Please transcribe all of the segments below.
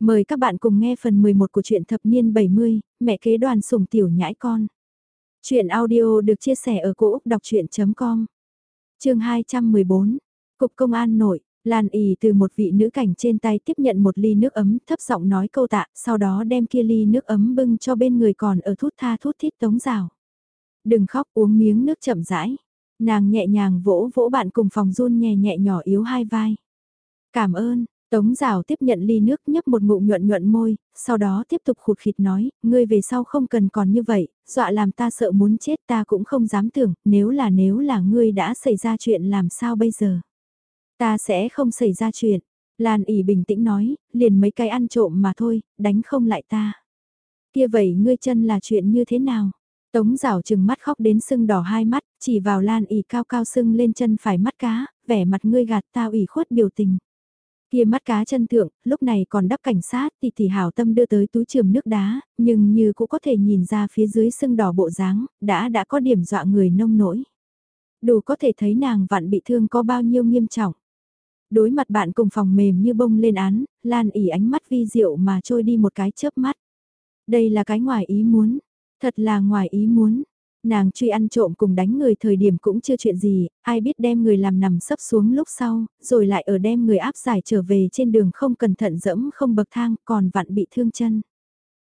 Mời các bạn cùng nghe phần 11 của truyện thập niên 70, mẹ kế đoàn sủng tiểu nhãi con. Chuyện audio được chia sẻ ở cỗ đọc chuyện.com Trường 214, Cục Công an nội, Lan ỉ từ một vị nữ cảnh trên tay tiếp nhận một ly nước ấm thấp giọng nói câu tạ, sau đó đem kia ly nước ấm bưng cho bên người còn ở thút tha thút thít tống rào. Đừng khóc uống miếng nước chậm rãi. Nàng nhẹ nhàng vỗ vỗ bạn cùng phòng run nhẹ nhẹ nhỏ yếu hai vai. Cảm ơn, Tống rào tiếp nhận ly nước nhấp một ngụm nhuận nhuận môi, sau đó tiếp tục khụt khịt nói, ngươi về sau không cần còn như vậy, dọa làm ta sợ muốn chết ta cũng không dám tưởng, nếu là nếu là ngươi đã xảy ra chuyện làm sao bây giờ. Ta sẽ không xảy ra chuyện, Lan ỉ bình tĩnh nói, liền mấy cái ăn trộm mà thôi, đánh không lại ta. Kia vậy ngươi chân là chuyện như thế nào? Tống rào chừng mắt khóc đến sưng đỏ hai mắt, chỉ vào Lan ỉ cao cao sưng lên chân phải mắt cá, vẻ mặt ngươi gạt ta ủy khuất biểu tình. Kia mắt cá chân thượng, lúc này còn đắp cảnh sát thì thì hảo tâm đưa tới túi trường nước đá, nhưng như cũng có thể nhìn ra phía dưới sưng đỏ bộ dáng, đã đã có điểm dọa người nông nổi. Đủ có thể thấy nàng vạn bị thương có bao nhiêu nghiêm trọng. Đối mặt bạn cùng phòng mềm như bông lên án, Lan ỉ ánh mắt vi diệu mà trôi đi một cái chớp mắt. Đây là cái ngoài ý muốn, thật là ngoài ý muốn, Nàng truy ăn trộm cùng đánh người thời điểm cũng chưa chuyện gì, ai biết đem người làm nằm sấp xuống lúc sau, rồi lại ở đem người áp giải trở về trên đường không cẩn thận dẫm không bậc thang còn vặn bị thương chân.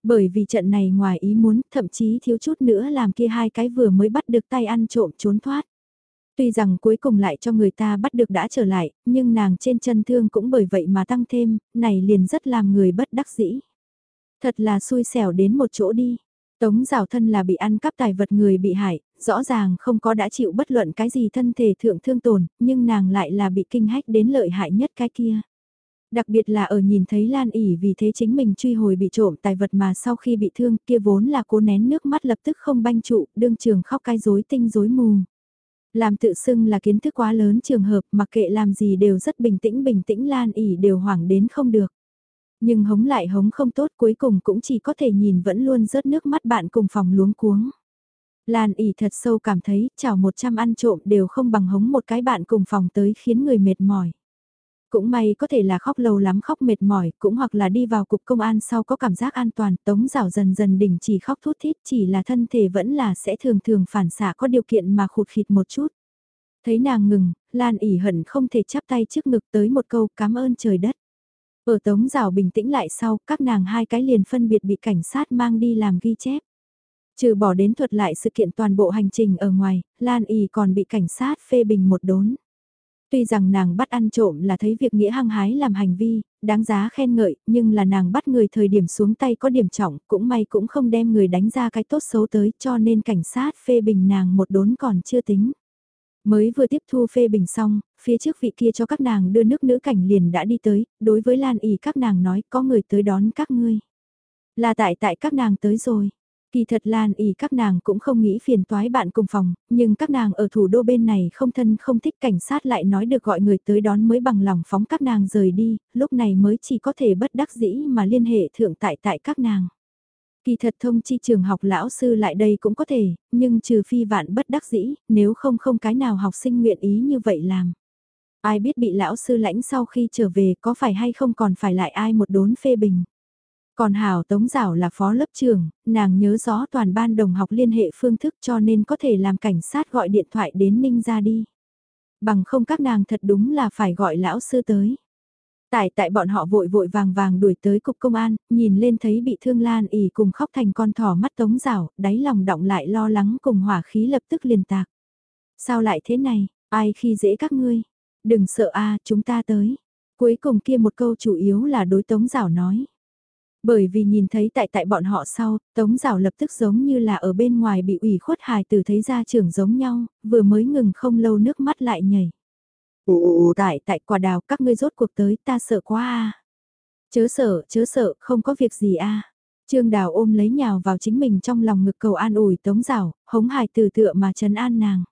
Bởi vì trận này ngoài ý muốn, thậm chí thiếu chút nữa làm kia hai cái vừa mới bắt được tay ăn trộm trốn thoát. Tuy rằng cuối cùng lại cho người ta bắt được đã trở lại, nhưng nàng trên chân thương cũng bởi vậy mà tăng thêm, này liền rất làm người bất đắc dĩ. Thật là xui xẻo đến một chỗ đi. Tống rào thân là bị ăn cắp tài vật người bị hại, rõ ràng không có đã chịu bất luận cái gì thân thể thượng thương tổn, nhưng nàng lại là bị kinh hách đến lợi hại nhất cái kia. Đặc biệt là ở nhìn thấy Lan ỉ vì thế chính mình truy hồi bị trộm tài vật mà sau khi bị thương kia vốn là cố nén nước mắt lập tức không banh trụ, đương trường khóc cái rối tinh rối mù. Làm tự xưng là kiến thức quá lớn trường hợp mặc kệ làm gì đều rất bình tĩnh bình tĩnh Lan ỉ đều hoảng đến không được. Nhưng hống lại hống không tốt cuối cùng cũng chỉ có thể nhìn vẫn luôn rớt nước mắt bạn cùng phòng luống cuống. Lan ỉ thật sâu cảm thấy chào 100 ăn trộm đều không bằng hống một cái bạn cùng phòng tới khiến người mệt mỏi. Cũng may có thể là khóc lâu lắm khóc mệt mỏi, cũng hoặc là đi vào cục công an sau có cảm giác an toàn, tống rào dần dần đỉnh chỉ khóc thút thít chỉ là thân thể vẫn là sẽ thường thường phản xạ có điều kiện mà khụt khịt một chút. Thấy nàng ngừng, Lan ỉ hận không thể chắp tay trước ngực tới một câu cảm ơn trời đất. Ở tống rào bình tĩnh lại sau, các nàng hai cái liền phân biệt bị cảnh sát mang đi làm ghi chép. Trừ bỏ đến thuật lại sự kiện toàn bộ hành trình ở ngoài, Lan y còn bị cảnh sát phê bình một đốn. Tuy rằng nàng bắt ăn trộm là thấy việc nghĩa hăng hái làm hành vi, đáng giá khen ngợi, nhưng là nàng bắt người thời điểm xuống tay có điểm trọng, cũng may cũng không đem người đánh ra cái tốt xấu tới cho nên cảnh sát phê bình nàng một đốn còn chưa tính. Mới vừa tiếp thu phê bình xong, phía trước vị kia cho các nàng đưa nước nữ cảnh liền đã đi tới, đối với Lan ỉ các nàng nói có người tới đón các ngươi. Là tại tại các nàng tới rồi. Kỳ thật Lan ỉ các nàng cũng không nghĩ phiền toái bạn cùng phòng, nhưng các nàng ở thủ đô bên này không thân không thích cảnh sát lại nói được gọi người tới đón mới bằng lòng phóng các nàng rời đi, lúc này mới chỉ có thể bất đắc dĩ mà liên hệ thượng tại tại các nàng. Kỳ thật thông chi trường học lão sư lại đây cũng có thể, nhưng trừ phi vạn bất đắc dĩ, nếu không không cái nào học sinh nguyện ý như vậy làm. Ai biết bị lão sư lãnh sau khi trở về có phải hay không còn phải lại ai một đốn phê bình. Còn Hảo Tống Giảo là phó lớp trường, nàng nhớ rõ toàn ban đồng học liên hệ phương thức cho nên có thể làm cảnh sát gọi điện thoại đến Ninh ra đi. Bằng không các nàng thật đúng là phải gọi lão sư tới. Tại tại bọn họ vội vội vàng vàng đuổi tới cục công an, nhìn lên thấy bị thương Lan ỉ cùng khóc thành con thỏ mắt tống rào, đáy lòng động lại lo lắng cùng hỏa khí lập tức liền tạc. Sao lại thế này, ai khi dễ các ngươi? Đừng sợ a chúng ta tới. Cuối cùng kia một câu chủ yếu là đối tống rào nói. Bởi vì nhìn thấy tại tại bọn họ sau, tống rào lập tức giống như là ở bên ngoài bị ủy khuất hài từ thấy ra trưởng giống nhau, vừa mới ngừng không lâu nước mắt lại nhảy. Ồ, tại tại quả đào các ngươi rốt cuộc tới ta sợ quá a Chớ sợ, chớ sợ, không có việc gì a Trương Đào ôm lấy nhào vào chính mình trong lòng ngực cầu an ủi tống rào, hống hài từ tựa mà trấn an nàng.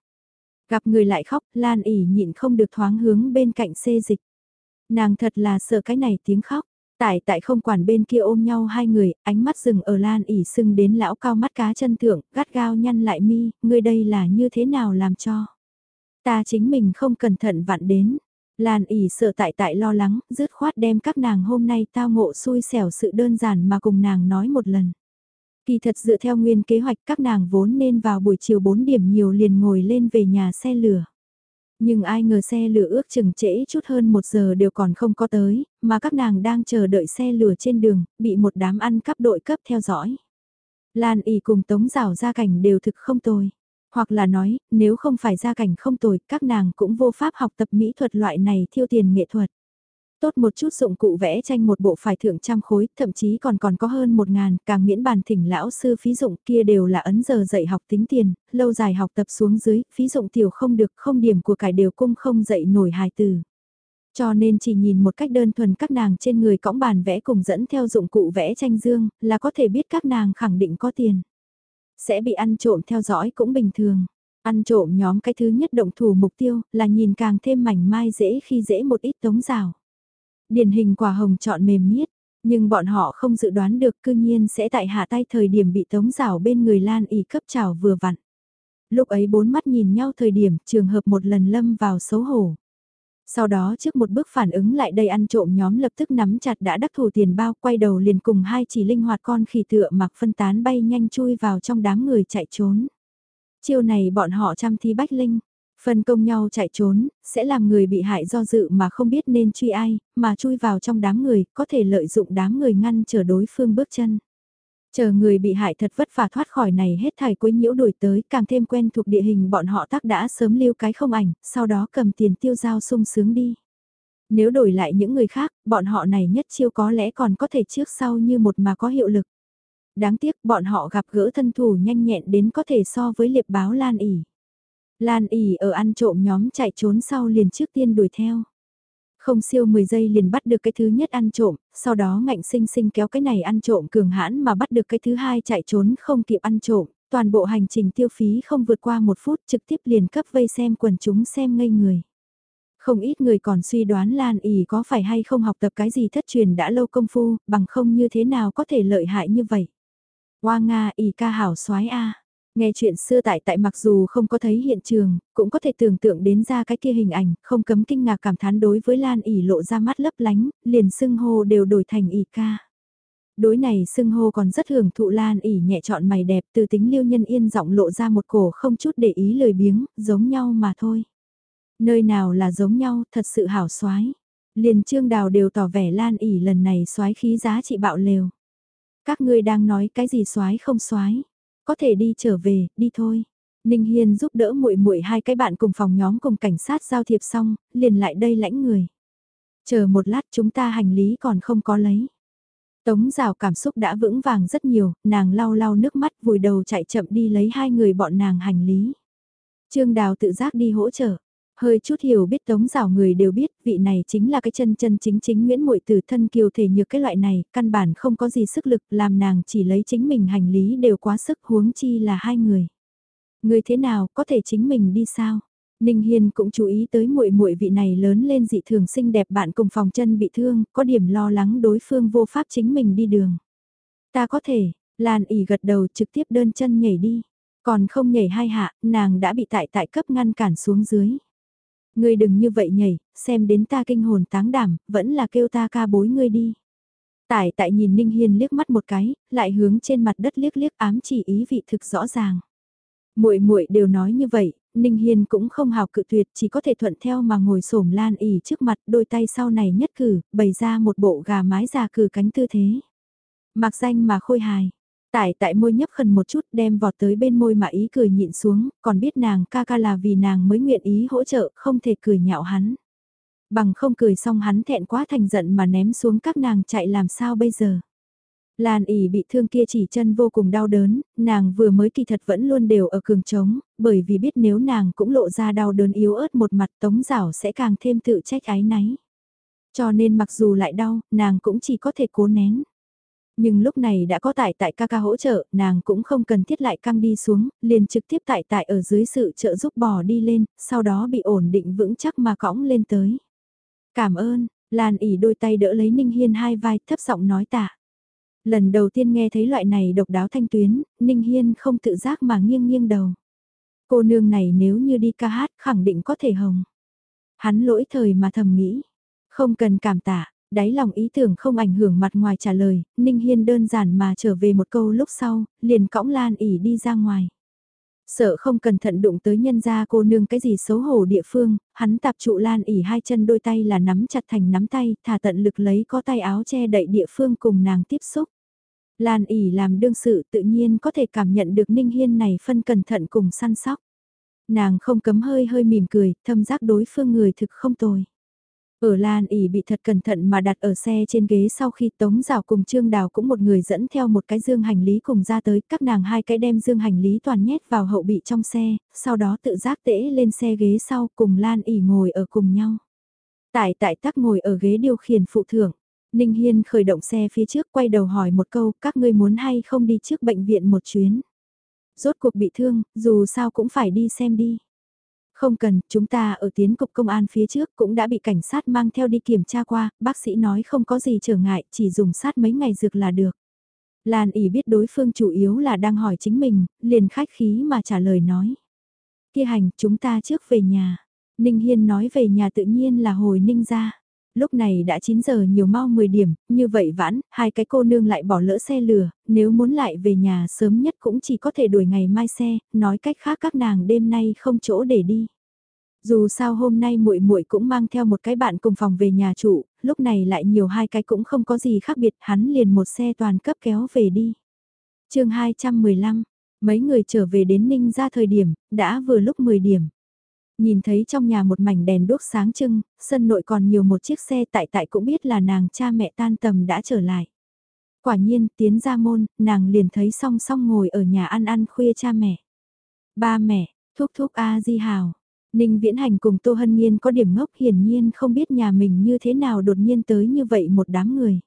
Gặp người lại khóc, Lan ỉ nhịn không được thoáng hướng bên cạnh xê dịch. Nàng thật là sợ cái này tiếng khóc. Tại tại không quản bên kia ôm nhau hai người, ánh mắt rừng ở Lan ỉ sưng đến lão cao mắt cá chân thượng, gắt gao nhăn lại mi, người đây là như thế nào làm cho. Ta chính mình không cẩn thận vặn đến. Lan ỉ sợ tại tại lo lắng, dứt khoát đem các nàng hôm nay tao ngộ xui xẻo sự đơn giản mà cùng nàng nói một lần. Kỳ thật dựa theo nguyên kế hoạch các nàng vốn nên vào buổi chiều 4 điểm nhiều liền ngồi lên về nhà xe lửa. Nhưng ai ngờ xe lửa ước chừng trễ chút hơn một giờ đều còn không có tới, mà các nàng đang chờ đợi xe lửa trên đường, bị một đám ăn cắp đội cấp theo dõi. Lan ỉ cùng tống rào ra cảnh đều thực không tồi. Hoặc là nói, nếu không phải gia cảnh không tồi, các nàng cũng vô pháp học tập mỹ thuật loại này thiêu tiền nghệ thuật. Tốt một chút dụng cụ vẽ tranh một bộ phải thượng trăm khối, thậm chí còn còn có hơn một ngàn, càng miễn bàn thỉnh lão sư phí dụng kia đều là ấn giờ dạy học tính tiền, lâu dài học tập xuống dưới, phí dụng tiểu không được, không điểm của cải đều cung không dạy nổi hài từ. Cho nên chỉ nhìn một cách đơn thuần các nàng trên người cõng bàn vẽ cùng dẫn theo dụng cụ vẽ tranh dương, là có thể biết các nàng khẳng định có tiền. Sẽ bị ăn trộm theo dõi cũng bình thường. Ăn trộm nhóm cái thứ nhất động thủ mục tiêu là nhìn càng thêm mảnh mai dễ khi dễ một ít tống rào. Điển hình quả hồng chọn mềm miết, nhưng bọn họ không dự đoán được cư nhiên sẽ tại hạ tay thời điểm bị tống rào bên người Lan ý cấp trào vừa vặn. Lúc ấy bốn mắt nhìn nhau thời điểm trường hợp một lần lâm vào xấu hổ. Sau đó trước một bước phản ứng lại đây ăn trộm nhóm lập tức nắm chặt đã đắc thủ tiền bao quay đầu liền cùng hai chỉ linh hoạt con khỉ tựa mặc phân tán bay nhanh chui vào trong đám người chạy trốn. Chiêu này bọn họ chăm thi bách linh, phân công nhau chạy trốn, sẽ làm người bị hại do dự mà không biết nên truy ai, mà chui vào trong đám người, có thể lợi dụng đám người ngăn trở đối phương bước chân. Chờ người bị hại thật vất vả thoát khỏi này hết thảy quấy nhiễu đuổi tới càng thêm quen thuộc địa hình bọn họ tác đã sớm lưu cái không ảnh, sau đó cầm tiền tiêu giao sung sướng đi. Nếu đổi lại những người khác, bọn họ này nhất chiêu có lẽ còn có thể trước sau như một mà có hiệu lực. Đáng tiếc bọn họ gặp gỡ thân thủ nhanh nhẹn đến có thể so với liệp báo Lan ỉ. Lan ỉ ở ăn trộm nhóm chạy trốn sau liền trước tiên đuổi theo. Không siêu 10 giây liền bắt được cái thứ nhất ăn trộm, sau đó ngạnh sinh sinh kéo cái này ăn trộm cường hãn mà bắt được cái thứ hai chạy trốn không kịp ăn trộm, toàn bộ hành trình tiêu phí không vượt qua một phút trực tiếp liền cấp vây xem quần chúng xem ngây người. Không ít người còn suy đoán Lan ỉ có phải hay không học tập cái gì thất truyền đã lâu công phu, bằng không như thế nào có thể lợi hại như vậy. Hoa Nga ỉ ca hảo soái a Nghe chuyện xưa tại tại mặc dù không có thấy hiện trường, cũng có thể tưởng tượng đến ra cái kia hình ảnh, không cấm kinh ngạc cảm thán đối với Lan ỉ lộ ra mắt lấp lánh, liền xưng hô đều đổi thành ỉ ca. Đối này xưng hô còn rất hưởng thụ Lan ỉ nhẹ chọn mày đẹp từ tính liêu nhân yên giọng lộ ra một cổ không chút để ý lời biếng, giống nhau mà thôi. Nơi nào là giống nhau, thật sự hảo soái Liền trương đào đều tỏ vẻ Lan ỉ lần này soái khí giá trị bạo lều. Các ngươi đang nói cái gì soái không soái có thể đi trở về, đi thôi. Ninh Hiên giúp đỡ muội muội hai cái bạn cùng phòng nhóm cùng cảnh sát giao thiệp xong, liền lại đây lãnh người. Chờ một lát chúng ta hành lý còn không có lấy. Tống rào cảm xúc đã vững vàng rất nhiều, nàng lau lau nước mắt vùi đầu chạy chậm đi lấy hai người bọn nàng hành lý. Trương Đào tự giác đi hỗ trợ. Hơi chút hiểu biết tống rào người đều biết vị này chính là cái chân chân chính chính Nguyễn Muội từ thân kiều thể nhược cái loại này, căn bản không có gì sức lực làm nàng chỉ lấy chính mình hành lý đều quá sức huống chi là hai người. Người thế nào có thể chính mình đi sao? Ninh Hiên cũng chú ý tới muội muội vị này lớn lên dị thường xinh đẹp bạn cùng phòng chân bị thương, có điểm lo lắng đối phương vô pháp chính mình đi đường. Ta có thể, Lan ỉ gật đầu trực tiếp đơn chân nhảy đi. Còn không nhảy hai hạ, nàng đã bị tại tại cấp ngăn cản xuống dưới. Ngươi đừng như vậy nhảy, xem đến ta kinh hồn táng đảm, vẫn là kêu ta ca bối ngươi đi. Tải tại nhìn Ninh Hiên liếc mắt một cái, lại hướng trên mặt đất liếc liếc ám chỉ ý vị thực rõ ràng. Muội muội đều nói như vậy, Ninh Hiên cũng không hào cự tuyệt, chỉ có thể thuận theo mà ngồi xổm lan ỉ trước mặt, đôi tay sau này nhất cử, bày ra một bộ gà mái già cử cánh tư thế. Mặc danh mà khôi hài, Tải tại môi nhấp khẩn một chút đem vọt tới bên môi mà ý cười nhịn xuống, còn biết nàng ca ca là vì nàng mới nguyện ý hỗ trợ, không thể cười nhạo hắn. Bằng không cười xong hắn thẹn quá thành giận mà ném xuống các nàng chạy làm sao bây giờ. Lan ỉ bị thương kia chỉ chân vô cùng đau đớn, nàng vừa mới kỳ thật vẫn luôn đều ở cường trống, bởi vì biết nếu nàng cũng lộ ra đau đớn yếu ớt một mặt tống rảo sẽ càng thêm tự trách ái náy. Cho nên mặc dù lại đau, nàng cũng chỉ có thể cố nén. Nhưng lúc này đã có tại tại ca ca hỗ trợ, nàng cũng không cần thiết lại căng đi xuống, liền trực tiếp tại tại ở dưới sự trợ giúp bò đi lên, sau đó bị ổn định vững chắc mà cõng lên tới. Cảm ơn, Lan ỉ đôi tay đỡ lấy Ninh Hiên hai vai thấp giọng nói tạ. Lần đầu tiên nghe thấy loại này độc đáo thanh tuyến, Ninh Hiên không tự giác mà nghiêng nghiêng đầu. Cô nương này nếu như đi ca hát khẳng định có thể hồng. Hắn lỗi thời mà thầm nghĩ. Không cần cảm tạ, đáy lòng ý tưởng không ảnh hưởng mặt ngoài trả lời, Ninh Hiên đơn giản mà trở về một câu lúc sau, liền cõng Lan ỉ đi ra ngoài. Sợ không cẩn thận đụng tới nhân gia cô nương cái gì xấu hổ địa phương, hắn tạp trụ Lan ỉ hai chân đôi tay là nắm chặt thành nắm tay, thả tận lực lấy có tay áo che đậy địa phương cùng nàng tiếp xúc. Lan ỉ làm đương sự tự nhiên có thể cảm nhận được Ninh Hiên này phân cẩn thận cùng săn sóc. Nàng không cấm hơi hơi mỉm cười, thâm giác đối phương người thực không tồi. Ở Lan ỉ bị thật cẩn thận mà đặt ở xe trên ghế sau khi Tống Giảo cùng Trương Đào cũng một người dẫn theo một cái dương hành lý cùng ra tới, các nàng hai cái đem dương hành lý toàn nhét vào hậu bị trong xe, sau đó tự giác tễ lên xe ghế sau cùng Lan ỉ ngồi ở cùng nhau. Tại tại tắc ngồi ở ghế điều khiển phụ thưởng, Ninh Hiên khởi động xe phía trước quay đầu hỏi một câu các ngươi muốn hay không đi trước bệnh viện một chuyến. Rốt cuộc bị thương, dù sao cũng phải đi xem đi. Không cần, chúng ta ở tiến cục công an phía trước cũng đã bị cảnh sát mang theo đi kiểm tra qua, bác sĩ nói không có gì trở ngại, chỉ dùng sát mấy ngày dược là được. Lan ỉ biết đối phương chủ yếu là đang hỏi chính mình, liền khách khí mà trả lời nói. Kia hành, chúng ta trước về nhà. Ninh Hiên nói về nhà tự nhiên là hồi Ninh ra lúc này đã 9 giờ nhiều mau 10 điểm, như vậy vãn, hai cái cô nương lại bỏ lỡ xe lửa, nếu muốn lại về nhà sớm nhất cũng chỉ có thể đuổi ngày mai xe, nói cách khác các nàng đêm nay không chỗ để đi. Dù sao hôm nay muội muội cũng mang theo một cái bạn cùng phòng về nhà trụ, lúc này lại nhiều hai cái cũng không có gì khác biệt, hắn liền một xe toàn cấp kéo về đi. chương 215, mấy người trở về đến Ninh ra thời điểm, đã vừa lúc 10 điểm. Nhìn thấy trong nhà một mảnh đèn đốt sáng trưng, sân nội còn nhiều một chiếc xe tại tại cũng biết là nàng cha mẹ tan tầm đã trở lại. Quả nhiên, tiến ra môn, nàng liền thấy song song ngồi ở nhà ăn ăn khuya cha mẹ. Ba mẹ, thúc thúc A Di Hào. Ninh Viễn Hành cùng Tô Hân Nhiên có điểm ngốc hiển nhiên không biết nhà mình như thế nào đột nhiên tới như vậy một đám người.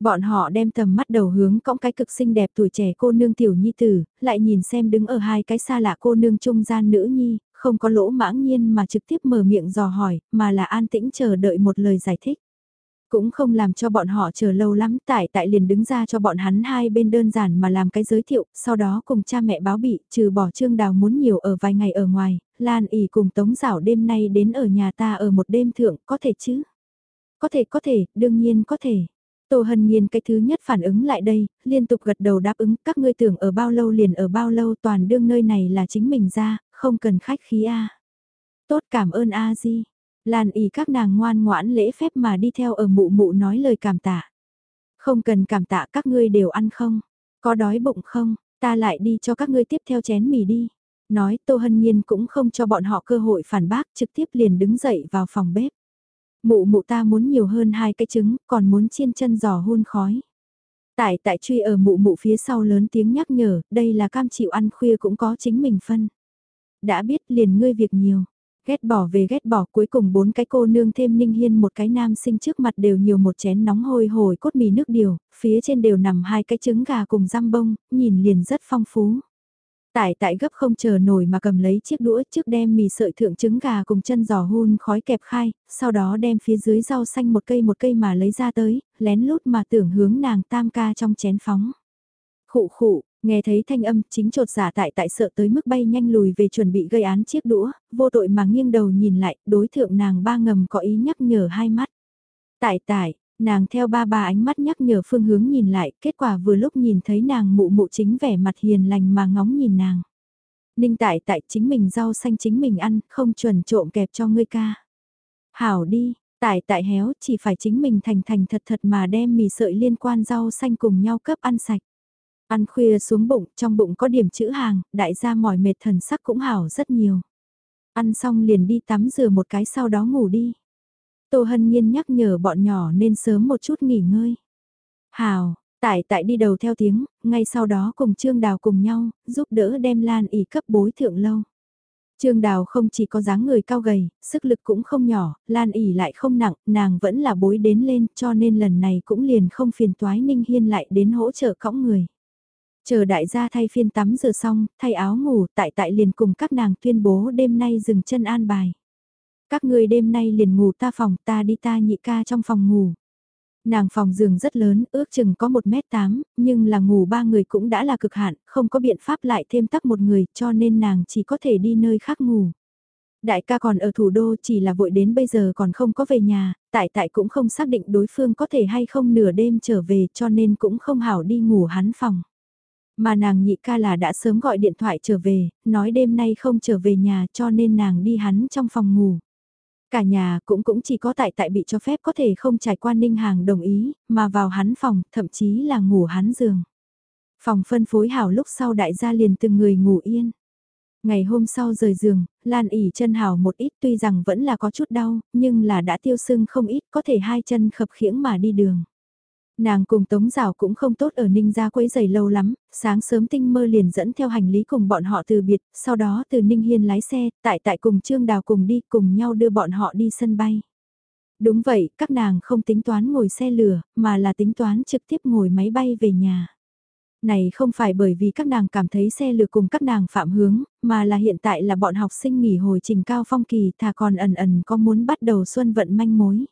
Bọn họ đem tầm mắt đầu hướng cõng cái cực xinh đẹp tuổi trẻ cô nương tiểu nhi tử, lại nhìn xem đứng ở hai cái xa lạ cô nương trung gian nữ nhi, không có lỗ mãng nhiên mà trực tiếp mở miệng dò hỏi, mà là an tĩnh chờ đợi một lời giải thích. Cũng không làm cho bọn họ chờ lâu lắm, tại tại liền đứng ra cho bọn hắn hai bên đơn giản mà làm cái giới thiệu, sau đó cùng cha mẹ báo bị, trừ bỏ trương đào muốn nhiều ở vài ngày ở ngoài, Lan ỉ cùng tống giảo đêm nay đến ở nhà ta ở một đêm thượng, có thể chứ? Có thể, có thể, đương nhiên có thể. Tô Hân Nhiên cái thứ nhất phản ứng lại đây, liên tục gật đầu đáp ứng các ngươi tưởng ở bao lâu liền ở bao lâu toàn đương nơi này là chính mình ra, không cần khách khí a. Tốt cảm ơn a Di. Lan ý các nàng ngoan ngoãn lễ phép mà đi theo ở mụ mụ nói lời cảm tạ. Không cần cảm tạ các ngươi đều ăn không? Có đói bụng không? Ta lại đi cho các ngươi tiếp theo chén mì đi. Nói Tô Hân Nhiên cũng không cho bọn họ cơ hội phản bác trực tiếp liền đứng dậy vào phòng bếp. Mụ mụ ta muốn nhiều hơn hai cái trứng, còn muốn chiên chân giò hun khói. Tại tại truy ở mụ mụ phía sau lớn tiếng nhắc nhở, đây là cam chịu ăn khuya cũng có chính mình phân. Đã biết liền ngươi việc nhiều. Ghét bỏ về ghét bỏ cuối cùng bốn cái cô nương thêm ninh hiên một cái nam sinh trước mặt đều nhiều một chén nóng hôi hổi cốt mì nước điều, phía trên đều nằm hai cái trứng gà cùng răm bông, nhìn liền rất phong phú. Tại tại gấp không chờ nổi mà cầm lấy chiếc đũa trước đem mì sợi thượng trứng gà cùng chân giò hun khói kẹp khai, sau đó đem phía dưới rau xanh một cây một cây mà lấy ra tới, lén lút mà tưởng hướng nàng tam ca trong chén phóng. Khụ khụ, nghe thấy thanh âm chính trột giả tại tại sợ tới mức bay nhanh lùi về chuẩn bị gây án chiếc đũa, vô tội mà nghiêng đầu nhìn lại, đối thượng nàng ba ngầm có ý nhắc nhở hai mắt. Tại tại, nàng theo ba ba ánh mắt nhắc nhở phương hướng nhìn lại, kết quả vừa lúc nhìn thấy nàng mụ mụ chính vẻ mặt hiền lành mà ngóng nhìn nàng. Ninh tại tại chính mình rau xanh chính mình ăn, không chuẩn trộm kẹp cho ngươi ca. Hảo đi, tại tại héo chỉ phải chính mình thành thành thật thật mà đem mì sợi liên quan rau xanh cùng nhau cấp ăn sạch. Ăn khuya xuống bụng, trong bụng có điểm chữ hàng, đại gia mỏi mệt thần sắc cũng hảo rất nhiều. Ăn xong liền đi tắm rửa một cái sau đó ngủ đi. Tô Hân Nhiên nhắc nhở bọn nhỏ nên sớm một chút nghỉ ngơi. Hào, tại tại đi đầu theo tiếng, ngay sau đó cùng Trương Đào cùng nhau, giúp đỡ đem Lan ỉ cấp bối thượng lâu. Trương Đào không chỉ có dáng người cao gầy, sức lực cũng không nhỏ, Lan ỉ lại không nặng, nàng vẫn là bối đến lên cho nên lần này cũng liền không phiền toái Ninh Hiên lại đến hỗ trợ cõng người. Chờ đại gia thay phiên tắm rửa xong, thay áo ngủ, tại tại liền cùng các nàng tuyên bố đêm nay dừng chân an bài. Các người đêm nay liền ngủ ta phòng ta đi ta nhị ca trong phòng ngủ. Nàng phòng giường rất lớn, ước chừng có 1m8, nhưng là ngủ ba người cũng đã là cực hạn, không có biện pháp lại thêm tắc một người cho nên nàng chỉ có thể đi nơi khác ngủ. Đại ca còn ở thủ đô chỉ là vội đến bây giờ còn không có về nhà, tại tại cũng không xác định đối phương có thể hay không nửa đêm trở về cho nên cũng không hảo đi ngủ hắn phòng. Mà nàng nhị ca là đã sớm gọi điện thoại trở về, nói đêm nay không trở về nhà cho nên nàng đi hắn trong phòng ngủ. Cả nhà cũng cũng chỉ có tại tại bị cho phép có thể không trải qua ninh hàng đồng ý, mà vào hắn phòng, thậm chí là ngủ hắn giường. Phòng phân phối hảo lúc sau đại gia liền từng người ngủ yên. Ngày hôm sau rời giường, Lan ỉ chân hảo một ít tuy rằng vẫn là có chút đau, nhưng là đã tiêu sưng không ít có thể hai chân khập khiễng mà đi đường. Nàng cùng Tống Giảo cũng không tốt ở Ninh gia quấy giày lâu lắm, sáng sớm tinh mơ liền dẫn theo hành lý cùng bọn họ từ biệt, sau đó từ Ninh Hiên lái xe, tại tại cùng Trương Đào cùng đi cùng nhau đưa bọn họ đi sân bay. Đúng vậy, các nàng không tính toán ngồi xe lửa, mà là tính toán trực tiếp ngồi máy bay về nhà. Này không phải bởi vì các nàng cảm thấy xe lửa cùng các nàng phạm hướng, mà là hiện tại là bọn học sinh nghỉ hồi trình cao phong kỳ thà còn ẩn ẩn có muốn bắt đầu xuân vận manh mối.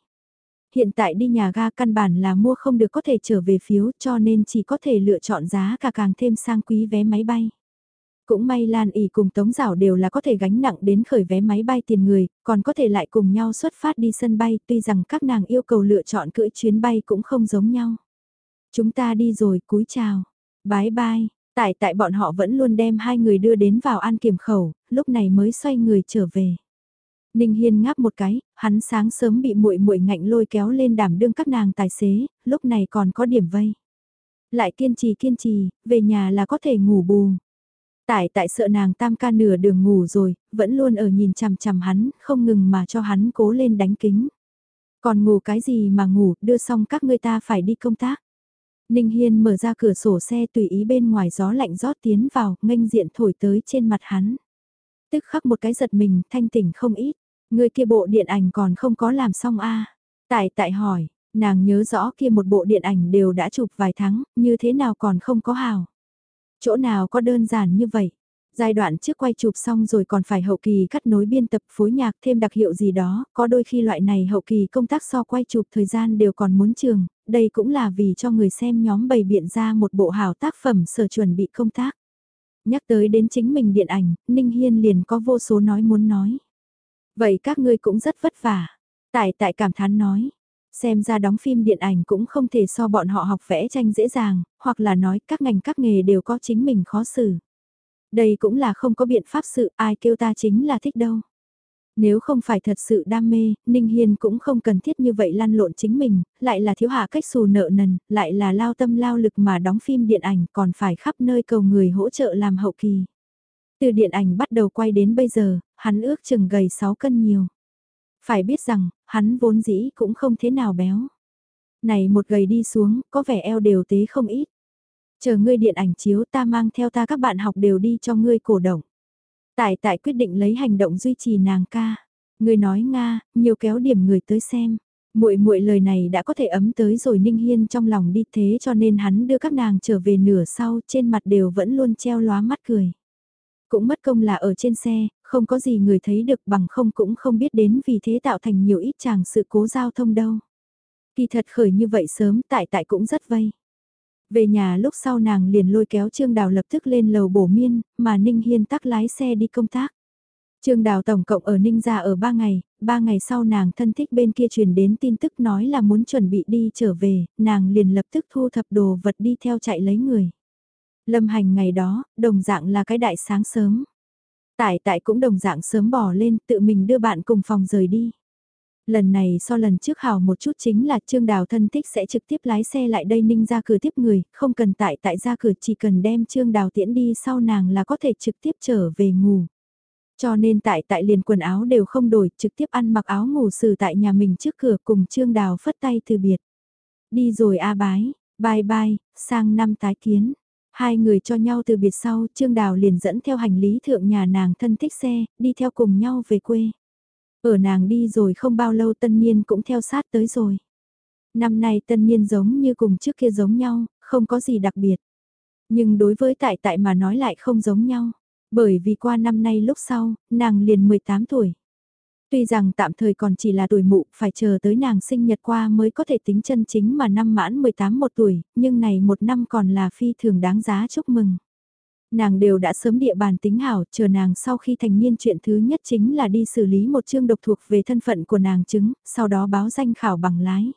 Hiện tại đi nhà ga căn bản là mua không được có thể trở về phiếu cho nên chỉ có thể lựa chọn giá cả càng thêm sang quý vé máy bay. Cũng may Lan ỉ cùng Tống Giảo đều là có thể gánh nặng đến khởi vé máy bay tiền người, còn có thể lại cùng nhau xuất phát đi sân bay tuy rằng các nàng yêu cầu lựa chọn cưỡi chuyến bay cũng không giống nhau. Chúng ta đi rồi, cúi chào. Bye bye, tại tại bọn họ vẫn luôn đem hai người đưa đến vào an kiểm khẩu, lúc này mới xoay người trở về. Ninh Hiên ngáp một cái, hắn sáng sớm bị muội muội ngạnh lôi kéo lên đảm đương các nàng tài xế, lúc này còn có điểm vây. Lại kiên trì kiên trì, về nhà là có thể ngủ bù. Tại tại sợ nàng tam ca nửa đường ngủ rồi, vẫn luôn ở nhìn chằm chằm hắn, không ngừng mà cho hắn cố lên đánh kính. Còn ngủ cái gì mà ngủ, đưa xong các ngươi ta phải đi công tác. Ninh Hiên mở ra cửa sổ xe tùy ý bên ngoài gió lạnh rót tiến vào, nghênh diện thổi tới trên mặt hắn. Tức khắc một cái giật mình, thanh tỉnh không ít. Người kia bộ điện ảnh còn không có làm xong a Tại tại hỏi, nàng nhớ rõ kia một bộ điện ảnh đều đã chụp vài tháng, như thế nào còn không có hào. Chỗ nào có đơn giản như vậy. Giai đoạn trước quay chụp xong rồi còn phải hậu kỳ cắt nối biên tập phối nhạc thêm đặc hiệu gì đó, có đôi khi loại này hậu kỳ công tác so quay chụp thời gian đều còn muốn trường, đây cũng là vì cho người xem nhóm bày biện ra một bộ hào tác phẩm sở chuẩn bị công tác. Nhắc tới đến chính mình điện ảnh, Ninh Hiên liền có vô số nói muốn nói. Vậy các ngươi cũng rất vất vả. Tại tại cảm thán nói. Xem ra đóng phim điện ảnh cũng không thể so bọn họ học vẽ tranh dễ dàng, hoặc là nói các ngành các nghề đều có chính mình khó xử. Đây cũng là không có biện pháp sự ai kêu ta chính là thích đâu. Nếu không phải thật sự đam mê, Ninh Hiên cũng không cần thiết như vậy lăn lộn chính mình, lại là thiếu hạ cách xù nợ nần, lại là lao tâm lao lực mà đóng phim điện ảnh còn phải khắp nơi cầu người hỗ trợ làm hậu kỳ. Từ điện ảnh bắt đầu quay đến bây giờ, hắn ước chừng gầy 6 cân nhiều. Phải biết rằng, hắn vốn dĩ cũng không thế nào béo. Này một gầy đi xuống, có vẻ eo đều tế không ít. Chờ ngươi điện ảnh chiếu ta mang theo ta các bạn học đều đi cho ngươi cổ động. Tại tại quyết định lấy hành động duy trì nàng ca. Ngươi nói Nga, nhiều kéo điểm người tới xem. Muội muội lời này đã có thể ấm tới rồi Ninh Hiên trong lòng đi thế cho nên hắn đưa các nàng trở về nửa sau trên mặt đều vẫn luôn treo lóa mắt cười. Cũng mất công là ở trên xe, không có gì người thấy được bằng không cũng không biết đến vì thế tạo thành nhiều ít chàng sự cố giao thông đâu. Kỳ thật khởi như vậy sớm tại tại cũng rất vây. Về nhà lúc sau nàng liền lôi kéo Trương Đào lập tức lên lầu bổ miên, mà Ninh Hiên tắc lái xe đi công tác. Trương Đào tổng cộng ở Ninh gia ở 3 ngày, 3 ngày sau nàng thân thích bên kia truyền đến tin tức nói là muốn chuẩn bị đi trở về, nàng liền lập tức thu thập đồ vật đi theo chạy lấy người. Lâm hành ngày đó, đồng dạng là cái đại sáng sớm. Tại tại cũng đồng dạng sớm bỏ lên tự mình đưa bạn cùng phòng rời đi. Lần này so lần trước hào một chút chính là Trương Đào thân thích sẽ trực tiếp lái xe lại đây ninh ra cửa tiếp người, không cần tại tại ra cửa chỉ cần đem Trương Đào tiễn đi sau nàng là có thể trực tiếp trở về ngủ. Cho nên tại tại liền quần áo đều không đổi, trực tiếp ăn mặc áo ngủ xử tại nhà mình trước cửa cùng Trương Đào phất tay từ biệt. Đi rồi a bái, bye bye, sang năm tái kiến. Hai người cho nhau từ biệt sau, Trương Đào liền dẫn theo hành lý thượng nhà nàng thân thích xe, đi theo cùng nhau về quê. Ở nàng đi rồi không bao lâu tân niên cũng theo sát tới rồi. Năm nay tân niên giống như cùng trước kia giống nhau, không có gì đặc biệt. Nhưng đối với tại tại mà nói lại không giống nhau. Bởi vì qua năm nay lúc sau, nàng liền 18 tuổi. Tuy rằng tạm thời còn chỉ là tuổi mụ, phải chờ tới nàng sinh nhật qua mới có thể tính chân chính mà năm mãn 18 một tuổi, nhưng này một năm còn là phi thường đáng giá chúc mừng. Nàng đều đã sớm địa bàn tính hảo, chờ nàng sau khi thành niên chuyện thứ nhất chính là đi xử lý một chương độc thuộc về thân phận của nàng chứng, sau đó báo danh khảo bằng lái.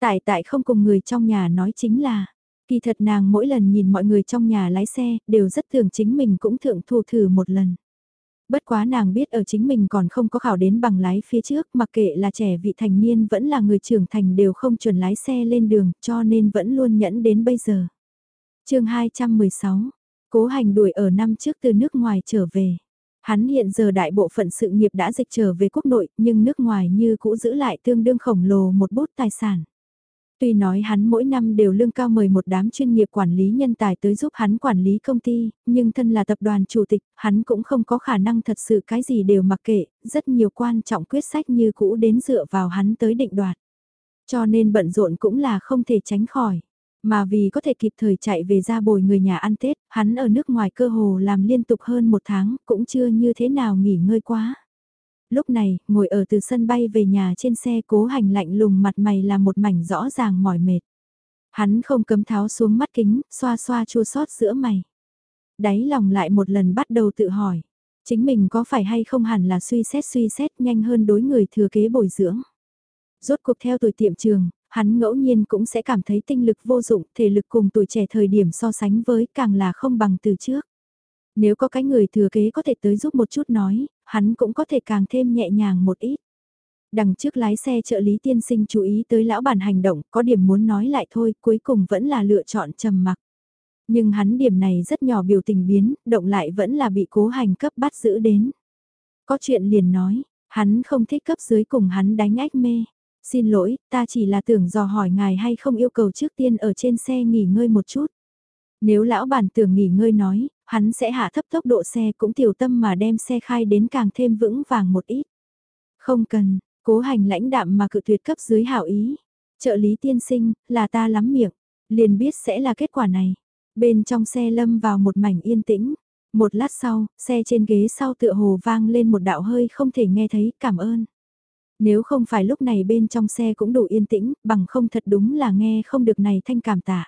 Tại tại không cùng người trong nhà nói chính là, kỳ thật nàng mỗi lần nhìn mọi người trong nhà lái xe, đều rất thường chính mình cũng thượng thủ thử một lần. Bất quá nàng biết ở chính mình còn không có khảo đến bằng lái phía trước, mặc kệ là trẻ vị thành niên vẫn là người trưởng thành đều không chuẩn lái xe lên đường, cho nên vẫn luôn nhẫn đến bây giờ. chương 216, cố hành đuổi ở năm trước từ nước ngoài trở về. Hắn hiện giờ đại bộ phận sự nghiệp đã dịch trở về quốc nội, nhưng nước ngoài như cũ giữ lại tương đương khổng lồ một bút tài sản. Tuy nói hắn mỗi năm đều lương cao mời một đám chuyên nghiệp quản lý nhân tài tới giúp hắn quản lý công ty, nhưng thân là tập đoàn chủ tịch, hắn cũng không có khả năng thật sự cái gì đều mặc kệ, rất nhiều quan trọng quyết sách như cũ đến dựa vào hắn tới định đoạt. Cho nên bận rộn cũng là không thể tránh khỏi. Mà vì có thể kịp thời chạy về ra bồi người nhà ăn Tết, hắn ở nước ngoài cơ hồ làm liên tục hơn một tháng, cũng chưa như thế nào nghỉ ngơi quá lúc này, ngồi ở từ sân bay về nhà trên xe cố hành lạnh lùng mặt mày là một mảnh rõ ràng mỏi mệt. Hắn không cấm tháo xuống mắt kính, xoa xoa chua sót giữa mày. Đáy lòng lại một lần bắt đầu tự hỏi, chính mình có phải hay không hẳn là suy xét suy xét nhanh hơn đối người thừa kế bồi dưỡng. Rốt cuộc theo tuổi tiệm trường, hắn ngẫu nhiên cũng sẽ cảm thấy tinh lực vô dụng, thể lực cùng tuổi trẻ thời điểm so sánh với càng là không bằng từ trước. Nếu có cái người thừa kế có thể tới giúp một chút nói, hắn cũng có thể càng thêm nhẹ nhàng một ít. Đằng trước lái xe trợ lý tiên sinh chú ý tới lão bản hành động, có điểm muốn nói lại thôi, cuối cùng vẫn là lựa chọn trầm mặc. Nhưng hắn điểm này rất nhỏ biểu tình biến, động lại vẫn là bị cố hành cấp bắt giữ đến. Có chuyện liền nói, hắn không thích cấp dưới cùng hắn đánh ách mê. Xin lỗi, ta chỉ là tưởng dò hỏi ngài hay không yêu cầu trước tiên ở trên xe nghỉ ngơi một chút. Nếu lão bản tưởng nghỉ ngơi nói, hắn sẽ hạ thấp tốc độ xe cũng tiểu tâm mà đem xe khai đến càng thêm vững vàng một ít. Không cần, cố hành lãnh đạm mà cự tuyệt cấp dưới hảo ý. Trợ lý tiên sinh, là ta lắm miệng, liền biết sẽ là kết quả này. Bên trong xe lâm vào một mảnh yên tĩnh. Một lát sau, xe trên ghế sau tựa hồ vang lên một đạo hơi không thể nghe thấy cảm ơn. Nếu không phải lúc này bên trong xe cũng đủ yên tĩnh, bằng không thật đúng là nghe không được này thanh cảm tạ.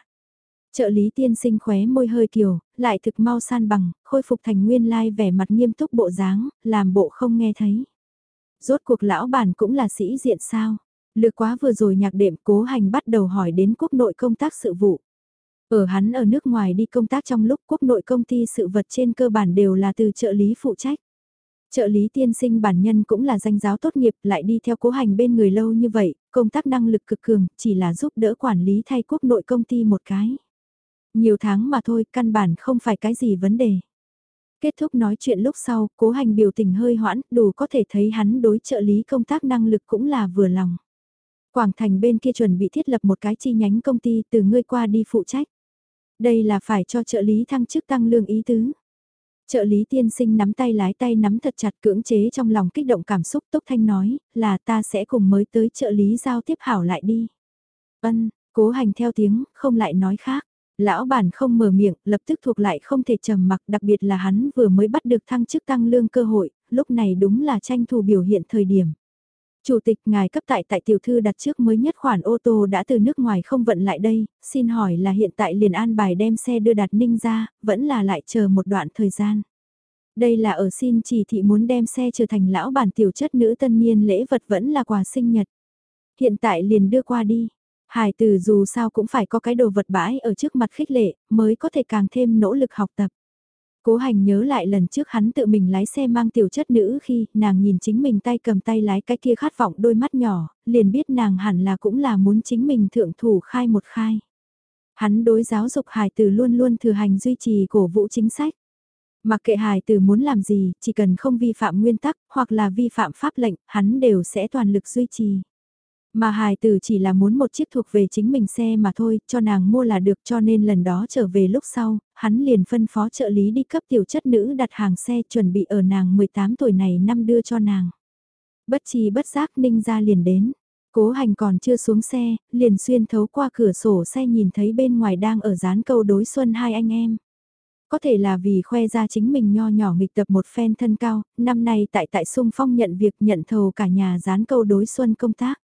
Trợ lý tiên sinh khóe môi hơi kiều, lại thực mau san bằng, khôi phục thành nguyên lai vẻ mặt nghiêm túc bộ dáng, làm bộ không nghe thấy. Rốt cuộc lão bản cũng là sĩ diện sao. lừa quá vừa rồi nhạc đệm cố hành bắt đầu hỏi đến quốc nội công tác sự vụ. Ở hắn ở nước ngoài đi công tác trong lúc quốc nội công ty sự vật trên cơ bản đều là từ trợ lý phụ trách. Trợ lý tiên sinh bản nhân cũng là danh giáo tốt nghiệp lại đi theo cố hành bên người lâu như vậy, công tác năng lực cực cường, chỉ là giúp đỡ quản lý thay quốc nội công ty một cái. Nhiều tháng mà thôi, căn bản không phải cái gì vấn đề. Kết thúc nói chuyện lúc sau, cố hành biểu tình hơi hoãn, đủ có thể thấy hắn đối trợ lý công tác năng lực cũng là vừa lòng. Quảng Thành bên kia chuẩn bị thiết lập một cái chi nhánh công ty từ ngươi qua đi phụ trách. Đây là phải cho trợ lý thăng chức tăng lương ý tứ. Trợ lý tiên sinh nắm tay lái tay nắm thật chặt cưỡng chế trong lòng kích động cảm xúc Túc Thanh nói là ta sẽ cùng mới tới trợ lý giao tiếp hảo lại đi. Ân, cố hành theo tiếng, không lại nói khác. Lão bản không mở miệng, lập tức thuộc lại không thể trầm mặc, đặc biệt là hắn vừa mới bắt được thăng chức tăng lương cơ hội, lúc này đúng là tranh thủ biểu hiện thời điểm. Chủ tịch ngài cấp tại tại tiểu thư đặt trước mới nhất khoản ô tô đã từ nước ngoài không vận lại đây, xin hỏi là hiện tại liền an bài đem xe đưa đặt ninh ra, vẫn là lại chờ một đoạn thời gian. Đây là ở xin chỉ thị muốn đem xe trở thành lão bản tiểu chất nữ tân niên lễ vật vẫn là quà sinh nhật. Hiện tại liền đưa qua đi, Hải từ dù sao cũng phải có cái đồ vật bãi ở trước mặt khích lệ, mới có thể càng thêm nỗ lực học tập. Cố hành nhớ lại lần trước hắn tự mình lái xe mang tiểu chất nữ khi nàng nhìn chính mình tay cầm tay lái cái kia khát vọng đôi mắt nhỏ, liền biết nàng hẳn là cũng là muốn chính mình thượng thủ khai một khai. Hắn đối giáo dục hài từ luôn luôn thừa hành duy trì cổ vũ chính sách. Mặc kệ hài từ muốn làm gì, chỉ cần không vi phạm nguyên tắc hoặc là vi phạm pháp lệnh, hắn đều sẽ toàn lực duy trì. Mà hài tử chỉ là muốn một chiếc thuộc về chính mình xe mà thôi, cho nàng mua là được cho nên lần đó trở về lúc sau, hắn liền phân phó trợ lý đi cấp tiểu chất nữ đặt hàng xe chuẩn bị ở nàng 18 tuổi này năm đưa cho nàng. Bất chi bất giác ninh ra liền đến. Cố hành còn chưa xuống xe, liền xuyên thấu qua cửa sổ xe nhìn thấy bên ngoài đang ở dán câu đối xuân hai anh em. Có thể là vì khoe ra chính mình nho nhỏ nghịch tập một phen thân cao, năm nay tại tại sung phong nhận việc nhận thầu cả nhà dán câu đối xuân công tác.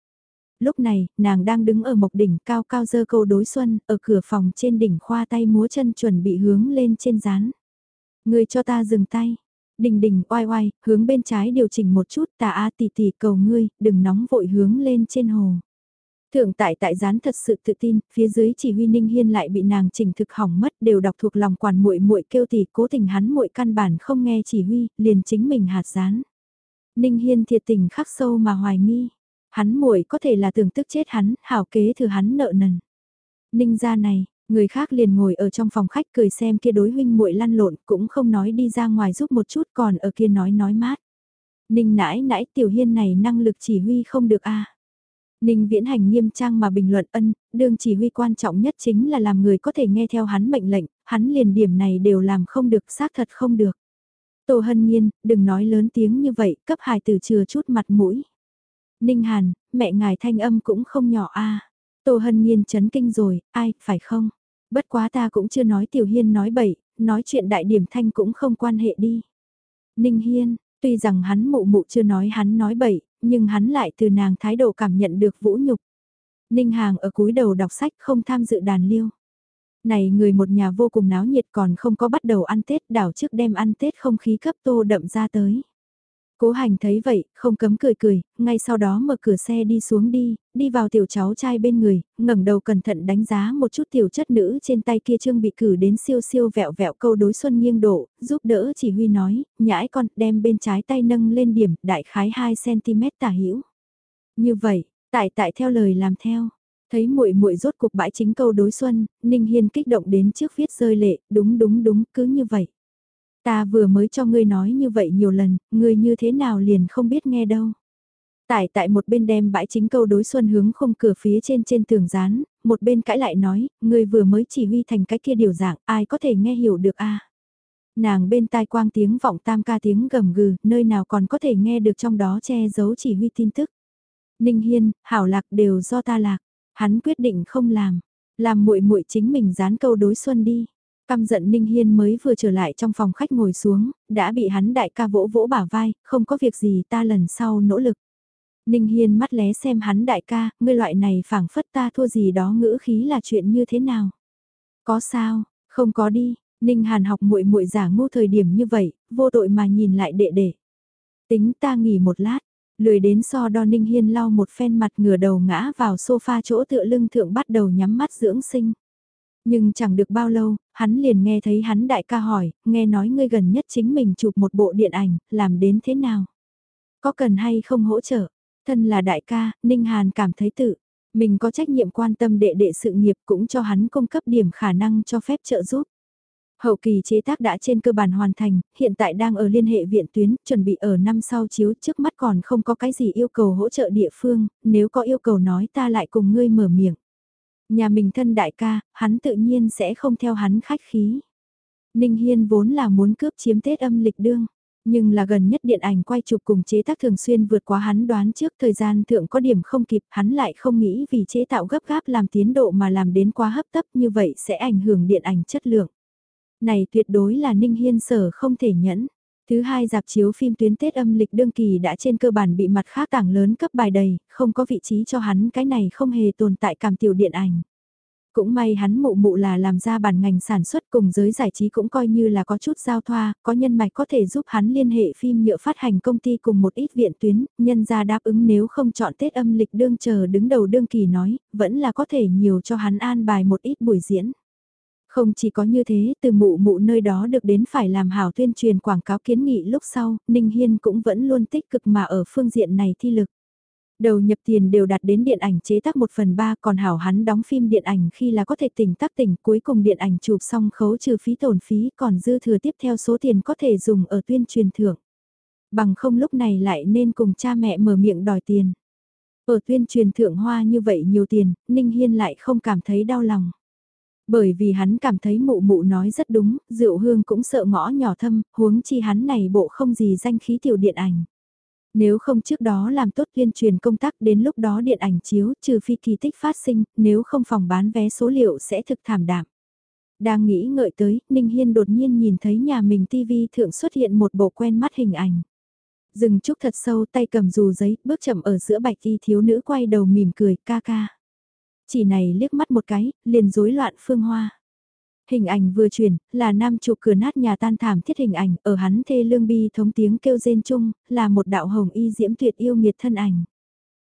Lúc này, nàng đang đứng ở mộc đỉnh cao cao dơ câu đối xuân, ở cửa phòng trên đỉnh khoa tay múa chân chuẩn bị hướng lên trên rán. Người cho ta dừng tay. Đình đình oai oai, hướng bên trái điều chỉnh một chút tà a tỷ tỷ cầu ngươi, đừng nóng vội hướng lên trên hồ. Thượng tại tại gián thật sự tự tin, phía dưới chỉ huy Ninh Hiên lại bị nàng chỉnh thực hỏng mất, đều đọc thuộc lòng quản muội muội kêu tỷ, cố tình hắn muội căn bản không nghe chỉ huy, liền chính mình hạt gián. Ninh Hiên thiệt tình khắc sâu mà hoài nghi, hắn muội có thể là tưởng tức chết hắn, hảo kế thừa hắn nợ nần. Ninh gia này, người khác liền ngồi ở trong phòng khách cười xem kia đối huynh muội lăn lộn, cũng không nói đi ra ngoài giúp một chút còn ở kia nói nói mát. Ninh nãi nãi tiểu hiên này năng lực chỉ huy không được a Ninh viễn hành nghiêm trang mà bình luận ân, đương chỉ huy quan trọng nhất chính là làm người có thể nghe theo hắn mệnh lệnh, hắn liền điểm này đều làm không được, xác thật không được. Tô hân nhiên, đừng nói lớn tiếng như vậy, cấp hài tử chừa chút mặt mũi. Ninh hàn, mẹ ngài thanh âm cũng không nhỏ a Tô hân nhiên chấn kinh rồi, ai, phải không? Bất quá ta cũng chưa nói tiểu hiên nói bậy, nói chuyện đại điểm thanh cũng không quan hệ đi. Ninh hiên, tuy rằng hắn mụ mụ chưa nói hắn nói bậy, nhưng hắn lại từ nàng thái độ cảm nhận được vũ nhục. Ninh Hàng ở cúi đầu đọc sách không tham dự đàn liêu. Này người một nhà vô cùng náo nhiệt còn không có bắt đầu ăn Tết đảo trước đem ăn Tết không khí cấp tô đậm ra tới. Cố hành thấy vậy, không cấm cười cười, ngay sau đó mở cửa xe đi xuống đi, đi vào tiểu cháu trai bên người, ngẩng đầu cẩn thận đánh giá một chút tiểu chất nữ trên tay kia trương bị cử đến siêu siêu vẹo vẹo câu đối xuân nghiêng độ, giúp đỡ chỉ huy nói, nhãi con đem bên trái tay nâng lên điểm, đại khái 2cm tả hữu Như vậy, tại tại theo lời làm theo. Thấy muội muội rốt cuộc bãi chính câu đối xuân, Ninh Hiên kích động đến trước viết rơi lệ, đúng đúng đúng, cứ như vậy. Ta vừa mới cho ngươi nói như vậy nhiều lần, ngươi như thế nào liền không biết nghe đâu. Tại tại một bên đem bãi chính câu đối xuân hướng không cửa phía trên trên tường rán, một bên cãi lại nói, ngươi vừa mới chỉ huy thành cái kia điều dạng, ai có thể nghe hiểu được a Nàng bên tai quang tiếng vọng tam ca tiếng gầm gừ, nơi nào còn có thể nghe được trong đó che giấu chỉ huy tin tức. Ninh Hiên, Hảo Lạc đều do ta lạc, hắn quyết định không làm, làm muội muội chính mình dán câu đối xuân đi. Căm giận Ninh Hiên mới vừa trở lại trong phòng khách ngồi xuống, đã bị hắn đại ca vỗ vỗ bả vai, không có việc gì ta lần sau nỗ lực. Ninh Hiên mắt lé xem hắn đại ca, ngươi loại này phảng phất ta thua gì đó ngữ khí là chuyện như thế nào. Có sao, không có đi, Ninh Hàn học muội muội giả ngu thời điểm như vậy, vô tội mà nhìn lại đệ đệ. Tính ta nghỉ một lát, lười đến so đo Ninh Hiên lau một phen mặt ngửa đầu ngã vào sofa chỗ tựa lưng thượng bắt đầu nhắm mắt dưỡng sinh. Nhưng chẳng được bao lâu, hắn liền nghe thấy hắn đại ca hỏi, nghe nói ngươi gần nhất chính mình chụp một bộ điện ảnh, làm đến thế nào? Có cần hay không hỗ trợ? Thân là đại ca, Ninh Hàn cảm thấy tự, mình có trách nhiệm quan tâm đệ đệ sự nghiệp cũng cho hắn cung cấp điểm khả năng cho phép trợ giúp. Hậu kỳ chế tác đã trên cơ bản hoàn thành, hiện tại đang ở liên hệ viện tuyến, chuẩn bị ở năm sau chiếu trước mắt còn không có cái gì yêu cầu hỗ trợ địa phương, nếu có yêu cầu nói ta lại cùng ngươi mở miệng. Nhà mình thân đại ca, hắn tự nhiên sẽ không theo hắn khách khí. Ninh Hiên vốn là muốn cướp chiếm Tết âm lịch đương, nhưng là gần nhất điện ảnh quay chụp cùng chế tác thường xuyên vượt quá hắn đoán trước thời gian thượng có điểm không kịp, hắn lại không nghĩ vì chế tạo gấp gáp làm tiến độ mà làm đến quá hấp tấp như vậy sẽ ảnh hưởng điện ảnh chất lượng. Này tuyệt đối là Ninh Hiên sở không thể nhẫn. Thứ hai dạp chiếu phim tuyến Tết âm lịch đương kỳ đã trên cơ bản bị mặt khác tảng lớn cấp bài đầy, không có vị trí cho hắn cái này không hề tồn tại cảm tiểu điện ảnh. Cũng may hắn mụ mụ là làm ra bản ngành sản xuất cùng giới giải trí cũng coi như là có chút giao thoa, có nhân mạch có thể giúp hắn liên hệ phim nhựa phát hành công ty cùng một ít viện tuyến, nhân ra đáp ứng nếu không chọn Tết âm lịch đương chờ đứng đầu đương kỳ nói, vẫn là có thể nhiều cho hắn an bài một ít buổi diễn. Không chỉ có như thế, từ mụ mụ nơi đó được đến phải làm hảo tuyên truyền quảng cáo kiến nghị lúc sau, Ninh Hiên cũng vẫn luôn tích cực mà ở phương diện này thi lực. Đầu nhập tiền đều đạt đến điện ảnh chế tác 1 phần 3 còn hảo hắn đóng phim điện ảnh khi là có thể tỉnh tác tỉnh cuối cùng điện ảnh chụp xong khấu trừ phí tổn phí còn dư thừa tiếp theo số tiền có thể dùng ở tuyên truyền thưởng. Bằng không lúc này lại nên cùng cha mẹ mở miệng đòi tiền. Ở tuyên truyền thượng hoa như vậy nhiều tiền, Ninh Hiên lại không cảm thấy đau lòng. Bởi vì hắn cảm thấy mụ mụ nói rất đúng, rượu hương cũng sợ ngõ nhỏ thâm, huống chi hắn này bộ không gì danh khí tiểu điện ảnh. Nếu không trước đó làm tốt tuyên truyền công tác đến lúc đó điện ảnh chiếu trừ phi kỳ tích phát sinh, nếu không phòng bán vé số liệu sẽ thực thảm đạm. Đang nghĩ ngợi tới, Ninh Hiên đột nhiên nhìn thấy nhà mình TV thượng xuất hiện một bộ quen mắt hình ảnh. Dừng chút thật sâu tay cầm dù giấy, bước chậm ở giữa bạch y thiếu nữ quay đầu mỉm cười ca ca. Chỉ này liếc mắt một cái, liền rối loạn phương hoa. Hình ảnh vừa chuyển, là nam chụp cửa nát nhà tan thảm thiết hình ảnh, ở hắn thê lương bi thống tiếng kêu rên chung, là một đạo hồng y diễm tuyệt yêu nghiệt thân ảnh.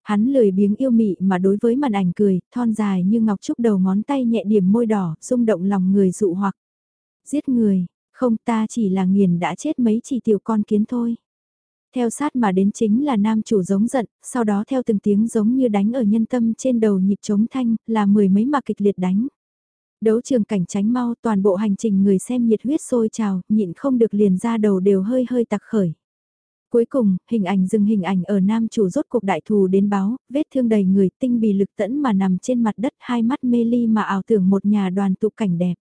Hắn lười biếng yêu mị mà đối với màn ảnh cười, thon dài như ngọc trúc đầu ngón tay nhẹ điểm môi đỏ, rung động lòng người dụ hoặc. Giết người, không ta chỉ là nghiền đã chết mấy chỉ tiểu con kiến thôi. Theo sát mà đến chính là nam chủ giống giận, sau đó theo từng tiếng giống như đánh ở nhân tâm trên đầu nhịp trống thanh, là mười mấy mà kịch liệt đánh. Đấu trường cảnh tránh mau toàn bộ hành trình người xem nhiệt huyết sôi trào, nhịn không được liền ra đầu đều hơi hơi tặc khởi. Cuối cùng, hình ảnh dừng hình ảnh ở nam chủ rốt cuộc đại thù đến báo, vết thương đầy người tinh bì lực tẫn mà nằm trên mặt đất hai mắt mê ly mà ảo tưởng một nhà đoàn tụ cảnh đẹp.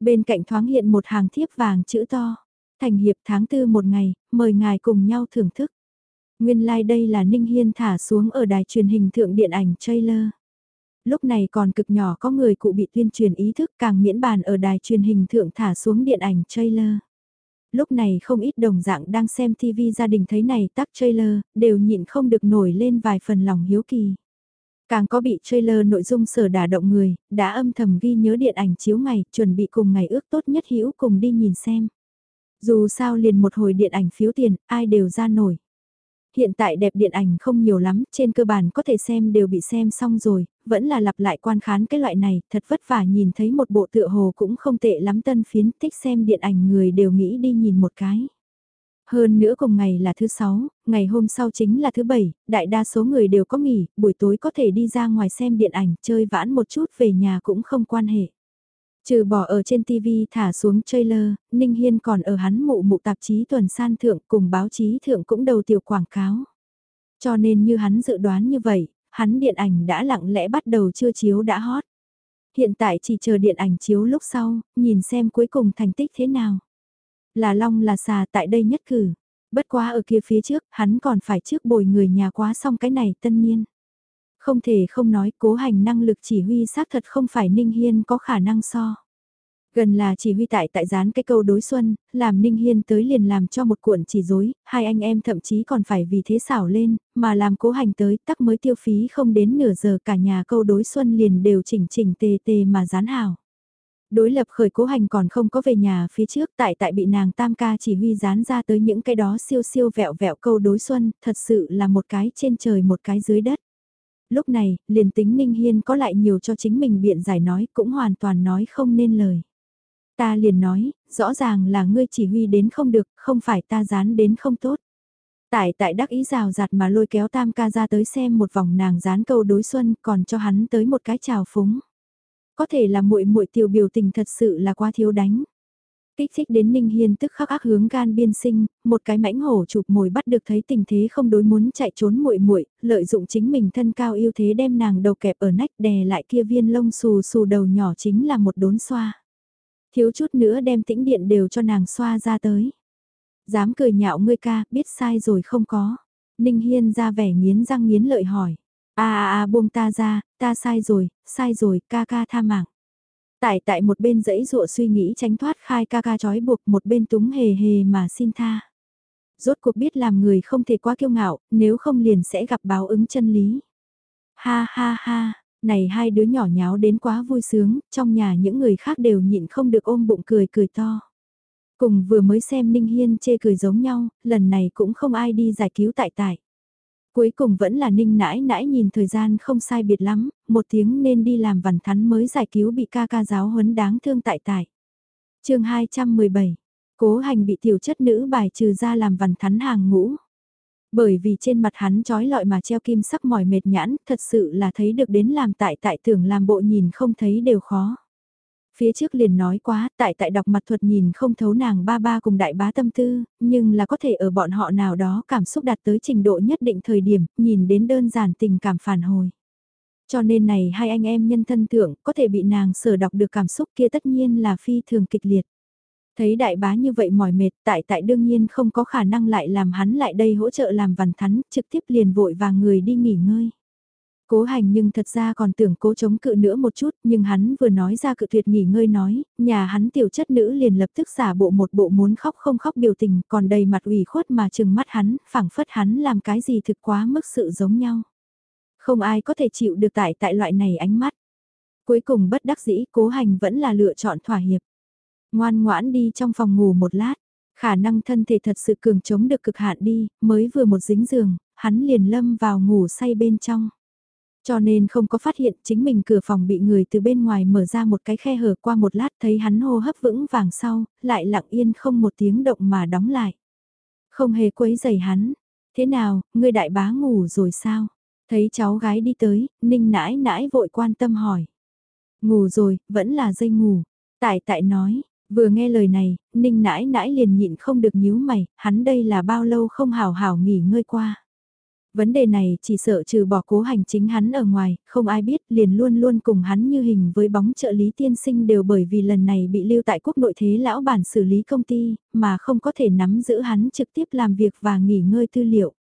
Bên cạnh thoáng hiện một hàng thiếp vàng chữ to, thành hiệp tháng tư một ngày, mời ngài cùng nhau thưởng thức. Nguyên lai like đây là Ninh Hiên thả xuống ở đài truyền hình thượng điện ảnh trailer. Lúc này còn cực nhỏ có người cụ bị tuyên truyền ý thức càng miễn bàn ở đài truyền hình thượng thả xuống điện ảnh trailer lúc này không ít đồng dạng đang xem TV gia đình thấy này tắc trailer, đều nhịn không được nổi lên vài phần lòng hiếu kỳ. Càng có bị trailer nội dung sở đả động người, đã âm thầm ghi nhớ điện ảnh chiếu ngày, chuẩn bị cùng ngày ước tốt nhất hữu cùng đi nhìn xem. Dù sao liền một hồi điện ảnh phiếu tiền, ai đều ra nổi hiện tại đẹp điện ảnh không nhiều lắm, trên cơ bản có thể xem đều bị xem xong rồi, vẫn là lặp lại quan khán cái loại này, thật vất vả nhìn thấy một bộ tựa hồ cũng không tệ lắm tân phiến, thích xem điện ảnh người đều nghĩ đi nhìn một cái. Hơn nữa cùng ngày là thứ sáu, ngày hôm sau chính là thứ bảy, đại đa số người đều có nghỉ, buổi tối có thể đi ra ngoài xem điện ảnh, chơi vãn một chút về nhà cũng không quan hệ. Trừ bỏ ở trên TV thả xuống trailer, Ninh Hiên còn ở hắn mụ mụ tạp chí tuần san thượng cùng báo chí thượng cũng đầu tiểu quảng cáo. Cho nên như hắn dự đoán như vậy, hắn điện ảnh đã lặng lẽ bắt đầu chưa chiếu đã hot. Hiện tại chỉ chờ điện ảnh chiếu lúc sau, nhìn xem cuối cùng thành tích thế nào. Là long là xà tại đây nhất cử. Bất quá ở kia phía trước, hắn còn phải trước bồi người nhà quá xong cái này tân niên. Không thể không nói cố hành năng lực chỉ huy xác thật không phải Ninh Hiên có khả năng so. Gần là chỉ huy tại tại dán cái câu đối xuân, làm Ninh Hiên tới liền làm cho một cuộn chỉ dối, hai anh em thậm chí còn phải vì thế xảo lên, mà làm cố hành tới tắc mới tiêu phí không đến nửa giờ cả nhà câu đối xuân liền đều chỉnh chỉnh tề tề mà dán hảo. Đối lập khởi cố hành còn không có về nhà phía trước tại tại bị nàng tam ca chỉ huy dán ra tới những cái đó siêu siêu vẹo vẹo câu đối xuân, thật sự là một cái trên trời một cái dưới đất lúc này, liền tính Ninh Hiên có lại nhiều cho chính mình biện giải nói cũng hoàn toàn nói không nên lời. Ta liền nói, rõ ràng là ngươi chỉ huy đến không được, không phải ta dán đến không tốt. Tại tại đắc ý rào rạt mà lôi kéo tam ca ra tới xem một vòng nàng dán câu đối xuân còn cho hắn tới một cái chào phúng. Có thể là muội muội tiểu biểu tình thật sự là quá thiếu đánh. Kích thích đến Ninh Hiên tức khắc ác hướng gan biên sinh, một cái mãnh hổ chụp mồi bắt được thấy tình thế không đối muốn chạy trốn muội muội, lợi dụng chính mình thân cao yêu thế đem nàng đầu kẹp ở nách đè lại kia viên lông xù xù đầu nhỏ chính là một đốn xoa. Thiếu chút nữa đem tĩnh điện đều cho nàng xoa ra tới. Dám cười nhạo ngươi ca, biết sai rồi không có. Ninh Hiên ra vẻ nghiến răng nghiến lợi hỏi. a a a buông ta ra, ta sai rồi, sai rồi, ca ca tha mạng. Tại tại một bên dãy dụa suy nghĩ tránh thoát khai ca ca trói buộc một bên túng hề hề mà xin tha. Rốt cuộc biết làm người không thể quá kiêu ngạo, nếu không liền sẽ gặp báo ứng chân lý. Ha ha ha, này hai đứa nhỏ nháo đến quá vui sướng, trong nhà những người khác đều nhịn không được ôm bụng cười cười to. Cùng vừa mới xem Ninh Hiên chê cười giống nhau, lần này cũng không ai đi giải cứu tại tại. Cuối cùng vẫn là ninh nãi nãi nhìn thời gian không sai biệt lắm, một tiếng nên đi làm vằn thắn mới giải cứu bị ca ca giáo huấn đáng thương tại tại. chương 217, cố hành bị tiểu chất nữ bài trừ ra làm vằn thắn hàng ngũ. Bởi vì trên mặt hắn trói lọi mà treo kim sắc mỏi mệt nhãn, thật sự là thấy được đến làm tại tại tưởng làm bộ nhìn không thấy đều khó. Phía trước liền nói quá, tại tại đọc mặt thuật nhìn không thấu nàng ba ba cùng đại bá tâm tư, nhưng là có thể ở bọn họ nào đó cảm xúc đạt tới trình độ nhất định thời điểm, nhìn đến đơn giản tình cảm phản hồi. Cho nên này hai anh em nhân thân thượng có thể bị nàng sở đọc được cảm xúc kia tất nhiên là phi thường kịch liệt. Thấy đại bá như vậy mỏi mệt tại tại đương nhiên không có khả năng lại làm hắn lại đây hỗ trợ làm vằn thắn trực tiếp liền vội và người đi nghỉ ngơi. Cố hành nhưng thật ra còn tưởng cố chống cự nữa một chút, nhưng hắn vừa nói ra cự tuyệt nghỉ ngơi nói, nhà hắn tiểu chất nữ liền lập tức giả bộ một bộ muốn khóc không khóc biểu tình, còn đầy mặt ủy khuất mà chừng mắt hắn, phảng phất hắn làm cái gì thực quá mức sự giống nhau. Không ai có thể chịu được tại tại loại này ánh mắt. Cuối cùng bất đắc dĩ cố hành vẫn là lựa chọn thỏa hiệp. Ngoan ngoãn đi trong phòng ngủ một lát, khả năng thân thể thật sự cường chống được cực hạn đi, mới vừa một dính giường, hắn liền lâm vào ngủ say bên trong. Cho nên không có phát hiện chính mình cửa phòng bị người từ bên ngoài mở ra một cái khe hở qua một lát thấy hắn hô hấp vững vàng sau, lại lặng yên không một tiếng động mà đóng lại. Không hề quấy giày hắn. Thế nào, ngươi đại bá ngủ rồi sao? Thấy cháu gái đi tới, ninh nãi nãi vội quan tâm hỏi. Ngủ rồi, vẫn là dây ngủ. Tại tại nói, vừa nghe lời này, ninh nãi nãi liền nhịn không được nhíu mày, hắn đây là bao lâu không hào hào nghỉ ngơi qua. Vấn đề này chỉ sợ trừ bỏ cố hành chính hắn ở ngoài, không ai biết liền luôn luôn cùng hắn như hình với bóng trợ lý tiên sinh đều bởi vì lần này bị lưu tại quốc nội thế lão bản xử lý công ty, mà không có thể nắm giữ hắn trực tiếp làm việc và nghỉ ngơi tư liệu.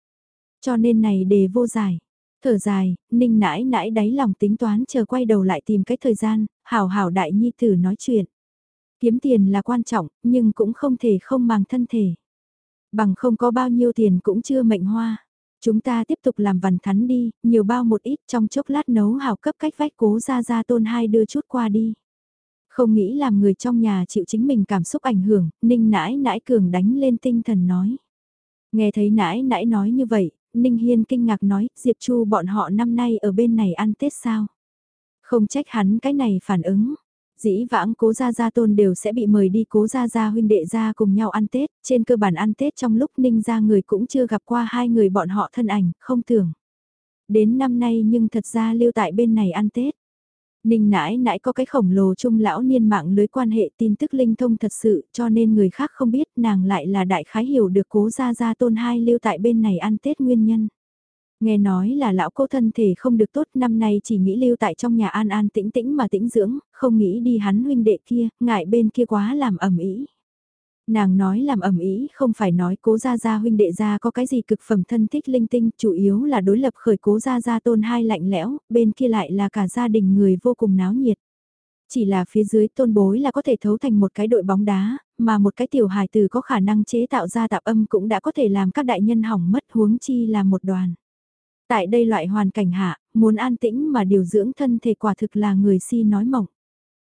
Cho nên này đề vô giải. Thở dài, ninh nãi nãi đáy lòng tính toán chờ quay đầu lại tìm cái thời gian, hảo hảo đại nhi tử nói chuyện. Kiếm tiền là quan trọng, nhưng cũng không thể không mang thân thể. Bằng không có bao nhiêu tiền cũng chưa mệnh hoa. Chúng ta tiếp tục làm vằn thắn đi, nhiều bao một ít trong chốc lát nấu hào cấp cách vách cố ra ra tôn hai đưa chút qua đi. Không nghĩ làm người trong nhà chịu chính mình cảm xúc ảnh hưởng, ninh nãi nãi cường đánh lên tinh thần nói. Nghe thấy nãi nãi nói như vậy, Ninh Hiên kinh ngạc nói, Diệp Chu bọn họ năm nay ở bên này ăn Tết sao? Không trách hắn cái này phản ứng, dĩ vãng cố gia gia tôn đều sẽ bị mời đi cố gia gia huynh đệ gia cùng nhau ăn Tết, trên cơ bản ăn Tết trong lúc ninh gia người cũng chưa gặp qua hai người bọn họ thân ảnh, không tưởng. Đến năm nay nhưng thật ra lưu tại bên này ăn Tết. Ninh nãi nãi có cái khổng lồ trung lão niên mạng lưới quan hệ tin tức linh thông thật sự cho nên người khác không biết nàng lại là đại khái hiểu được cố gia gia tôn hai lưu tại bên này ăn Tết nguyên nhân. Nghe nói là lão cô thân thể không được tốt năm nay chỉ nghĩ lưu tại trong nhà an an tĩnh tĩnh mà tĩnh dưỡng, không nghĩ đi hắn huynh đệ kia, ngại bên kia quá làm ẩm ý. Nàng nói làm ẩm ý không phải nói cố gia gia huynh đệ gia có cái gì cực phẩm thân thích linh tinh, chủ yếu là đối lập khởi cố gia gia tôn hai lạnh lẽo, bên kia lại là cả gia đình người vô cùng náo nhiệt. Chỉ là phía dưới tôn bối là có thể thấu thành một cái đội bóng đá, mà một cái tiểu hài từ có khả năng chế tạo ra tạp âm cũng đã có thể làm các đại nhân hỏng mất huống chi là một đoàn. Tại đây loại hoàn cảnh hạ, muốn an tĩnh mà điều dưỡng thân thể quả thực là người si nói mộng.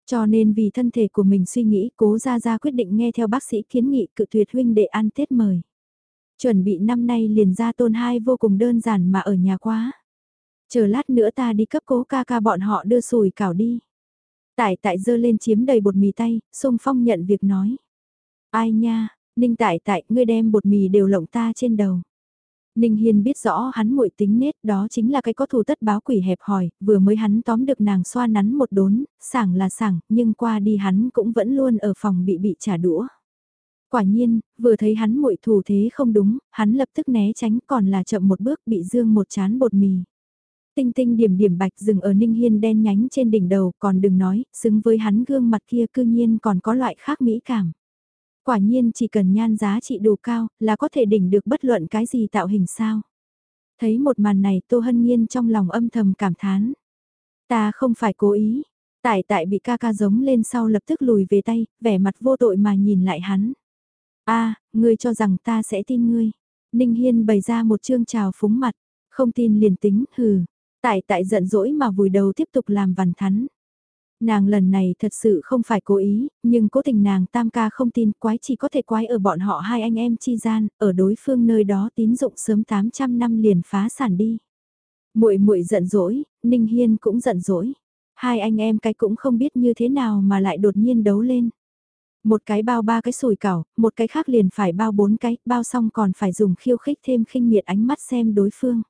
Cho nên vì thân thể của mình suy nghĩ cố ra ra quyết định nghe theo bác sĩ kiến nghị cự tuyệt huynh để ăn Tết mời. Chuẩn bị năm nay liền ra tôn hai vô cùng đơn giản mà ở nhà quá. Chờ lát nữa ta đi cấp cố ca ca bọn họ đưa sùi cảo đi. Tại tại dơ lên chiếm đầy bột mì tay, sung phong nhận việc nói. Ai nha, ninh tại tại ngươi đem bột mì đều lộng ta trên đầu. Ninh Hiên biết rõ hắn muội tính nết đó chính là cái có thù tất báo quỷ hẹp hòi, vừa mới hắn tóm được nàng xoa nắn một đốn, sảng là sảng, nhưng qua đi hắn cũng vẫn luôn ở phòng bị bị trả đũa. Quả nhiên, vừa thấy hắn muội thù thế không đúng, hắn lập tức né tránh còn là chậm một bước bị dương một chán bột mì. Tinh tinh điểm điểm bạch dừng ở Ninh Hiên đen nhánh trên đỉnh đầu còn đừng nói, xứng với hắn gương mặt kia cư nhiên còn có loại khác mỹ cảm. Quả nhiên chỉ cần nhan giá trị đủ cao là có thể đỉnh được bất luận cái gì tạo hình sao. Thấy một màn này Tô Hân Nhiên trong lòng âm thầm cảm thán. Ta không phải cố ý. Tại tại bị ca ca giống lên sau lập tức lùi về tay, vẻ mặt vô tội mà nhìn lại hắn. a ngươi cho rằng ta sẽ tin ngươi. Ninh Hiên bày ra một chương trào phúng mặt. Không tin liền tính, hừ. Tại tại giận dỗi mà vùi đầu tiếp tục làm vằn thắn. Nàng lần này thật sự không phải cố ý, nhưng cố tình nàng tam ca không tin quái chỉ có thể quái ở bọn họ hai anh em chi gian, ở đối phương nơi đó tín dụng sớm 800 năm liền phá sản đi. muội muội giận dỗi, Ninh Hiên cũng giận dỗi. Hai anh em cái cũng không biết như thế nào mà lại đột nhiên đấu lên. Một cái bao ba cái sùi cảo, một cái khác liền phải bao bốn cái, bao xong còn phải dùng khiêu khích thêm khinh miệt ánh mắt xem đối phương.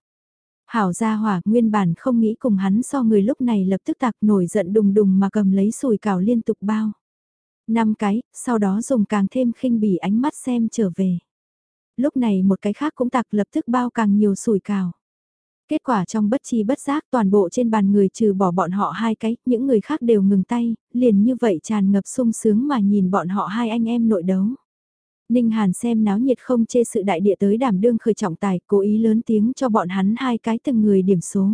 Hảo gia hỏa nguyên bản không nghĩ cùng hắn so người lúc này lập tức tạc nổi giận đùng đùng mà cầm lấy sùi cảo liên tục bao. Năm cái, sau đó dùng càng thêm khinh bỉ ánh mắt xem trở về. Lúc này một cái khác cũng tạc lập tức bao càng nhiều sùi cảo. Kết quả trong bất chi bất giác toàn bộ trên bàn người trừ bỏ bọn họ hai cái, những người khác đều ngừng tay, liền như vậy tràn ngập sung sướng mà nhìn bọn họ hai anh em nội đấu. Ninh Hàn xem náo nhiệt không chê sự đại địa tới đảm đương khởi trọng tài, cố ý lớn tiếng cho bọn hắn hai cái từng người điểm số.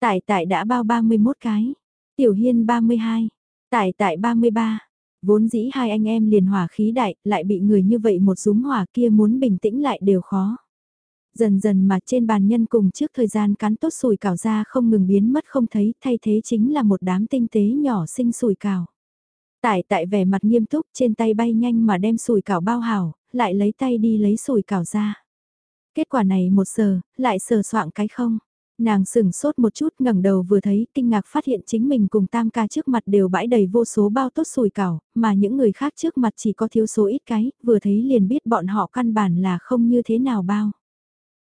Tại tại đã bao 31 cái, Tiểu Hiên 32, tại tại 33. Vốn dĩ hai anh em liền hỏa khí đại, lại bị người như vậy một rúm hỏa kia muốn bình tĩnh lại đều khó. Dần dần mà trên bàn nhân cùng trước thời gian cắn tốt sùi cảo ra không ngừng biến mất không thấy, thay thế chính là một đám tinh tế nhỏ sinh sùi cảo. Tại tại vẻ mặt nghiêm túc trên tay bay nhanh mà đem sùi cảo bao hảo, lại lấy tay đi lấy sùi cảo ra. Kết quả này một giờ lại sờ soạn cái không. Nàng sửng sốt một chút ngẩng đầu vừa thấy kinh ngạc phát hiện chính mình cùng tam ca trước mặt đều bãi đầy vô số bao tốt sùi cảo, mà những người khác trước mặt chỉ có thiếu số ít cái, vừa thấy liền biết bọn họ căn bản là không như thế nào bao.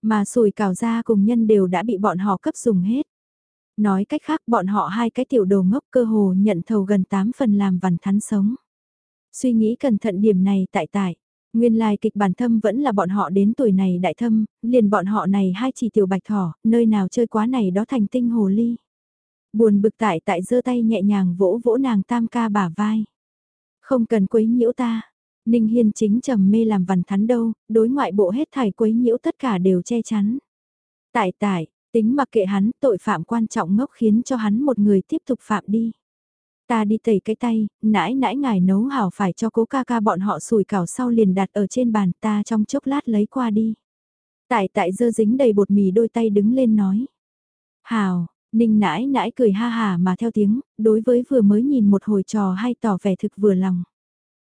Mà sùi cảo ra cùng nhân đều đã bị bọn họ cấp dùng hết. Nói cách khác bọn họ hai cái tiểu đồ ngốc cơ hồ nhận thầu gần 8 phần làm vằn thắn sống. Suy nghĩ cẩn thận điểm này tại tại. Nguyên lai kịch bản thâm vẫn là bọn họ đến tuổi này đại thâm, liền bọn họ này hai chỉ tiểu bạch thỏ, nơi nào chơi quá này đó thành tinh hồ ly. Buồn bực tại tại giơ tay nhẹ nhàng vỗ vỗ nàng tam ca bả vai. Không cần quấy nhiễu ta. Ninh Hiên chính trầm mê làm vằn thắn đâu, đối ngoại bộ hết thải quấy nhiễu tất cả đều che chắn. Tại tại, tính mặc kệ hắn, tội phạm quan trọng ngốc khiến cho hắn một người tiếp tục phạm đi. Ta đi tẩy cái tay, nãi nãi ngài nấu hảo phải cho cố ca ca bọn họ sủi cảo sau liền đặt ở trên bàn ta trong chốc lát lấy qua đi. Tại tại dơ dính đầy bột mì đôi tay đứng lên nói. Hảo, ninh nãi nãi cười ha hà mà theo tiếng, đối với vừa mới nhìn một hồi trò hay tỏ vẻ thực vừa lòng.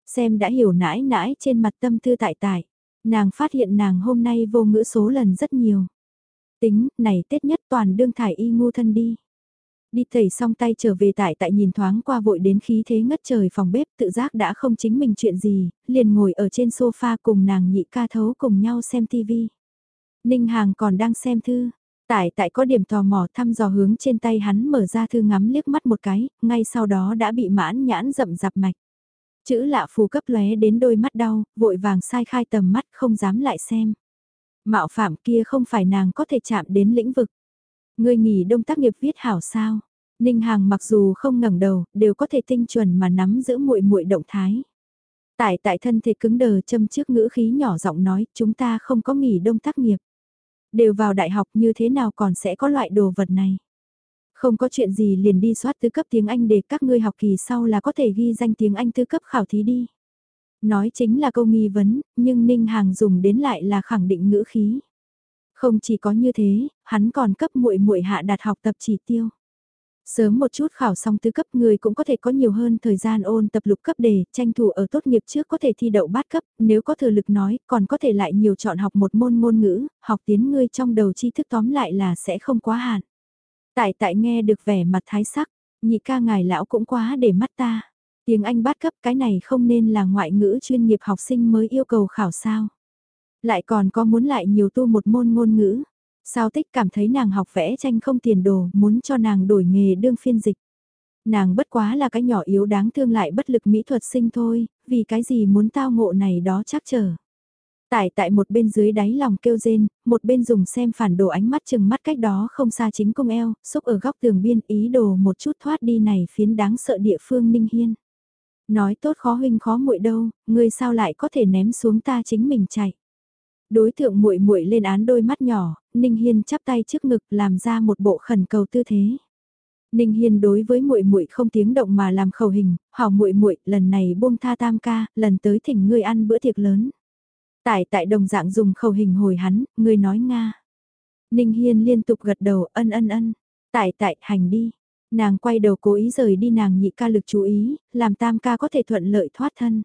Xem đã hiểu nãi nãi trên mặt tâm tư tại tại, nàng phát hiện nàng hôm nay vô ngữ số lần rất nhiều. Tính, này Tết nhất toàn đương thải y ngu thân đi. Đi thầy xong tay trở về tại tại nhìn thoáng qua vội đến khí thế ngất trời phòng bếp tự giác đã không chính mình chuyện gì, liền ngồi ở trên sofa cùng nàng nhị ca thấu cùng nhau xem tivi. Ninh Hàng còn đang xem thư, tại tại có điểm tò mò thăm dò hướng trên tay hắn mở ra thư ngắm liếc mắt một cái, ngay sau đó đã bị mãn nhãn rậm rạp mạch. Chữ lạ phù cấp lóe đến đôi mắt đau, vội vàng sai khai tầm mắt không dám lại xem. Mạo phạm kia không phải nàng có thể chạm đến lĩnh vực. Ngươi nghỉ đông tác nghiệp viết hảo sao? Ninh Hàng mặc dù không ngẩng đầu, đều có thể tinh chuẩn mà nắm giữ muội muội động thái. Tại tại thân thể cứng đờ châm trước ngữ khí nhỏ giọng nói, chúng ta không có nghỉ đông tác nghiệp. Đều vào đại học như thế nào còn sẽ có loại đồ vật này. Không có chuyện gì liền đi soát tư cấp tiếng Anh để các ngươi học kỳ sau là có thể ghi danh tiếng Anh tư cấp khảo thí đi. Nói chính là câu nghi vấn, nhưng Ninh Hàng dùng đến lại là khẳng định ngữ khí. Không chỉ có như thế, hắn còn cấp muội muội hạ đạt học tập chỉ tiêu. Sớm một chút khảo xong tứ cấp người cũng có thể có nhiều hơn thời gian ôn tập lục cấp đề, tranh thủ ở tốt nghiệp trước có thể thi đậu bát cấp, nếu có thừa lực nói, còn có thể lại nhiều chọn học một môn ngôn ngữ, học tiến ngươi trong đầu tri thức tóm lại là sẽ không quá hạn. Tại tại nghe được vẻ mặt thái sắc, nhị ca ngài lão cũng quá để mắt ta. Tiếng Anh bát cấp cái này không nên là ngoại ngữ chuyên nghiệp học sinh mới yêu cầu khảo sao. Lại còn có muốn lại nhiều tu một môn ngôn ngữ. Sao tích cảm thấy nàng học vẽ tranh không tiền đồ, muốn cho nàng đổi nghề đương phiên dịch. Nàng bất quá là cái nhỏ yếu đáng thương lại bất lực mỹ thuật sinh thôi, vì cái gì muốn tao ngộ này đó chắc chờ. Tại tại một bên dưới đáy lòng kêu rên, một bên dùng xem phản đồ ánh mắt chừng mắt cách đó không xa chính công eo, xúc ở góc tường biên ý đồ một chút thoát đi này phiến đáng sợ địa phương Ninh Hiên. Nói tốt khó huynh khó muội đâu, ngươi sao lại có thể ném xuống ta chính mình chạy. Đối tượng muội muội lên án đôi mắt nhỏ, Ninh Hiên chắp tay trước ngực làm ra một bộ khẩn cầu tư thế. Ninh Hiên đối với muội muội không tiếng động mà làm khẩu hình, "Hảo muội muội, lần này buông tha tam ca, lần tới thỉnh ngươi ăn bữa tiệc lớn." Tại tại đồng dạng dùng khẩu hình hồi hắn, "Ngươi nói nga." Ninh Hiên liên tục gật đầu, ân ân ân. Tại tại, hành đi. Nàng quay đầu cố ý rời đi nàng nhị ca lực chú ý, làm tam ca có thể thuận lợi thoát thân.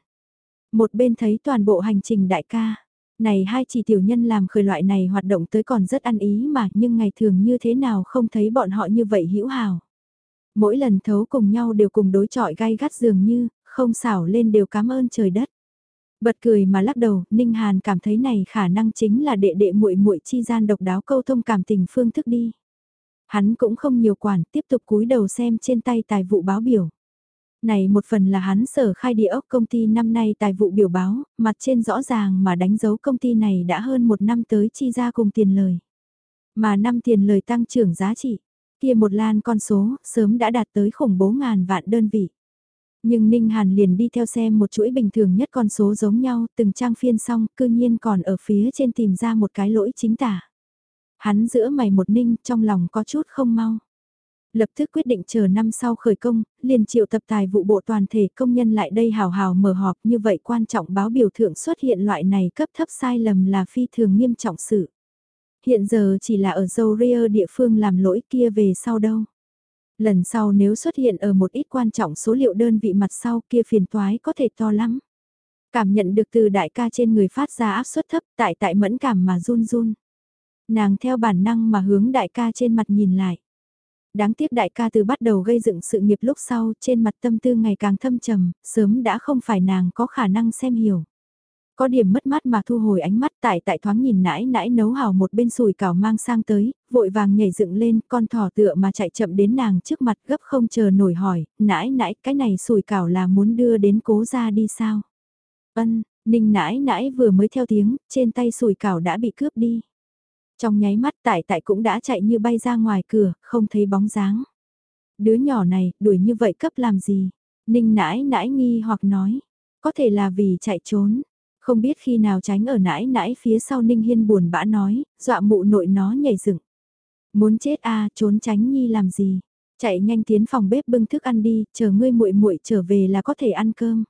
Một bên thấy toàn bộ hành trình đại ca. Này hai chỉ tiểu nhân làm khởi loại này hoạt động tới còn rất ăn ý mà nhưng ngày thường như thế nào không thấy bọn họ như vậy hữu hào. Mỗi lần thấu cùng nhau đều cùng đối trọi gai gắt dường như, không xảo lên đều cảm ơn trời đất. Bật cười mà lắc đầu, Ninh Hàn cảm thấy này khả năng chính là đệ đệ muội muội chi gian độc đáo câu thông cảm tình phương thức đi. Hắn cũng không nhiều quản, tiếp tục cúi đầu xem trên tay tài vụ báo biểu. Này một phần là hắn sở khai địa ốc công ty năm nay tài vụ biểu báo, mặt trên rõ ràng mà đánh dấu công ty này đã hơn một năm tới chi ra cùng tiền lời. Mà năm tiền lời tăng trưởng giá trị, kia một lan con số sớm đã đạt tới khủng bố ngàn vạn đơn vị. Nhưng Ninh Hàn liền đi theo xem một chuỗi bình thường nhất con số giống nhau, từng trang phiên xong, cư nhiên còn ở phía trên tìm ra một cái lỗi chính tả. Hắn giữa mày một ninh, trong lòng có chút không mau lập tức quyết định chờ năm sau khởi công, liền triệu tập tài vụ bộ toàn thể công nhân lại đây hào hào mở họp như vậy quan trọng báo biểu thượng xuất hiện loại này cấp thấp sai lầm là phi thường nghiêm trọng sự. Hiện giờ chỉ là ở dâu ria địa phương làm lỗi kia về sau đâu. Lần sau nếu xuất hiện ở một ít quan trọng số liệu đơn vị mặt sau kia phiền toái có thể to lắm. Cảm nhận được từ đại ca trên người phát ra áp suất thấp tại tại mẫn cảm mà run run. Nàng theo bản năng mà hướng đại ca trên mặt nhìn lại. Đáng tiếc đại ca từ bắt đầu gây dựng sự nghiệp lúc sau trên mặt tâm tư ngày càng thâm trầm, sớm đã không phải nàng có khả năng xem hiểu. Có điểm mất mát mà thu hồi ánh mắt tại tại thoáng nhìn nãi nãi nấu hào một bên sùi cảo mang sang tới, vội vàng nhảy dựng lên, con thỏ tựa mà chạy chậm đến nàng trước mặt gấp không chờ nổi hỏi, nãi nãi cái này sùi cảo là muốn đưa đến cố ra đi sao? Ân, ninh nãi nãi vừa mới theo tiếng, trên tay sùi cảo đã bị cướp đi. Trong nháy mắt tại tại cũng đã chạy như bay ra ngoài cửa, không thấy bóng dáng. Đứa nhỏ này, đuổi như vậy cấp làm gì? Ninh nãi nãi nghi hoặc nói, có thể là vì chạy trốn. Không biết khi nào tránh ở nãi nãi phía sau Ninh Hiên buồn bã nói, dọa mụ nội nó nhảy dựng. Muốn chết a à, trốn tránh nhi làm gì? Chạy nhanh tiến phòng bếp bưng thức ăn đi, chờ ngươi muội muội trở về là có thể ăn cơm.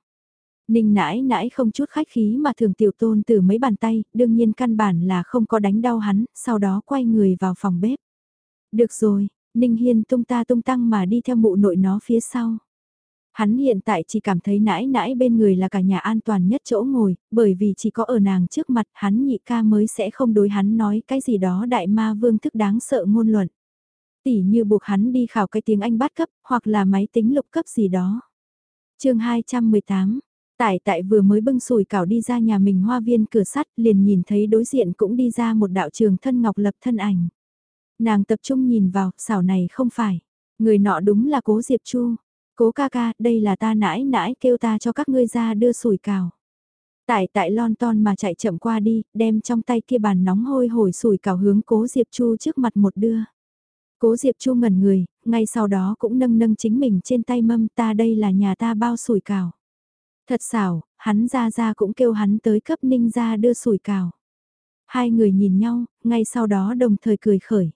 Ninh nãi nãi không chút khách khí mà thường tiểu tôn từ mấy bàn tay, đương nhiên căn bản là không có đánh đau hắn, sau đó quay người vào phòng bếp. Được rồi, Ninh Hiên tung ta tung tăng mà đi theo mụ nội nó phía sau. Hắn hiện tại chỉ cảm thấy nãi nãi bên người là cả nhà an toàn nhất chỗ ngồi, bởi vì chỉ có ở nàng trước mặt hắn nhị ca mới sẽ không đối hắn nói cái gì đó đại ma vương thức đáng sợ ngôn luận. Tỉ như buộc hắn đi khảo cái tiếng Anh bát cấp, hoặc là máy tính lục cấp gì đó. chương 218 Tại tại vừa mới bưng sùi cảo đi ra nhà mình hoa viên cửa sắt liền nhìn thấy đối diện cũng đi ra một đạo trường thân ngọc lập thân ảnh. Nàng tập trung nhìn vào, xảo này không phải. Người nọ đúng là cố Diệp Chu. Cố ca ca, đây là ta nãi nãi kêu ta cho các ngươi ra đưa sủi cào. Tại tại lon ton mà chạy chậm qua đi, đem trong tay kia bàn nóng hôi hổi sủi cào hướng cố Diệp Chu trước mặt một đưa. Cố Diệp Chu ngẩn người, ngay sau đó cũng nâng nâng chính mình trên tay mâm ta đây là nhà ta bao sủi cào. Thật xảo, hắn ra ra cũng kêu hắn tới cấp ninh ra đưa sủi cào. Hai người nhìn nhau, ngay sau đó đồng thời cười khởi.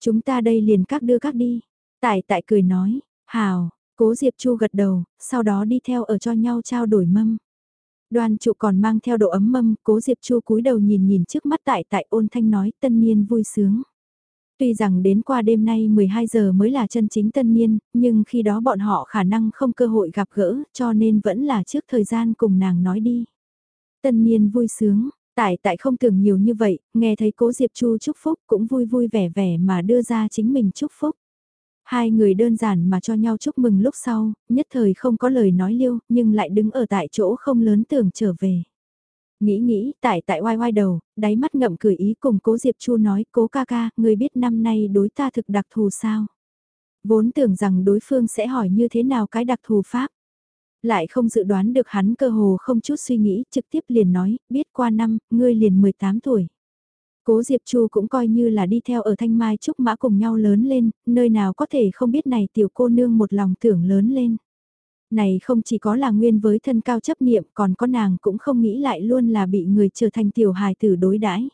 Chúng ta đây liền các đưa các đi. Tại tại cười nói, hào, Cố Diệp Chu gật đầu, sau đó đi theo ở cho nhau trao đổi mâm. Đoan trụ còn mang theo độ ấm mâm, cố Diệp Chu cúi đầu nhìn nhìn trước mắt tại tại ôn thanh nói tân niên vui sướng. Tuy rằng đến qua đêm nay 12 giờ mới là chân chính tân niên, nhưng khi đó bọn họ khả năng không cơ hội gặp gỡ, cho nên vẫn là trước thời gian cùng nàng nói đi. Tân niên vui sướng, tại tại không tưởng nhiều như vậy, nghe thấy cố Diệp Chu chúc phúc cũng vui vui vẻ vẻ mà đưa ra chính mình chúc phúc. Hai người đơn giản mà cho nhau chúc mừng lúc sau, nhất thời không có lời nói liêu, nhưng lại đứng ở tại chỗ không lớn tưởng trở về. Nghĩ nghĩ, tại tại oai oai đầu, đáy mắt ngậm cười ý cùng cố Diệp Chu nói, cố ca ca, người biết năm nay đối ta thực đặc thù sao? Vốn tưởng rằng đối phương sẽ hỏi như thế nào cái đặc thù pháp. Lại không dự đoán được hắn cơ hồ không chút suy nghĩ, trực tiếp liền nói, biết qua năm, ngươi liền 18 tuổi. Cố Diệp Chu cũng coi như là đi theo ở Thanh Mai Trúc Mã cùng nhau lớn lên, nơi nào có thể không biết này tiểu cô nương một lòng tưởng lớn lên. Này không chỉ có là nguyên với thân cao chấp niệm còn có nàng cũng không nghĩ lại luôn là bị người trở thành tiểu hài tử đối đãi.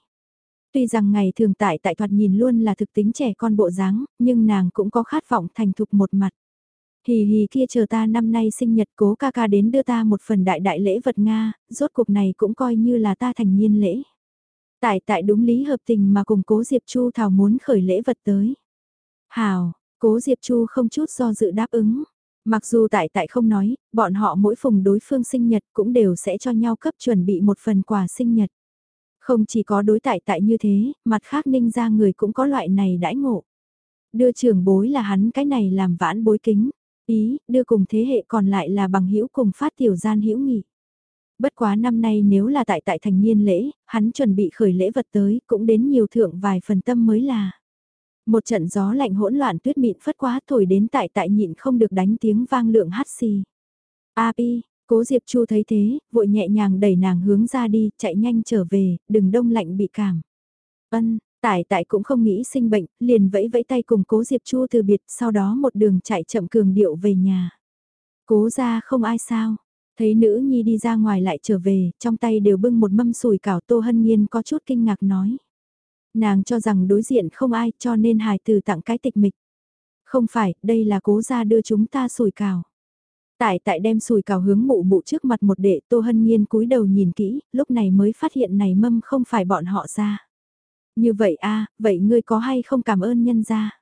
Tuy rằng ngày thường tại tại thoạt nhìn luôn là thực tính trẻ con bộ dáng, nhưng nàng cũng có khát vọng thành thục một mặt. Hì hì kia chờ ta năm nay sinh nhật cố ca ca đến đưa ta một phần đại đại lễ vật Nga, rốt cuộc này cũng coi như là ta thành niên lễ. Tại tại đúng lý hợp tình mà cùng cố Diệp Chu thảo muốn khởi lễ vật tới. Hào, cố Diệp Chu không chút do dự đáp ứng. Mặc dù tại tại không nói, bọn họ mỗi phùng đối phương sinh nhật cũng đều sẽ cho nhau cấp chuẩn bị một phần quà sinh nhật. Không chỉ có đối tại tại như thế, mặt khác ninh ra người cũng có loại này đãi ngộ. Đưa trưởng bối là hắn cái này làm vãn bối kính, ý, đưa cùng thế hệ còn lại là bằng hữu cùng phát tiểu gian hữu nghị. Bất quá năm nay nếu là tại tại thành niên lễ, hắn chuẩn bị khởi lễ vật tới, cũng đến nhiều thượng vài phần tâm mới là. Một trận gió lạnh hỗn loạn tuyết mịn phất quá thổi đến tại tại nhịn không được đánh tiếng vang lượng hát xì. A pi, cố Diệp Chu thấy thế, vội nhẹ nhàng đẩy nàng hướng ra đi, chạy nhanh trở về, đừng đông lạnh bị cảm. Ân, tại tại cũng không nghĩ sinh bệnh, liền vẫy vẫy tay cùng cố Diệp Chu từ biệt, sau đó một đường chạy chậm cường điệu về nhà. Cố ra không ai sao, Thấy nữ nhi đi ra ngoài lại trở về, trong tay đều bưng một mâm sùi cảo Tô Hân Nhiên có chút kinh ngạc nói. Nàng cho rằng đối diện không ai cho nên hài từ tặng cái tịch mịch. Không phải, đây là cố gia đưa chúng ta sùi cào Tại tại đem sùi cào hướng mụ mụ trước mặt một đệ Tô Hân Nhiên cúi đầu nhìn kỹ, lúc này mới phát hiện này mâm không phải bọn họ ra. Như vậy a vậy ngươi có hay không cảm ơn nhân gia?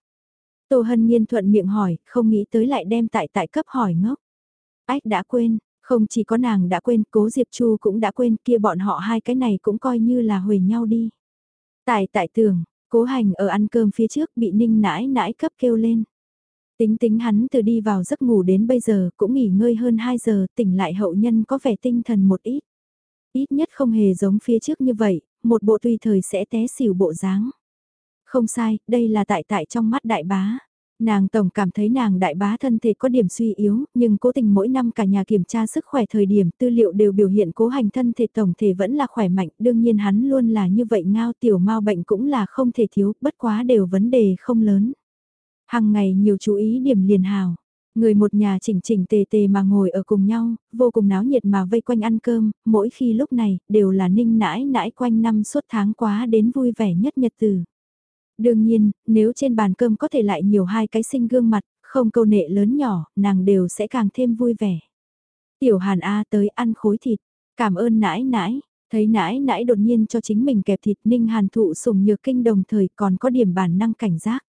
Tô Hân Nhiên thuận miệng hỏi, không nghĩ tới lại đem tại tại cấp hỏi ngốc. Ách đã quên, không chỉ có nàng đã quên, cố Diệp Chu cũng đã quên kia bọn họ hai cái này cũng coi như là huề nhau đi. Tại tại tưởng, cố hành ở ăn cơm phía trước bị ninh nãi nãi cấp kêu lên. Tính tính hắn từ đi vào giấc ngủ đến bây giờ cũng nghỉ ngơi hơn 2 giờ tỉnh lại hậu nhân có vẻ tinh thần một ít. Ít nhất không hề giống phía trước như vậy, một bộ tùy thời sẽ té xỉu bộ dáng. Không sai, đây là tại tại trong mắt đại bá. Nàng tổng cảm thấy nàng đại bá thân thể có điểm suy yếu, nhưng cố tình mỗi năm cả nhà kiểm tra sức khỏe thời điểm tư liệu đều biểu hiện cố hành thân thể tổng thể vẫn là khỏe mạnh, đương nhiên hắn luôn là như vậy ngao tiểu mau bệnh cũng là không thể thiếu, bất quá đều vấn đề không lớn. Hằng ngày nhiều chú ý điểm liền hào. Người một nhà chỉnh chỉnh tề tề mà ngồi ở cùng nhau, vô cùng náo nhiệt mà vây quanh ăn cơm, mỗi khi lúc này, đều là ninh nãi nãi quanh năm suốt tháng quá đến vui vẻ nhất nhật từ. Đương nhiên, nếu trên bàn cơm có thể lại nhiều hai cái sinh gương mặt, không câu nệ lớn nhỏ, nàng đều sẽ càng thêm vui vẻ. Tiểu Hàn A tới ăn khối thịt, cảm ơn nãi nãi, thấy nãi nãi đột nhiên cho chính mình kẹp thịt ninh hàn thụ sùng nhược kinh đồng thời còn có điểm bản năng cảnh giác.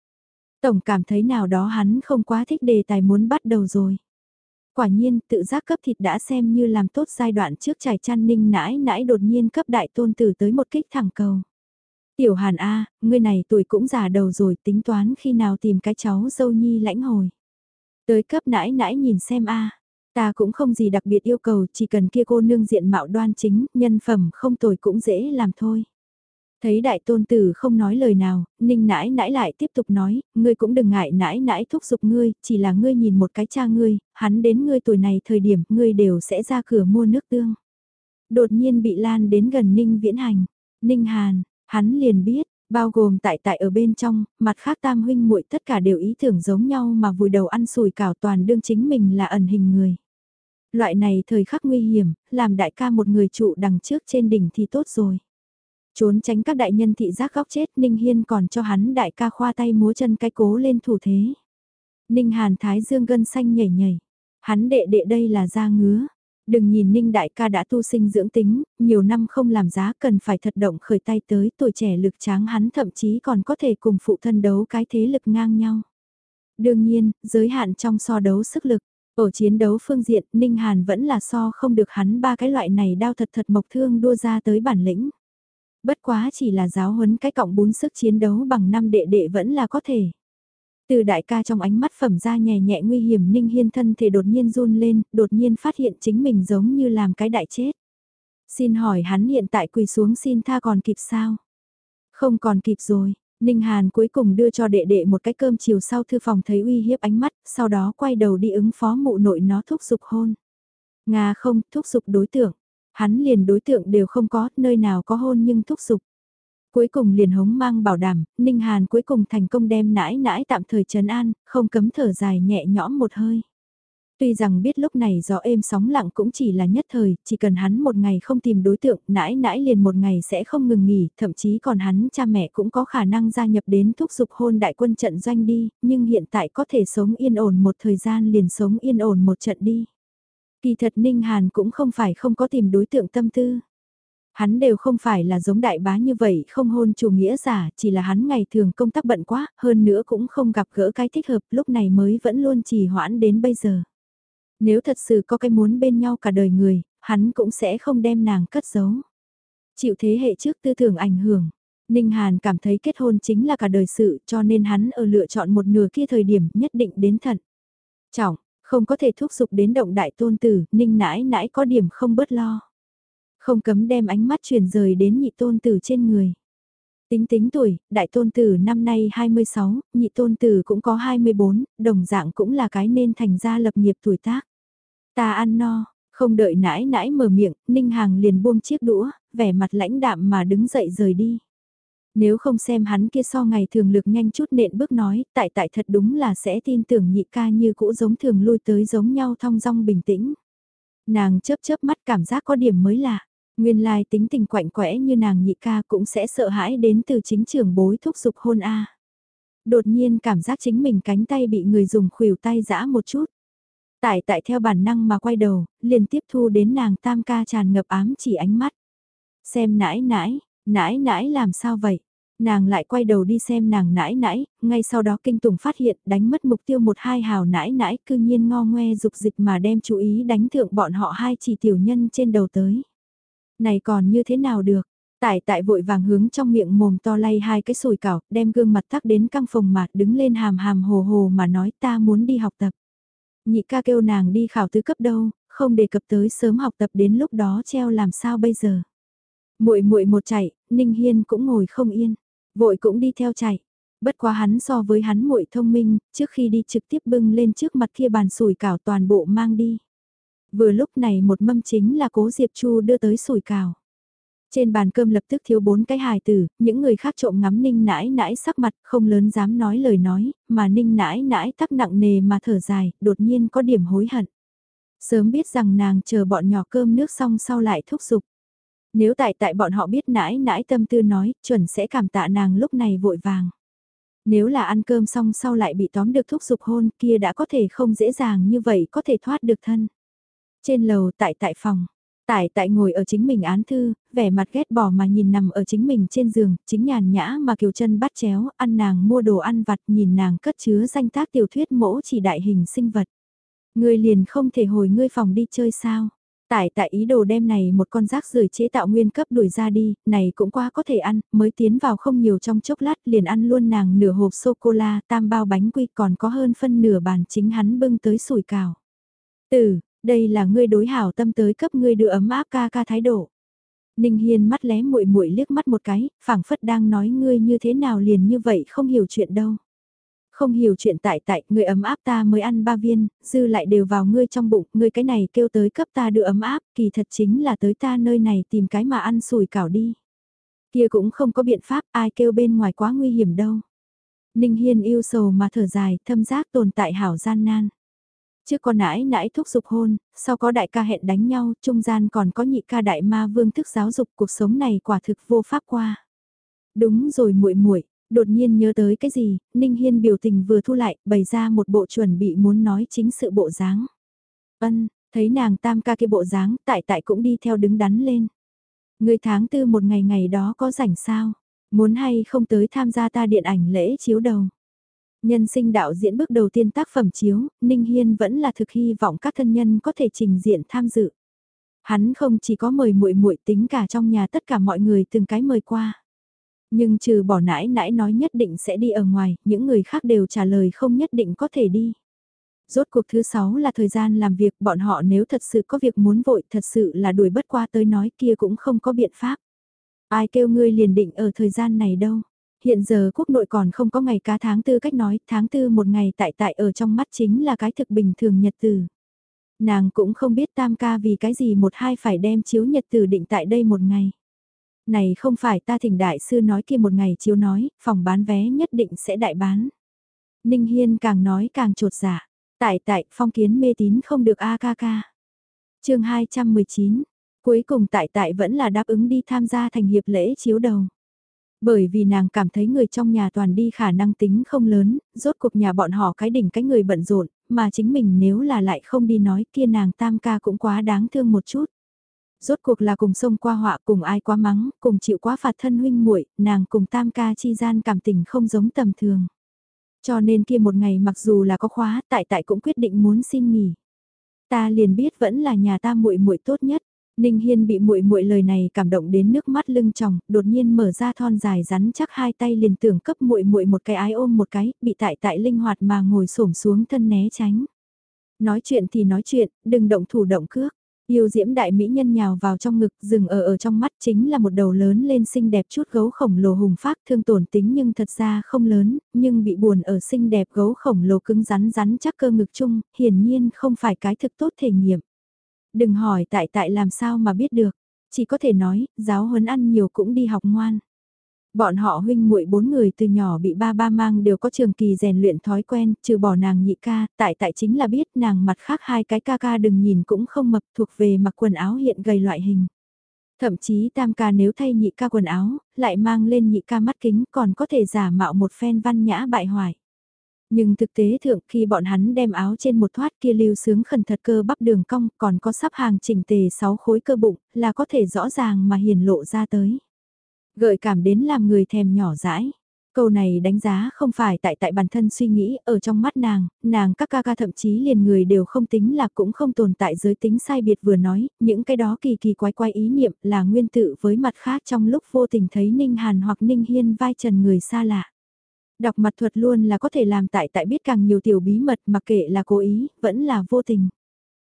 Tổng cảm thấy nào đó hắn không quá thích đề tài muốn bắt đầu rồi. Quả nhiên, tự giác cấp thịt đã xem như làm tốt giai đoạn trước trải chăn ninh nãi nãi đột nhiên cấp đại tôn tử tới một kích thẳng cầu. Tiểu Hàn A, ngươi này tuổi cũng già đầu rồi tính toán khi nào tìm cái cháu dâu nhi lãnh hồi. Tới cấp nãi nãi nhìn xem A, ta cũng không gì đặc biệt yêu cầu chỉ cần kia cô nương diện mạo đoan chính, nhân phẩm không tồi cũng dễ làm thôi. Thấy đại tôn tử không nói lời nào, ninh nãi nãi lại tiếp tục nói, ngươi cũng đừng ngại nãi nãi thúc giục ngươi, chỉ là ngươi nhìn một cái cha ngươi, hắn đến ngươi tuổi này thời điểm ngươi đều sẽ ra cửa mua nước tương. Đột nhiên bị lan đến gần ninh viễn hành, ninh hàn, hắn liền biết, bao gồm tại tại ở bên trong, mặt khác tam huynh muội tất cả đều ý tưởng giống nhau mà vùi đầu ăn sùi cảo toàn đương chính mình là ẩn hình người. Loại này thời khắc nguy hiểm, làm đại ca một người trụ đằng trước trên đỉnh thì tốt rồi. Trốn tránh các đại nhân thị giác góc chết Ninh Hiên còn cho hắn đại ca khoa tay múa chân cái cố lên thủ thế. Ninh Hàn Thái Dương gân xanh nhảy nhảy. Hắn đệ đệ đây là da ngứa. Đừng nhìn Ninh đại ca đã tu sinh dưỡng tính, nhiều năm không làm giá cần phải thật động khởi tay tới tuổi trẻ lực tráng hắn thậm chí còn có thể cùng phụ thân đấu cái thế lực ngang nhau. Đương nhiên, giới hạn trong so đấu sức lực, ở chiến đấu phương diện Ninh Hàn vẫn là so không được hắn ba cái loại này đao thật thật mộc thương đua ra tới bản lĩnh bất quá chỉ là giáo huấn cái cọng bún sức chiến đấu bằng năm đệ đệ vẫn là có thể. Từ đại ca trong ánh mắt phẩm ra nhẹ nhẹ nguy hiểm ninh hiên thân thể đột nhiên run lên, đột nhiên phát hiện chính mình giống như làm cái đại chết. Xin hỏi hắn hiện tại quỳ xuống xin tha còn kịp sao? Không còn kịp rồi, Ninh Hàn cuối cùng đưa cho đệ đệ một cái cơm chiều sau thư phòng thấy uy hiếp ánh mắt, sau đó quay đầu đi ứng phó mụ nội nó thúc giục hôn. Nga không, thúc giục đối tượng. Hắn liền đối tượng đều không có, nơi nào có hôn nhưng thúc giục. Cuối cùng liền hống mang bảo đảm, Ninh Hàn cuối cùng thành công đem nãi nãi tạm thời trấn an, không cấm thở dài nhẹ nhõm một hơi. Tuy rằng biết lúc này gió êm sóng lặng cũng chỉ là nhất thời, chỉ cần hắn một ngày không tìm đối tượng, nãi nãi liền một ngày sẽ không ngừng nghỉ, thậm chí còn hắn cha mẹ cũng có khả năng gia nhập đến thúc giục hôn đại quân trận doanh đi, nhưng hiện tại có thể sống yên ổn một thời gian liền sống yên ổn một trận đi. Kỳ thật Ninh Hàn cũng không phải không có tìm đối tượng tâm tư. Hắn đều không phải là giống đại bá như vậy không hôn chủ nghĩa giả, chỉ là hắn ngày thường công tác bận quá, hơn nữa cũng không gặp gỡ cái thích hợp lúc này mới vẫn luôn trì hoãn đến bây giờ. Nếu thật sự có cái muốn bên nhau cả đời người, hắn cũng sẽ không đem nàng cất giấu. Chịu thế hệ trước tư tưởng ảnh hưởng, Ninh Hàn cảm thấy kết hôn chính là cả đời sự cho nên hắn ở lựa chọn một nửa kia thời điểm nhất định đến thận. Trọng, không có thể thúc giục đến động đại tôn tử, ninh nãi nãi có điểm không bớt lo. Không cấm đem ánh mắt chuyển rời đến nhị tôn tử trên người. Tính tính tuổi, đại tôn tử năm nay 26, nhị tôn tử cũng có 24, đồng dạng cũng là cái nên thành ra lập nghiệp tuổi tác. Ta ăn no, không đợi nãi nãi mở miệng, Ninh Hàng liền buông chiếc đũa, vẻ mặt lãnh đạm mà đứng dậy rời đi. Nếu không xem hắn kia so ngày thường lực nhanh chút nện bước nói, tại tại thật đúng là sẽ tin tưởng nhị ca như cũ giống thường lui tới giống nhau thong dong bình tĩnh. Nàng chớp chớp mắt cảm giác có điểm mới lạ. Nguyên lai tính tình quạnh quẽ như nàng nhị ca cũng sẽ sợ hãi đến từ chính trường bối thúc giục hôn A. Đột nhiên cảm giác chính mình cánh tay bị người dùng khuỷu tay giã một chút. Tại tại theo bản năng mà quay đầu, liền tiếp thu đến nàng tam ca tràn ngập ám chỉ ánh mắt. Xem nãi nãi, Nãi nãi làm sao vậy? Nàng lại quay đầu đi xem nàng nãi nãi, ngay sau đó kinh tùng phát hiện đánh mất mục tiêu một hai hào nãi nãi cư nhiên ngo ngoe dục dịch mà đem chú ý đánh thượng bọn họ hai chỉ tiểu nhân trên đầu tới. Này còn như thế nào được? Tại tại vội vàng hướng trong miệng mồm to lay hai cái sùi cảo, đem gương mặt tắc đến căng phòng mà đứng lên hàm hàm hồ hồ mà nói ta muốn đi học tập. Nhị ca kêu nàng đi khảo tứ cấp đâu, không đề cập tới sớm học tập đến lúc đó treo làm sao bây giờ. Muội muội một chạy, Ninh Hiên cũng ngồi không yên, vội cũng đi theo chạy. Bất quá hắn so với hắn muội thông minh, trước khi đi trực tiếp bưng lên trước mặt kia bàn sủi cảo toàn bộ mang đi. Vừa lúc này một mâm chính là cố Diệp Chu đưa tới sủi cào Trên bàn cơm lập tức thiếu bốn cái hài tử, những người khác trộm ngắm ninh nãi nãi sắc mặt không lớn dám nói lời nói, mà ninh nãi nãi tắc nặng nề mà thở dài, đột nhiên có điểm hối hận. Sớm biết rằng nàng chờ bọn nhỏ cơm nước xong sau lại thúc giục. Nếu tại tại bọn họ biết nãi nãi tâm tư nói, chuẩn sẽ cảm tạ nàng lúc này vội vàng. Nếu là ăn cơm xong sau lại bị tóm được thúc giục hôn kia đã có thể không dễ dàng như vậy có thể thoát được thân. Trên lầu tại tại phòng, Tại tại ngồi ở chính mình án thư, vẻ mặt ghét bỏ mà nhìn nằm ở chính mình trên giường, chính nhàn nhã mà kiều chân bắt chéo, ăn nàng mua đồ ăn vặt nhìn nàng cất chứa danh tác tiểu thuyết mỗ chỉ đại hình sinh vật. người liền không thể hồi ngươi phòng đi chơi sao? Tại tại ý đồ đem này một con rác rưởi chế tạo nguyên cấp đuổi ra đi, này cũng qua có thể ăn, mới tiến vào không nhiều trong chốc lát liền ăn luôn nàng nửa hộp sô-cô-la, tam bao bánh quy còn có hơn phân nửa bàn chính hắn bưng tới sủi cào. Từ, đây là ngươi đối hảo tâm tới cấp ngươi đưa ấm áp ca ca thái độ. Ninh Hiên mắt lé muội muội liếc mắt một cái, phảng phất đang nói ngươi như thế nào liền như vậy không hiểu chuyện đâu. Không hiểu chuyện tại tại, ngươi ấm áp ta mới ăn ba viên, dư lại đều vào ngươi trong bụng, ngươi cái này kêu tới cấp ta đưa ấm áp, kỳ thật chính là tới ta nơi này tìm cái mà ăn sùi cảo đi. Kia cũng không có biện pháp, ai kêu bên ngoài quá nguy hiểm đâu. Ninh Hiên yêu sầu mà thở dài, thâm giác tồn tại hảo gian nan. Trước có nãi nãi thúc giục hôn, sau có đại ca hẹn đánh nhau, trung gian còn có nhị ca đại ma vương thức giáo dục cuộc sống này quả thực vô pháp qua. Đúng rồi muội muội đột nhiên nhớ tới cái gì, Ninh Hiên biểu tình vừa thu lại, bày ra một bộ chuẩn bị muốn nói chính sự bộ dáng. Ân, thấy nàng tam ca kia bộ dáng, tại tại cũng đi theo đứng đắn lên. Người tháng tư một ngày ngày đó có rảnh sao? Muốn hay không tới tham gia ta điện ảnh lễ chiếu đầu? Nhân sinh đạo diễn bước đầu tiên tác phẩm chiếu, Ninh Hiên vẫn là thực hy vọng các thân nhân có thể trình diện tham dự. Hắn không chỉ có mời muội muội tính cả trong nhà tất cả mọi người từng cái mời qua. Nhưng trừ bỏ nãi nãi nói nhất định sẽ đi ở ngoài, những người khác đều trả lời không nhất định có thể đi. Rốt cuộc thứ sáu là thời gian làm việc, bọn họ nếu thật sự có việc muốn vội thật sự là đuổi bất qua tới nói kia cũng không có biện pháp. Ai kêu ngươi liền định ở thời gian này đâu. Hiện giờ quốc nội còn không có ngày cá tháng tư cách nói, tháng tư một ngày tại tại ở trong mắt chính là cái thực bình thường nhật tử. Nàng cũng không biết tam ca vì cái gì một hai phải đem chiếu nhật tử định tại đây một ngày. Này không phải ta thỉnh đại sư nói kia một ngày chiếu nói, phòng bán vé nhất định sẽ đại bán. Ninh Hiên càng nói càng trột giả Tại tại, phong kiến mê tín không được a ca ca. chương 219, cuối cùng tại tại vẫn là đáp ứng đi tham gia thành hiệp lễ chiếu đầu. Bởi vì nàng cảm thấy người trong nhà toàn đi khả năng tính không lớn, rốt cuộc nhà bọn họ cái đỉnh cái người bận rộn, mà chính mình nếu là lại không đi nói kia nàng tam ca cũng quá đáng thương một chút. Rốt cuộc là cùng sông qua họa cùng ai quá mắng, cùng chịu quá phạt thân huynh muội nàng cùng tam ca chi gian cảm tình không giống tầm thường. Cho nên kia một ngày mặc dù là có khóa, tại tại cũng quyết định muốn xin nghỉ. Ta liền biết vẫn là nhà ta muội muội tốt nhất. Ninh Hiên bị muội muội lời này cảm động đến nước mắt lưng tròng, đột nhiên mở ra thon dài rắn chắc hai tay liền tưởng cấp muội muội một cái ái ôm một cái, bị tại tại linh hoạt mà ngồi xổm xuống thân né tránh. Nói chuyện thì nói chuyện, đừng động thủ động cước. Yêu diễm đại mỹ nhân nhào vào trong ngực, dừng ở ở trong mắt chính là một đầu lớn lên xinh đẹp chút gấu khổng lồ hùng phát thương tổn tính nhưng thật ra không lớn, nhưng bị buồn ở xinh đẹp gấu khổng lồ cứng rắn rắn chắc cơ ngực chung, hiển nhiên không phải cái thực tốt thể nghiệm. Đừng hỏi tại tại làm sao mà biết được, chỉ có thể nói, giáo huấn ăn nhiều cũng đi học ngoan. Bọn họ huynh muội bốn người từ nhỏ bị ba ba mang đều có trường kỳ rèn luyện thói quen, trừ bỏ nàng nhị ca, tại tại chính là biết nàng mặt khác hai cái ca ca đừng nhìn cũng không mập thuộc về mặc quần áo hiện gầy loại hình. Thậm chí tam ca nếu thay nhị ca quần áo, lại mang lên nhị ca mắt kính còn có thể giả mạo một phen văn nhã bại hoại. Nhưng thực tế thượng khi bọn hắn đem áo trên một thoát kia lưu sướng khẩn thật cơ bắp đường cong còn có sắp hàng chỉnh tề 6 khối cơ bụng là có thể rõ ràng mà hiển lộ ra tới. Gợi cảm đến làm người thèm nhỏ dãi. Câu này đánh giá không phải tại tại bản thân suy nghĩ, ở trong mắt nàng, nàng các ca ca thậm chí liền người đều không tính là cũng không tồn tại giới tính sai biệt vừa nói, những cái đó kỳ kỳ quái quái ý niệm là nguyên tự với mặt khác trong lúc vô tình thấy Ninh Hàn hoặc Ninh Hiên vai trần người xa lạ. Đọc mặt thuật luôn là có thể làm tại tại biết càng nhiều tiểu bí mật mặc kệ là cố ý, vẫn là vô tình.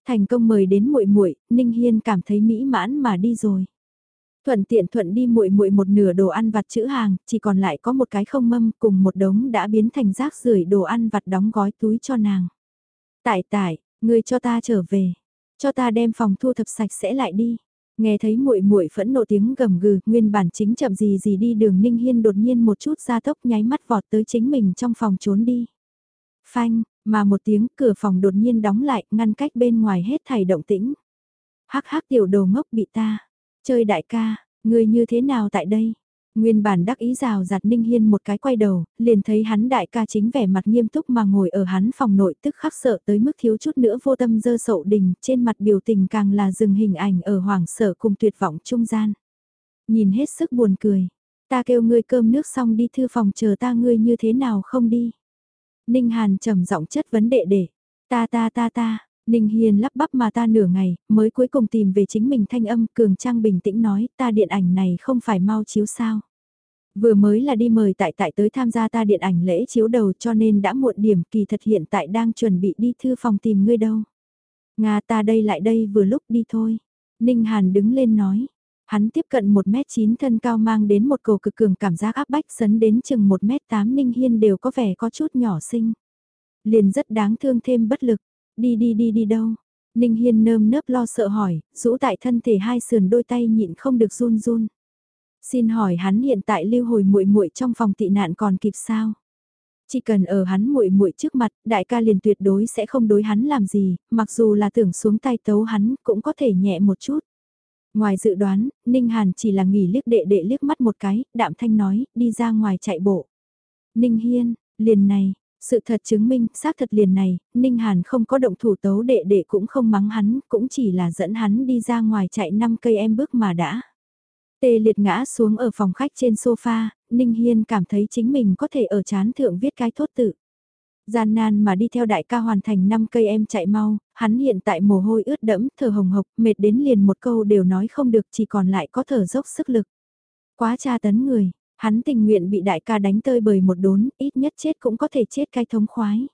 Thành công mời đến muội muội, Ninh Hiên cảm thấy mỹ mãn mà đi rồi. Thuận tiện thuận đi muội muội một nửa đồ ăn vặt chữ hàng, chỉ còn lại có một cái không mâm cùng một đống đã biến thành rác rưởi đồ ăn vặt đóng gói túi cho nàng. Tại tại, người cho ta trở về, cho ta đem phòng thu thập sạch sẽ lại đi. Nghe thấy muội muội phẫn nộ tiếng gầm gừ, nguyên bản chính chậm gì gì đi đường Ninh Hiên đột nhiên một chút ra tốc nháy mắt vọt tới chính mình trong phòng trốn đi. Phanh, mà một tiếng cửa phòng đột nhiên đóng lại, ngăn cách bên ngoài hết thảy động tĩnh. Hắc hắc tiểu đồ ngốc bị ta, Chơi đại ca, người như thế nào tại đây? Nguyên bản đắc ý rào giặt Ninh Hiên một cái quay đầu, liền thấy hắn đại ca chính vẻ mặt nghiêm túc mà ngồi ở hắn phòng nội tức khắc sợ tới mức thiếu chút nữa vô tâm dơ sậu đình, trên mặt biểu tình càng là dừng hình ảnh ở hoàng sở cùng tuyệt vọng trung gian. Nhìn hết sức buồn cười, ta kêu ngươi cơm nước xong đi thư phòng chờ ta ngươi như thế nào không đi. Ninh Hàn trầm giọng chất vấn đệ đệ ta ta ta ta, Ninh Hiên lắp bắp mà ta nửa ngày, mới cuối cùng tìm về chính mình thanh âm, Cường Trang bình tĩnh nói, ta điện ảnh này không phải mau chiếu sao. Vừa mới là đi mời tại tại tới tham gia ta điện ảnh lễ chiếu đầu cho nên đã muộn điểm kỳ thật hiện tại đang chuẩn bị đi thư phòng tìm ngươi đâu. Nga ta đây lại đây vừa lúc đi thôi. Ninh Hàn đứng lên nói. Hắn tiếp cận 1m9 thân cao mang đến một cầu cực cường cảm giác áp bách sấn đến chừng 1m8 Ninh Hiên đều có vẻ có chút nhỏ xinh. Liền rất đáng thương thêm bất lực. Đi đi đi đi đâu? Ninh Hiên nơm nớp lo sợ hỏi, rũ tại thân thể hai sườn đôi tay nhịn không được run run. Xin hỏi hắn hiện tại lưu hồi muội muội trong phòng tị nạn còn kịp sao? Chỉ cần ở hắn muội muội trước mặt, đại ca liền tuyệt đối sẽ không đối hắn làm gì, mặc dù là tưởng xuống tay tấu hắn cũng có thể nhẹ một chút. Ngoài dự đoán, Ninh Hàn chỉ là nghỉ liếc đệ đệ liếc mắt một cái, đạm thanh nói, đi ra ngoài chạy bộ. Ninh Hiên, liền này, sự thật chứng minh, xác thật liền này, Ninh Hàn không có động thủ tấu đệ đệ cũng không mắng hắn, cũng chỉ là dẫn hắn đi ra ngoài chạy 5 cây em bước mà đã. Tê liệt ngã xuống ở phòng khách trên sofa, Ninh Hiên cảm thấy chính mình có thể ở chán thượng viết cái thốt tự. Gian nan mà đi theo đại ca hoàn thành 5 cây em chạy mau, hắn hiện tại mồ hôi ướt đẫm, thở hồng hộc, mệt đến liền một câu đều nói không được chỉ còn lại có thở dốc sức lực. Quá tra tấn người, Hắn tình nguyện bị đại ca đánh tơi bời một đốn, ít nhất chết cũng có thể chết cái thống khoái.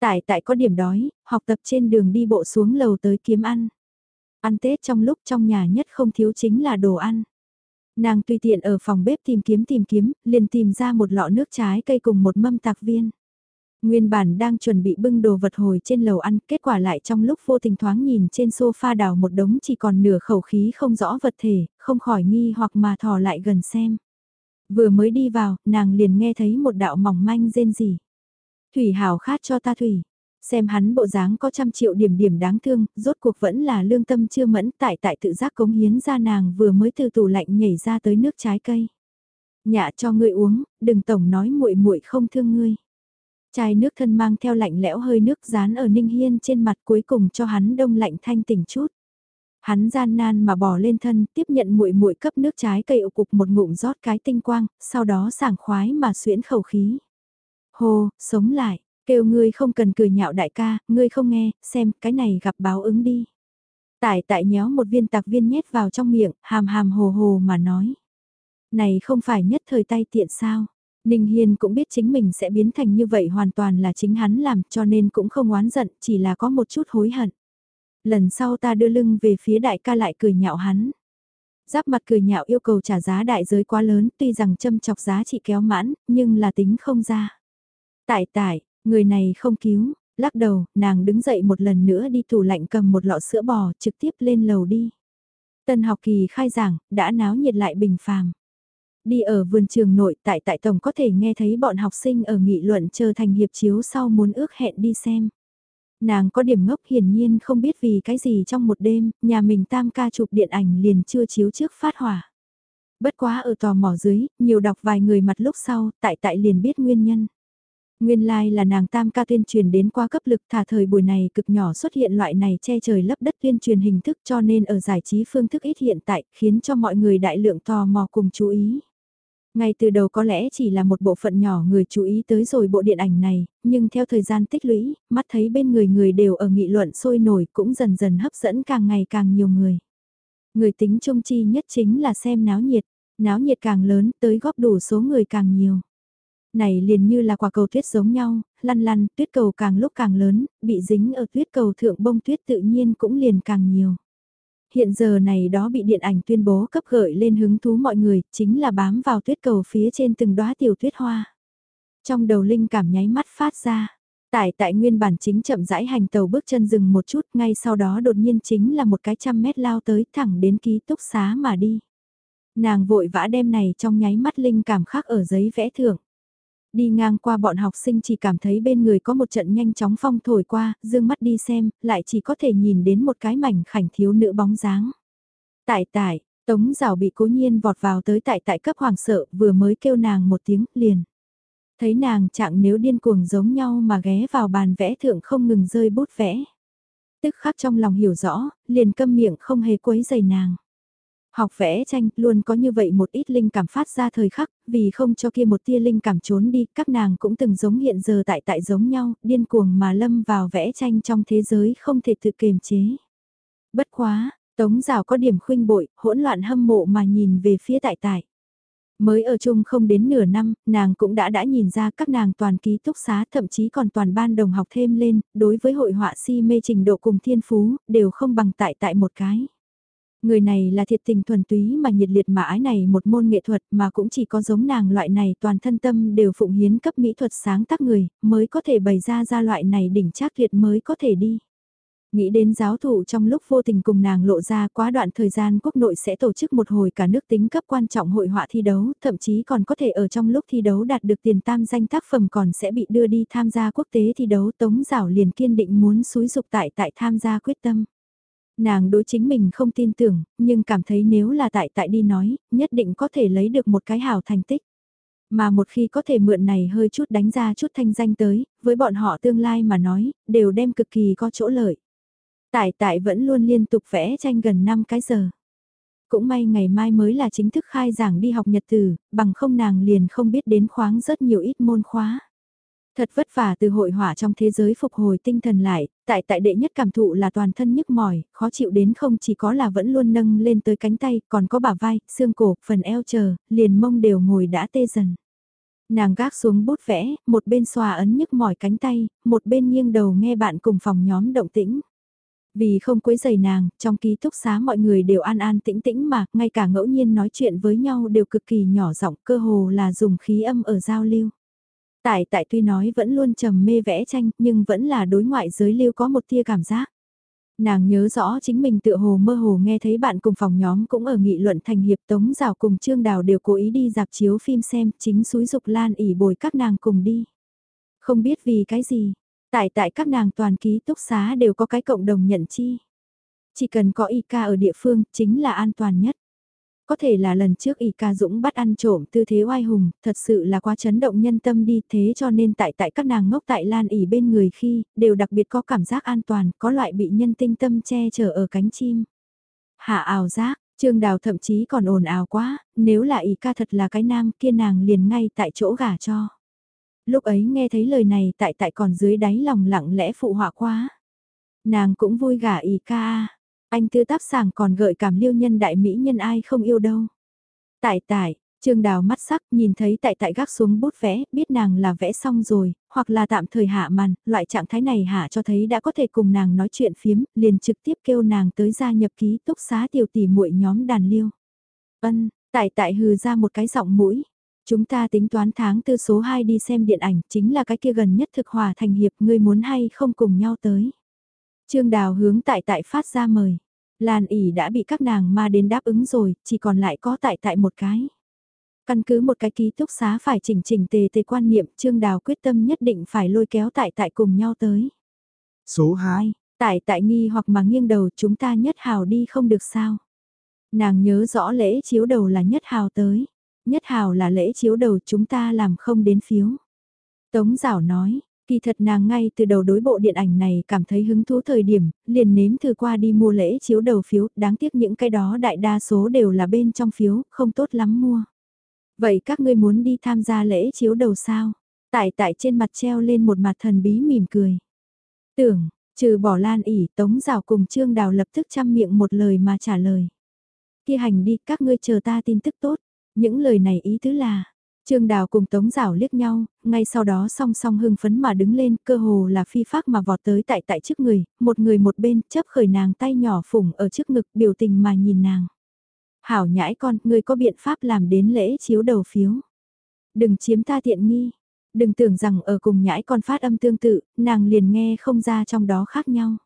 Tại tại có điểm đói, học tập trên đường đi bộ xuống lầu tới kiếm ăn. Ăn Tết trong lúc trong nhà nhất không thiếu chính là đồ ăn. Nàng tùy tiện ở phòng bếp tìm kiếm tìm kiếm, liền tìm ra một lọ nước trái cây cùng một mâm tạc viên. Nguyên bản đang chuẩn bị bưng đồ vật hồi trên lầu ăn, kết quả lại trong lúc vô tình thoáng nhìn trên sofa đào một đống chỉ còn nửa khẩu khí không rõ vật thể, không khỏi nghi hoặc mà thò lại gần xem. Vừa mới đi vào, nàng liền nghe thấy một đạo mỏng manh rên rỉ. Thủy hào khát cho ta thủy. Xem hắn bộ dáng có trăm triệu điểm điểm đáng thương, rốt cuộc vẫn là lương tâm chưa mẫn tại tại tự giác cống hiến ra nàng vừa mới từ tủ lạnh nhảy ra tới nước trái cây. Nhạ cho ngươi uống, đừng tổng nói muội muội không thương ngươi. Chai nước thân mang theo lạnh lẽo hơi nước dán ở Ninh Hiên trên mặt cuối cùng cho hắn đông lạnh thanh tỉnh chút. Hắn gian nan mà bò lên thân, tiếp nhận muội muội cấp nước trái cây ụ cục một ngụm rót cái tinh quang, sau đó sảng khoái mà xuyễn khẩu khí. Hồ, sống lại, kêu ngươi không cần cười nhạo đại ca, ngươi không nghe, xem, cái này gặp báo ứng đi. Tại tại nhéo một viên tạc viên nhét vào trong miệng, hàm hàm hồ hồ mà nói. Này không phải nhất thời tay tiện sao? Ninh Hiên cũng biết chính mình sẽ biến thành như vậy hoàn toàn là chính hắn làm cho nên cũng không oán giận, chỉ là có một chút hối hận. Lần sau ta đưa lưng về phía đại ca lại cười nhạo hắn. Giáp mặt cười nhạo yêu cầu trả giá đại giới quá lớn tuy rằng châm chọc giá trị kéo mãn, nhưng là tính không ra. Tại tại, người này không cứu, lắc đầu, nàng đứng dậy một lần nữa đi tủ lạnh cầm một lọ sữa bò trực tiếp lên lầu đi. Tân học kỳ khai giảng, đã náo nhiệt lại bình phàm. Đi ở vườn trường nội tại tại tổng có thể nghe thấy bọn học sinh ở nghị luận chờ thành hiệp chiếu sau muốn ước hẹn đi xem. Nàng có điểm ngốc hiển nhiên không biết vì cái gì trong một đêm, nhà mình tam ca chụp điện ảnh liền chưa chiếu trước phát hỏa. Bất quá ở tò mò dưới, nhiều đọc vài người mặt lúc sau, tại tại liền biết nguyên nhân. Nguyên lai like là nàng tam ca tuyên truyền đến qua cấp lực thả thời buổi này cực nhỏ xuất hiện loại này che trời lấp đất tuyên truyền hình thức cho nên ở giải trí phương thức ít hiện tại khiến cho mọi người đại lượng tò mò cùng chú ý. Ngay từ đầu có lẽ chỉ là một bộ phận nhỏ người chú ý tới rồi bộ điện ảnh này, nhưng theo thời gian tích lũy, mắt thấy bên người người đều ở nghị luận sôi nổi cũng dần dần hấp dẫn càng ngày càng nhiều người. Người tính trung chi nhất chính là xem náo nhiệt, náo nhiệt càng lớn tới góp đủ số người càng nhiều. Này liền như là quả cầu tuyết giống nhau, lăn lăn, tuyết cầu càng lúc càng lớn, bị dính ở tuyết cầu thượng bông tuyết tự nhiên cũng liền càng nhiều. Hiện giờ này đó bị điện ảnh tuyên bố cấp gợi lên hứng thú mọi người, chính là bám vào tuyết cầu phía trên từng đóa tiểu tuyết hoa. Trong đầu linh cảm nháy mắt phát ra, Tại tại nguyên bản chính chậm rãi hành tàu bước chân dừng một chút, ngay sau đó đột nhiên chính là một cái trăm mét lao tới thẳng đến ký túc xá mà đi. Nàng vội vã đem này trong nháy mắt linh cảm khác ở giấy vẽ thưởng. Đi ngang qua bọn học sinh chỉ cảm thấy bên người có một trận nhanh chóng phong thổi qua, dương mắt đi xem, lại chỉ có thể nhìn đến một cái mảnh khảnh thiếu nữ bóng dáng. Tại tại, tống rào bị cố nhiên vọt vào tới tại tại cấp hoàng sợ, vừa mới kêu nàng một tiếng, liền. Thấy nàng trạng nếu điên cuồng giống nhau mà ghé vào bàn vẽ thượng không ngừng rơi bút vẽ. Tức khắc trong lòng hiểu rõ, liền câm miệng không hề quấy giày nàng. Học vẽ tranh luôn có như vậy một ít linh cảm phát ra thời khắc, vì không cho kia một tia linh cảm trốn đi, các nàng cũng từng giống hiện giờ tại tại giống nhau, điên cuồng mà lâm vào vẽ tranh trong thế giới không thể tự kiềm chế. Bất quá, tống rào có điểm khuynh bội, hỗn loạn hâm mộ mà nhìn về phía tại tại. Mới ở chung không đến nửa năm, nàng cũng đã đã nhìn ra các nàng toàn ký túc xá thậm chí còn toàn ban đồng học thêm lên, đối với hội họa si mê trình độ cùng thiên phú, đều không bằng tại tại một cái. Người này là thiệt tình thuần túy mà nhiệt liệt mà ái này một môn nghệ thuật mà cũng chỉ có giống nàng loại này toàn thân tâm đều phụng hiến cấp mỹ thuật sáng tác người, mới có thể bày ra ra loại này đỉnh trác liệt mới có thể đi. Nghĩ đến giáo thụ trong lúc vô tình cùng nàng lộ ra quá đoạn thời gian quốc nội sẽ tổ chức một hồi cả nước tính cấp quan trọng hội họa thi đấu, thậm chí còn có thể ở trong lúc thi đấu đạt được tiền tam danh tác phẩm còn sẽ bị đưa đi tham gia quốc tế thi đấu tống giảo liền kiên định muốn xúi dục tại tại tham gia quyết tâm. Nàng đối chính mình không tin tưởng, nhưng cảm thấy nếu là tại tại đi nói, nhất định có thể lấy được một cái hào thành tích. Mà một khi có thể mượn này hơi chút đánh ra chút thanh danh tới, với bọn họ tương lai mà nói, đều đem cực kỳ có chỗ lợi. Tại tại vẫn luôn liên tục vẽ tranh gần 5 cái giờ. Cũng may ngày mai mới là chính thức khai giảng đi học nhật từ, bằng không nàng liền không biết đến khoáng rất nhiều ít môn khóa. Thật vất vả từ hội hỏa trong thế giới phục hồi tinh thần lại, tại tại đệ nhất cảm thụ là toàn thân nhức mỏi, khó chịu đến không chỉ có là vẫn luôn nâng lên tới cánh tay, còn có bả vai, xương cổ, phần eo chờ, liền mông đều ngồi đã tê dần. Nàng gác xuống bút vẽ, một bên xòa ấn nhức mỏi cánh tay, một bên nghiêng đầu nghe bạn cùng phòng nhóm động tĩnh. Vì không quấy giày nàng, trong ký túc xá mọi người đều an an tĩnh tĩnh mà, ngay cả ngẫu nhiên nói chuyện với nhau đều cực kỳ nhỏ giọng cơ hồ là dùng khí âm ở giao lưu. Tại tại tuy nói vẫn luôn trầm mê vẽ tranh nhưng vẫn là đối ngoại giới lưu có một tia cảm giác. Nàng nhớ rõ chính mình tựa hồ mơ hồ nghe thấy bạn cùng phòng nhóm cũng ở nghị luận thành hiệp tống rào cùng Trương Đào đều cố ý đi dạp chiếu phim xem chính suối dục lan ỉ bồi các nàng cùng đi. Không biết vì cái gì, tại tại các nàng toàn ký túc xá đều có cái cộng đồng nhận chi. Chỉ cần có y ca ở địa phương chính là an toàn nhất. Có thể là lần trước Y ca Dũng bắt ăn trộm tư thế oai hùng, thật sự là quá chấn động nhân tâm đi thế cho nên tại tại các nàng ngốc tại Lan ỉ bên người khi, đều đặc biệt có cảm giác an toàn, có loại bị nhân tinh tâm che chở ở cánh chim. Hạ ảo giác, Trương Đào thậm chí còn ồn ào quá, nếu là Y ca thật là cái nam kia nàng liền ngay tại chỗ gả cho. Lúc ấy nghe thấy lời này tại tại còn dưới đáy lòng lặng lẽ phụ họa quá. Nàng cũng vui gả Y ca anh tư táp sảng còn gợi cảm liêu nhân đại mỹ nhân ai không yêu đâu. Tại tại, Trương Đào mắt sắc nhìn thấy tại tại gác xuống bút vẽ, biết nàng là vẽ xong rồi, hoặc là tạm thời hạ màn, loại trạng thái này hạ cho thấy đã có thể cùng nàng nói chuyện phiếm, liền trực tiếp kêu nàng tới gia nhập ký túc xá tiểu tỷ muội nhóm đàn liêu. Ân, tại tại hừ ra một cái giọng mũi. Chúng ta tính toán tháng tư số 2 đi xem điện ảnh, chính là cái kia gần nhất thực hòa thành hiệp, ngươi muốn hay không cùng nhau tới. Trương Đào hướng tại tại phát ra mời. Lan ỉ đã bị các nàng ma đến đáp ứng rồi, chỉ còn lại có tại tại một cái. Căn cứ một cái ký túc xá phải chỉnh chỉnh tề tề quan niệm, Trương Đào quyết tâm nhất định phải lôi kéo tại tại cùng nhau tới. Số 2, tại tại nghi hoặc mà nghiêng đầu chúng ta nhất hào đi không được sao. Nàng nhớ rõ lễ chiếu đầu là nhất hào tới. Nhất hào là lễ chiếu đầu chúng ta làm không đến phiếu. Tống Giảo nói, kỳ thật nàng ngay từ đầu đối bộ điện ảnh này cảm thấy hứng thú thời điểm, liền nếm thử qua đi mua lễ chiếu đầu phiếu, đáng tiếc những cái đó đại đa số đều là bên trong phiếu, không tốt lắm mua. Vậy các ngươi muốn đi tham gia lễ chiếu đầu sao? Tại tại trên mặt treo lên một mặt thần bí mỉm cười. Tưởng, trừ bỏ lan ỉ tống rào cùng trương đào lập tức chăm miệng một lời mà trả lời. Kia hành đi các ngươi chờ ta tin tức tốt. Những lời này ý tứ là, Trương Đào cùng Tống Giảo liếc nhau, ngay sau đó song song hưng phấn mà đứng lên, cơ hồ là phi phác mà vọt tới tại tại trước người, một người một bên, chấp khởi nàng tay nhỏ phủng ở trước ngực biểu tình mà nhìn nàng. Hảo nhãi con, ngươi có biện pháp làm đến lễ chiếu đầu phiếu. Đừng chiếm ta tiện nghi, đừng tưởng rằng ở cùng nhãi con phát âm tương tự, nàng liền nghe không ra trong đó khác nhau.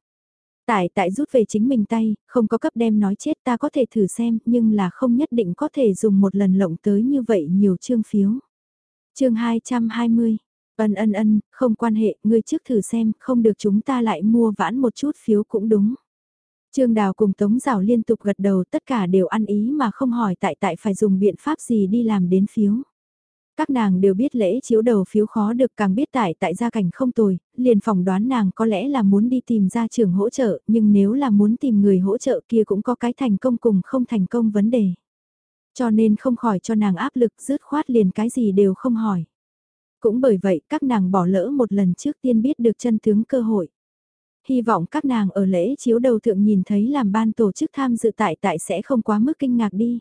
Tại tại rút về chính mình tay, không có cấp đem nói chết ta có thể thử xem, nhưng là không nhất định có thể dùng một lần lộng tới như vậy nhiều chương phiếu. chương 220, ân ân ân, không quan hệ, ngươi trước thử xem, không được chúng ta lại mua vãn một chút phiếu cũng đúng. Trương Đào cùng Tống Giảo liên tục gật đầu tất cả đều ăn ý mà không hỏi tại tại phải dùng biện pháp gì đi làm đến phiếu. Các nàng đều biết lễ chiếu đầu phiếu khó được càng biết tại tại gia cảnh không tồi, liền phỏng đoán nàng có lẽ là muốn đi tìm ra trường hỗ trợ, nhưng nếu là muốn tìm người hỗ trợ kia cũng có cái thành công cùng không thành công vấn đề. Cho nên không khỏi cho nàng áp lực rứt khoát liền cái gì đều không hỏi. Cũng bởi vậy các nàng bỏ lỡ một lần trước tiên biết được chân tướng cơ hội. Hy vọng các nàng ở lễ chiếu đầu thượng nhìn thấy làm ban tổ chức tham dự tại tại sẽ không quá mức kinh ngạc đi.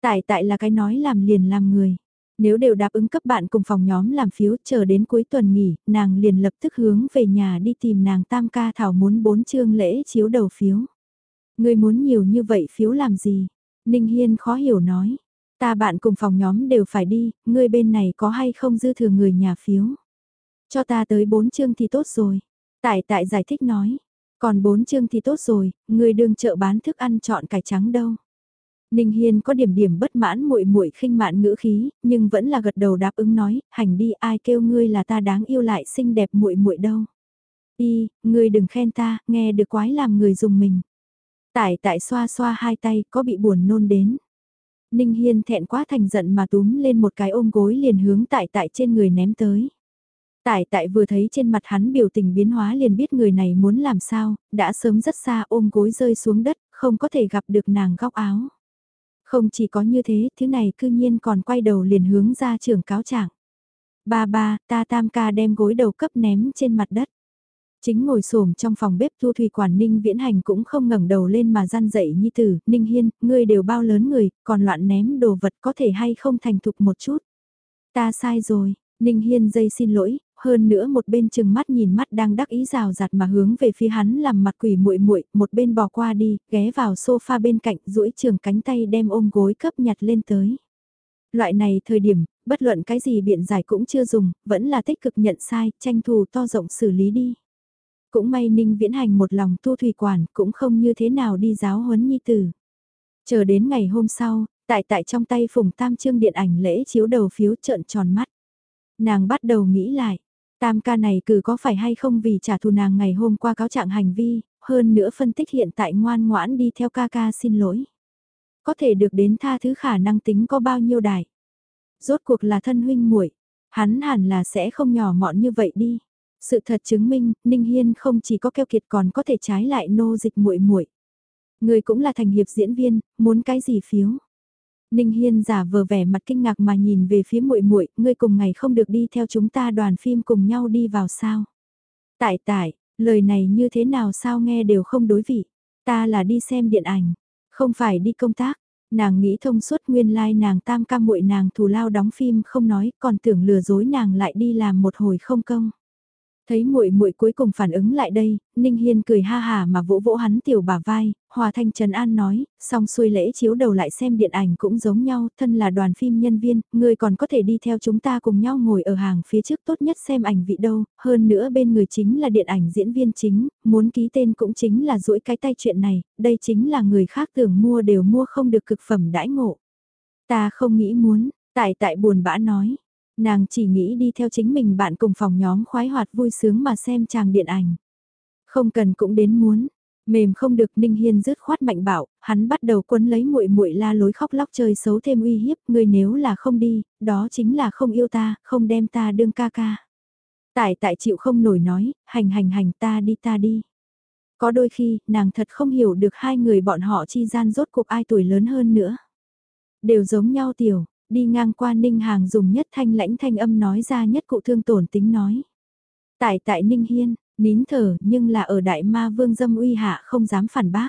Tại tại là cái nói làm liền làm người nếu đều đáp ứng cấp bạn cùng phòng nhóm làm phiếu chờ đến cuối tuần nghỉ, nàng liền lập tức hướng về nhà đi tìm nàng tam ca thảo muốn bốn chương lễ chiếu đầu phiếu. Người muốn nhiều như vậy phiếu làm gì? Ninh Hiên khó hiểu nói. Ta bạn cùng phòng nhóm đều phải đi, ngươi bên này có hay không dư thừa người nhà phiếu? Cho ta tới bốn chương thì tốt rồi. Tại tại giải thích nói. Còn bốn chương thì tốt rồi, người đường chợ bán thức ăn chọn cải trắng đâu. Ninh Hiên có điểm điểm bất mãn muội muội khinh mạn ngữ khí, nhưng vẫn là gật đầu đáp ứng nói, hành đi ai kêu ngươi là ta đáng yêu lại xinh đẹp muội muội đâu. Y, ngươi đừng khen ta, nghe được quái làm người dùng mình. Tải tại xoa xoa hai tay, có bị buồn nôn đến. Ninh Hiên thẹn quá thành giận mà túm lên một cái ôm gối liền hướng tại tại trên người ném tới. Tại tại vừa thấy trên mặt hắn biểu tình biến hóa liền biết người này muốn làm sao, đã sớm rất xa ôm gối rơi xuống đất, không có thể gặp được nàng góc áo. Không chỉ có như thế, thứ này cư nhiên còn quay đầu liền hướng ra trường cáo trạng. Ba ba, ta tam ca đem gối đầu cấp ném trên mặt đất. Chính ngồi xổm trong phòng bếp thu thủy quản Ninh Viễn Hành cũng không ngẩng đầu lên mà gian dậy nhi tử, Ninh Hiên, ngươi đều bao lớn người, còn loạn ném đồ vật có thể hay không thành thục một chút. Ta sai rồi, Ninh Hiên dây xin lỗi, hơn nữa một bên chừng mắt nhìn mắt đang đắc ý rào rạt mà hướng về phía hắn làm mặt quỷ muội muội, một bên bỏ qua đi, ghé vào sofa bên cạnh, duỗi trường cánh tay đem ôm gối cấp nhặt lên tới. Loại này thời điểm, bất luận cái gì biện giải cũng chưa dùng, vẫn là tích cực nhận sai, tranh thủ to rộng xử lý đi. Cũng may Ninh Viễn Hành một lòng tu thủy quản, cũng không như thế nào đi giáo huấn nhi tử. Chờ đến ngày hôm sau, tại tại trong tay phùng tam trương điện ảnh lễ chiếu đầu phiếu trợn tròn mắt. Nàng bắt đầu nghĩ lại, Tam ca này cử có phải hay không vì trả thù nàng ngày hôm qua cáo trạng hành vi, hơn nữa phân tích hiện tại ngoan ngoãn đi theo ca ca xin lỗi. Có thể được đến tha thứ khả năng tính có bao nhiêu đại. Rốt cuộc là thân huynh muội hắn hẳn là sẽ không nhỏ mọn như vậy đi. Sự thật chứng minh, Ninh Hiên không chỉ có keo kiệt còn có thể trái lại nô dịch muội muội. Người cũng là thành hiệp diễn viên, muốn cái gì phiếu. Ninh Hiên giả vờ vẻ mặt kinh ngạc mà nhìn về phía muội muội, ngươi cùng ngày không được đi theo chúng ta đoàn phim cùng nhau đi vào sao? Tại tại, lời này như thế nào sao nghe đều không đối vị. Ta là đi xem điện ảnh, không phải đi công tác. Nàng nghĩ thông suốt nguyên lai like nàng tam ca muội nàng thù lao đóng phim không nói, còn tưởng lừa dối nàng lại đi làm một hồi không công. Thấy muội muội cuối cùng phản ứng lại đây, Ninh Hiên cười ha hà mà vỗ vỗ hắn tiểu bà vai, Hòa Thanh Trần An nói, xong xuôi lễ chiếu đầu lại xem điện ảnh cũng giống nhau, thân là đoàn phim nhân viên, người còn có thể đi theo chúng ta cùng nhau ngồi ở hàng phía trước tốt nhất xem ảnh vị đâu, hơn nữa bên người chính là điện ảnh diễn viên chính, muốn ký tên cũng chính là duỗi cái tay chuyện này, đây chính là người khác tưởng mua đều mua không được cực phẩm đãi ngộ. Ta không nghĩ muốn, tại tại buồn bã nói, Nàng chỉ nghĩ đi theo chính mình bạn cùng phòng nhóm khoái hoạt vui sướng mà xem chàng điện ảnh. Không cần cũng đến muốn, mềm không được Ninh Hiên rứt khoát mạnh bảo, hắn bắt đầu quấn lấy muội muội la lối khóc lóc chơi xấu thêm uy hiếp, ngươi nếu là không đi, đó chính là không yêu ta, không đem ta đương ca ca. Tại tại chịu không nổi nói, hành hành hành ta đi ta đi. Có đôi khi, nàng thật không hiểu được hai người bọn họ chi gian rốt cuộc ai tuổi lớn hơn nữa. Đều giống nhau tiểu, đi ngang qua Ninh Hàng dùng nhất thanh lãnh thanh âm nói ra nhất cụ thương tổn tính nói. Tại tại Ninh Hiên, nín thở nhưng là ở Đại Ma Vương Dâm uy hạ không dám phản bác.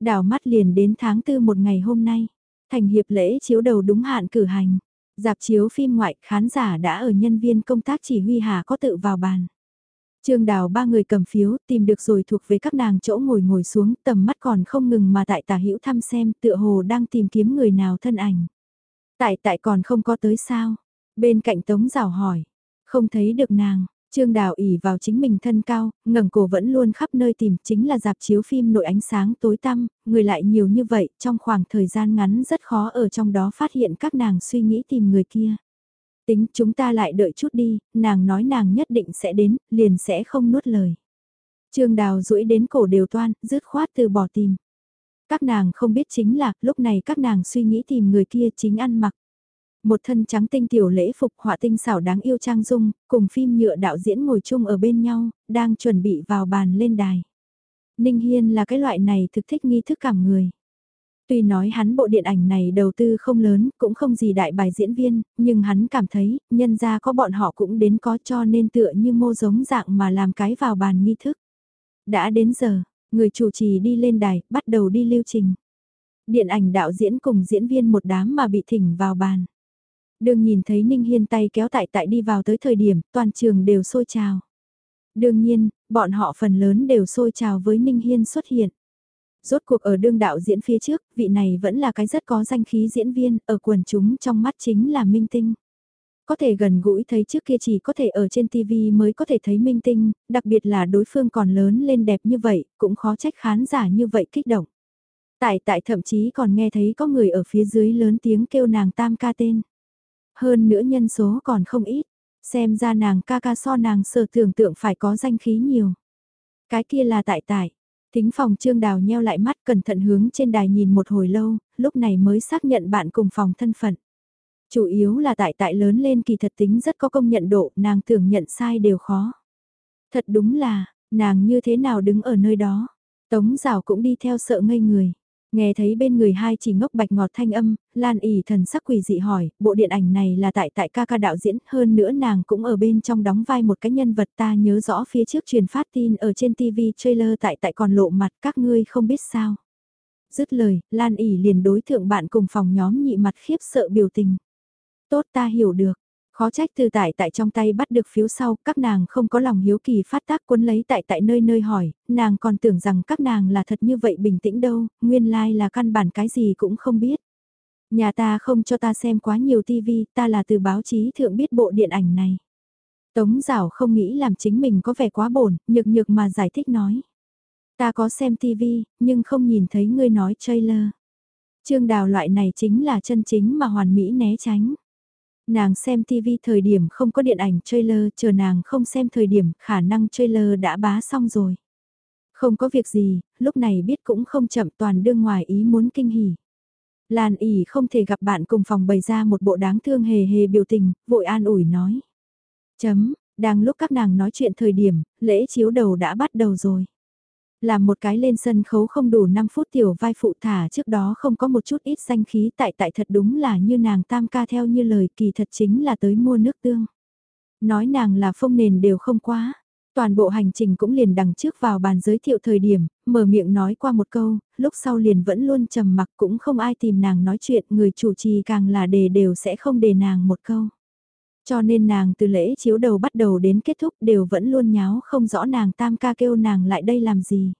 Đào mắt liền đến tháng tư một ngày hôm nay, thành hiệp lễ chiếu đầu đúng hạn cử hành. Dạp chiếu phim ngoại khán giả đã ở nhân viên công tác chỉ huy hạ có tự vào bàn. Trương Đào ba người cầm phiếu tìm được rồi thuộc về các nàng chỗ ngồi ngồi xuống tầm mắt còn không ngừng mà tại tả hữu thăm xem tựa hồ đang tìm kiếm người nào thân ảnh. Tại tại còn không có tới sao? Bên cạnh Tống rào hỏi. Không thấy được nàng, Trương Đào ỉ vào chính mình thân cao, ngẩng cổ vẫn luôn khắp nơi tìm chính là dạp chiếu phim nội ánh sáng tối tăm, người lại nhiều như vậy, trong khoảng thời gian ngắn rất khó ở trong đó phát hiện các nàng suy nghĩ tìm người kia. Tính chúng ta lại đợi chút đi, nàng nói nàng nhất định sẽ đến, liền sẽ không nuốt lời. Trương Đào duỗi đến cổ đều toan, dứt khoát từ bỏ tìm. Các nàng không biết chính là, lúc này các nàng suy nghĩ tìm người kia chính ăn mặc. Một thân trắng tinh tiểu lễ phục họa tinh xảo đáng yêu trang dung, cùng phim nhựa đạo diễn ngồi chung ở bên nhau, đang chuẩn bị vào bàn lên đài. Ninh Hiên là cái loại này thực thích nghi thức cảm người. Tuy nói hắn bộ điện ảnh này đầu tư không lớn, cũng không gì đại bài diễn viên, nhưng hắn cảm thấy, nhân ra có bọn họ cũng đến có cho nên tựa như mô giống dạng mà làm cái vào bàn nghi thức. Đã đến giờ, người chủ trì đi lên đài, bắt đầu đi lưu trình. Điện ảnh đạo diễn cùng diễn viên một đám mà bị thỉnh vào bàn. Đường nhìn thấy Ninh Hiên tay kéo tại tại đi vào tới thời điểm, toàn trường đều sôi trào. Đương nhiên, bọn họ phần lớn đều sôi trào với Ninh Hiên xuất hiện. Rốt cuộc ở đương đạo diễn phía trước, vị này vẫn là cái rất có danh khí diễn viên, ở quần chúng trong mắt chính là minh tinh. Có thể gần gũi thấy trước kia chỉ có thể ở trên TV mới có thể thấy minh tinh, đặc biệt là đối phương còn lớn lên đẹp như vậy, cũng khó trách khán giả như vậy kích động. Tại tại thậm chí còn nghe thấy có người ở phía dưới lớn tiếng kêu nàng tam ca tên. Hơn nữa nhân số còn không ít, xem ra nàng ca ca so nàng sở tưởng tượng phải có danh khí nhiều. Cái kia là tại tại, tính phòng trương đào nheo lại mắt cẩn thận hướng trên đài nhìn một hồi lâu, lúc này mới xác nhận bạn cùng phòng thân phận. Chủ yếu là tại tại lớn lên kỳ thật tính rất có công nhận độ, nàng tưởng nhận sai đều khó. Thật đúng là, nàng như thế nào đứng ở nơi đó. Tống rào cũng đi theo sợ ngây người. Nghe thấy bên người hai chỉ ngốc bạch ngọt thanh âm, Lan ỉ thần sắc quỷ dị hỏi, bộ điện ảnh này là tại tại ca ca đạo diễn, hơn nữa nàng cũng ở bên trong đóng vai một cái nhân vật ta nhớ rõ phía trước truyền phát tin ở trên TV trailer tại tại còn lộ mặt các ngươi không biết sao. Dứt lời, Lan ỉ liền đối thượng bạn cùng phòng nhóm nhị mặt khiếp sợ biểu tình. Tốt ta hiểu được, Khó trách từ tại tại trong tay bắt được phiếu sau, các nàng không có lòng hiếu kỳ phát tác cuốn lấy tại tại nơi nơi hỏi, nàng còn tưởng rằng các nàng là thật như vậy bình tĩnh đâu, nguyên lai là căn bản cái gì cũng không biết. Nhà ta không cho ta xem quá nhiều tivi, ta là từ báo chí thượng biết bộ điện ảnh này. Tống giảo không nghĩ làm chính mình có vẻ quá bổn, nhược nhược mà giải thích nói. Ta có xem tivi, nhưng không nhìn thấy ngươi nói trailer. Trương đào loại này chính là chân chính mà hoàn mỹ né tránh. Nàng xem TV thời điểm không có điện ảnh trailer, chờ nàng không xem thời điểm khả năng trailer đã bá xong rồi. Không có việc gì, lúc này biết cũng không chậm toàn đương ngoài ý muốn kinh hỉ. Lan ỉ không thể gặp bạn cùng phòng bày ra một bộ đáng thương hề hề biểu tình, vội an ủi nói. Chấm, đang lúc các nàng nói chuyện thời điểm, lễ chiếu đầu đã bắt đầu rồi. Làm một cái lên sân khấu không đủ 5 phút tiểu vai phụ thả trước đó không có một chút ít danh khí tại tại thật đúng là như nàng tam ca theo như lời kỳ thật chính là tới mua nước tương. Nói nàng là phong nền đều không quá. Toàn bộ hành trình cũng liền đằng trước vào bàn giới thiệu thời điểm, mở miệng nói qua một câu, lúc sau liền vẫn luôn trầm mặc cũng không ai tìm nàng nói chuyện, người chủ trì càng là đề đều sẽ không đề nàng một câu. Cho nên nàng từ lễ chiếu đầu bắt đầu đến kết thúc đều vẫn luôn nháo không rõ nàng tam ca kêu nàng lại đây làm gì.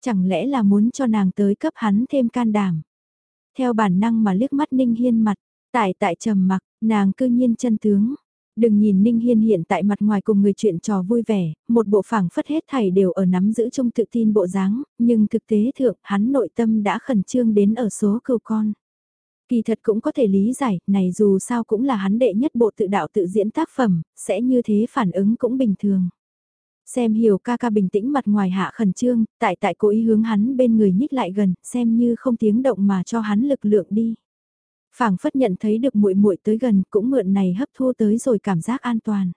Chẳng lẽ là muốn cho nàng tới cấp hắn thêm can đảm. Theo bản năng mà liếc mắt Ninh Hiên mặt, tại tại trầm mặc, nàng cư nhiên chân tướng. Đừng nhìn Ninh Hiên hiện tại mặt ngoài cùng người chuyện trò vui vẻ, một bộ phảng phất hết thảy đều ở nắm giữ trong tự tin bộ dáng, nhưng thực tế thượng hắn nội tâm đã khẩn trương đến ở số cừu con. Kỳ thật cũng có thể lý giải, này dù sao cũng là hắn đệ nhất bộ tự đạo tự diễn tác phẩm, sẽ như thế phản ứng cũng bình thường. Xem hiểu ca ca bình tĩnh mặt ngoài hạ khẩn trương, tại tại cố ý hướng hắn bên người nhích lại gần, xem như không tiếng động mà cho hắn lực lượng đi. phảng phất nhận thấy được muội muội tới gần cũng mượn này hấp thu tới rồi cảm giác an toàn.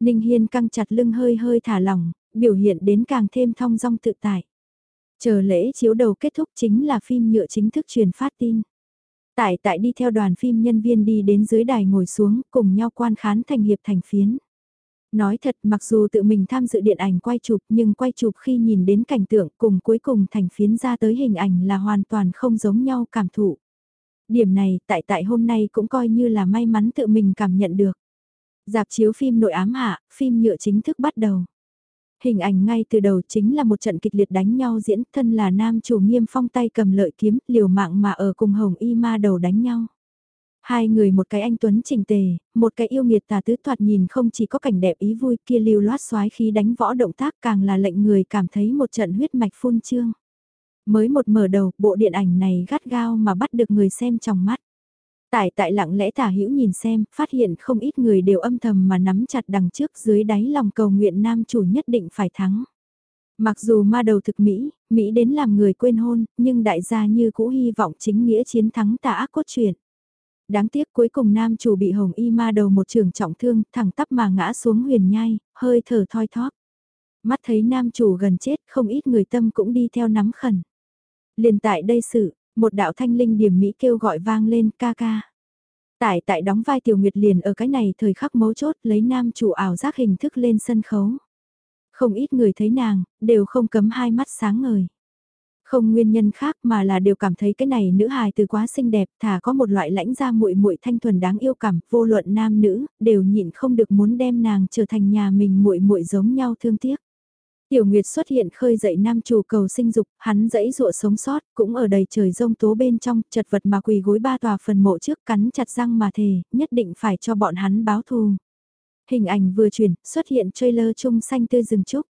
Ninh Hiên căng chặt lưng hơi hơi thả lỏng, biểu hiện đến càng thêm thong dong tự tại. Chờ lễ chiếu đầu kết thúc chính là phim nhựa chính thức truyền phát tin. Tại tại đi theo đoàn phim nhân viên đi đến dưới đài ngồi xuống cùng nhau quan khán thành hiệp thành phiến. Nói thật mặc dù tự mình tham dự điện ảnh quay chụp nhưng quay chụp khi nhìn đến cảnh tượng cùng cuối cùng thành phiến ra tới hình ảnh là hoàn toàn không giống nhau cảm thụ. Điểm này tại tại hôm nay cũng coi như là may mắn tự mình cảm nhận được. Dạp chiếu phim nội ám hạ, phim nhựa chính thức bắt đầu. Hình ảnh ngay từ đầu chính là một trận kịch liệt đánh nhau diễn thân là nam chủ nghiêm phong tay cầm lợi kiếm liều mạng mà ở cùng hồng y ma đầu đánh nhau. Hai người một cái anh Tuấn trình tề, một cái yêu nghiệt tà tứ thoạt nhìn không chỉ có cảnh đẹp ý vui kia lưu loát xoái khi đánh võ động tác càng là lệnh người cảm thấy một trận huyết mạch phun trương. Mới một mở đầu, bộ điện ảnh này gắt gao mà bắt được người xem trong mắt. Tại tại lặng lẽ tả hữu nhìn xem, phát hiện không ít người đều âm thầm mà nắm chặt đằng trước dưới đáy lòng cầu nguyện nam chủ nhất định phải thắng. Mặc dù ma đầu thực Mỹ, Mỹ đến làm người quên hôn, nhưng đại gia như cũ hy vọng chính nghĩa chiến thắng tà ác cốt truyện. Đáng tiếc cuối cùng nam chủ bị hồng y ma đầu một trường trọng thương, thẳng tắp mà ngã xuống huyền nhai, hơi thở thoi thóp. Mắt thấy nam chủ gần chết, không ít người tâm cũng đi theo nắm khẩn. Liền tại đây sự, một đạo thanh linh điểm Mỹ kêu gọi vang lên ca ca. Tại tại đóng vai tiểu nguyệt liền ở cái này thời khắc mấu chốt lấy nam chủ ảo giác hình thức lên sân khấu. Không ít người thấy nàng, đều không cấm hai mắt sáng ngời. Không nguyên nhân khác mà là đều cảm thấy cái này nữ hài từ quá xinh đẹp, thả có một loại lãnh ra muội muội thanh thuần đáng yêu cảm, vô luận nam nữ, đều nhịn không được muốn đem nàng trở thành nhà mình muội muội giống nhau thương tiếc. Tiểu Nguyệt xuất hiện khơi dậy nam chủ cầu sinh dục, hắn dẫy dụa sống sót, cũng ở đầy trời rông tố bên trong, chật vật mà quỳ gối ba tòa phần mộ trước cắn chặt răng mà thề, nhất định phải cho bọn hắn báo thù. Hình ảnh vừa chuyển, xuất hiện trailer chung xanh tươi rừng trúc.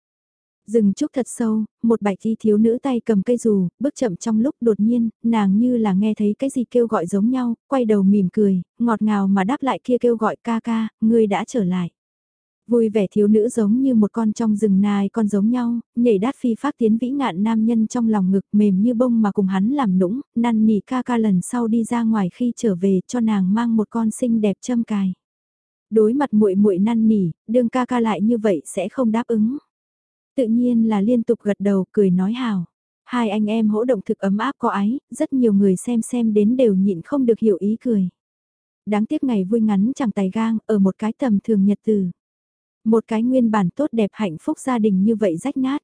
Rừng trúc thật sâu, một bạch thi thiếu nữ tay cầm cây dù, bước chậm trong lúc đột nhiên, nàng như là nghe thấy cái gì kêu gọi giống nhau, quay đầu mỉm cười, ngọt ngào mà đáp lại kia kêu gọi ca ca, ngươi đã trở lại. Vui vẻ thiếu nữ giống như một con trong rừng nai con giống nhau, nhảy đát phi phát tiến vĩ ngạn nam nhân trong lòng ngực mềm như bông mà cùng hắn làm nũng, năn nỉ ca ca lần sau đi ra ngoài khi trở về cho nàng mang một con xinh đẹp châm cài. Đối mặt muội muội năn nỉ, đương ca ca lại như vậy sẽ không đáp ứng. Tự nhiên là liên tục gật đầu cười nói hào. Hai anh em hỗ động thực ấm áp có ái, rất nhiều người xem xem đến đều nhịn không được hiểu ý cười. Đáng tiếc ngày vui ngắn chẳng tài gang ở một cái tầm thường nhật từ. Một cái nguyên bản tốt đẹp hạnh phúc gia đình như vậy rách nát.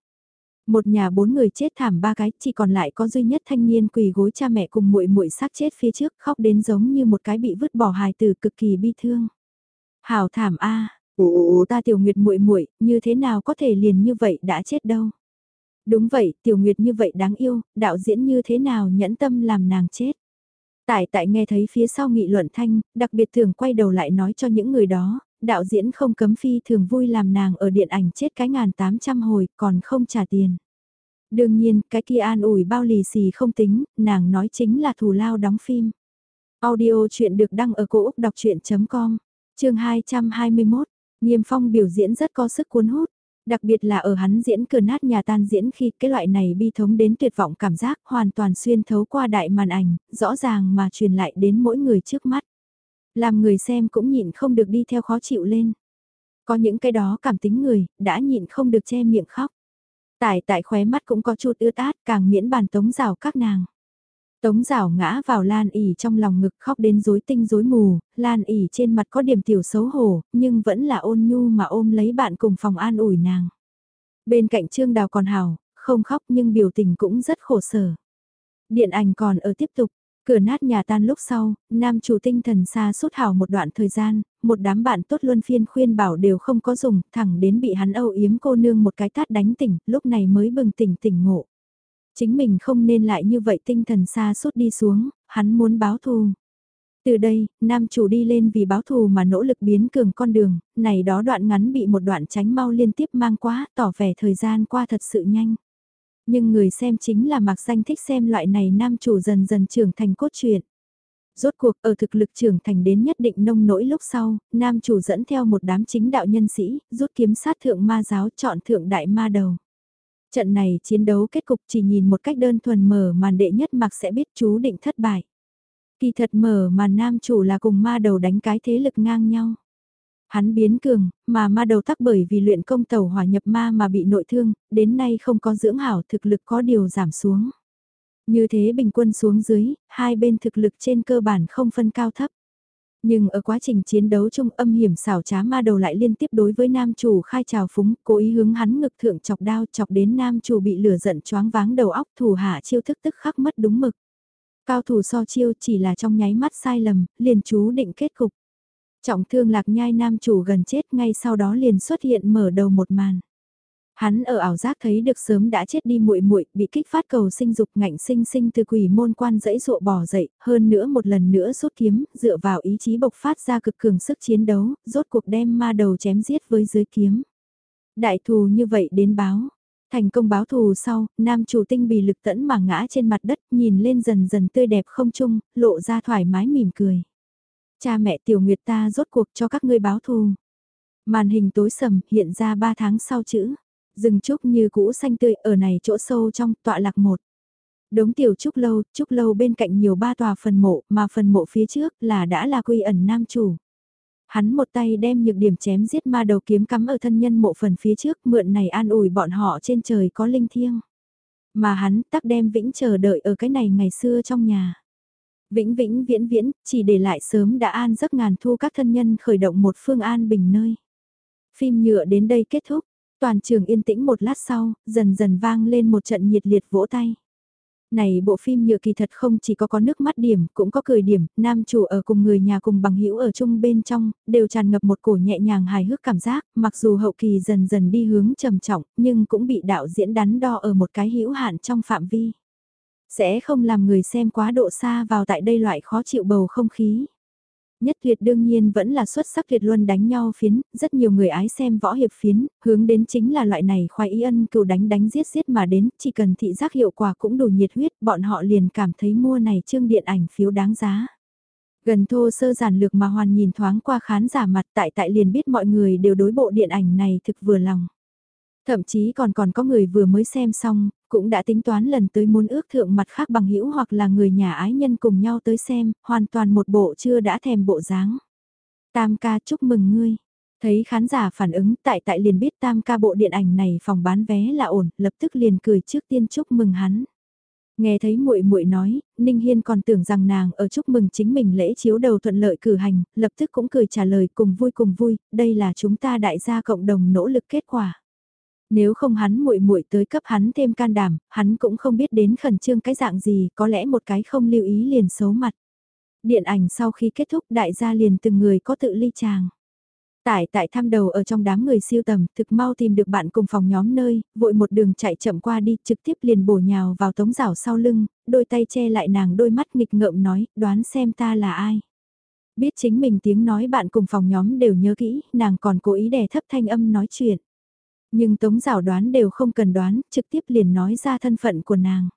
Một nhà bốn người chết thảm ba cái, chỉ còn lại có duy nhất thanh niên quỳ gối cha mẹ cùng muội muội xác chết phía trước, khóc đến giống như một cái bị vứt bỏ hài từ cực kỳ bi thương. Hảo thảm a, ồ ta tiểu nguyệt muội muội, như thế nào có thể liền như vậy đã chết đâu. Đúng vậy, tiểu nguyệt như vậy đáng yêu, đạo diễn như thế nào nhẫn tâm làm nàng chết. Tại tại nghe thấy phía sau nghị luận thanh, đặc biệt thường quay đầu lại nói cho những người đó, đạo diễn không cấm phi thường vui làm nàng ở điện ảnh chết cái ngàn tám trăm hồi còn không trả tiền. Đương nhiên, cái kia an ủi bao lì xì không tính, nàng nói chính là thù lao đóng phim. Audio chuyện được đăng ở cổ Úc đọc chuyện.com, chương 221, Nghiêm Phong biểu diễn rất có sức cuốn hút. Đặc biệt là ở hắn diễn cửa nát nhà tan diễn khi cái loại này bi thống đến tuyệt vọng cảm giác hoàn toàn xuyên thấu qua đại màn ảnh, rõ ràng mà truyền lại đến mỗi người trước mắt. Làm người xem cũng nhịn không được đi theo khó chịu lên. Có những cái đó cảm tính người, đã nhịn không được che miệng khóc. Tại tại khóe mắt cũng có chút ướt át, càng miễn bàn tống rào các nàng. Tống rào ngã vào Lan ỉ trong lòng ngực khóc đến rối tinh rối mù, Lan ỉ trên mặt có điểm tiểu xấu hổ, nhưng vẫn là ôn nhu mà ôm lấy bạn cùng phòng an ủi nàng. Bên cạnh Trương Đào còn hào, không khóc nhưng biểu tình cũng rất khổ sở. Điện ảnh còn ở tiếp tục, Cửa nát nhà tan lúc sau, nam chủ tinh thần xa suốt hảo một đoạn thời gian, một đám bạn tốt luân phiên khuyên bảo đều không có dùng, thẳng đến bị hắn âu yếm cô nương một cái tát đánh tỉnh, lúc này mới bừng tỉnh tỉnh ngộ. Chính mình không nên lại như vậy tinh thần xa suốt đi xuống, hắn muốn báo thù. Từ đây, nam chủ đi lên vì báo thù mà nỗ lực biến cường con đường, này đó đoạn ngắn bị một đoạn tránh mau liên tiếp mang quá, tỏ vẻ thời gian qua thật sự nhanh nhưng người xem chính là mạc danh thích xem loại này nam chủ dần dần trưởng thành cốt truyện. Rốt cuộc ở thực lực trưởng thành đến nhất định nông nỗi lúc sau, nam chủ dẫn theo một đám chính đạo nhân sĩ, rút kiếm sát thượng ma giáo chọn thượng đại ma đầu. Trận này chiến đấu kết cục chỉ nhìn một cách đơn thuần mở màn đệ nhất mặc sẽ biết chú định thất bại. Kỳ thật mở màn nam chủ là cùng ma đầu đánh cái thế lực ngang nhau. Hắn biến cường, mà ma đầu tắc bởi vì luyện công tàu hỏa nhập ma mà bị nội thương, đến nay không có dưỡng hảo thực lực có điều giảm xuống. Như thế bình quân xuống dưới, hai bên thực lực trên cơ bản không phân cao thấp. Nhưng ở quá trình chiến đấu trung âm hiểm xảo trá ma đầu lại liên tiếp đối với nam chủ khai trào phúng, cố ý hướng hắn ngực thượng chọc đao chọc đến nam chủ bị lửa giận choáng váng đầu óc thủ hạ chiêu thức tức khắc mất đúng mực. Cao thủ so chiêu chỉ là trong nháy mắt sai lầm, liền chú định kết cục. Trọng thương lạc nhai nam chủ gần chết ngay sau đó liền xuất hiện mở đầu một màn. Hắn ở ảo giác thấy được sớm đã chết đi muội muội, bị kích phát cầu sinh dục ngạnh sinh sinh từ quỷ môn quan dẫy dụa bỏ dậy, hơn nữa một lần nữa rút kiếm, dựa vào ý chí bộc phát ra cực cường sức chiến đấu, rốt cuộc đem ma đầu chém giết với dưới kiếm. Đại thù như vậy đến báo. Thành công báo thù sau, nam chủ tinh bì lực tẫn mà ngã trên mặt đất, nhìn lên dần dần tươi đẹp không chung, lộ ra thoải mái mỉm cười. Cha mẹ tiểu nguyệt ta rốt cuộc cho các ngươi báo thù. Màn hình tối sầm hiện ra 3 tháng sau chữ rừng trúc như cũ xanh tươi ở này chỗ sâu trong tọa lạc một. Đống tiểu trúc lâu, trúc lâu bên cạnh nhiều ba tòa phần mộ, mà phần mộ phía trước là đã là quy ẩn nam chủ. Hắn một tay đem nhược điểm chém giết ma đầu kiếm cắm ở thân nhân mộ phần phía trước mượn này an ủi bọn họ trên trời có linh thiêng. Mà hắn tắc đem vĩnh chờ đợi ở cái này ngày xưa trong nhà. Vĩnh vĩnh viễn viễn, chỉ để lại sớm đã an giấc ngàn thu các thân nhân khởi động một phương an bình nơi. Phim nhựa đến đây kết thúc, Toàn trường yên tĩnh một lát sau, dần dần vang lên một trận nhiệt liệt vỗ tay. Này bộ phim nhựa kỳ thật không chỉ có có nước mắt điểm, cũng có cười điểm, nam chủ ở cùng người nhà cùng bằng hữu ở chung bên trong, đều tràn ngập một cổ nhẹ nhàng hài hước cảm giác, mặc dù hậu kỳ dần dần đi hướng trầm trọng, nhưng cũng bị đạo diễn đắn đo ở một cái hữu hạn trong phạm vi. Sẽ không làm người xem quá độ xa vào tại đây loại khó chịu bầu không khí. Nhất tuyệt đương nhiên vẫn là xuất sắc tuyệt luân đánh nhau phiến, rất nhiều người ái xem võ hiệp phiến, hướng đến chính là loại này khoái ý ân cựu đánh đánh giết giết mà đến, chỉ cần thị giác hiệu quả cũng đủ nhiệt huyết, bọn họ liền cảm thấy mua này chương điện ảnh phiếu đáng giá. Gần thô sơ giản lược mà hoàn nhìn thoáng qua khán giả mặt tại tại liền biết mọi người đều đối bộ điện ảnh này thực vừa lòng. Thậm chí còn còn có người vừa mới xem xong, cũng đã tính toán lần tới muốn ước thượng mặt khác bằng hữu hoặc là người nhà ái nhân cùng nhau tới xem, hoàn toàn một bộ chưa đã thèm bộ dáng. Tam ca chúc mừng ngươi. Thấy khán giả phản ứng tại tại liền biết tam ca bộ điện ảnh này phòng bán vé là ổn, lập tức liền cười trước tiên chúc mừng hắn. Nghe thấy muội muội nói, Ninh Hiên còn tưởng rằng nàng ở chúc mừng chính mình lễ chiếu đầu thuận lợi cử hành, lập tức cũng cười trả lời cùng vui cùng vui, đây là chúng ta đại gia cộng đồng nỗ lực kết quả. Nếu không hắn muội muội tới cấp hắn thêm can đảm, hắn cũng không biết đến khẩn trương cái dạng gì, có lẽ một cái không lưu ý liền xấu mặt. Điện ảnh sau khi kết thúc đại gia liền từng người có tự ly chàng. Tại tại thăm đầu ở trong đám người siêu tầm, thực mau tìm được bạn cùng phòng nhóm nơi, vội một đường chạy chậm qua đi, trực tiếp liền bổ nhào vào tống rảo sau lưng, đôi tay che lại nàng đôi mắt nghịch ngợm nói, đoán xem ta là ai. Biết chính mình tiếng nói bạn cùng phòng nhóm đều nhớ kỹ, nàng còn cố ý đè thấp thanh âm nói chuyện. Nhưng Tống Giảo đoán đều không cần đoán, trực tiếp liền nói ra thân phận của nàng.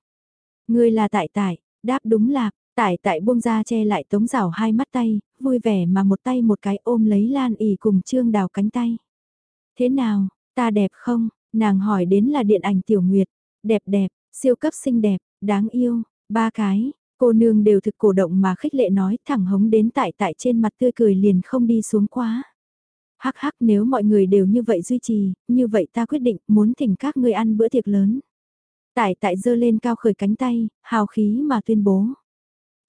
Ngươi là tại tại, đáp đúng là, tại tại buông ra che lại Tống Giảo hai mắt tay, vui vẻ mà một tay một cái ôm lấy Lan ỉ cùng Trương Đào cánh tay. Thế nào, ta đẹp không? Nàng hỏi đến là điện ảnh Tiểu Nguyệt, đẹp đẹp, siêu cấp xinh đẹp, đáng yêu, ba cái, cô nương đều thực cổ động mà khích lệ nói thẳng hống đến tại tại trên mặt tươi cười liền không đi xuống quá. Hắc hắc nếu mọi người đều như vậy duy trì, như vậy ta quyết định muốn thỉnh các ngươi ăn bữa tiệc lớn. Tại tại dơ lên cao khởi cánh tay, hào khí mà tuyên bố.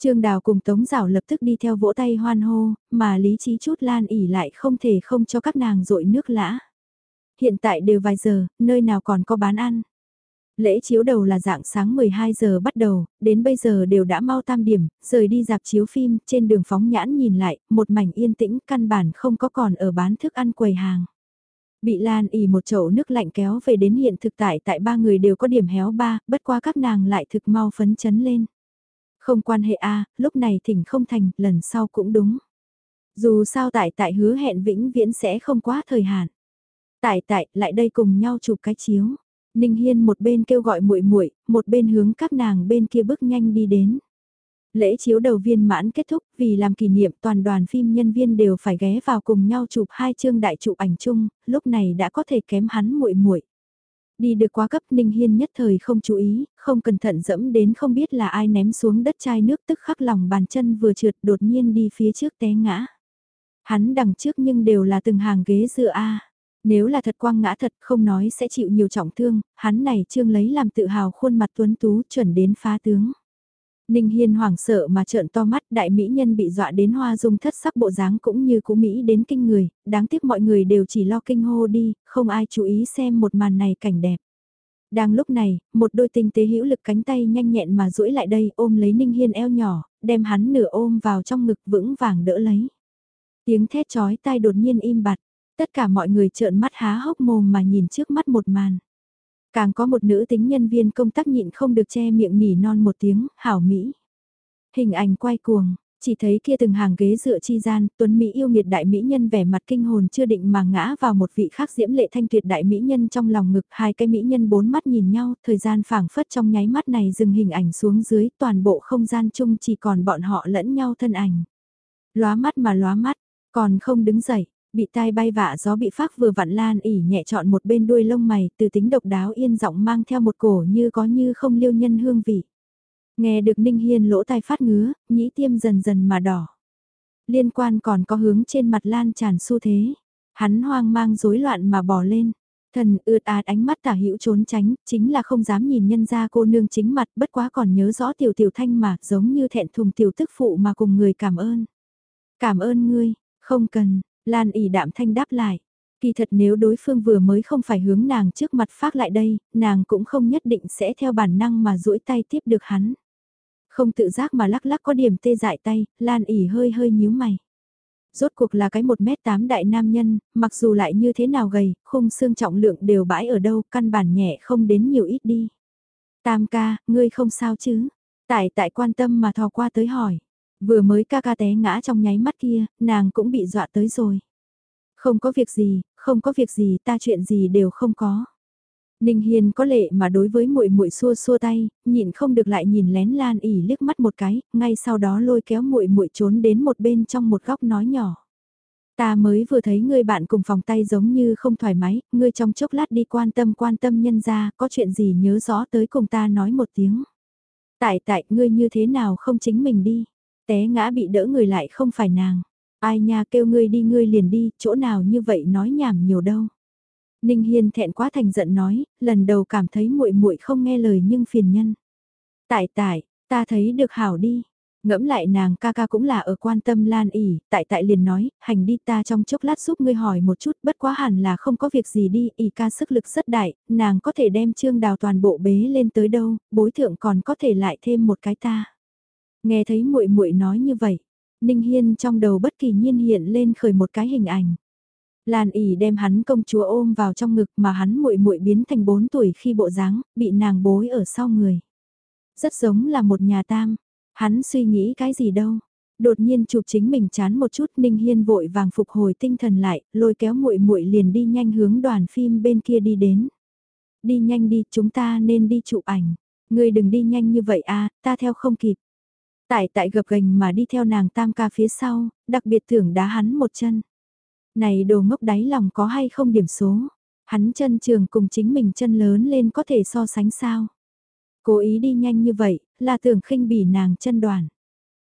Trương Đào cùng Tống Giảo lập tức đi theo vỗ tay hoan hô, mà lý trí chút lan ỉ lại không thể không cho các nàng rội nước lã. Hiện tại đều vài giờ, nơi nào còn có bán ăn. Lễ chiếu đầu là dạng sáng 12 giờ bắt đầu, đến bây giờ đều đã mau tam điểm, rời đi dạp chiếu phim, trên đường phóng nhãn nhìn lại, một mảnh yên tĩnh căn bản không có còn ở bán thức ăn quầy hàng. Bị Lan ỉ một chậu nước lạnh kéo về đến hiện thực tại tại ba người đều có điểm héo ba, bất quá các nàng lại thực mau phấn chấn lên. Không quan hệ a lúc này thỉnh không thành, lần sau cũng đúng. Dù sao tại tại hứa hẹn vĩnh viễn sẽ không quá thời hạn. Tại tại lại đây cùng nhau chụp cái chiếu. Ninh Hiên một bên kêu gọi muội muội, một bên hướng các nàng bên kia bước nhanh đi đến. Lễ chiếu đầu viên mãn kết thúc vì làm kỷ niệm toàn đoàn phim nhân viên đều phải ghé vào cùng nhau chụp hai chương đại chụp ảnh chung, lúc này đã có thể kém hắn muội muội. Đi được quá cấp Ninh Hiên nhất thời không chú ý, không cẩn thận dẫm đến không biết là ai ném xuống đất chai nước tức khắc lòng bàn chân vừa trượt đột nhiên đi phía trước té ngã. Hắn đằng trước nhưng đều là từng hàng ghế dựa A. Nếu là thật quang ngã thật không nói sẽ chịu nhiều trọng thương, hắn này trương lấy làm tự hào khuôn mặt tuấn tú chuẩn đến phá tướng. Ninh Hiên hoảng sợ mà trợn to mắt đại mỹ nhân bị dọa đến hoa dung thất sắc bộ dáng cũng như cú Mỹ đến kinh người, đáng tiếc mọi người đều chỉ lo kinh hô đi, không ai chú ý xem một màn này cảnh đẹp. Đang lúc này, một đôi tinh tế hữu lực cánh tay nhanh nhẹn mà duỗi lại đây ôm lấy Ninh Hiên eo nhỏ, đem hắn nửa ôm vào trong ngực vững vàng đỡ lấy. Tiếng thét chói tai đột nhiên im bặt, tất cả mọi người trợn mắt há hốc mồm mà nhìn trước mắt một màn. Càng có một nữ tính nhân viên công tác nhịn không được che miệng nỉ non một tiếng, hảo mỹ. Hình ảnh quay cuồng, chỉ thấy kia từng hàng ghế dựa chi gian, tuấn Mỹ yêu nghiệt đại mỹ nhân vẻ mặt kinh hồn chưa định mà ngã vào một vị khác diễm lệ thanh tuyệt đại mỹ nhân trong lòng ngực, hai cái mỹ nhân bốn mắt nhìn nhau, thời gian phảng phất trong nháy mắt này dừng hình ảnh xuống dưới, toàn bộ không gian chung chỉ còn bọn họ lẫn nhau thân ảnh. Lóa mắt mà lóa mắt, còn không đứng dậy, bị tai bay vạ gió bị phác vừa vặn lan ỉ nhẹ chọn một bên đuôi lông mày, từ tính độc đáo yên giọng mang theo một cổ như có như không liêu nhân hương vị. Nghe được Ninh Hiên lỗ tai phát ngứa, nhĩ tiêm dần dần mà đỏ. Liên quan còn có hướng trên mặt lan tràn xu thế. Hắn hoang mang rối loạn mà bỏ lên. Thần ướt át ánh mắt tả hữu trốn tránh, chính là không dám nhìn nhân ra cô nương chính mặt bất quá còn nhớ rõ tiểu tiểu thanh mà giống như thẹn thùng tiểu tức phụ mà cùng người cảm ơn. Cảm ơn ngươi, không cần, Lan ỉ đạm thanh đáp lại. Kỳ thật nếu đối phương vừa mới không phải hướng nàng trước mặt phát lại đây, nàng cũng không nhất định sẽ theo bản năng mà duỗi tay tiếp được hắn. Không tự giác mà lắc lắc có điểm tê dại tay, Lan ỉ hơi hơi nhíu mày. Rốt cuộc là cái 1m8 đại nam nhân, mặc dù lại như thế nào gầy, khung xương trọng lượng đều bãi ở đâu, căn bản nhẹ không đến nhiều ít đi. Tam ca, ngươi không sao chứ? Tại tại quan tâm mà thò qua tới hỏi. Vừa mới ca ca té ngã trong nháy mắt kia, nàng cũng bị dọa tới rồi. Không có việc gì, không có việc gì, ta chuyện gì đều không có. Ninh Hiên có lệ mà đối với muội muội xua xua tay, nhịn không được lại nhìn lén Lan ỉ liếc mắt một cái, ngay sau đó lôi kéo muội muội trốn đến một bên trong một góc nói nhỏ. Ta mới vừa thấy người bạn cùng phòng tay giống như không thoải mái, ngươi trong chốc lát đi quan tâm quan tâm nhân ra, có chuyện gì nhớ rõ tới cùng ta nói một tiếng. Tại tại, ngươi như thế nào không chính mình đi, té ngã bị đỡ người lại không phải nàng. Ai nha kêu ngươi đi ngươi liền đi, chỗ nào như vậy nói nhảm nhiều đâu. Ninh Hiên thẹn quá thành giận nói, lần đầu cảm thấy muội muội không nghe lời nhưng phiền nhân. Tại tại, ta thấy được hảo đi. Ngẫm lại nàng ca ca cũng là ở quan tâm Lan ỉ, tại tại liền nói, hành đi ta trong chốc lát giúp ngươi hỏi một chút, bất quá hẳn là không có việc gì đi, ỉ ca sức lực rất đại, nàng có thể đem trương đào toàn bộ bế lên tới đâu, bối thượng còn có thể lại thêm một cái ta. Nghe thấy muội muội nói như vậy, Ninh Hiên trong đầu bất kỳ nhiên hiện lên khởi một cái hình ảnh. Lan ỉ đem hắn công chúa ôm vào trong ngực mà hắn muội muội biến thành 4 tuổi khi bộ dáng, bị nàng bối ở sau người. Rất giống là một nhà tam, hắn suy nghĩ cái gì đâu. Đột nhiên chụp chính mình chán một chút Ninh Hiên vội vàng phục hồi tinh thần lại, lôi kéo muội muội liền đi nhanh hướng đoàn phim bên kia đi đến. Đi nhanh đi, chúng ta nên đi chụp ảnh. Ngươi đừng đi nhanh như vậy a, ta theo không kịp. Tại tại gập gành mà đi theo nàng tam ca phía sau, đặc biệt thưởng đá hắn một chân. Này đồ ngốc đáy lòng có hay không điểm số. Hắn chân trường cùng chính mình chân lớn lên có thể so sánh sao. Cố ý đi nhanh như vậy, là tưởng khinh bỉ nàng chân đoàn.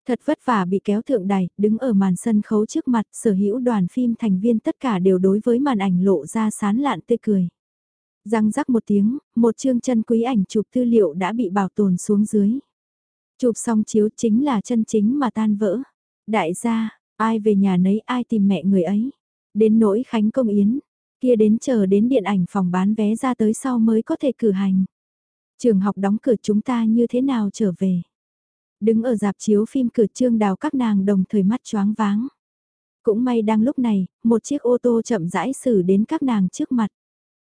Thật vất vả bị kéo thượng đài, đứng ở màn sân khấu trước mặt, sở hữu đoàn phim thành viên tất cả đều đối với màn ảnh lộ ra sán lạn tươi cười. Răng rắc một tiếng, một chương chân quý ảnh chụp tư liệu đã bị bảo tồn xuống dưới. Chụp xong chiếu chính là chân chính mà tan vỡ. Đại gia, ai về nhà nấy ai tìm mẹ người ấy. Đến nỗi Khánh Công Yến, kia đến chờ đến điện ảnh phòng bán vé ra tới sau mới có thể cử hành. Trường học đóng cửa chúng ta như thế nào trở về. Đứng ở dạp chiếu phim cửa trương đào các nàng đồng thời mắt choáng váng. Cũng may đang lúc này, một chiếc ô tô chậm rãi xử đến các nàng trước mặt.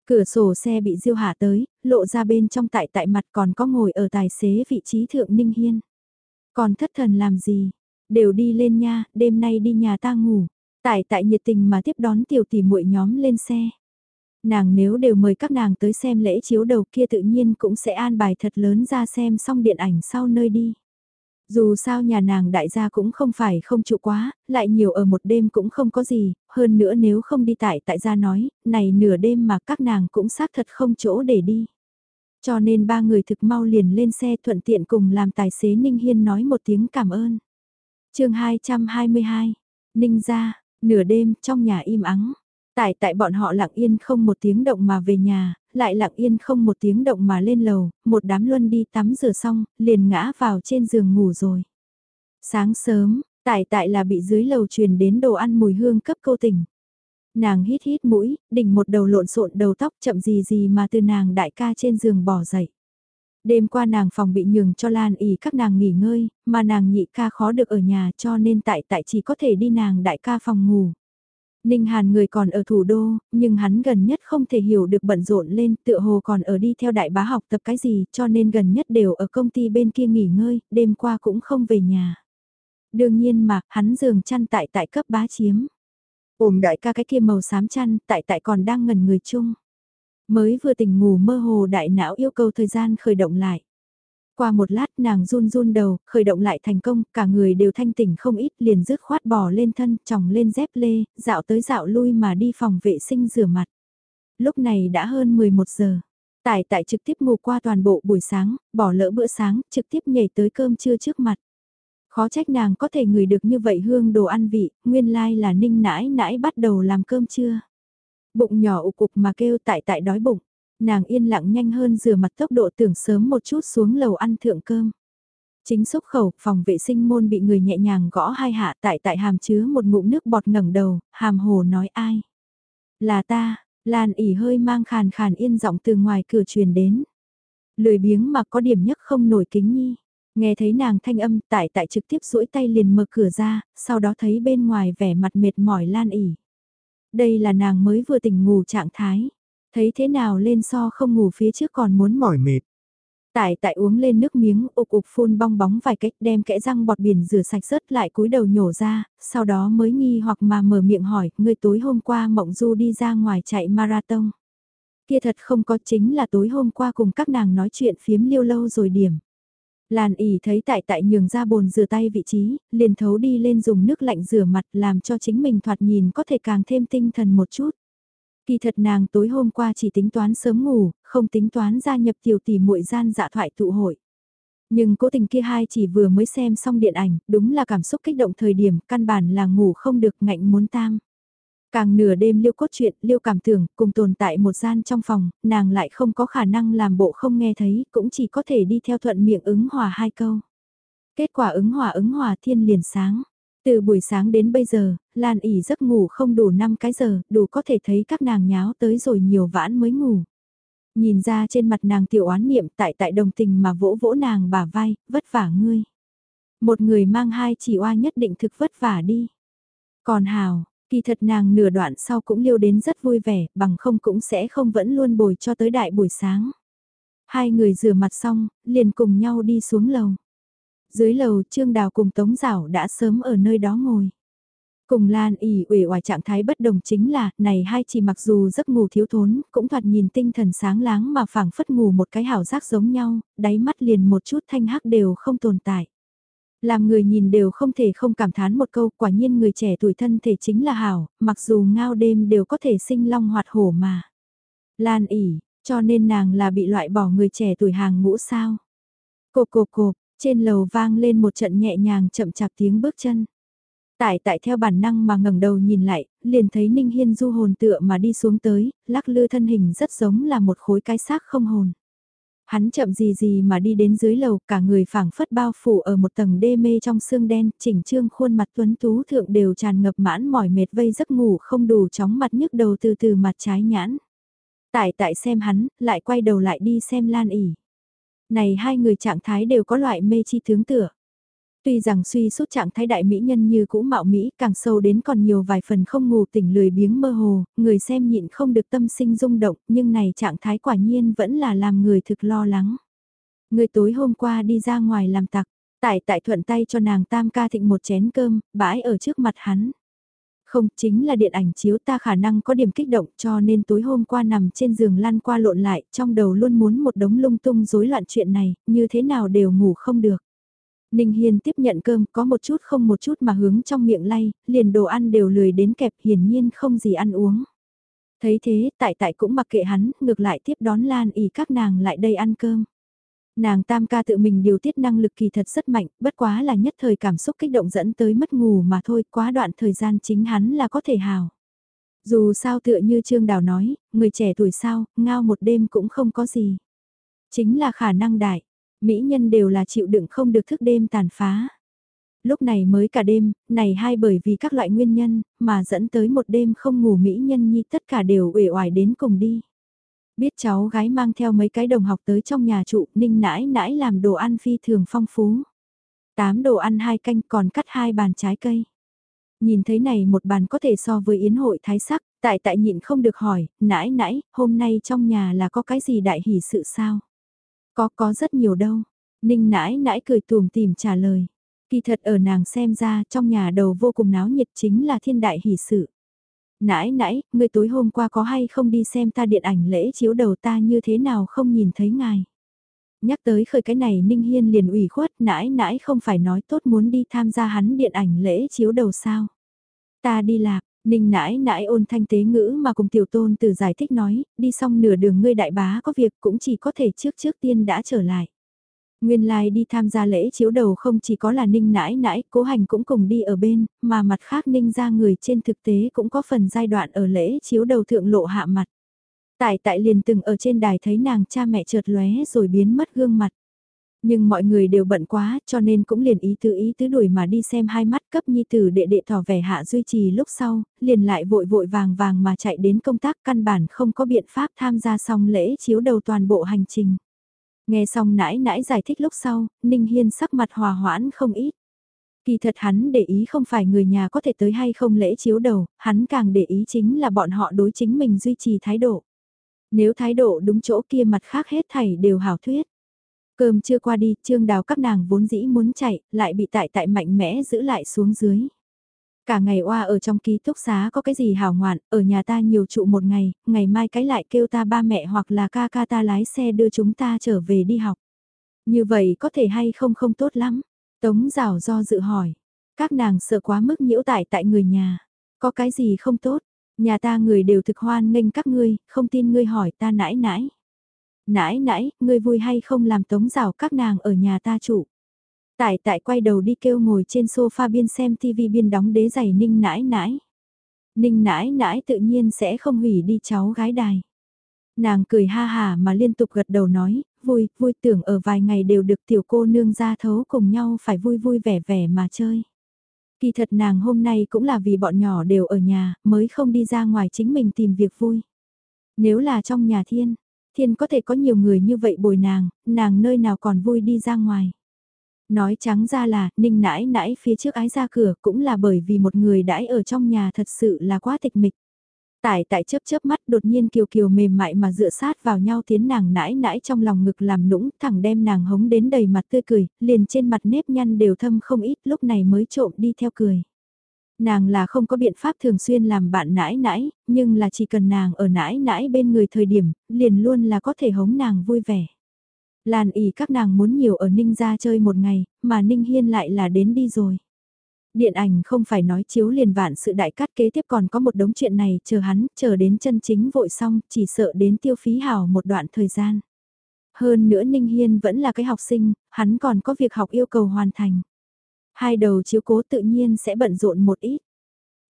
Cửa sổ xe bị diêu hạ tới, lộ ra bên trong tại tại mặt còn có ngồi ở tài xế vị trí thượng Ninh Hiên. Còn thất thần làm gì? Đều đi lên nha, đêm nay đi nhà ta ngủ. Tại tại nhiệt tình mà tiếp đón tiểu tỷ muội nhóm lên xe. Nàng nếu đều mời các nàng tới xem lễ chiếu đầu kia tự nhiên cũng sẽ an bài thật lớn ra xem xong điện ảnh sau nơi đi. Dù sao nhà nàng đại gia cũng không phải không trụ quá, lại nhiều ở một đêm cũng không có gì, hơn nữa nếu không đi tại tại gia nói, này nửa đêm mà các nàng cũng xác thật không chỗ để đi. Cho nên ba người thực mau liền lên xe thuận tiện cùng làm tài xế Ninh Hiên nói một tiếng cảm ơn. chương 222, Ninh ra, Nửa đêm, trong nhà im ắng. Tại tại bọn họ lặng yên không một tiếng động mà về nhà, lại lặng yên không một tiếng động mà lên lầu, một đám luân đi tắm rửa xong, liền ngã vào trên giường ngủ rồi. Sáng sớm, tại tại là bị dưới lầu truyền đến đồ ăn mùi hương cấp cô tỉnh. Nàng hít hít mũi, đỉnh một đầu lộn xộn đầu tóc chậm gì gì mà từ nàng đại ca trên giường bỏ dậy. Đêm qua nàng phòng bị nhường cho Lan ỉ các nàng nghỉ ngơi, mà nàng nhị ca khó được ở nhà cho nên tại tại chỉ có thể đi nàng đại ca phòng ngủ. Ninh Hàn người còn ở thủ đô, nhưng hắn gần nhất không thể hiểu được bận rộn lên, tựa hồ còn ở đi theo đại bá học tập cái gì, cho nên gần nhất đều ở công ty bên kia nghỉ ngơi, đêm qua cũng không về nhà. Đương nhiên mà, hắn giường chăn tại tại cấp bá chiếm. Ôm đại ca cái kia màu xám chăn, tại tại còn đang ngẩn người chung. Mới vừa tỉnh ngủ mơ hồ đại não yêu cầu thời gian khởi động lại. Qua một lát nàng run run đầu, khởi động lại thành công, cả người đều thanh tỉnh không ít liền dứt khoát bò lên thân, tròng lên dép lê, dạo tới dạo lui mà đi phòng vệ sinh rửa mặt. Lúc này đã hơn 11 giờ. Tại tại trực tiếp ngủ qua toàn bộ buổi sáng, bỏ lỡ bữa sáng, trực tiếp nhảy tới cơm trưa trước mặt. Khó trách nàng có thể ngửi được như vậy hương đồ ăn vị, nguyên lai like là ninh nãi nãi bắt đầu làm cơm trưa. Bụng nhỏ ụ cục mà kêu tại tại đói bụng. Nàng yên lặng nhanh hơn rửa mặt tốc độ tưởng sớm một chút xuống lầu ăn thượng cơm. Chính xúc khẩu, phòng vệ sinh môn bị người nhẹ nhàng gõ hai hạ tại tại hàm chứa một ngụm nước bọt ngẩng đầu, hàm hồ nói ai. Là ta, Lan ỉ hơi mang khàn khàn yên giọng từ ngoài cửa truyền đến. Lười biếng mà có điểm nhất không nổi kính nhi. Nghe thấy nàng thanh âm tại tại trực tiếp duỗi tay liền mở cửa ra, sau đó thấy bên ngoài vẻ mặt mệt mỏi Lan ỉ. Đây là nàng mới vừa tỉnh ngủ trạng thái. Thấy thế nào lên so không ngủ phía trước còn muốn mỏi mệt. Tại tại uống lên nước miếng ục ục phun bong bóng vài cách đem kẽ răng bọt biển rửa sạch rớt lại cúi đầu nhổ ra, sau đó mới nghi hoặc mà mở miệng hỏi, người tối hôm qua mộng du đi ra ngoài chạy marathon. Kia thật không có chính là tối hôm qua cùng các nàng nói chuyện phiếm liêu lâu rồi điểm. làn ỉ thấy tại tại nhường ra bồn rửa tay vị trí, liền thấu đi lên dùng nước lạnh rửa mặt làm cho chính mình thoạt nhìn có thể càng thêm tinh thần một chút. Kỳ thật nàng tối hôm qua chỉ tính toán sớm ngủ, không tính toán gia nhập tiểu tỷ muội gian dạ thoại tụ hội. Nhưng cố tình kia hai chỉ vừa mới xem xong điện ảnh, đúng là cảm xúc kích động thời điểm, căn bản là ngủ không được ngạnh muốn tam. Càng nửa đêm liêu cốt truyện, liêu cảm tưởng, cùng tồn tại một gian trong phòng, nàng lại không có khả năng làm bộ không nghe thấy, cũng chỉ có thể đi theo thuận miệng ứng hòa hai câu. Kết quả ứng hòa ứng hòa thiên liền sáng. Từ buổi sáng đến bây giờ, Lan ỉ giấc ngủ không đủ 5 cái giờ, đủ có thể thấy các nàng nháo tới rồi nhiều vãn mới ngủ. Nhìn ra trên mặt nàng tiểu oán niệm tại tại đồng tình mà vỗ vỗ nàng bả vai, vất vả ngươi. Một người mang hai chỉ oa nhất định thực vất vả đi. Còn Hào, kỳ thật nàng nửa đoạn sau cũng liêu đến rất vui vẻ, bằng không cũng sẽ không vẫn luôn bồi cho tới đại buổi sáng. Hai người rửa mặt xong, liền cùng nhau đi xuống lầu. Dưới lầu Trương Đào cùng Tống Giảo đã sớm ở nơi đó ngồi. Cùng Lan ỉ ủy oải trạng thái bất đồng chính là, này hai chỉ mặc dù giấc ngủ thiếu thốn, cũng thoạt nhìn tinh thần sáng láng mà phảng phất ngủ một cái hảo giác giống nhau, đáy mắt liền một chút thanh hắc đều không tồn tại. Làm người nhìn đều không thể không cảm thán một câu, quả nhiên người trẻ tuổi thân thể chính là hảo, mặc dù ngao đêm đều có thể sinh long hoạt hổ mà. Lan ỉ, cho nên nàng là bị loại bỏ người trẻ tuổi hàng ngũ sao. Cộp cộp cộp, trên lầu vang lên một trận nhẹ nhàng chậm chạp tiếng bước chân. Tại tại theo bản năng mà ngẩng đầu nhìn lại, liền thấy Ninh Hiên du hồn tựa mà đi xuống tới, lắc lư thân hình rất giống là một khối cái xác không hồn. Hắn chậm gì gì mà đi đến dưới lầu, cả người phảng phất bao phủ ở một tầng đê mê trong xương đen, chỉnh trương khuôn mặt tuấn tú thượng đều tràn ngập mãn mỏi mệt vây giấc ngủ không đủ chóng mặt nhức đầu từ từ mặt trái nhãn. Tại tại xem hắn, lại quay đầu lại đi xem Lan ỉ. Này hai người trạng thái đều có loại mê chi tướng tựa. Tuy rằng suy sút trạng thái đại mỹ nhân như cũ mạo Mỹ càng sâu đến còn nhiều vài phần không ngủ tỉnh lười biếng mơ hồ, người xem nhịn không được tâm sinh rung động, nhưng này trạng thái quả nhiên vẫn là làm người thực lo lắng. Người tối hôm qua đi ra ngoài làm tặc, tại tại thuận tay cho nàng tam ca thịnh một chén cơm, bãi ở trước mặt hắn. Không, chính là điện ảnh chiếu ta khả năng có điểm kích động cho nên tối hôm qua nằm trên giường lăn qua lộn lại, trong đầu luôn muốn một đống lung tung rối loạn chuyện này, như thế nào đều ngủ không được. Ninh Hiên tiếp nhận cơm có một chút không một chút mà hướng trong miệng lay, liền đồ ăn đều lười đến kẹp hiển nhiên không gì ăn uống. Thấy thế, tại tại cũng mặc kệ hắn, ngược lại tiếp đón Lan ý các nàng lại đây ăn cơm. Nàng tam ca tự mình điều tiết năng lực kỳ thật rất mạnh, bất quá là nhất thời cảm xúc kích động dẫn tới mất ngủ mà thôi, quá đoạn thời gian chính hắn là có thể hào. Dù sao tựa như Trương Đào nói, người trẻ tuổi sao, ngao một đêm cũng không có gì. Chính là khả năng đại, mỹ nhân đều là chịu đựng không được thức đêm tàn phá. Lúc này mới cả đêm, này hai bởi vì các loại nguyên nhân, mà dẫn tới một đêm không ngủ mỹ nhân nhi tất cả đều uể oải đến cùng đi. Biết cháu gái mang theo mấy cái đồng học tới trong nhà trụ, ninh nãi nãi làm đồ ăn phi thường phong phú. Tám đồ ăn hai canh còn cắt hai bàn trái cây. Nhìn thấy này một bàn có thể so với yến hội thái sắc, tại tại nhịn không được hỏi, nãi nãi, hôm nay trong nhà là có cái gì đại hỷ sự sao? Có có rất nhiều đâu. Ninh nãi nãi cười tùm tìm trả lời. Kỳ thật ở nàng xem ra trong nhà đầu vô cùng náo nhiệt chính là thiên đại hỷ sự. Nãi nãi, người tối hôm qua có hay không đi xem ta điện ảnh lễ chiếu đầu ta như thế nào không nhìn thấy ngài. Nhắc tới khởi cái này Ninh Hiên liền ủy khuất nãi nãi không phải nói tốt muốn đi tham gia hắn điện ảnh lễ chiếu đầu sao. Ta đi lạc, Ninh nãi nãi ôn thanh tế ngữ mà cùng tiểu tôn từ giải thích nói, đi xong nửa đường ngươi đại bá có việc cũng chỉ có thể trước trước tiên đã trở lại. Nguyên lai like đi tham gia lễ chiếu đầu không chỉ có là ninh nãi nãi, cố hành cũng cùng đi ở bên, mà mặt khác ninh ra người trên thực tế cũng có phần giai đoạn ở lễ chiếu đầu thượng lộ hạ mặt. Tại tại liền từng ở trên đài thấy nàng cha mẹ chợt lóe rồi biến mất gương mặt. Nhưng mọi người đều bận quá cho nên cũng liền ý tứ ý tứ đuổi mà đi xem hai mắt cấp nhi tử đệ đệ tỏ vẻ hạ duy trì lúc sau, liền lại vội vội vàng vàng mà chạy đến công tác căn bản không có biện pháp tham gia xong lễ chiếu đầu toàn bộ hành trình. Nghe xong nãi nãi giải thích lúc sau, Ninh Hiên sắc mặt hòa hoãn không ít. Kỳ thật hắn để ý không phải người nhà có thể tới hay không lễ chiếu đầu, hắn càng để ý chính là bọn họ đối chính mình duy trì thái độ. Nếu thái độ đúng chỗ kia mặt khác hết thảy đều hảo thuyết. Cơm chưa qua đi, trương đào các nàng vốn dĩ muốn chạy, lại bị tại tại mạnh mẽ giữ lại xuống dưới. Cả ngày oa ở trong ký túc xá có cái gì hảo ngoạn, ở nhà ta nhiều trụ một ngày, ngày mai cái lại kêu ta ba mẹ hoặc là ca ca ta lái xe đưa chúng ta trở về đi học. Như vậy có thể hay không không tốt lắm. Tống rào do dự hỏi. Các nàng sợ quá mức nhiễu tại tại người nhà. Có cái gì không tốt, nhà ta người đều thực hoan nghênh các ngươi, không tin ngươi hỏi ta nãi nãi. Nãi nãi, ngươi vui hay không làm tống rào các nàng ở nhà ta trụ. Tại tại quay đầu đi kêu ngồi trên sofa biên xem TV biên đóng đế giày ninh nãi nãi. Ninh nãi nãi tự nhiên sẽ không hủy đi cháu gái đài. Nàng cười ha hà mà liên tục gật đầu nói, vui, vui tưởng ở vài ngày đều được tiểu cô nương ra thấu cùng nhau phải vui vui vẻ vẻ mà chơi. Kỳ thật nàng hôm nay cũng là vì bọn nhỏ đều ở nhà, mới không đi ra ngoài chính mình tìm việc vui. Nếu là trong nhà thiên, thiên có thể có nhiều người như vậy bồi nàng, nàng nơi nào còn vui đi ra ngoài. Nói trắng ra là, ninh nãi nãi phía trước ái ra cửa cũng là bởi vì một người đãi ở trong nhà thật sự là quá tịch mịch. Tại tại chớp chớp mắt đột nhiên kiều kiều mềm mại mà dựa sát vào nhau tiến nàng nãi nãi trong lòng ngực làm nũng thẳng đem nàng hống đến đầy mặt tươi cười, liền trên mặt nếp nhăn đều thâm không ít lúc này mới trộm đi theo cười. Nàng là không có biện pháp thường xuyên làm bạn nãi nãi, nhưng là chỉ cần nàng ở nãi nãi bên người thời điểm, liền luôn là có thể hống nàng vui vẻ. Làn ỉ các nàng muốn nhiều ở Ninh ra chơi một ngày, mà Ninh Hiên lại là đến đi rồi. Điện ảnh không phải nói chiếu liền vạn sự đại cắt kế tiếp còn có một đống chuyện này chờ hắn, chờ đến chân chính vội xong, chỉ sợ đến tiêu phí hào một đoạn thời gian. Hơn nữa Ninh Hiên vẫn là cái học sinh, hắn còn có việc học yêu cầu hoàn thành. Hai đầu chiếu cố tự nhiên sẽ bận rộn một ít.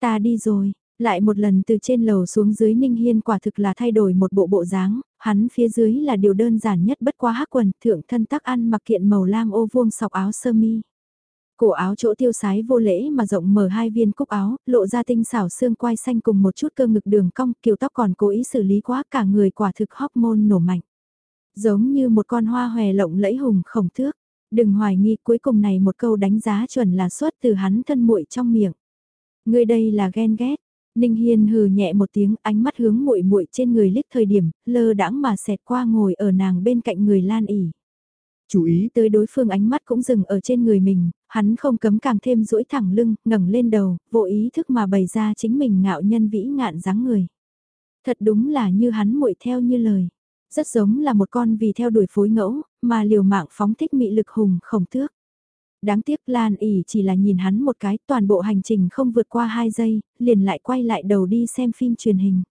Ta đi rồi, lại một lần từ trên lầu xuống dưới Ninh Hiên quả thực là thay đổi một bộ bộ dáng, hắn phía dưới là điều đơn giản nhất bất qua hắc quần, thượng thân tắc ăn mặc kiện màu lam ô vuông sọc áo sơ mi. Cổ áo chỗ tiêu sái vô lễ mà rộng mở hai viên cúc áo, lộ ra tinh xảo xương quai xanh cùng một chút cơ ngực đường cong, kiểu tóc còn cố ý xử lý quá cả người quả thực hormone nổ mạnh. Giống như một con hoa hòe lộng lẫy hùng khổng thước. Đừng hoài nghi cuối cùng này một câu đánh giá chuẩn là xuất từ hắn thân muội trong miệng. Người đây là ghen ghét, Ninh Hiên hừ nhẹ một tiếng, ánh mắt hướng muội muội trên người liếc thời điểm, lơ đãng mà xẹt qua ngồi ở nàng bên cạnh người Lan ỉ. Chú ý tới đối phương ánh mắt cũng dừng ở trên người mình, hắn không cấm càng thêm duỗi thẳng lưng, ngẩng lên đầu, vô ý thức mà bày ra chính mình ngạo nhân vĩ ngạn dáng người. Thật đúng là như hắn muội theo như lời. Rất giống là một con vì theo đuổi phối ngẫu, mà liều mạng phóng thích mị lực hùng khổng thước đáng tiếc Lan ỉ chỉ là nhìn hắn một cái, toàn bộ hành trình không vượt qua 2 giây, liền lại quay lại đầu đi xem phim truyền hình.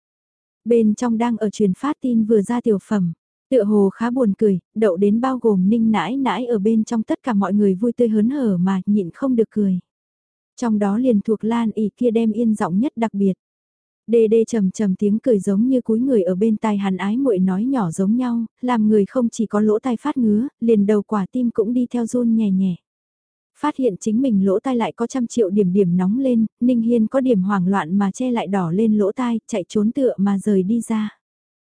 Bên trong đang ở truyền phát tin vừa ra tiểu phẩm, Tựa hồ khá buồn cười, đậu đến bao gồm ninh nãi nãi ở bên trong tất cả mọi người vui tươi hớn hở mà nhịn không được cười. Trong đó liền thuộc Lan ỉ kia đem yên giọng nhất đặc biệt. Đê đê trầm trầm tiếng cười giống như cúi người ở bên tai hắn ái muội nói nhỏ giống nhau, làm người không chỉ có lỗ tai phát ngứa, liền đầu quả tim cũng đi theo run nhẹ nhẹ. Phát hiện chính mình lỗ tai lại có trăm triệu điểm điểm nóng lên, Ninh Hiên có điểm hoảng loạn mà che lại đỏ lên lỗ tai, chạy trốn tựa mà rời đi ra.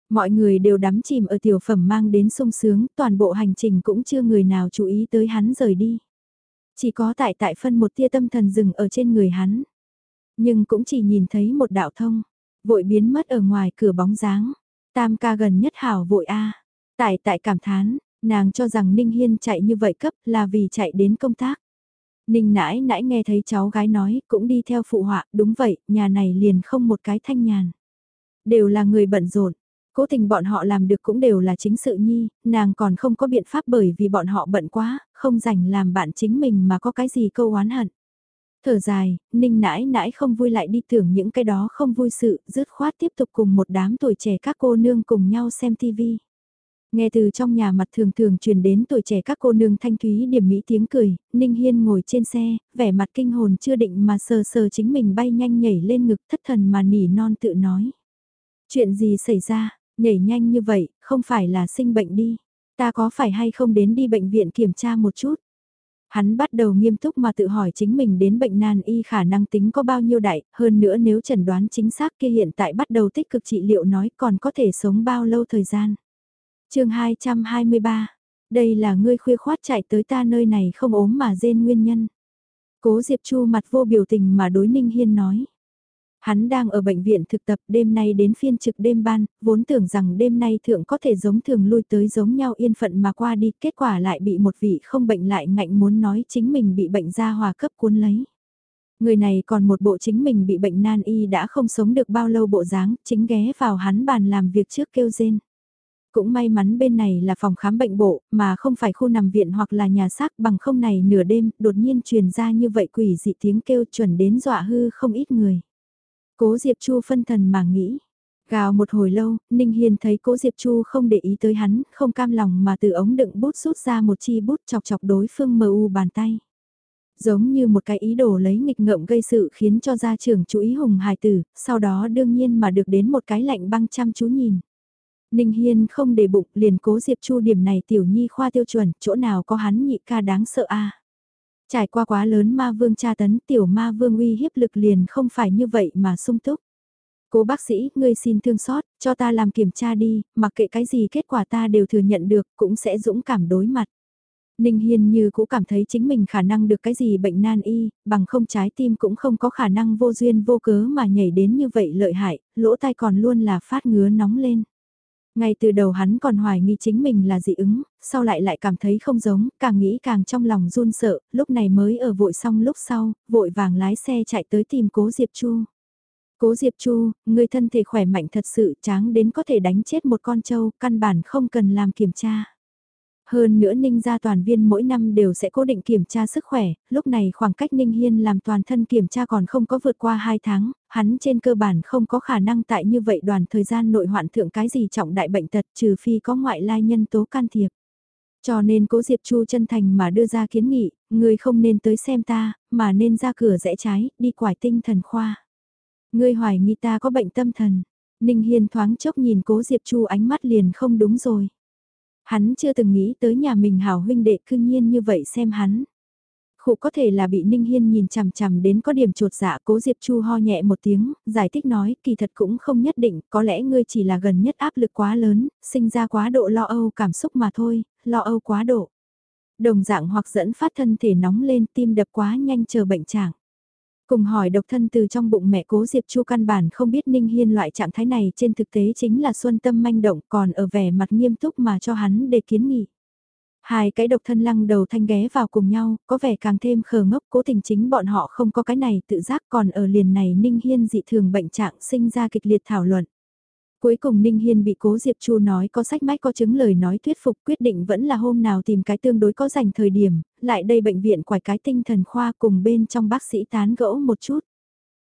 Mọi người đều đắm chìm ở tiểu phẩm mang đến sung sướng, toàn bộ hành trình cũng chưa người nào chú ý tới hắn rời đi. Chỉ có tại tại phân một tia tâm thần dừng ở trên người hắn. Nhưng cũng chỉ nhìn thấy một đạo thông, vội biến mất ở ngoài cửa bóng dáng. Tam ca gần nhất hảo vội a Tại tại cảm thán, nàng cho rằng Ninh Hiên chạy như vậy cấp là vì chạy đến công tác. Ninh nãi nãi nghe thấy cháu gái nói, cũng đi theo phụ họa, đúng vậy, nhà này liền không một cái thanh nhàn. Đều là người bận rộn, cố tình bọn họ làm được cũng đều là chính sự nhi, nàng còn không có biện pháp bởi vì bọn họ bận quá, không rảnh làm bạn chính mình mà có cái gì câu oán hận. Thở dài, ninh nãi nãi không vui lại đi tưởng những cái đó không vui sự, dứt khoát tiếp tục cùng một đám tuổi trẻ các cô nương cùng nhau xem tivi. Nghe từ trong nhà mặt thường thường truyền đến tuổi trẻ các cô nương thanh thúy điểm mỹ tiếng cười, Ninh Hiên ngồi trên xe, vẻ mặt kinh hồn chưa định mà sờ sờ chính mình bay nhanh nhảy lên ngực thất thần mà nỉ non tự nói. Chuyện gì xảy ra, nhảy nhanh như vậy, không phải là sinh bệnh đi. Ta có phải hay không đến đi bệnh viện kiểm tra một chút? Hắn bắt đầu nghiêm túc mà tự hỏi chính mình đến bệnh nan y khả năng tính có bao nhiêu đại, hơn nữa nếu chẩn đoán chính xác kia hiện tại bắt đầu tích cực trị liệu nói còn có thể sống bao lâu thời gian chương 223, đây là ngươi khuya khoát chạy tới ta nơi này không ốm mà rên nguyên nhân. Cố Diệp Chu mặt vô biểu tình mà đối Ninh Hiên nói. Hắn đang ở bệnh viện thực tập đêm nay đến phiên trực đêm ban, vốn tưởng rằng đêm nay thượng có thể giống thường lui tới giống nhau yên phận mà qua đi, kết quả lại bị một vị không bệnh lại ngạnh muốn nói chính mình bị bệnh ra hòa cấp cuốn lấy. Người này còn một bộ chính mình bị bệnh nan y đã không sống được bao lâu bộ dáng, chính ghé vào hắn bàn làm việc trước kêu rên. Cũng may mắn bên này là phòng khám bệnh bộ, mà không phải khu nằm viện hoặc là nhà xác bằng không này nửa đêm, đột nhiên truyền ra như vậy quỷ dị tiếng kêu chuẩn đến dọa hư không ít người. Cố Diệp Chu phân thần mà nghĩ. Gào một hồi lâu, Ninh hiền thấy cố Diệp Chu không để ý tới hắn, không cam lòng mà từ ống đựng bút rút ra một chi bút chọc chọc đối phương mờ u bàn tay. Giống như một cái ý đồ lấy nghịch ngợm gây sự khiến cho gia trưởng chú ý hùng hài tử, sau đó đương nhiên mà được đến một cái lạnh băng chăm chú nhìn. Ninh Hiên không để bụng liền cố Diệp Chu điểm này tiểu nhi khoa tiêu chuẩn, chỗ nào có hắn nhị ca đáng sợ a Trải qua quá lớn ma vương tra tấn tiểu ma vương uy hiếp lực liền không phải như vậy mà sung túc. Cố bác sĩ, ngươi xin thương xót, cho ta làm kiểm tra đi, mặc kệ cái gì kết quả ta đều thừa nhận được, cũng sẽ dũng cảm đối mặt. Ninh Hiên như cũng cảm thấy chính mình khả năng được cái gì bệnh nan y, bằng không trái tim cũng không có khả năng vô duyên vô cớ mà nhảy đến như vậy lợi hại, lỗ tai còn luôn là phát ngứa nóng lên. Ngay từ đầu hắn còn hoài nghi chính mình là dị ứng, sau lại lại cảm thấy không giống, càng nghĩ càng trong lòng run sợ, lúc này mới ở vội xong lúc sau, vội vàng lái xe chạy tới tìm cố Diệp Chu. Cố Diệp Chu, người thân thể khỏe mạnh thật sự tráng đến có thể đánh chết một con trâu, căn bản không cần làm kiểm tra. Hơn nữa Ninh gia toàn viên mỗi năm đều sẽ cố định kiểm tra sức khỏe, lúc này khoảng cách Ninh Hiên làm toàn thân kiểm tra còn không có vượt qua 2 tháng, hắn trên cơ bản không có khả năng tại như vậy đoàn thời gian nội hoạn thượng cái gì trọng đại bệnh tật trừ phi có ngoại lai nhân tố can thiệp. Cho nên cố Diệp Chu chân thành mà đưa ra kiến nghị, người không nên tới xem ta, mà nên ra cửa rẽ trái, đi quải tinh thần khoa. Ngươi hoài nghi ta có bệnh tâm thần. Ninh Hiên thoáng chốc nhìn cố Diệp Chu ánh mắt liền không đúng rồi. Hắn chưa từng nghĩ tới nhà mình hảo huynh đệ cương nhiên như vậy xem hắn. Khụ có thể là bị Ninh Hiên nhìn chằm chằm đến có điểm trột dạ cố Diệp Chu ho nhẹ một tiếng, giải thích nói kỳ thật cũng không nhất định, có lẽ ngươi chỉ là gần nhất áp lực quá lớn, sinh ra quá độ lo âu cảm xúc mà thôi, lo âu quá độ. Đồng dạng hoặc dẫn phát thân thể nóng lên tim đập quá nhanh chờ bệnh trạng. Cùng hỏi độc thân từ trong bụng mẹ cố Diệp Chu căn bản không biết Ninh Hiên loại trạng thái này trên thực tế chính là xuân tâm manh động còn ở vẻ mặt nghiêm túc mà cho hắn để kiến nghị. Hai cái độc thân lăng đầu thanh ghé vào cùng nhau, có vẻ càng thêm khờ ngốc cố tình chính bọn họ không có cái này tự giác còn ở liền này Ninh Hiên dị thường bệnh trạng sinh ra kịch liệt thảo luận. Cuối cùng Ninh Hiên bị cố Diệp Chu nói có sách mách có chứng lời nói thuyết phục quyết định vẫn là hôm nào tìm cái tương đối có dành thời điểm, lại đây bệnh viện quải cái tinh thần khoa cùng bên trong bác sĩ tán gẫu một chút.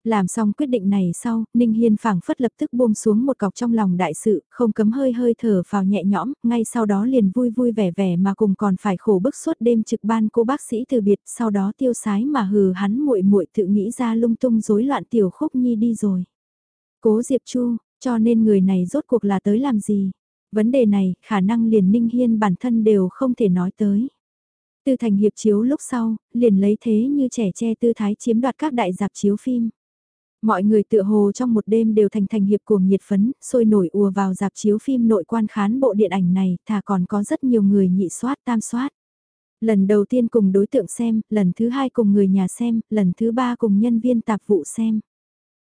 Làm xong quyết định này sau, Ninh Hiên phảng phất lập tức buông xuống một cọc trong lòng đại sự, không cấm hơi hơi thở vào nhẹ nhõm, ngay sau đó liền vui vui vẻ vẻ mà cùng còn phải khổ bức suốt đêm trực ban cô bác sĩ từ biệt, sau đó tiêu sái mà hừ hắn muội muội tự nghĩ ra lung tung rối loạn tiểu khúc nhi đi rồi. Cố Diệp Chu, cho nên người này rốt cuộc là tới làm gì? Vấn đề này, khả năng liền Ninh Hiên bản thân đều không thể nói tới. Tư thành hiệp chiếu lúc sau, liền lấy thế như trẻ che tư thái chiếm đoạt các đại dạp chiếu phim. Mọi người tự hồ trong một đêm đều thành thành hiệp cuồng nhiệt phấn, sôi nổi ùa vào dạp chiếu phim nội quan khán bộ điện ảnh này, thà còn có rất nhiều người nhị soát tam soát. Lần đầu tiên cùng đối tượng xem, lần thứ hai cùng người nhà xem, lần thứ ba cùng nhân viên tạp vụ xem.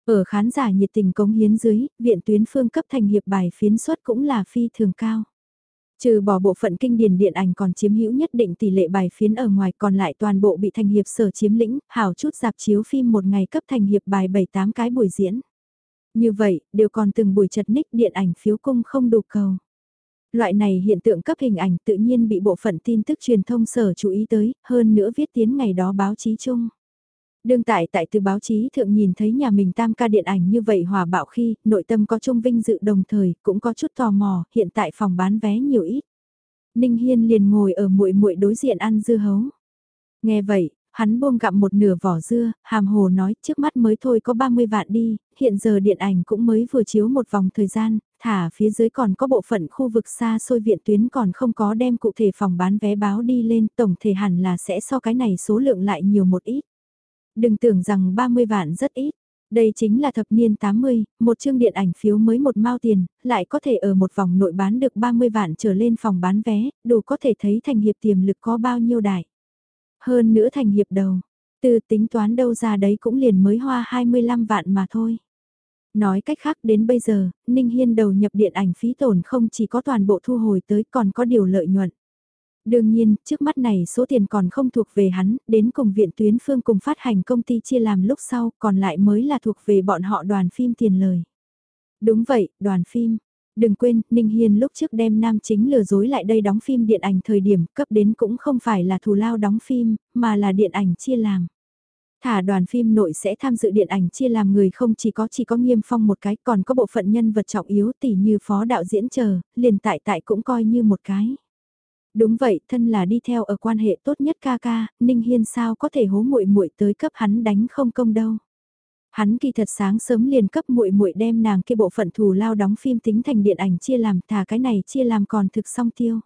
Ở khán giả nhiệt tình cống hiến dưới, viện tuyến phương cấp thành hiệp bài phiến suất cũng là phi thường cao. Trừ bỏ bộ phận kinh điển điện ảnh còn chiếm hữu nhất định tỷ lệ bài phiến ở ngoài còn lại toàn bộ bị thành hiệp sở chiếm lĩnh, hảo chút dạp chiếu phim một ngày cấp thành hiệp bài 7-8 cái buổi diễn. Như vậy, đều còn từng buổi chật ních điện ảnh phiếu cung không đủ cầu. Loại này hiện tượng cấp hình ảnh tự nhiên bị bộ phận tin tức truyền thông sở chú ý tới, hơn nữa viết tiến ngày đó báo chí chung. Đương tại tại từ báo chí thượng nhìn thấy nhà mình tam ca điện ảnh như vậy hòa bạo khi, nội tâm có trung vinh dự đồng thời, cũng có chút tò mò, hiện tại phòng bán vé nhiều ít. Ninh Hiên liền ngồi ở muội muội đối diện ăn dưa hấu. Nghe vậy, hắn buông gặm một nửa vỏ dưa, hàm hồ nói trước mắt mới thôi có 30 vạn đi, hiện giờ điện ảnh cũng mới vừa chiếu một vòng thời gian, thả phía dưới còn có bộ phận khu vực xa xôi viện tuyến còn không có đem cụ thể phòng bán vé báo đi lên, tổng thể hẳn là sẽ so cái này số lượng lại nhiều một ít. Đừng tưởng rằng 30 vạn rất ít. Đây chính là thập niên 80, một chương điện ảnh phiếu mới một mao tiền, lại có thể ở một vòng nội bán được 30 vạn trở lên phòng bán vé, đủ có thể thấy thành hiệp tiềm lực có bao nhiêu đại. Hơn nữa thành hiệp đầu, từ tính toán đâu ra đấy cũng liền mới hoa 25 vạn mà thôi. Nói cách khác đến bây giờ, Ninh Hiên đầu nhập điện ảnh phí tổn không chỉ có toàn bộ thu hồi tới còn có điều lợi nhuận. Đương nhiên, trước mắt này số tiền còn không thuộc về hắn, đến cùng viện tuyến phương cùng phát hành công ty chia làm lúc sau, còn lại mới là thuộc về bọn họ đoàn phim tiền lời. Đúng vậy, đoàn phim. Đừng quên, Ninh Hiên lúc trước đem nam chính lừa dối lại đây đóng phim điện ảnh thời điểm cấp đến cũng không phải là thù lao đóng phim, mà là điện ảnh chia làm. Thả đoàn phim nội sẽ tham dự điện ảnh chia làm người không chỉ có chỉ có nghiêm phong một cái còn có bộ phận nhân vật trọng yếu tỉ như phó đạo diễn chờ, liền tại tại cũng coi như một cái. Đúng vậy, thân là đi theo ở quan hệ tốt nhất ca ca, Ninh Hiên sao có thể hố muội muội tới cấp hắn đánh không công đâu. Hắn kỳ thật sáng sớm liền cấp muội muội đem nàng kia bộ phận thù lao đóng phim tính thành điện ảnh chia làm, thả cái này chia làm còn thực song tiêu.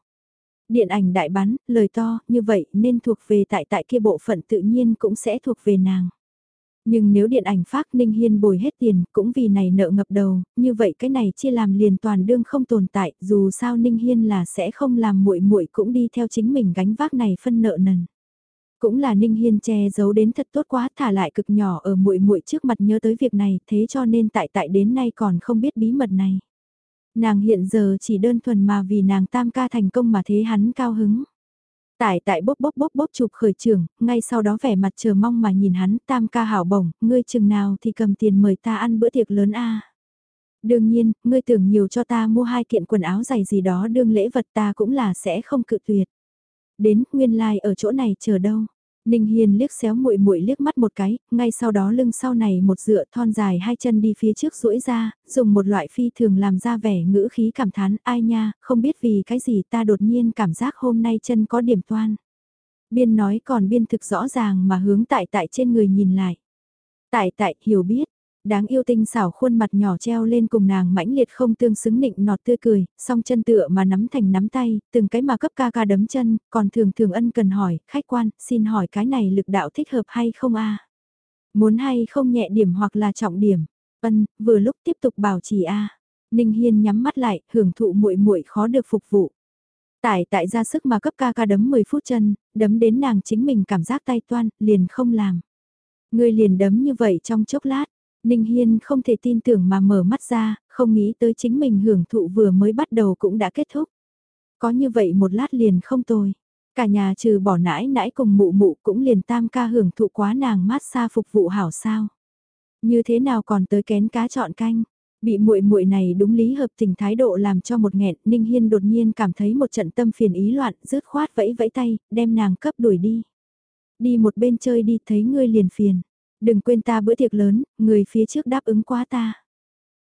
Điện ảnh đại bắn, lời to, như vậy nên thuộc về tại tại kia bộ phận tự nhiên cũng sẽ thuộc về nàng. Nhưng nếu điện ảnh phát Ninh Hiên bồi hết tiền, cũng vì này nợ ngập đầu, như vậy cái này chia làm liền toàn đương không tồn tại, dù sao Ninh Hiên là sẽ không làm muội muội cũng đi theo chính mình gánh vác này phân nợ nần. Cũng là Ninh Hiên che giấu đến thật tốt quá, thả lại cực nhỏ ở muội muội trước mặt nhớ tới việc này, thế cho nên tại tại đến nay còn không biết bí mật này. Nàng hiện giờ chỉ đơn thuần mà vì nàng tam ca thành công mà thế hắn cao hứng. Tải tại bốc bốc bốc bốc chụp khởi trường, ngay sau đó vẻ mặt chờ mong mà nhìn hắn tam ca hảo bổng, ngươi chừng nào thì cầm tiền mời ta ăn bữa tiệc lớn a Đương nhiên, ngươi tưởng nhiều cho ta mua hai kiện quần áo giày gì đó đương lễ vật ta cũng là sẽ không cự tuyệt. Đến, nguyên lai like ở chỗ này chờ đâu. Ninh Hiên liếc xéo muội muội liếc mắt một cái, ngay sau đó lưng sau này một dựa thon dài hai chân đi phía trước duỗi ra, dùng một loại phi thường làm ra vẻ ngữ khí cảm thán, ai nha, không biết vì cái gì ta đột nhiên cảm giác hôm nay chân có điểm toan. Biên nói còn biên thực rõ ràng mà hướng tại tại trên người nhìn lại. Tại tại, hiểu biết, Đáng yêu tinh xảo khuôn mặt nhỏ treo lên cùng nàng mãnh liệt không tương xứng nịnh nọt tươi cười, song chân tựa mà nắm thành nắm tay, từng cái mà cấp ca ca đấm chân, còn thường thường ân cần hỏi, khách quan, xin hỏi cái này lực đạo thích hợp hay không a Muốn hay không nhẹ điểm hoặc là trọng điểm, ân, vừa lúc tiếp tục bảo trì a Ninh Hiên nhắm mắt lại, hưởng thụ muội muội khó được phục vụ. Tại tại ra sức mà cấp ca ca đấm 10 phút chân, đấm đến nàng chính mình cảm giác tay toan, liền không làm. Người liền đấm như vậy trong chốc lát, Ninh Hiên không thể tin tưởng mà mở mắt ra, không nghĩ tới chính mình hưởng thụ vừa mới bắt đầu cũng đã kết thúc. Có như vậy một lát liền không tồi. Cả nhà trừ bỏ nãi nãi cùng mụ mụ cũng liền tam ca hưởng thụ quá nàng mát xa phục vụ hảo sao. Như thế nào còn tới kén cá chọn canh. Bị muội muội này đúng lý hợp tình thái độ làm cho một nghẹn, Ninh Hiên đột nhiên cảm thấy một trận tâm phiền ý loạn, rứt khoát vẫy vẫy tay, đem nàng cấp đuổi đi. Đi một bên chơi đi, thấy ngươi liền phiền. Đừng quên ta bữa tiệc lớn, người phía trước đáp ứng quá ta.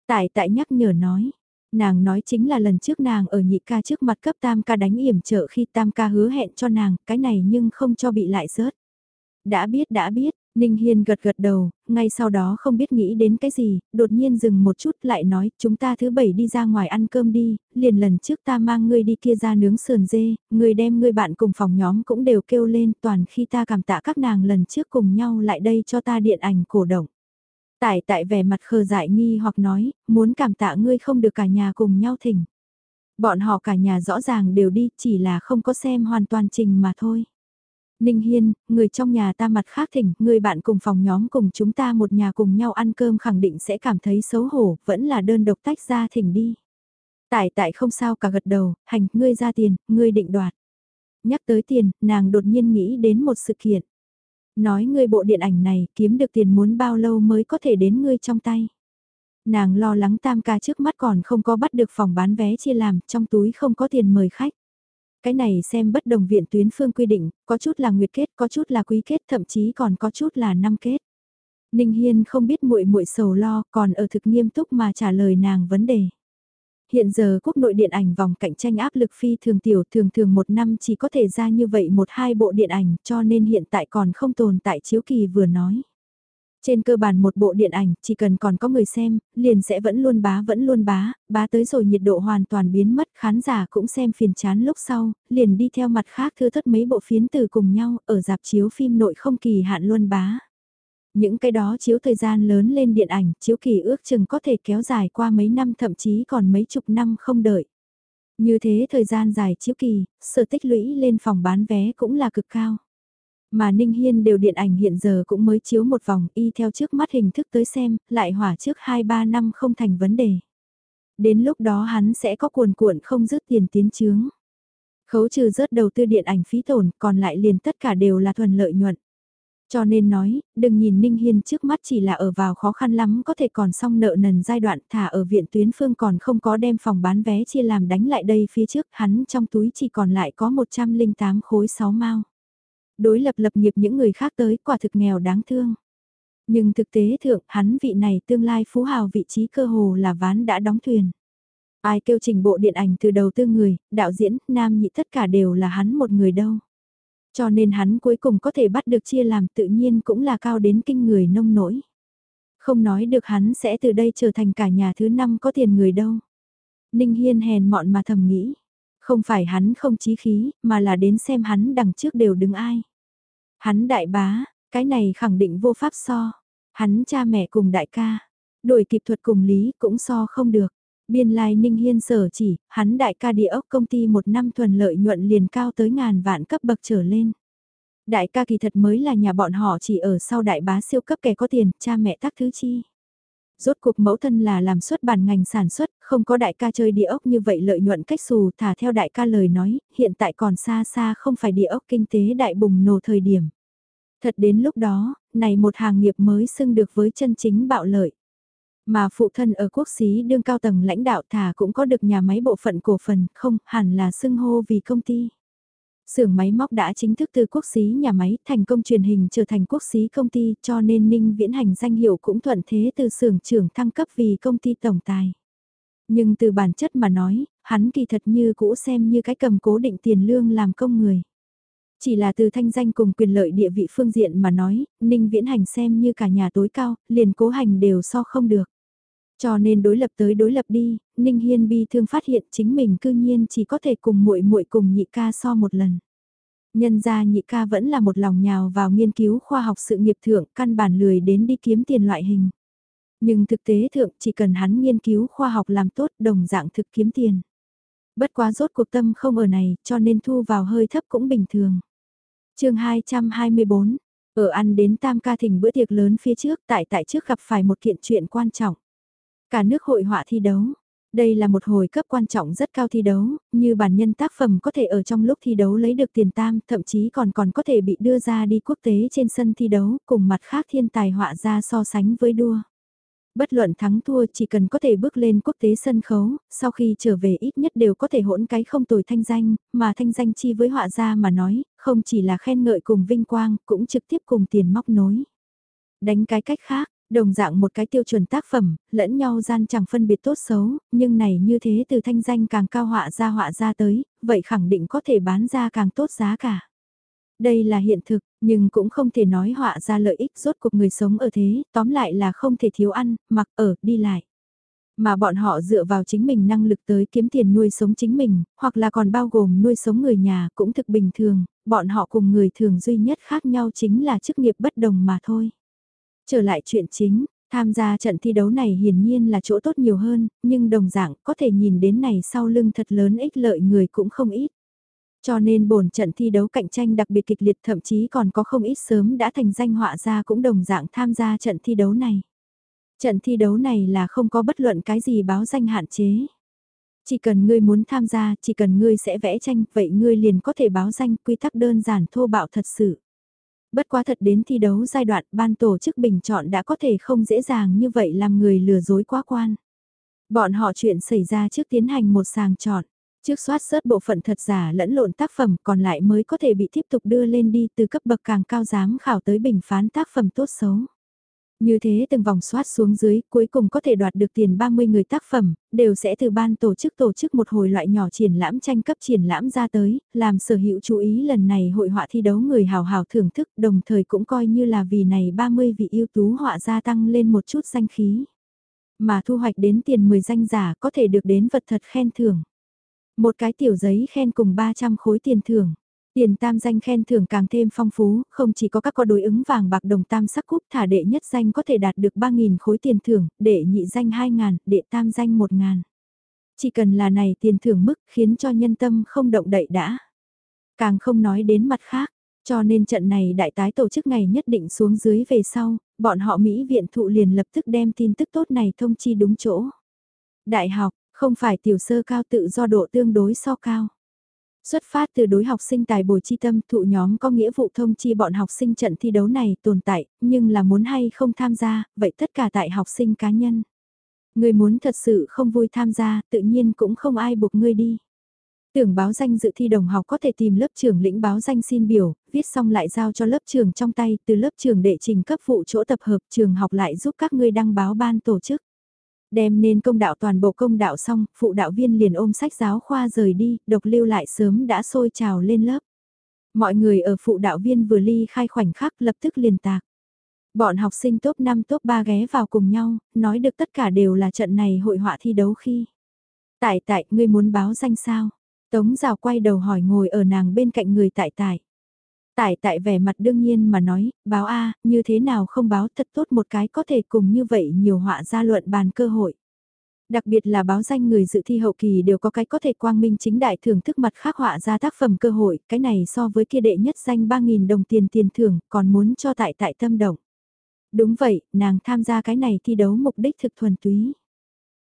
Tại tại nhắc nhở nói, nàng nói chính là lần trước nàng ở nhị ca trước mặt cấp tam ca đánh yểm trợ khi tam ca hứa hẹn cho nàng, cái này nhưng không cho bị lại rớt. Đã biết đã biết, Ninh Hiên gật gật đầu, ngay sau đó không biết nghĩ đến cái gì, đột nhiên dừng một chút lại nói, chúng ta thứ bảy đi ra ngoài ăn cơm đi, liền lần trước ta mang ngươi đi kia ra nướng sườn dê, người đem ngươi bạn cùng phòng nhóm cũng đều kêu lên toàn khi ta cảm tạ các nàng lần trước cùng nhau lại đây cho ta điện ảnh cổ động. Tại tại vẻ mặt khờ dại nghi hoặc nói, muốn cảm tạ ngươi không được cả nhà cùng nhau thỉnh. Bọn họ cả nhà rõ ràng đều đi, chỉ là không có xem hoàn toàn trình mà thôi. Ninh Hiên, người trong nhà ta mặt khác thỉnh, người bạn cùng phòng nhóm cùng chúng ta một nhà cùng nhau ăn cơm khẳng định sẽ cảm thấy xấu hổ, vẫn là đơn độc tách ra thỉnh đi. Tại tại không sao cả gật đầu, hành, ngươi ra tiền, ngươi định đoạt. Nhắc tới tiền, nàng đột nhiên nghĩ đến một sự kiện. Nói ngươi bộ điện ảnh này kiếm được tiền muốn bao lâu mới có thể đến ngươi trong tay. Nàng lo lắng tam ca trước mắt còn không có bắt được phòng bán vé chia làm, trong túi không có tiền mời khách. Cái này xem bất đồng viện tuyến phương quy định, có chút là nguyệt kết, có chút là quý kết, thậm chí còn có chút là năm kết. Ninh Hiên không biết muội muội sầu lo, còn ở thực nghiêm túc mà trả lời nàng vấn đề. Hiện giờ quốc nội điện ảnh vòng cạnh tranh áp lực phi thường tiểu thường thường một năm chỉ có thể ra như vậy một hai bộ điện ảnh cho nên hiện tại còn không tồn tại chiếu kỳ vừa nói. Trên cơ bản một bộ điện ảnh, chỉ cần còn có người xem, liền sẽ vẫn luôn bá vẫn luôn bá, bá tới rồi nhiệt độ hoàn toàn biến mất, khán giả cũng xem phiền chán lúc sau, liền đi theo mặt khác thưa thất mấy bộ phiến từ cùng nhau, ở dạp chiếu phim nội không kỳ hạn luôn bá. Những cái đó chiếu thời gian lớn lên điện ảnh, chiếu kỳ ước chừng có thể kéo dài qua mấy năm thậm chí còn mấy chục năm không đợi. Như thế thời gian dài chiếu kỳ, sở tích lũy lên phòng bán vé cũng là cực cao. Mà Ninh Hiên đều điện ảnh hiện giờ cũng mới chiếu một vòng y theo trước mắt hình thức tới xem, lại hỏa trước 2-3 năm không thành vấn đề. Đến lúc đó hắn sẽ có cuồn cuộn không dứt tiền tiến chướng. Khấu trừ rớt đầu tư điện ảnh phí tổn còn lại liền tất cả đều là thuần lợi nhuận. Cho nên nói, đừng nhìn Ninh Hiên trước mắt chỉ là ở vào khó khăn lắm có thể còn xong nợ nần giai đoạn thả ở viện tuyến phương còn không có đem phòng bán vé chia làm đánh lại đây phía trước hắn trong túi chỉ còn lại có 108 khối 6 mao đối lập lập nghiệp những người khác tới quả thực nghèo đáng thương. Nhưng thực tế thượng hắn vị này tương lai phú hào vị trí cơ hồ là ván đã đóng thuyền. Ai kêu trình bộ điện ảnh từ đầu tư người, đạo diễn, nam nhị tất cả đều là hắn một người đâu. Cho nên hắn cuối cùng có thể bắt được chia làm tự nhiên cũng là cao đến kinh người nông nổi. Không nói được hắn sẽ từ đây trở thành cả nhà thứ năm có tiền người đâu. Ninh Hiên hèn mọn mà thầm nghĩ. Không phải hắn không chí khí, mà là đến xem hắn đằng trước đều đứng ai. Hắn đại bá, cái này khẳng định vô pháp so. Hắn cha mẹ cùng đại ca, đổi kịp thuật cùng lý cũng so không được. Biên lai ninh hiên sở chỉ, hắn đại ca địa ốc công ty một năm thuần lợi nhuận liền cao tới ngàn vạn cấp bậc trở lên. Đại ca kỳ thật mới là nhà bọn họ chỉ ở sau đại bá siêu cấp kẻ có tiền, cha mẹ tác thứ chi. Rốt cuộc mẫu thân là làm xuất bản ngành sản xuất, không có đại ca chơi địa ốc như vậy lợi nhuận cách xù thả theo đại ca lời nói, hiện tại còn xa xa không phải địa ốc kinh tế đại bùng nổ thời điểm. Thật đến lúc đó, này một hàng nghiệp mới xưng được với chân chính bạo lợi. Mà phụ thân ở quốc xí đương cao tầng lãnh đạo thả cũng có được nhà máy bộ phận cổ phần, không hẳn là xưng hô vì công ty. Xưởng máy móc đã chính thức từ quốc xí nhà máy thành công truyền hình trở thành quốc xí công ty cho nên Ninh Viễn Hành danh hiệu cũng thuận thế từ xưởng trưởng thăng cấp vì công ty tổng tài. Nhưng từ bản chất mà nói, hắn kỳ thật như cũ xem như cái cầm cố định tiền lương làm công người. Chỉ là từ thanh danh cùng quyền lợi địa vị phương diện mà nói, Ninh Viễn Hành xem như cả nhà tối cao, liền cố hành đều so không được. Cho nên đối lập tới đối lập đi, Ninh Hiên bi thương phát hiện chính mình cư nhiên chỉ có thể cùng muội muội cùng nhị ca so một lần. Nhân ra nhị ca vẫn là một lòng nhào vào nghiên cứu khoa học sự nghiệp thượng căn bản lười đến đi kiếm tiền loại hình. Nhưng thực tế thượng chỉ cần hắn nghiên cứu khoa học làm tốt đồng dạng thực kiếm tiền. Bất quá rốt cuộc tâm không ở này cho nên thu vào hơi thấp cũng bình thường. chương 224, ở ăn đến tam ca thỉnh bữa tiệc lớn phía trước tại tại trước gặp phải một kiện chuyện quan trọng. Cả nước hội họa thi đấu. Đây là một hồi cấp quan trọng rất cao thi đấu, như bản nhân tác phẩm có thể ở trong lúc thi đấu lấy được tiền tam, thậm chí còn còn có thể bị đưa ra đi quốc tế trên sân thi đấu, cùng mặt khác thiên tài họa ra so sánh với đua. Bất luận thắng thua chỉ cần có thể bước lên quốc tế sân khấu, sau khi trở về ít nhất đều có thể hỗn cái không tồi thanh danh, mà thanh danh chi với họa gia mà nói, không chỉ là khen ngợi cùng vinh quang, cũng trực tiếp cùng tiền móc nối. Đánh cái cách khác, đồng dạng một cái tiêu chuẩn tác phẩm, lẫn nhau gian chẳng phân biệt tốt xấu, nhưng này như thế từ thanh danh càng cao họa ra họa ra tới, vậy khẳng định có thể bán ra càng tốt giá cả. Đây là hiện thực, nhưng cũng không thể nói họa ra lợi ích rốt cuộc người sống ở thế, tóm lại là không thể thiếu ăn, mặc ở, đi lại. Mà bọn họ dựa vào chính mình năng lực tới kiếm tiền nuôi sống chính mình, hoặc là còn bao gồm nuôi sống người nhà cũng thực bình thường, bọn họ cùng người thường duy nhất khác nhau chính là chức nghiệp bất đồng mà thôi. Trở lại chuyện chính, tham gia trận thi đấu này hiển nhiên là chỗ tốt nhiều hơn, nhưng đồng dạng có thể nhìn đến này sau lưng thật lớn ích lợi người cũng không ít. Cho nên bổn trận thi đấu cạnh tranh đặc biệt kịch liệt thậm chí còn có không ít sớm đã thành danh họa ra cũng đồng dạng tham gia trận thi đấu này. Trận thi đấu này là không có bất luận cái gì báo danh hạn chế. Chỉ cần ngươi muốn tham gia, chỉ cần ngươi sẽ vẽ tranh, vậy ngươi liền có thể báo danh quy tắc đơn giản thô bạo thật sự. Bất quá thật đến thi đấu giai đoạn, ban tổ chức bình chọn đã có thể không dễ dàng như vậy làm người lừa dối quá quan. Bọn họ chuyện xảy ra trước tiến hành một sàng chọn. Trước soát sớt bộ phận thật giả lẫn lộn tác phẩm, còn lại mới có thể bị tiếp tục đưa lên đi từ cấp bậc càng cao giám khảo tới bình phán tác phẩm tốt xấu. Như thế từng vòng soát xuống dưới, cuối cùng có thể đoạt được tiền 30 người tác phẩm, đều sẽ từ ban tổ chức tổ chức một hồi loại nhỏ triển lãm tranh cấp triển lãm ra tới, làm sở hữu chú ý lần này hội họa thi đấu người hào hào thưởng thức, đồng thời cũng coi như là vì này 30 vị ưu tú họa gia tăng lên một chút danh khí. Mà thu hoạch đến tiền 10 danh giả có thể được đến vật thật khen thưởng. Một cái tiểu giấy khen cùng 300 khối tiền thưởng. Tiền tam danh khen thưởng càng thêm phong phú, không chỉ có các có đối ứng vàng bạc đồng tam sắc cúp thả đệ nhất danh có thể đạt được 3.000 khối tiền thưởng, đệ nhị danh 2.000, đệ tam danh 1.000. Chỉ cần là này tiền thưởng mức khiến cho nhân tâm không động đậy đã. Càng không nói đến mặt khác, cho nên trận này đại tái tổ chức ngày nhất định xuống dưới về sau, bọn họ Mỹ viện thụ liền lập tức đem tin tức tốt này thông chi đúng chỗ. Đại học, không phải tiểu sơ cao tự do độ tương đối so cao. Xuất phát từ đối học sinh tài bồi chi tâm thụ nhóm có nghĩa vụ thông chi bọn học sinh trận thi đấu này tồn tại, nhưng là muốn hay không tham gia, vậy tất cả tại học sinh cá nhân. Người muốn thật sự không vui tham gia, tự nhiên cũng không ai buộc ngươi đi. Tưởng báo danh dự thi đồng học có thể tìm lớp trưởng lĩnh báo danh xin biểu, viết xong lại giao cho lớp trưởng trong tay, từ lớp trưởng đệ trình cấp vụ chỗ tập hợp trường học lại giúp các ngươi đăng báo ban tổ chức. Đem nên công đạo toàn bộ công đạo xong, phụ đạo viên liền ôm sách giáo khoa rời đi, độc lưu lại sớm đã sôi trào lên lớp. Mọi người ở phụ đạo viên vừa ly khai khoảnh khắc lập tức liền tạc. Bọn học sinh top 5 top 3 ghé vào cùng nhau, nói được tất cả đều là trận này hội họa thi đấu khi. Tại tại, ngươi muốn báo danh sao? Tống rào quay đầu hỏi ngồi ở nàng bên cạnh người tại tại. Tại tại vẻ mặt đương nhiên mà nói, báo A, như thế nào không báo thật tốt một cái có thể cùng như vậy nhiều họa ra luận bàn cơ hội. Đặc biệt là báo danh người dự thi hậu kỳ đều có cái có thể quang minh chính đại thưởng thức mặt khác họa ra tác phẩm cơ hội, cái này so với kia đệ nhất danh 3.000 đồng tiền tiền thưởng, còn muốn cho tại tại tâm động. Đúng vậy, nàng tham gia cái này thi đấu mục đích thực thuần túy.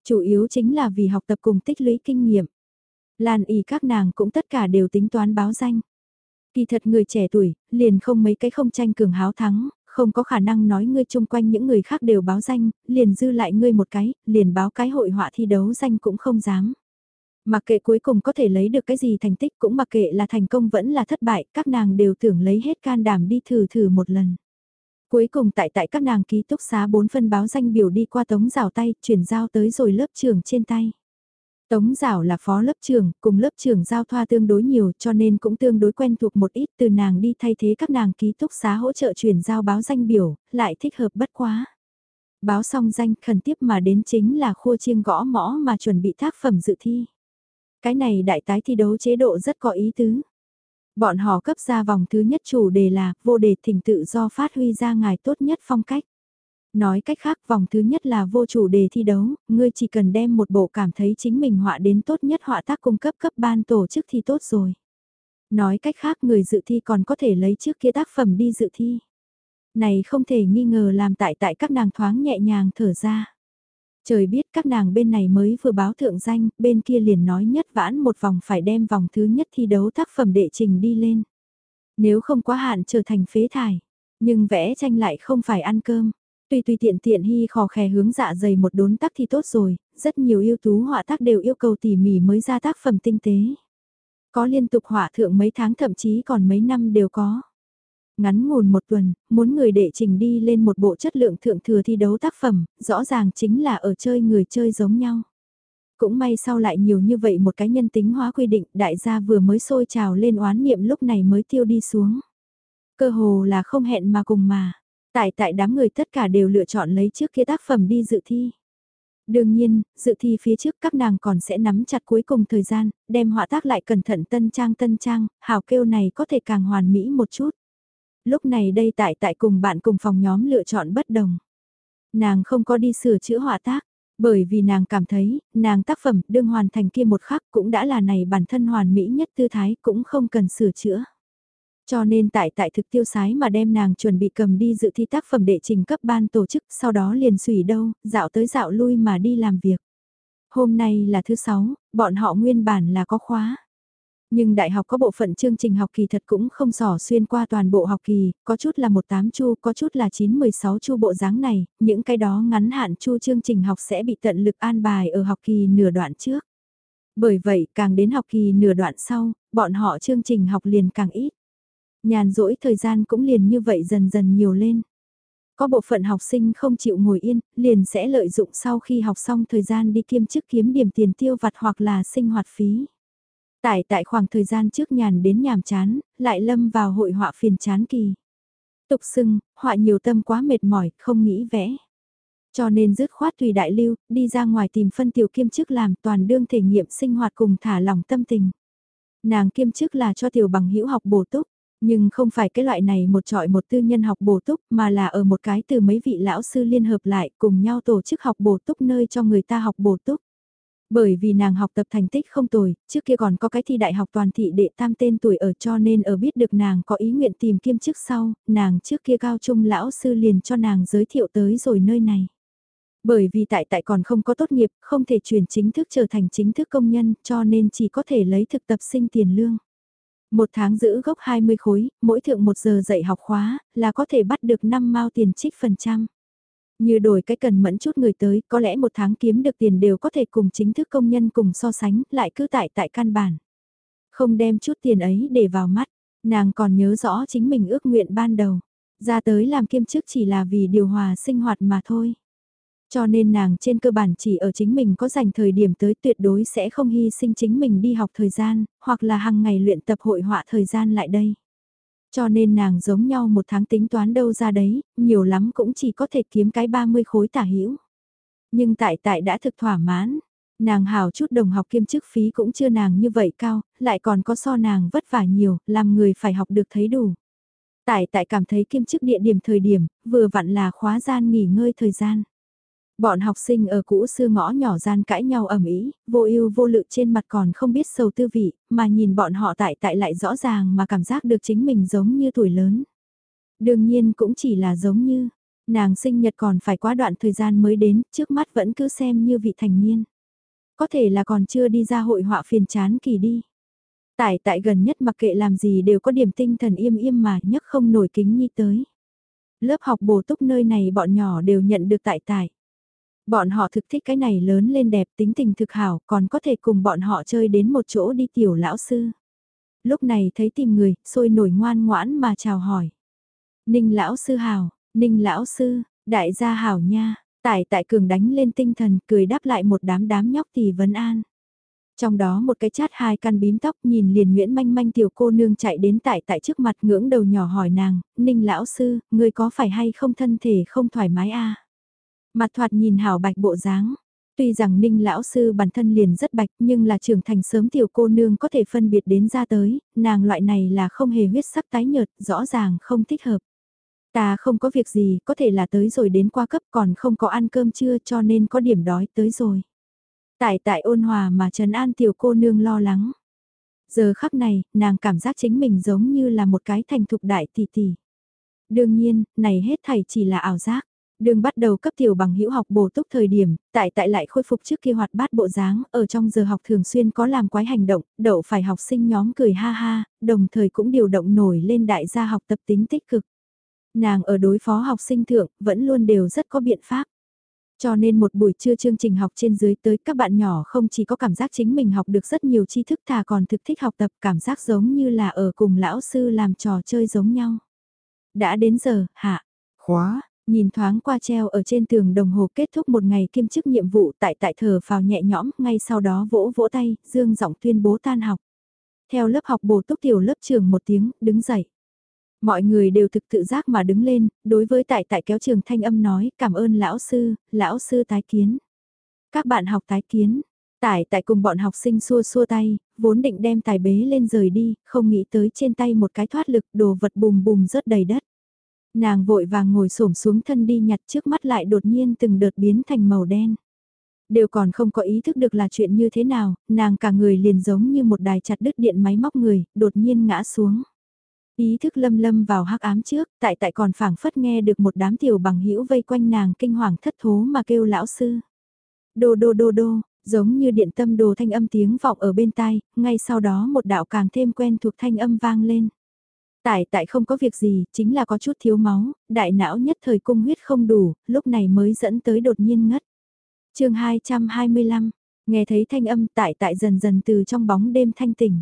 Chủ yếu chính là vì học tập cùng tích lũy kinh nghiệm. Lan ý các nàng cũng tất cả đều tính toán báo danh. Kỳ thật người trẻ tuổi, liền không mấy cái không tranh cường háo thắng, không có khả năng nói ngươi chung quanh những người khác đều báo danh, liền dư lại ngươi một cái, liền báo cái hội họa thi đấu danh cũng không dám. Mặc kệ cuối cùng có thể lấy được cái gì thành tích cũng mặc kệ là thành công vẫn là thất bại, các nàng đều tưởng lấy hết can đảm đi thử thử một lần. Cuối cùng tại tại các nàng ký túc xá bốn phân báo danh biểu đi qua tống rào tay, chuyển giao tới rồi lớp trường trên tay. Tống Giảo là phó lớp trưởng, cùng lớp trưởng giao thoa tương đối nhiều cho nên cũng tương đối quen thuộc một ít từ nàng đi thay thế các nàng ký túc xá hỗ trợ chuyển giao báo danh biểu, lại thích hợp bất quá. Báo xong danh khẩn tiếp mà đến chính là khua chiêng gõ mõ mà chuẩn bị tác phẩm dự thi. Cái này đại tái thi đấu chế độ rất có ý tứ. Bọn họ cấp ra vòng thứ nhất chủ đề là vô đề thỉnh tự do phát huy ra ngài tốt nhất phong cách. Nói cách khác vòng thứ nhất là vô chủ đề thi đấu, ngươi chỉ cần đem một bộ cảm thấy chính mình họa đến tốt nhất họa tác cung cấp cấp ban tổ chức thì tốt rồi. Nói cách khác người dự thi còn có thể lấy trước kia tác phẩm đi dự thi. Này không thể nghi ngờ làm tại tại các nàng thoáng nhẹ nhàng thở ra. Trời biết các nàng bên này mới vừa báo thượng danh, bên kia liền nói nhất vãn một vòng phải đem vòng thứ nhất thi đấu tác phẩm đệ trình đi lên. Nếu không quá hạn trở thành phế thải, nhưng vẽ tranh lại không phải ăn cơm. Tùy tùy tiện tiện hy khò khè hướng dạ dày một đốn tác thì tốt rồi, rất nhiều yêu tú họa tác đều yêu cầu tỉ mỉ mới ra tác phẩm tinh tế. Có liên tục họa thượng mấy tháng thậm chí còn mấy năm đều có. Ngắn ngủn một tuần, muốn người đệ trình đi lên một bộ chất lượng thượng thừa thi đấu tác phẩm, rõ ràng chính là ở chơi người chơi giống nhau. Cũng may sau lại nhiều như vậy một cái nhân tính hóa quy định đại gia vừa mới sôi trào lên oán niệm lúc này mới tiêu đi xuống. Cơ hồ là không hẹn mà cùng mà. Tại tại đám người tất cả đều lựa chọn lấy trước kia tác phẩm đi dự thi. Đương nhiên, dự thi phía trước các nàng còn sẽ nắm chặt cuối cùng thời gian, đem họa tác lại cẩn thận tân trang tân trang, hào kêu này có thể càng hoàn mỹ một chút. Lúc này đây tại tại cùng bạn cùng phòng nhóm lựa chọn bất đồng. Nàng không có đi sửa chữa họa tác, bởi vì nàng cảm thấy, nàng tác phẩm đương hoàn thành kia một khắc cũng đã là này bản thân hoàn mỹ nhất tư thái cũng không cần sửa chữa. Cho nên tại tại thực tiêu sái mà đem nàng chuẩn bị cầm đi dự thi tác phẩm đệ trình cấp ban tổ chức sau đó liền xùy đâu, dạo tới dạo lui mà đi làm việc. Hôm nay là thứ sáu, bọn họ nguyên bản là có khóa. Nhưng đại học có bộ phận chương trình học kỳ thật cũng không sỏ xuyên qua toàn bộ học kỳ, có chút là một tám chu, có chút là chín mười sáu chu bộ dáng này, những cái đó ngắn hạn chu chương trình học sẽ bị tận lực an bài ở học kỳ nửa đoạn trước. Bởi vậy, càng đến học kỳ nửa đoạn sau, bọn họ chương trình học liền càng ít. Nhàn rỗi thời gian cũng liền như vậy dần dần nhiều lên. Có bộ phận học sinh không chịu ngồi yên, liền sẽ lợi dụng sau khi học xong thời gian đi kiêm chức kiếm điểm tiền tiêu vặt hoặc là sinh hoạt phí. Tại tại khoảng thời gian trước nhàn đến nhàm chán, lại lâm vào hội họa phiền chán kỳ. Tục sưng họa nhiều tâm quá mệt mỏi, không nghĩ vẽ. Cho nên dứt khoát tùy đại lưu, đi ra ngoài tìm phân tiểu kiêm chức làm toàn đương thể nghiệm sinh hoạt cùng thả lỏng tâm tình. Nàng kiêm chức là cho tiểu bằng hữu học bổ túc, nhưng không phải cái loại này một trọi một tư nhân học bổ túc mà là ở một cái từ mấy vị lão sư liên hợp lại cùng nhau tổ chức học bổ túc nơi cho người ta học bổ túc. Bởi vì nàng học tập thành tích không tồi, trước kia còn có cái thi đại học toàn thị đệ tam tên tuổi ở cho nên ở biết được nàng có ý nguyện tìm kiêm chức sau, nàng trước kia cao trung lão sư liền cho nàng giới thiệu tới rồi nơi này. Bởi vì tại tại còn không có tốt nghiệp, không thể chuyển chính thức trở thành chính thức công nhân cho nên chỉ có thể lấy thực tập sinh tiền lương. Một tháng giữ gốc 20 khối, mỗi thượng một giờ dạy học khóa, là có thể bắt được 5 mao tiền trích phần trăm. Như đổi cái cần mẫn chút người tới, có lẽ một tháng kiếm được tiền đều có thể cùng chính thức công nhân cùng so sánh, lại cứ tại tại căn bản. Không đem chút tiền ấy để vào mắt, nàng còn nhớ rõ chính mình ước nguyện ban đầu. Ra tới làm kiêm chức chỉ là vì điều hòa sinh hoạt mà thôi. Cho nên nàng trên cơ bản chỉ ở chính mình có dành thời điểm tới tuyệt đối sẽ không hy sinh chính mình đi học thời gian, hoặc là hàng ngày luyện tập hội họa thời gian lại đây. Cho nên nàng giống nhau một tháng tính toán đâu ra đấy, nhiều lắm cũng chỉ có thể kiếm cái 30 khối tả hữu Nhưng tại tại đã thực thỏa mãn, nàng hào chút đồng học kiêm chức phí cũng chưa nàng như vậy cao, lại còn có so nàng vất vả nhiều, làm người phải học được thấy đủ. Tại tại cảm thấy kiêm chức địa điểm thời điểm, vừa vặn là khóa gian nghỉ ngơi thời gian. Bọn học sinh ở cũ xưa ngõ nhỏ gian cãi nhau ầm ĩ, vô ưu vô lự trên mặt còn không biết sầu tư vị, mà nhìn bọn họ tại tại lại rõ ràng mà cảm giác được chính mình giống như tuổi lớn. Đương nhiên cũng chỉ là giống như, nàng sinh nhật còn phải quá đoạn thời gian mới đến, trước mắt vẫn cứ xem như vị thành niên. Có thể là còn chưa đi ra hội họa phiền chán kỳ đi. Tại tại gần nhất mặc kệ làm gì đều có điểm tinh thần im im mà nhấc không nổi kính nhi tới. Lớp học bổ túc nơi này bọn nhỏ đều nhận được tại tại. Bọn họ thực thích cái này lớn lên đẹp tính tình thực hảo còn có thể cùng bọn họ chơi đến một chỗ đi tiểu lão sư. Lúc này thấy tìm người, sôi nổi ngoan ngoãn mà chào hỏi. Ninh lão sư hảo, ninh lão sư, đại gia hảo nha, tại tại cường đánh lên tinh thần cười đáp lại một đám đám nhóc tỷ vấn an. Trong đó một cái chát hai căn bím tóc nhìn liền Nguyễn manh manh tiểu cô nương chạy đến tại tại trước mặt ngưỡng đầu nhỏ hỏi nàng, ninh lão sư, người có phải hay không thân thể không thoải mái a Mặt thoạt nhìn hảo bạch bộ dáng. Tuy rằng ninh lão sư bản thân liền rất bạch nhưng là trưởng thành sớm tiểu cô nương có thể phân biệt đến ra tới, nàng loại này là không hề huyết sắc tái nhợt, rõ ràng không thích hợp. Ta không có việc gì, có thể là tới rồi đến qua cấp còn không có ăn cơm trưa cho nên có điểm đói tới rồi. Tại tại ôn hòa mà Trần An tiểu cô nương lo lắng. Giờ khắc này, nàng cảm giác chính mình giống như là một cái thành thục đại tỷ tỷ. Đương nhiên, này hết thảy chỉ là ảo giác. Đường bắt đầu cấp tiểu bằng hữu học bổ túc thời điểm, tại tại lại khôi phục trước kia hoạt bát bộ dáng, ở trong giờ học thường xuyên có làm quái hành động, đậu phải học sinh nhóm cười ha ha, đồng thời cũng điều động nổi lên đại gia học tập tính tích cực. Nàng ở đối phó học sinh thượng, vẫn luôn đều rất có biện pháp. Cho nên một buổi trưa chương trình học trên dưới tới các bạn nhỏ không chỉ có cảm giác chính mình học được rất nhiều tri thức thà còn thực thích học tập cảm giác giống như là ở cùng lão sư làm trò chơi giống nhau. Đã đến giờ, hạ. Khóa, Nhìn thoáng qua treo ở trên tường đồng hồ kết thúc một ngày kiêm chức nhiệm vụ tại tại thở phào nhẹ nhõm, ngay sau đó vỗ vỗ tay, dương giọng tuyên bố tan học. Theo lớp học bổ túc tiểu lớp trường một tiếng, đứng dậy. Mọi người đều thực tự giác mà đứng lên, đối với tại tại kéo trường thanh âm nói cảm ơn lão sư, lão sư tái kiến. Các bạn học tái kiến, Tại tại cùng bọn học sinh xua xua tay, vốn định đem tài bế lên rời đi, không nghĩ tới trên tay một cái thoát lực đồ vật bùm bùm rớt đầy đất. Nàng vội vàng ngồi xổm xuống thân đi nhặt trước mắt lại đột nhiên từng đợt biến thành màu đen. Đều còn không có ý thức được là chuyện như thế nào, nàng cả người liền giống như một đài chặt đứt điện máy móc người, đột nhiên ngã xuống. Ý thức lâm lâm vào hắc ám trước, tại tại còn phảng phất nghe được một đám tiểu bằng hữu vây quanh nàng kinh hoàng thất thố mà kêu lão sư. Đô đô đô đô, giống như điện tâm đồ thanh âm tiếng vọng ở bên tai, ngay sau đó một đạo càng thêm quen thuộc thanh âm vang lên. Tại tại không có việc gì, chính là có chút thiếu máu, đại não nhất thời cung huyết không đủ, lúc này mới dẫn tới đột nhiên ngất. chương 225, nghe thấy thanh âm tại tại dần dần từ trong bóng đêm thanh tỉnh.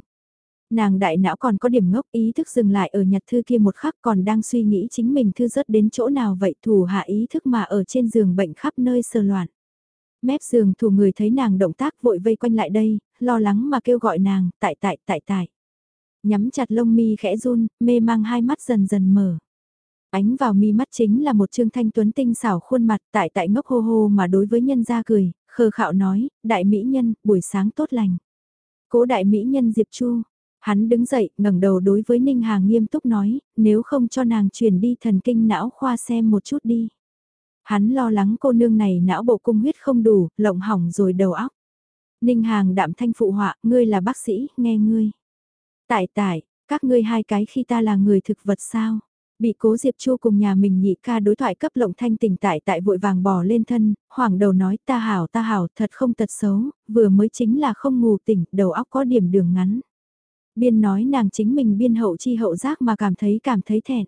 Nàng đại não còn có điểm ngốc ý thức dừng lại ở nhặt thư kia một khắc còn đang suy nghĩ chính mình thư rớt đến chỗ nào vậy thủ hạ ý thức mà ở trên giường bệnh khắp nơi sờ loạn. Mép giường thủ người thấy nàng động tác vội vây quanh lại đây, lo lắng mà kêu gọi nàng, tại tại tại tại. Nhắm chặt lông mi khẽ run, mê mang hai mắt dần dần mở. Ánh vào mi mắt chính là một trương thanh tuấn tinh xảo khuôn mặt tại tại ngốc hô hô mà đối với nhân gia cười, khờ khạo nói, đại mỹ nhân, buổi sáng tốt lành. Cố đại mỹ nhân Diệp Chu, hắn đứng dậy, ngẩng đầu đối với Ninh Hà nghiêm túc nói, nếu không cho nàng chuyển đi thần kinh não khoa xem một chút đi. Hắn lo lắng cô nương này não bộ cung huyết không đủ, lộng hỏng rồi đầu óc. Ninh Hàng đạm thanh phụ họa, ngươi là bác sĩ, nghe ngươi. Tại tại, các ngươi hai cái khi ta là người thực vật sao? Bị cố Diệp Chu cùng nhà mình nhị ca đối thoại cấp lộng thanh tỉnh tại tại vội vàng bỏ lên thân, hoảng đầu nói ta hảo ta hảo thật không tật xấu, vừa mới chính là không ngủ tỉnh, đầu óc có điểm đường ngắn. Biên nói nàng chính mình biên hậu chi hậu giác mà cảm thấy cảm thấy thẹn.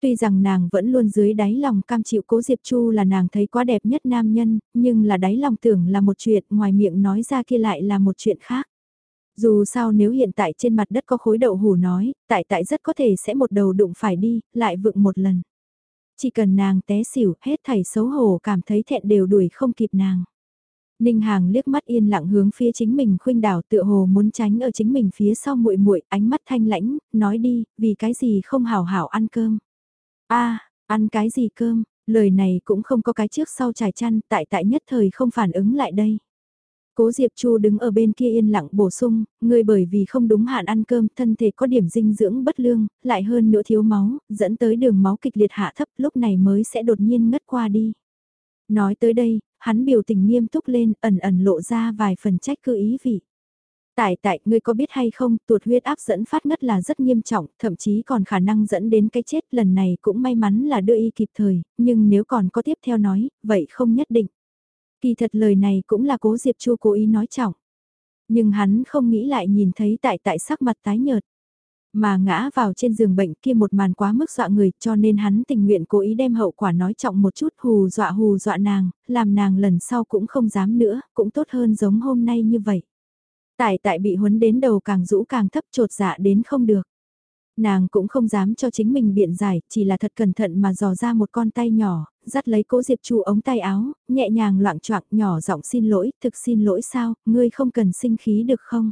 Tuy rằng nàng vẫn luôn dưới đáy lòng cam chịu cố Diệp Chu là nàng thấy quá đẹp nhất nam nhân, nhưng là đáy lòng tưởng là một chuyện, ngoài miệng nói ra kia lại là một chuyện khác. Dù sao nếu hiện tại trên mặt đất có khối đậu hủ nói, tại tại rất có thể sẽ một đầu đụng phải đi, lại vựng một lần. Chỉ cần nàng té xỉu, hết thảy xấu hổ cảm thấy thẹn đều đuổi không kịp nàng. Ninh Hàng liếc mắt yên lặng hướng phía chính mình khuynh đảo tựa hồ muốn tránh ở chính mình phía sau muội muội, ánh mắt thanh lãnh, nói đi, vì cái gì không hảo hảo ăn cơm. a ăn cái gì cơm, lời này cũng không có cái trước sau trải chăn, tại tại nhất thời không phản ứng lại đây. Cố Diệp Chu đứng ở bên kia yên lặng bổ sung, người bởi vì không đúng hạn ăn cơm, thân thể có điểm dinh dưỡng bất lương, lại hơn nữa thiếu máu, dẫn tới đường máu kịch liệt hạ thấp, lúc này mới sẽ đột nhiên ngất qua đi. Nói tới đây, hắn biểu tình nghiêm túc lên, ẩn ẩn lộ ra vài phần trách cứ ý vị. Tại tại, ngươi có biết hay không, tuột huyết áp dẫn phát ngất là rất nghiêm trọng, thậm chí còn khả năng dẫn đến cái chết lần này cũng may mắn là đưa y kịp thời, nhưng nếu còn có tiếp theo nói, vậy không nhất định. Kỳ thật lời này cũng là cố Diệp Chu cố ý nói trọng. Nhưng hắn không nghĩ lại nhìn thấy tại tại sắc mặt tái nhợt. Mà ngã vào trên giường bệnh kia một màn quá mức dọa người cho nên hắn tình nguyện cố ý đem hậu quả nói trọng một chút hù dọa hù dọa nàng, làm nàng lần sau cũng không dám nữa, cũng tốt hơn giống hôm nay như vậy. Tại tại bị huấn đến đầu càng rũ càng thấp trột dạ đến không được. Nàng cũng không dám cho chính mình biện giải, chỉ là thật cẩn thận mà dò ra một con tay nhỏ, dắt lấy cố Diệp Chu ống tay áo, nhẹ nhàng loạn choạng nhỏ giọng xin lỗi, thực xin lỗi sao, ngươi không cần sinh khí được không?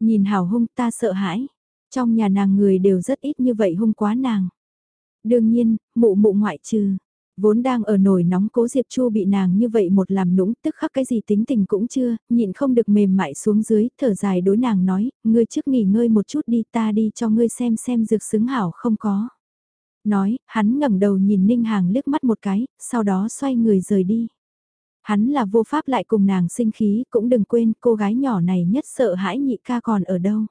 Nhìn hào hung ta sợ hãi, trong nhà nàng người đều rất ít như vậy hung quá nàng. Đương nhiên, mụ mụ ngoại trừ, vốn đang ở nồi nóng cố Diệp Chu bị nàng như vậy một làm nũng tức khắc cái gì tính tình cũng chưa, nhịn không được mềm mại xuống dưới, thở dài đối nàng nói, ngươi trước nghỉ ngơi một chút đi ta đi cho ngươi xem xem dược xứng hảo không có. Nói, hắn ngẩng đầu nhìn Ninh Hàng liếc mắt một cái, sau đó xoay người rời đi. Hắn là vô pháp lại cùng nàng sinh khí, cũng đừng quên cô gái nhỏ này nhất sợ hãi nhị ca còn ở đâu.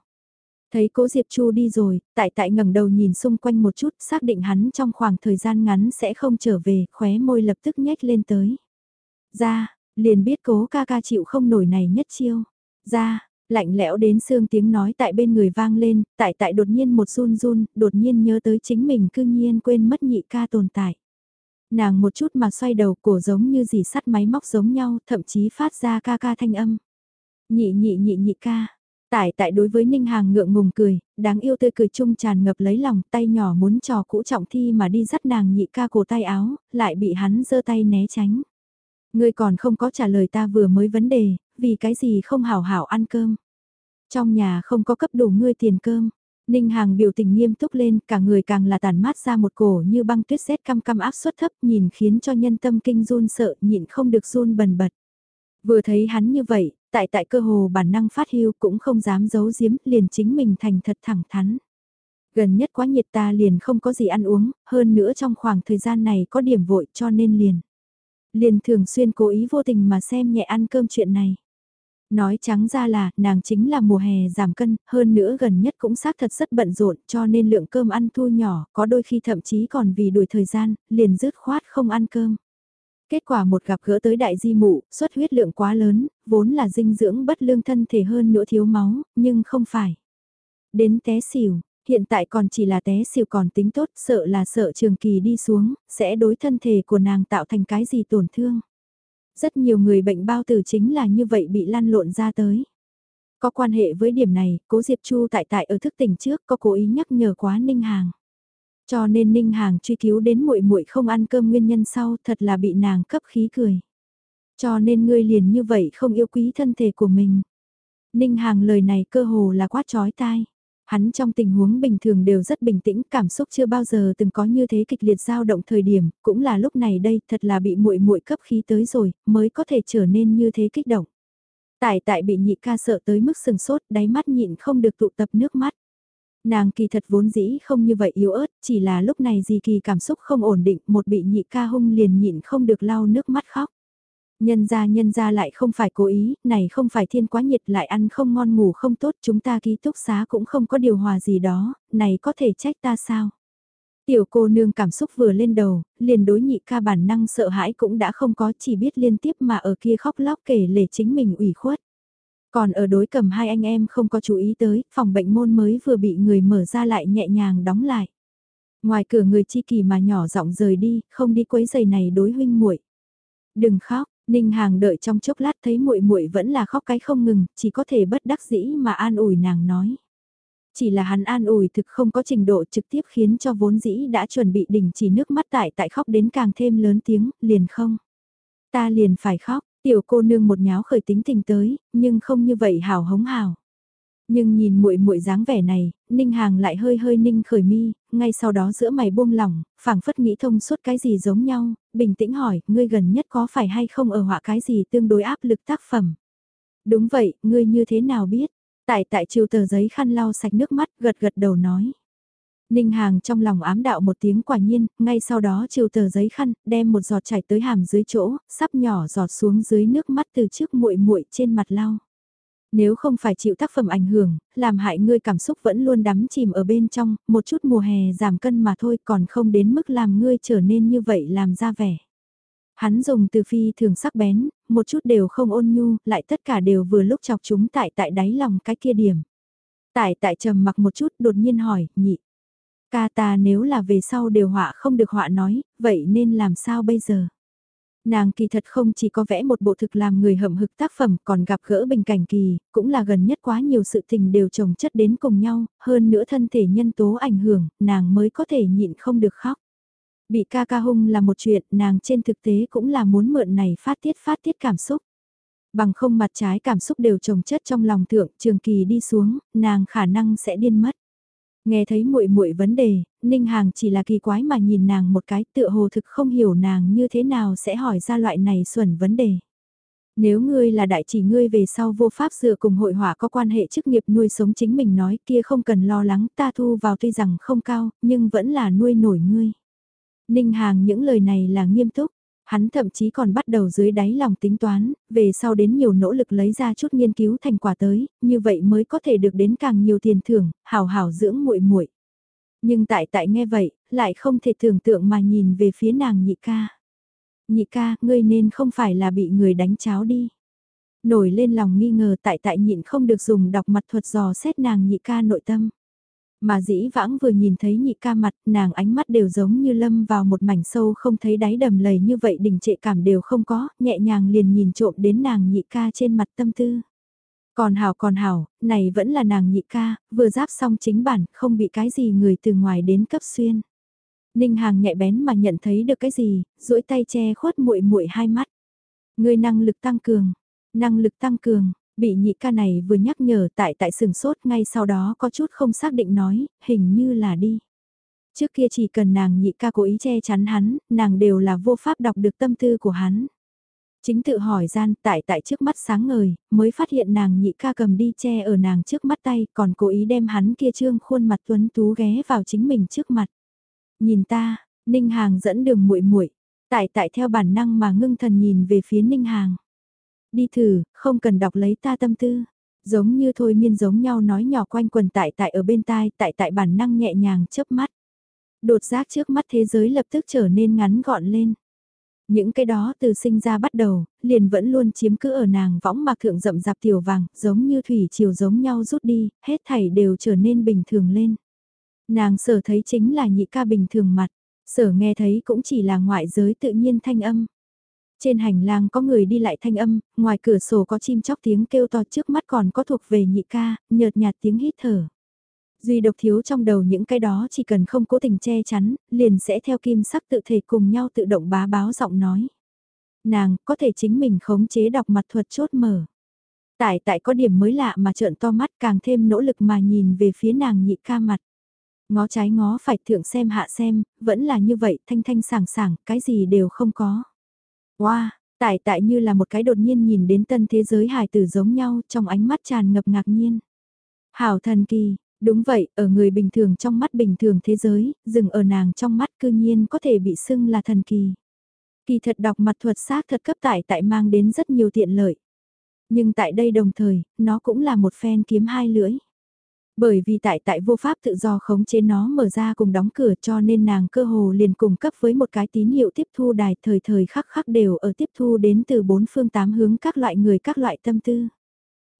Thấy cố Diệp Chu đi rồi, tại tại ngẩng đầu nhìn xung quanh một chút, xác định hắn trong khoảng thời gian ngắn sẽ không trở về, khóe môi lập tức nhếch lên tới. Ra, liền biết cố ca ca chịu không nổi này nhất chiêu. Ra, lạnh lẽo đến xương tiếng nói tại bên người vang lên, tại tại đột nhiên một run run, đột nhiên nhớ tới chính mình cư nhiên quên mất nhị ca tồn tại. Nàng một chút mà xoay đầu cổ giống như gì sắt máy móc giống nhau, thậm chí phát ra ca ca thanh âm. Nhị nhị nhị nhị ca, Tại tại đối với Ninh Hàng ngượng ngùng cười, đáng yêu tươi cười chung tràn ngập lấy lòng, tay nhỏ muốn trò cũ trọng thi mà đi dắt nàng nhị ca cổ tay áo, lại bị hắn giơ tay né tránh. Ngươi còn không có trả lời ta vừa mới vấn đề, vì cái gì không hảo hảo ăn cơm. Trong nhà không có cấp đủ ngươi tiền cơm. Ninh Hàng biểu tình nghiêm túc lên, cả người càng là tàn mát ra một cổ như băng tuyết rét cam cam áp suất thấp nhìn khiến cho nhân tâm kinh run sợ nhịn không được run bần bật. Vừa thấy hắn như vậy, tại tại cơ hồ bản năng phát hưu cũng không dám giấu giếm liền chính mình thành thật thẳng thắn. Gần nhất quá nhiệt ta liền không có gì ăn uống, hơn nữa trong khoảng thời gian này có điểm vội cho nên liền. Liền thường xuyên cố ý vô tình mà xem nhẹ ăn cơm chuyện này. Nói trắng ra là, nàng chính là mùa hè giảm cân, hơn nữa gần nhất cũng xác thật rất bận rộn cho nên lượng cơm ăn thu nhỏ, có đôi khi thậm chí còn vì đuổi thời gian, liền dứt khoát không ăn cơm. Kết quả một gặp gỡ tới đại di mụ, xuất huyết lượng quá lớn, vốn là dinh dưỡng bất lương thân thể hơn nữa thiếu máu, nhưng không phải. Đến té xỉu, hiện tại còn chỉ là té xỉu còn tính tốt, sợ là sợ trường kỳ đi xuống, sẽ đối thân thể của nàng tạo thành cái gì tổn thương. Rất nhiều người bệnh bao tử chính là như vậy bị lăn lộn ra tới. Có quan hệ với điểm này, cố Diệp Chu tại tại ở thức tỉnh trước có cố ý nhắc nhở quá Ninh Hàng. Cho nên Ninh Hàng truy cứu đến muội muội không ăn cơm nguyên nhân sau thật là bị nàng cấp khí cười. Cho nên ngươi liền như vậy không yêu quý thân thể của mình. Ninh Hàng lời này cơ hồ là quát trói tai. Hắn trong tình huống bình thường đều rất bình tĩnh, cảm xúc chưa bao giờ từng có như thế kịch liệt dao động thời điểm, cũng là lúc này đây, thật là bị muội muội cấp khí tới rồi, mới có thể trở nên như thế kích động. Tại tại bị nhị ca sợ tới mức sừng sốt, đáy mắt nhịn không được tụ tập nước mắt. Nàng kỳ thật vốn dĩ không như vậy yếu ớt, chỉ là lúc này gì kỳ cảm xúc không ổn định, một bị nhị ca hung liền nhịn không được lau nước mắt khóc. Nhân ra nhân ra lại không phải cố ý, này không phải thiên quá nhiệt lại ăn không ngon ngủ không tốt chúng ta ký túc xá cũng không có điều hòa gì đó, này có thể trách ta sao? Tiểu cô nương cảm xúc vừa lên đầu, liền đối nhị ca bản năng sợ hãi cũng đã không có chỉ biết liên tiếp mà ở kia khóc lóc kể lể chính mình ủy khuất. Còn ở đối cầm hai anh em không có chú ý tới, phòng bệnh môn mới vừa bị người mở ra lại nhẹ nhàng đóng lại. Ngoài cửa người chi kỳ mà nhỏ giọng rời đi, không đi quấy giày này đối huynh muội. Đừng khóc, Ninh Hàng đợi trong chốc lát thấy muội muội vẫn là khóc cái không ngừng, chỉ có thể bất đắc dĩ mà an ủi nàng nói. Chỉ là hắn an ủi thực không có trình độ trực tiếp khiến cho vốn dĩ đã chuẩn bị đình chỉ nước mắt tại tại khóc đến càng thêm lớn tiếng, liền không. Ta liền phải khóc, tiểu cô nương một nháo khởi tính tình tới, nhưng không như vậy hào hống hào. Nhưng nhìn muội muội dáng vẻ này, Ninh Hàng lại hơi hơi ninh khởi mi, ngay sau đó giữa mày buông lỏng, phảng phất nghĩ thông suốt cái gì giống nhau, bình tĩnh hỏi, ngươi gần nhất có phải hay không ở họa cái gì tương đối áp lực tác phẩm. Đúng vậy, ngươi như thế nào biết? Tại tại chiều tờ giấy khăn lau sạch nước mắt, gật gật đầu nói. Ninh Hàng trong lòng ám đạo một tiếng quả nhiên, ngay sau đó chiều tờ giấy khăn, đem một giọt chảy tới hàm dưới chỗ, sắp nhỏ giọt xuống dưới nước mắt từ trước muội muội trên mặt lau. Nếu không phải chịu tác phẩm ảnh hưởng, làm hại ngươi cảm xúc vẫn luôn đắm chìm ở bên trong, một chút mùa hè giảm cân mà thôi còn không đến mức làm ngươi trở nên như vậy làm ra vẻ. Hắn dùng từ phi thường sắc bén, một chút đều không ôn nhu, lại tất cả đều vừa lúc chọc chúng tại tại đáy lòng cái kia điểm. Tại tại trầm mặc một chút đột nhiên hỏi, nhị. Ca ta nếu là về sau đều họa không được họa nói, vậy nên làm sao bây giờ? Nàng kỳ thật không chỉ có vẽ một bộ thực làm người hậm hực tác phẩm còn gặp gỡ bình cảnh kỳ, cũng là gần nhất quá nhiều sự tình đều chồng chất đến cùng nhau, hơn nữa thân thể nhân tố ảnh hưởng, nàng mới có thể nhịn không được khóc. Bị ca ca hung là một chuyện, nàng trên thực tế cũng là muốn mượn này phát tiết phát tiết cảm xúc. Bằng không mặt trái cảm xúc đều chồng chất trong lòng thượng, trường kỳ đi xuống, nàng khả năng sẽ điên mất. Nghe thấy muội muội vấn đề, Ninh Hàng chỉ là kỳ quái mà nhìn nàng một cái tựa hồ thực không hiểu nàng như thế nào sẽ hỏi ra loại này xuẩn vấn đề. Nếu ngươi là đại chỉ ngươi về sau vô pháp dựa cùng hội họa có quan hệ chức nghiệp nuôi sống chính mình nói kia không cần lo lắng ta thu vào tuy rằng không cao, nhưng vẫn là nuôi nổi ngươi. Ninh Hàng những lời này là nghiêm túc, Hắn thậm chí còn bắt đầu dưới đáy lòng tính toán, về sau đến nhiều nỗ lực lấy ra chút nghiên cứu thành quả tới, như vậy mới có thể được đến càng nhiều tiền thưởng, hào hào dưỡng muội muội. Nhưng tại tại nghe vậy, lại không thể tưởng tượng mà nhìn về phía nàng nhị ca. Nhị ca, ngươi nên không phải là bị người đánh cháo đi. Nổi lên lòng nghi ngờ tại tại nhịn không được dùng đọc mặt thuật dò xét nàng nhị ca nội tâm. Mà dĩ vãng vừa nhìn thấy nhị ca mặt, nàng ánh mắt đều giống như lâm vào một mảnh sâu không thấy đáy đầm lầy như vậy đình trệ cảm đều không có, nhẹ nhàng liền nhìn trộm đến nàng nhị ca trên mặt tâm tư. Còn hảo còn hảo, này vẫn là nàng nhị ca, vừa giáp xong chính bản, không bị cái gì người từ ngoài đến cấp xuyên. Ninh Hàng nhạy bén mà nhận thấy được cái gì, duỗi tay che khuất muội muội hai mắt. Người năng lực tăng cường, năng lực tăng cường, bị nhị ca này vừa nhắc nhở tại tại sừng sốt ngay sau đó có chút không xác định nói, hình như là đi. Trước kia chỉ cần nàng nhị ca cố ý che chắn hắn, nàng đều là vô pháp đọc được tâm tư của hắn. Chính tự hỏi gian tại tại trước mắt sáng ngời, mới phát hiện nàng nhị ca cầm đi che ở nàng trước mắt tay còn cố ý đem hắn kia trương khuôn mặt tuấn tú ghé vào chính mình trước mặt. Nhìn ta, Ninh Hàng dẫn đường muội muội tại tại theo bản năng mà ngưng thần nhìn về phía Ninh Hàng. Đi thử, không cần đọc lấy ta tâm tư. Giống như thôi miên giống nhau nói nhỏ quanh quần tại tại ở bên tai tại tại bản năng nhẹ nhàng chớp mắt. Đột giác trước mắt thế giới lập tức trở nên ngắn gọn lên. Những cái đó từ sinh ra bắt đầu, liền vẫn luôn chiếm cứ ở nàng võng mạc thượng rậm rạp tiểu vàng, giống như thủy chiều giống nhau rút đi, hết thảy đều trở nên bình thường lên. Nàng sở thấy chính là nhị ca bình thường mặt, sở nghe thấy cũng chỉ là ngoại giới tự nhiên thanh âm. Trên hành lang có người đi lại thanh âm, ngoài cửa sổ có chim chóc tiếng kêu to trước mắt còn có thuộc về nhị ca, nhợt nhạt tiếng hít thở. Duy độc thiếu trong đầu những cái đó chỉ cần không cố tình che chắn, liền sẽ theo kim sắc tự thể cùng nhau tự động bá báo giọng nói. Nàng có thể chính mình khống chế đọc mặt thuật chốt mở. Tại tại có điểm mới lạ mà trợn to mắt càng thêm nỗ lực mà nhìn về phía nàng nhị ca mặt. Ngó trái ngó phải thượng xem hạ xem, vẫn là như vậy thanh thanh sảng sảng, cái gì đều không có. Wow, tại tại như là một cái đột nhiên nhìn đến tân thế giới hài tử giống nhau trong ánh mắt tràn ngập ngạc nhiên. Hảo thần kỳ, Đúng vậy, ở người bình thường trong mắt bình thường thế giới, dừng ở nàng trong mắt cư nhiên có thể bị xưng là thần kỳ. Kỳ thật đọc mặt thuật xác thật cấp tại tại mang đến rất nhiều tiện lợi. Nhưng tại đây đồng thời, nó cũng là một phen kiếm hai lưỡi. Bởi vì tại tại vô pháp tự do khống chế nó mở ra cùng đóng cửa cho nên nàng cơ hồ liền cung cấp với một cái tín hiệu tiếp thu đài thời thời khắc khắc đều ở tiếp thu đến từ bốn phương tám hướng các loại người các loại tâm tư.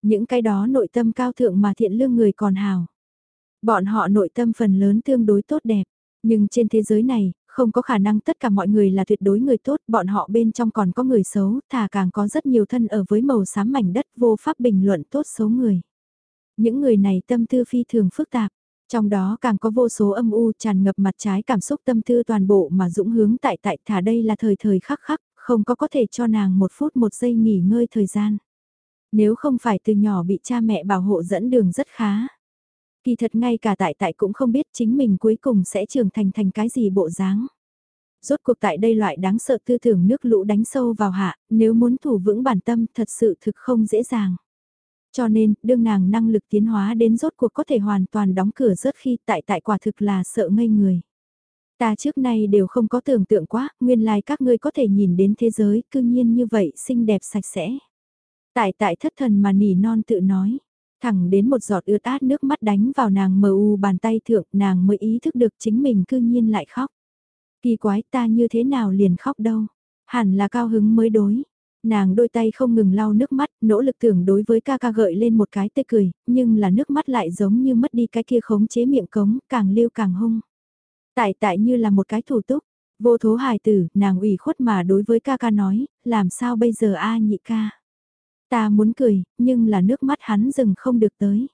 Những cái đó nội tâm cao thượng mà thiện lương người còn hào. Bọn họ nội tâm phần lớn tương đối tốt đẹp, nhưng trên thế giới này, không có khả năng tất cả mọi người là tuyệt đối người tốt, bọn họ bên trong còn có người xấu, thà càng có rất nhiều thân ở với màu xám mảnh đất vô pháp bình luận tốt xấu người. Những người này tâm tư phi thường phức tạp, trong đó càng có vô số âm u tràn ngập mặt trái cảm xúc tâm tư toàn bộ mà dũng hướng tại tại thả đây là thời thời khắc khắc, không có có thể cho nàng một phút một giây nghỉ ngơi thời gian. Nếu không phải từ nhỏ bị cha mẹ bảo hộ dẫn đường rất khá. Kỳ thật ngay cả tại tại cũng không biết chính mình cuối cùng sẽ trưởng thành thành cái gì bộ dáng. Rốt cuộc tại đây loại đáng sợ tư tưởng nước lũ đánh sâu vào hạ, nếu muốn thủ vững bản tâm thật sự thực không dễ dàng. Cho nên, đương nàng năng lực tiến hóa đến rốt cuộc có thể hoàn toàn đóng cửa rớt khi tại tại quả thực là sợ ngây người. Ta trước nay đều không có tưởng tượng quá, nguyên lai like các ngươi có thể nhìn đến thế giới cư nhiên như vậy xinh đẹp sạch sẽ. Tại tại thất thần mà nỉ non tự nói, thẳng đến một giọt ướt át nước mắt đánh vào nàng mờ u bàn tay thượng nàng mới ý thức được chính mình cư nhiên lại khóc. Kỳ quái ta như thế nào liền khóc đâu, hẳn là cao hứng mới đối. Nàng đôi tay không ngừng lau nước mắt, nỗ lực tưởng đối với ca ca gợi lên một cái tê cười, nhưng là nước mắt lại giống như mất đi cái kia khống chế miệng cống, càng lưu càng hung. Tại tại như là một cái thủ túc, vô thố hài tử, nàng ủy khuất mà đối với ca ca nói, làm sao bây giờ a nhị ca. Ta muốn cười, nhưng là nước mắt hắn dừng không được tới.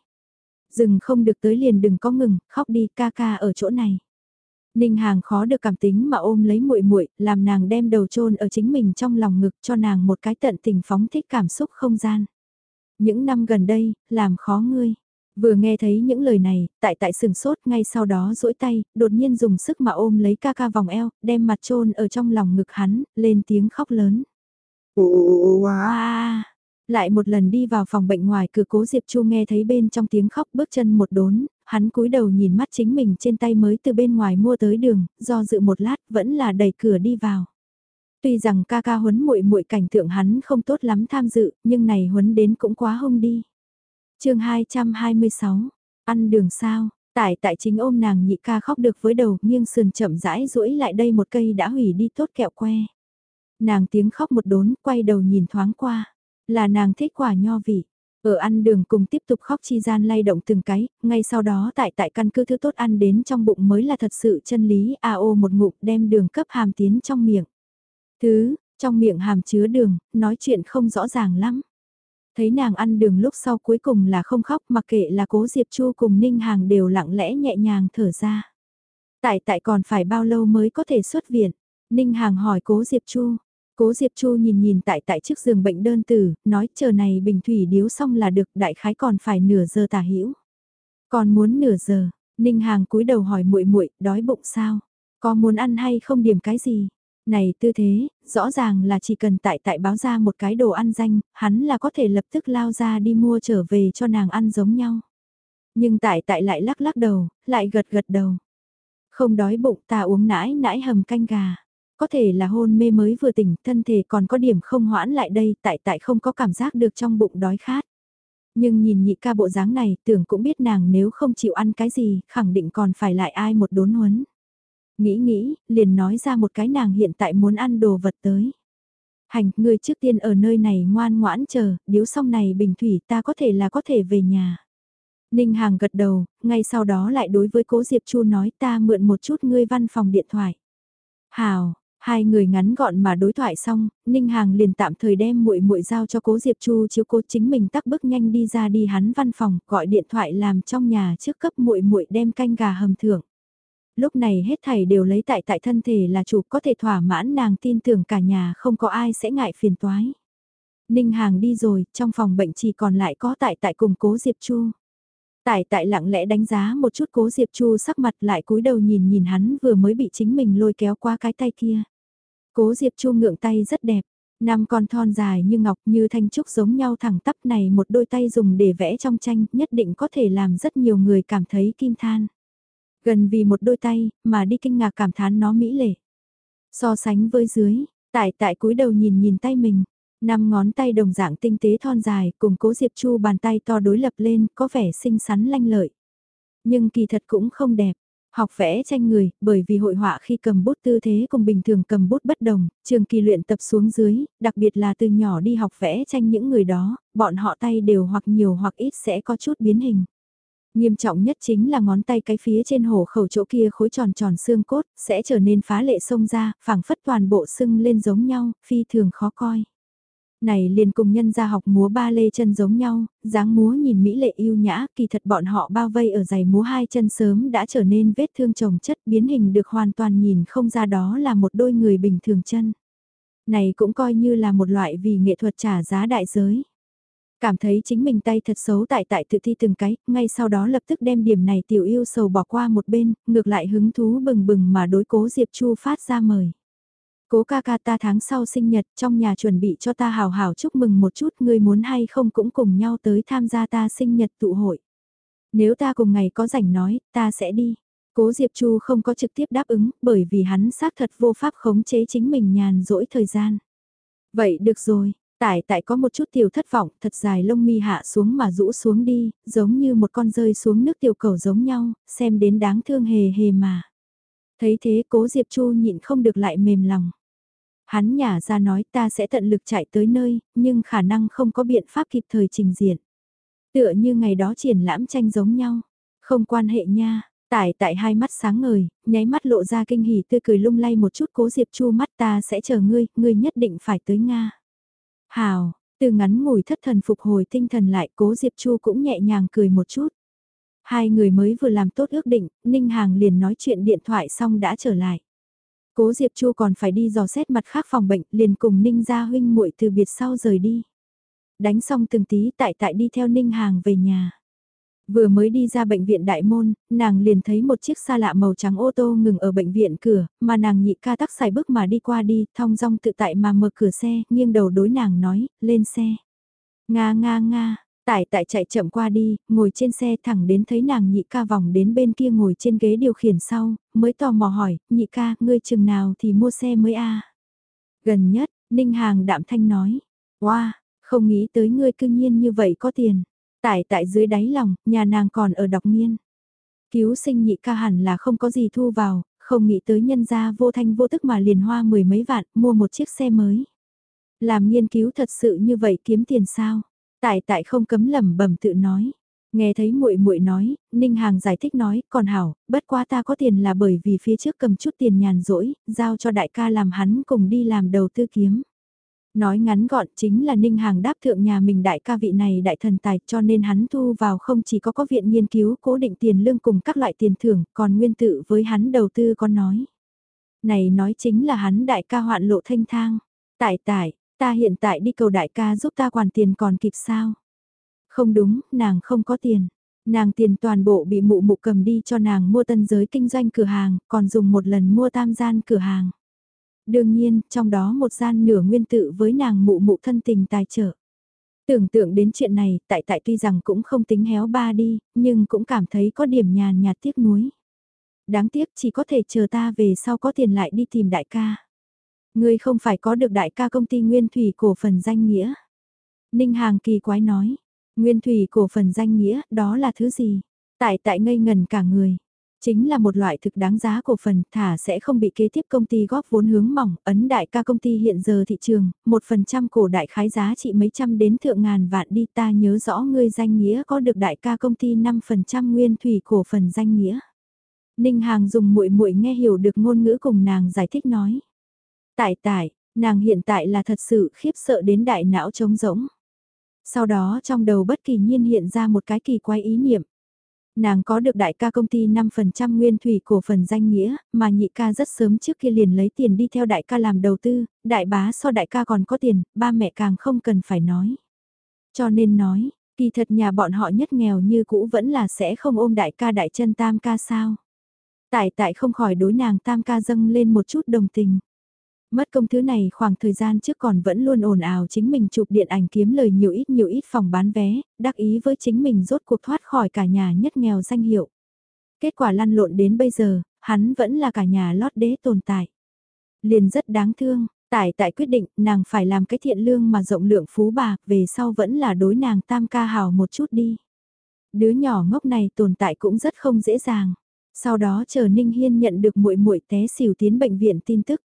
Dừng không được tới liền đừng có ngừng, khóc đi ca ca ở chỗ này. Ninh Hàng khó được cảm tính mà ôm lấy muội muội, làm nàng đem đầu chôn ở chính mình trong lòng ngực cho nàng một cái tận tình phóng thích cảm xúc không gian. Những năm gần đây, làm khó ngươi. Vừa nghe thấy những lời này, tại tại sừng sốt ngay sau đó duỗi tay, đột nhiên dùng sức mà ôm lấy ca ca vòng eo, đem mặt chôn ở trong lòng ngực hắn, lên tiếng khóc lớn. Ồ, à, lại một lần đi vào phòng bệnh ngoài cửa cố Diệp Chu nghe thấy bên trong tiếng khóc bước chân một đốn, hắn cúi đầu nhìn mắt chính mình trên tay mới từ bên ngoài mua tới đường, do dự một lát vẫn là đẩy cửa đi vào. Tuy rằng ca ca huấn muội muội cảnh tượng hắn không tốt lắm tham dự, nhưng này huấn đến cũng quá hung đi. chương 226, ăn đường sao, tại tại chính ôm nàng nhị ca khóc được với đầu nghiêng sườn chậm rãi duỗi lại đây một cây đã hủy đi tốt kẹo que. Nàng tiếng khóc một đốn, quay đầu nhìn thoáng qua. Là nàng thích quả nho vị. Ở ăn đường cùng tiếp tục khóc chi gian lay động từng cái, ngay sau đó tại tại căn cứ thứ tốt ăn đến trong bụng mới là thật sự chân lý a ô một ngụm đem đường cấp hàm tiến trong miệng. Thứ, trong miệng hàm chứa đường, nói chuyện không rõ ràng lắm. Thấy nàng ăn đường lúc sau cuối cùng là không khóc mặc kệ là cố Diệp Chu cùng Ninh Hàng đều lặng lẽ nhẹ nhàng thở ra. Tại tại còn phải bao lâu mới có thể xuất viện? Ninh Hàng hỏi cố Diệp Chu. Cố Diệp Chu nhìn nhìn tại tại trước giường bệnh đơn tử, nói chờ này bình thủy điếu xong là được đại khái còn phải nửa giờ tả hữu Còn muốn nửa giờ, Ninh Hàng cúi đầu hỏi muội muội đói bụng sao? Có muốn ăn hay không điểm cái gì? Này tư thế, rõ ràng là chỉ cần tại tại báo ra một cái đồ ăn danh, hắn là có thể lập tức lao ra đi mua trở về cho nàng ăn giống nhau. Nhưng tại tại lại lắc lắc đầu, lại gật gật đầu. Không đói bụng ta uống nãi nãi hầm canh gà. Có thể là hôn mê mới vừa tỉnh, thân thể còn có điểm không hoãn lại đây, tại tại không có cảm giác được trong bụng đói khát. Nhưng nhìn nhị ca bộ dáng này, tưởng cũng biết nàng nếu không chịu ăn cái gì, khẳng định còn phải lại ai một đốn huấn. Nghĩ nghĩ, liền nói ra một cái nàng hiện tại muốn ăn đồ vật tới. Hành, người trước tiên ở nơi này ngoan ngoãn chờ, điếu xong này bình thủy ta có thể là có thể về nhà. Ninh Hàng gật đầu, ngay sau đó lại đối với cố Diệp Chu nói ta mượn một chút ngươi văn phòng điện thoại. Hào, hai người ngắn gọn mà đối thoại xong, Ninh Hàng liền tạm thời đem muội muội giao cho cố Diệp Chu chiếu cố chính mình tắc bước nhanh đi ra đi hắn văn phòng, gọi điện thoại làm trong nhà trước cấp muội muội đem canh gà hầm thưởng. Lúc này hết thảy đều lấy tại tại thân thể là chủ có thể thỏa mãn nàng tin tưởng cả nhà không có ai sẽ ngại phiền toái. Ninh Hàng đi rồi, trong phòng bệnh chỉ còn lại có tại tại cùng cố Diệp Chu. Tại tại lặng lẽ đánh giá một chút cố Diệp Chu sắc mặt lại cúi đầu nhìn nhìn hắn vừa mới bị chính mình lôi kéo qua cái tay kia. Cố Diệp Chu ngượng tay rất đẹp, năm con thon dài như ngọc như thanh trúc giống nhau thẳng tắp này một đôi tay dùng để vẽ trong tranh nhất định có thể làm rất nhiều người cảm thấy kim than. Gần vì một đôi tay, mà đi kinh ngạc cảm thán nó mỹ lệ. So sánh với dưới, tại tại cúi đầu nhìn nhìn tay mình, năm ngón tay đồng dạng tinh tế thon dài, cùng cố Diệp Chu bàn tay to đối lập lên, có vẻ xinh xắn lanh lợi. Nhưng kỳ thật cũng không đẹp. Học vẽ tranh người, bởi vì hội họa khi cầm bút tư thế cùng bình thường cầm bút bất đồng, trường kỳ luyện tập xuống dưới, đặc biệt là từ nhỏ đi học vẽ tranh những người đó, bọn họ tay đều hoặc nhiều hoặc ít sẽ có chút biến hình. Nghiêm trọng nhất chính là ngón tay cái phía trên hổ khẩu chỗ kia khối tròn tròn xương cốt, sẽ trở nên phá lệ sông ra, phảng phất toàn bộ sưng lên giống nhau, phi thường khó coi. Này liền cùng nhân ra học múa ba lê chân giống nhau, dáng múa nhìn mỹ lệ yêu nhã, kỳ thật bọn họ bao vây ở giày múa hai chân sớm đã trở nên vết thương chồng chất biến hình được hoàn toàn nhìn không ra đó là một đôi người bình thường chân. Này cũng coi như là một loại vì nghệ thuật trả giá đại giới. Cảm thấy chính mình tay thật xấu tại tại tự thi từng cái, ngay sau đó lập tức đem điểm này tiểu yêu sầu bỏ qua một bên, ngược lại hứng thú bừng bừng mà đối cố Diệp Chu phát ra mời. Cố ca ca ta tháng sau sinh nhật trong nhà chuẩn bị cho ta hào hào chúc mừng một chút ngươi muốn hay không cũng cùng nhau tới tham gia ta sinh nhật tụ hội. Nếu ta cùng ngày có rảnh nói, ta sẽ đi. Cố Diệp Chu không có trực tiếp đáp ứng bởi vì hắn xác thật vô pháp khống chế chính mình nhàn rỗi thời gian. Vậy được rồi, Tại tại có một chút tiểu thất vọng, thật dài lông mi hạ xuống mà rũ xuống đi, giống như một con rơi xuống nước tiểu cầu giống nhau, xem đến đáng thương hề hề mà. Thấy thế cố Diệp Chu nhịn không được lại mềm lòng. Hắn nhả ra nói ta sẽ tận lực chạy tới nơi, nhưng khả năng không có biện pháp kịp thời trình diện. Tựa như ngày đó triển lãm tranh giống nhau. Không quan hệ nha, Tại tại hai mắt sáng ngời, nháy mắt lộ ra kinh hỉ tươi cười lung lay một chút cố Diệp Chu mắt ta sẽ chờ ngươi, ngươi nhất định phải tới Nga. Hào, từ ngắn ngủi thất thần phục hồi tinh thần lại cố Diệp Chu cũng nhẹ nhàng cười một chút. Hai người mới vừa làm tốt ước định, Ninh Hàng liền nói chuyện điện thoại xong đã trở lại. Cố Diệp Chu còn phải đi dò xét mặt khác phòng bệnh, liền cùng Ninh gia huynh muội từ biệt sau rời đi. Đánh xong từng tí tại tại đi theo Ninh Hàng về nhà. Vừa mới đi ra bệnh viện đại môn, nàng liền thấy một chiếc xa lạ màu trắng ô tô ngừng ở bệnh viện cửa, mà nàng nhị ca tắc xài bước mà đi qua đi, thong dong tự tại mà mở cửa xe, nghiêng đầu đối nàng nói, lên xe. Nga nga nga, Tại tại chạy chậm qua đi, ngồi trên xe thẳng đến thấy nàng nhị ca vòng đến bên kia ngồi trên ghế điều khiển sau, mới tò mò hỏi, nhị ca, ngươi chừng nào thì mua xe mới a Gần nhất, Ninh Hàng đạm thanh nói, wow, không nghĩ tới ngươi cư nhiên như vậy có tiền. Tại tại dưới đáy lòng, nhà nàng còn ở đọc nghiên. Cứu sinh nhị ca hẳn là không có gì thu vào, không nghĩ tới nhân gia vô thanh vô tức mà liền hoa mười mấy vạn, mua một chiếc xe mới. Làm nghiên cứu thật sự như vậy kiếm tiền sao? Tại tại không cấm lẩm bẩm tự nói. Nghe thấy muội muội nói, Ninh Hàng giải thích nói, còn hảo, bất quá ta có tiền là bởi vì phía trước cầm chút tiền nhàn rỗi, giao cho đại ca làm hắn cùng đi làm đầu tư kiếm. Nói ngắn gọn chính là Ninh Hàng đáp thượng nhà mình đại ca vị này đại thần tài cho nên hắn thu vào không chỉ có có viện nghiên cứu cố định tiền lương cùng các loại tiền thưởng còn nguyên tự với hắn đầu tư có nói. Này nói chính là hắn đại ca hoạn lộ thanh thang. Tại tại, ta hiện tại đi cầu đại ca giúp ta quản tiền còn kịp sao? Không đúng, nàng không có tiền. Nàng tiền toàn bộ bị mụ mụ cầm đi cho nàng mua tân giới kinh doanh cửa hàng, còn dùng một lần mua tam gian cửa hàng. Đương nhiên, trong đó một gian nửa nguyên tự với nàng mụ mụ thân tình tài trợ. Tưởng tượng đến chuyện này, tại tại tuy rằng cũng không tính héo ba đi, nhưng cũng cảm thấy có điểm nhàn nhạt tiếc nuối. Đáng tiếc chỉ có thể chờ ta về sau có tiền lại đi tìm đại ca. Ngươi không phải có được đại ca công ty Nguyên Thủy cổ phần danh nghĩa. Ninh Hàng kỳ quái nói, Nguyên Thủy cổ phần danh nghĩa, đó là thứ gì? Tại tại ngây ngần cả người. Chính là một loại thực đáng giá cổ phần, thả sẽ không bị kế tiếp công ty góp vốn hướng mỏng, ấn đại ca công ty hiện giờ thị trường, một phần trăm cổ đại khái giá trị mấy trăm đến thượng ngàn vạn đi ta nhớ rõ ngươi danh nghĩa có được đại ca công ty 5% nguyên thủy cổ phần danh nghĩa. Ninh Hàng dùng muội muội nghe hiểu được ngôn ngữ cùng nàng giải thích nói. Tại tại, nàng hiện tại là thật sự khiếp sợ đến đại não trống rỗng. Sau đó trong đầu bất kỳ nhiên hiện ra một cái kỳ quái ý niệm. Nàng có được đại ca công ty 5% nguyên thủy cổ phần danh nghĩa, mà nhị ca rất sớm trước kia liền lấy tiền đi theo đại ca làm đầu tư, đại bá so đại ca còn có tiền, ba mẹ càng không cần phải nói. Cho nên nói, kỳ thật nhà bọn họ nhất nghèo như cũ vẫn là sẽ không ôm đại ca đại chân tam ca sao. Tại tại không khỏi đối nàng tam ca dâng lên một chút đồng tình. Mất công thứ này khoảng thời gian trước còn vẫn luôn ồn ào chính mình chụp điện ảnh kiếm lời nhiều ít nhiều ít phòng bán vé, đắc ý với chính mình rốt cuộc thoát khỏi cả nhà nhất nghèo danh hiệu. Kết quả lăn lộn đến bây giờ, hắn vẫn là cả nhà lót đế tồn tại. Liền rất đáng thương, tại tại quyết định nàng phải làm cái thiện lương mà rộng lượng phú bà, về sau vẫn là đối nàng tam ca hào một chút đi. Đứa nhỏ ngốc này tồn tại cũng rất không dễ dàng. Sau đó chờ Ninh Hiên nhận được muội muội té xỉu tiến bệnh viện tin tức.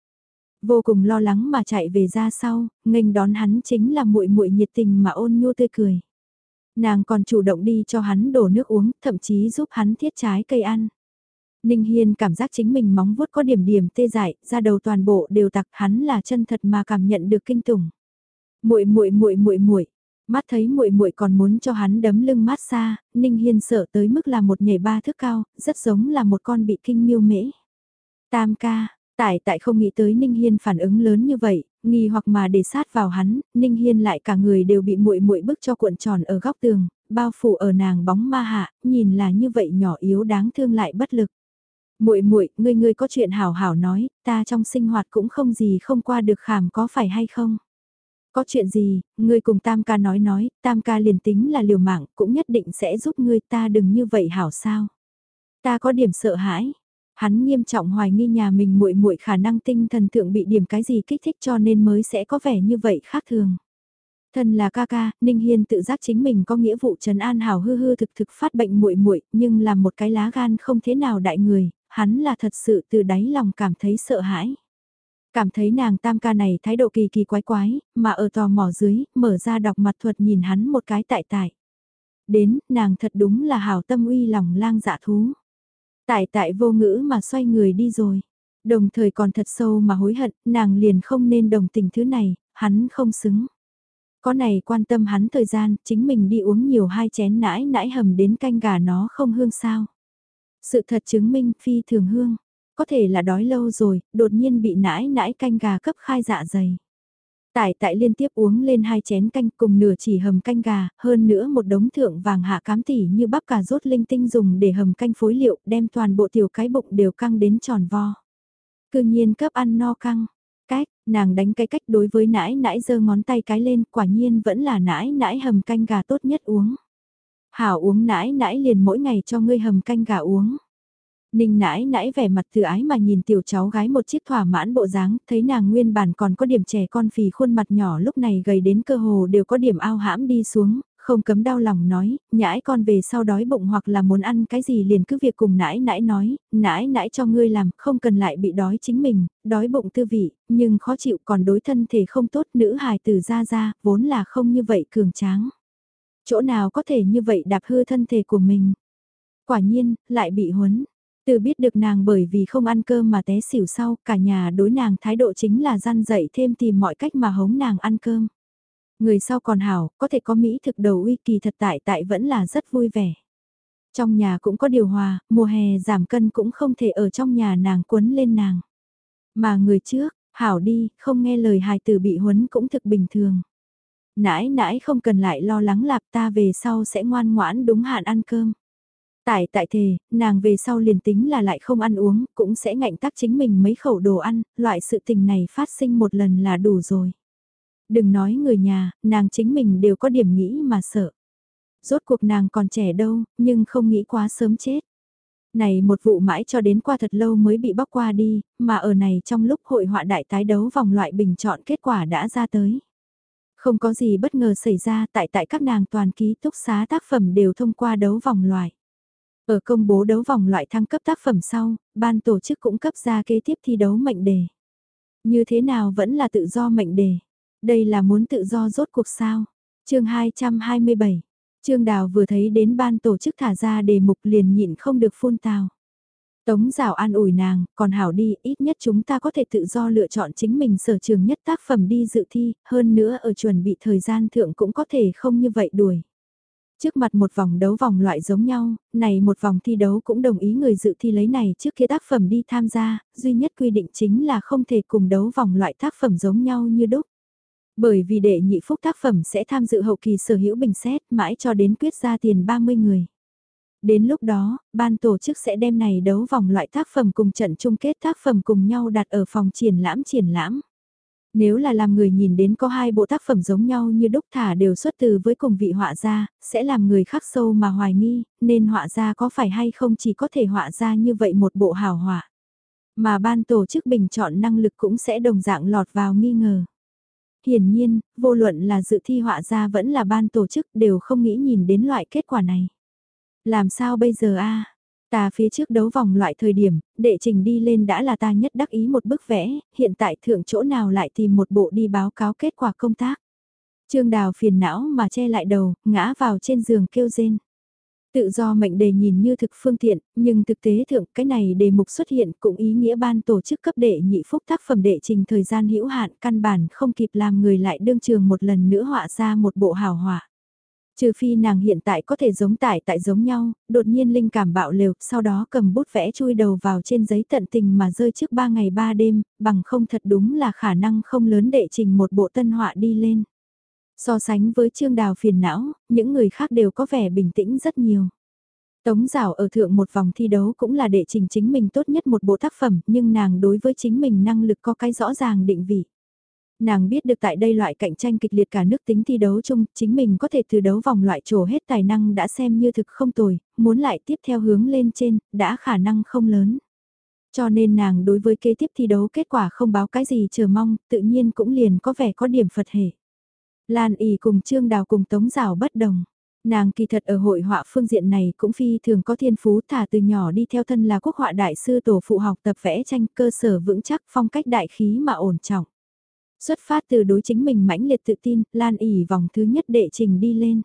Vô cùng lo lắng mà chạy về ra sau, nghênh đón hắn chính là muội muội nhiệt tình mà ôn nhu tươi cười. Nàng còn chủ động đi cho hắn đổ nước uống, thậm chí giúp hắn thiết trái cây ăn. Ninh Hiên cảm giác chính mình móng vuốt có điểm điểm tê dại, ra đầu toàn bộ đều tặc, hắn là chân thật mà cảm nhận được kinh tủng. Muội muội muội muội muội, mắt thấy muội muội còn muốn cho hắn đấm lưng mát xa, Ninh Hiên sợ tới mức là một nhảy ba thước cao, rất giống là một con bị kinh miêu mễ. Tam ca, tại tại không nghĩ tới Ninh Hiên phản ứng lớn như vậy, nghi hoặc mà để sát vào hắn, Ninh Hiên lại cả người đều bị muội muội bức cho cuộn tròn ở góc tường, bao phủ ở nàng bóng ma hạ, nhìn là như vậy nhỏ yếu đáng thương lại bất lực. Muội muội, ngươi ngươi có chuyện hảo hảo nói, ta trong sinh hoạt cũng không gì không qua được khảm có phải hay không? Có chuyện gì, ngươi cùng Tam ca nói nói, Tam ca liền tính là liều mạng, cũng nhất định sẽ giúp ngươi ta đừng như vậy hảo sao. Ta có điểm sợ hãi. Hắn nghiêm trọng hoài nghi nhà mình muội muội khả năng tinh thần thượng bị điểm cái gì kích thích cho nên mới sẽ có vẻ như vậy khác thường. Thân là ca ca, Ninh Hiên tự giác chính mình có nghĩa vụ trấn an hảo hư hư thực thực phát bệnh muội muội, nhưng làm một cái lá gan không thế nào đại người, hắn là thật sự từ đáy lòng cảm thấy sợ hãi. Cảm thấy nàng tam ca này thái độ kỳ kỳ quái quái, mà ở tò mò dưới, mở ra đọc mặt thuật nhìn hắn một cái tại tại. Đến, nàng thật đúng là hảo tâm uy lòng lang dạ thú. Tại tại vô ngữ mà xoay người đi rồi. Đồng thời còn thật sâu mà hối hận, nàng liền không nên đồng tình thứ này, hắn không xứng. Có này quan tâm hắn thời gian, chính mình đi uống nhiều hai chén nãi nãi hầm đến canh gà nó không hương sao. Sự thật chứng minh phi thường hương, có thể là đói lâu rồi, đột nhiên bị nãi nãi canh gà cấp khai dạ dày. Tại tại liên tiếp uống lên hai chén canh cùng nửa chỉ hầm canh gà, hơn nữa một đống thượng vàng hạ cám tỉ như bắp cà rốt linh tinh dùng để hầm canh phối liệu đem toàn bộ tiểu cái bụng đều căng đến tròn vo. Cư nhiên cấp ăn no căng, cách, nàng đánh cái cách đối với nãi nãi giơ ngón tay cái lên quả nhiên vẫn là nãi nãi hầm canh gà tốt nhất uống. Hảo uống nãi nãi liền mỗi ngày cho ngươi hầm canh gà uống. Ninh nãi nãi vẻ mặt từ ái mà nhìn tiểu cháu gái một chiếc thỏa mãn bộ dáng, thấy nàng nguyên bản còn có điểm trẻ con phì khuôn mặt nhỏ lúc này gầy đến cơ hồ đều có điểm ao hãm đi xuống, không cấm đau lòng nói, nhãi con về sau đói bụng hoặc là muốn ăn cái gì liền cứ việc cùng nãi nãi nói, nãi nãi cho ngươi làm, không cần lại bị đói chính mình, đói bụng tư vị, nhưng khó chịu còn đối thân thể không tốt nữ hài từ ra ra, vốn là không như vậy cường tráng. Chỗ nào có thể như vậy đạp hư thân thể của mình. Quả nhiên, lại bị huấn, từ biết được nàng bởi vì không ăn cơm mà té xỉu sau, cả nhà đối nàng thái độ chính là gian dậy thêm tìm mọi cách mà hống nàng ăn cơm. Người sau còn hảo, có thể có Mỹ thực đầu uy kỳ thật tại tại vẫn là rất vui vẻ. Trong nhà cũng có điều hòa, mùa hè giảm cân cũng không thể ở trong nhà nàng quấn lên nàng. Mà người trước, hảo đi, không nghe lời hài tử bị huấn cũng thực bình thường. Nãi nãi không cần lại lo lắng lạp ta về sau sẽ ngoan ngoãn đúng hạn ăn cơm. Tại tại thề, nàng về sau liền tính là lại không ăn uống, cũng sẽ ngạnh tắc chính mình mấy khẩu đồ ăn, loại sự tình này phát sinh một lần là đủ rồi. Đừng nói người nhà, nàng chính mình đều có điểm nghĩ mà sợ. Rốt cuộc nàng còn trẻ đâu, nhưng không nghĩ quá sớm chết. Này một vụ mãi cho đến qua thật lâu mới bị bóc qua đi, mà ở này trong lúc hội họa đại tái đấu vòng loại bình chọn kết quả đã ra tới. Không có gì bất ngờ xảy ra tại tại các nàng toàn ký túc xá tác phẩm đều thông qua đấu vòng loại. Ở công bố đấu vòng loại thăng cấp tác phẩm sau, ban tổ chức cũng cấp ra kế tiếp thi đấu mệnh đề. Như thế nào vẫn là tự do mệnh đề. Đây là muốn tự do rốt cuộc sao. chương 227, Trương Đào vừa thấy đến ban tổ chức thả ra đề mục liền nhịn không được phun tào. Tống rào an ủi nàng, còn hảo đi, ít nhất chúng ta có thể tự do lựa chọn chính mình sở trường nhất tác phẩm đi dự thi, hơn nữa ở chuẩn bị thời gian thượng cũng có thể không như vậy đuổi. Trước mặt một vòng đấu vòng loại giống nhau, này một vòng thi đấu cũng đồng ý người dự thi lấy này trước kia tác phẩm đi tham gia, duy nhất quy định chính là không thể cùng đấu vòng loại tác phẩm giống nhau như đúc. Bởi vì đệ nhị phúc tác phẩm sẽ tham dự hậu kỳ sở hữu bình xét mãi cho đến quyết ra tiền 30 người. Đến lúc đó, ban tổ chức sẽ đem này đấu vòng loại tác phẩm cùng trận chung kết tác phẩm cùng nhau đặt ở phòng triển lãm triển lãm. Nếu là làm người nhìn đến có hai bộ tác phẩm giống nhau như đúc thả đều xuất từ với cùng vị họa gia, sẽ làm người khắc sâu mà hoài nghi, nên họa gia có phải hay không chỉ có thể họa ra như vậy một bộ hào họa. Mà ban tổ chức bình chọn năng lực cũng sẽ đồng dạng lọt vào nghi ngờ. Hiển nhiên, vô luận là dự thi họa gia vẫn là ban tổ chức đều không nghĩ nhìn đến loại kết quả này. Làm sao bây giờ a Ta phía trước đấu vòng loại thời điểm, đệ trình đi lên đã là ta nhất đắc ý một bức vẽ, hiện tại thượng chỗ nào lại tìm một bộ đi báo cáo kết quả công tác. Trương Đào phiền não mà che lại đầu, ngã vào trên giường kêu rên. Tự do mệnh đề nhìn như thực phương tiện, nhưng thực tế thượng cái này đề mục xuất hiện cũng ý nghĩa ban tổ chức cấp đệ nhị phúc tác phẩm đệ trình thời gian hữu hạn căn bản không kịp làm người lại đương trường một lần nữa họa ra một bộ hào họa. Trừ phi nàng hiện tại có thể giống tại tại giống nhau, đột nhiên linh cảm bạo lều, sau đó cầm bút vẽ chui đầu vào trên giấy tận tình mà rơi trước ba ngày ba đêm, bằng không thật đúng là khả năng không lớn đệ trình một bộ tân họa đi lên. So sánh với trương đào phiền não, những người khác đều có vẻ bình tĩnh rất nhiều. Tống rào ở thượng một vòng thi đấu cũng là đệ trình chính mình tốt nhất một bộ tác phẩm, nhưng nàng đối với chính mình năng lực có cái rõ ràng định vị. Nàng biết được tại đây loại cạnh tranh kịch liệt cả nước tính thi đấu chung, chính mình có thể từ đấu vòng loại trổ hết tài năng đã xem như thực không tồi, muốn lại tiếp theo hướng lên trên, đã khả năng không lớn. Cho nên nàng đối với kế tiếp thi đấu kết quả không báo cái gì chờ mong, tự nhiên cũng liền có vẻ có điểm Phật hệ. Lan ỉ cùng Trương Đào cùng Tống Giảo bất đồng. Nàng kỳ thật ở hội họa phương diện này cũng phi thường có thiên phú thả từ nhỏ đi theo thân là quốc họa đại sư tổ phụ học tập vẽ tranh cơ sở vững chắc phong cách đại khí mà ổn trọng. Xuất phát từ đối chính mình mãnh liệt tự tin, Lan ỉ vòng thứ nhất đệ trình đi lên.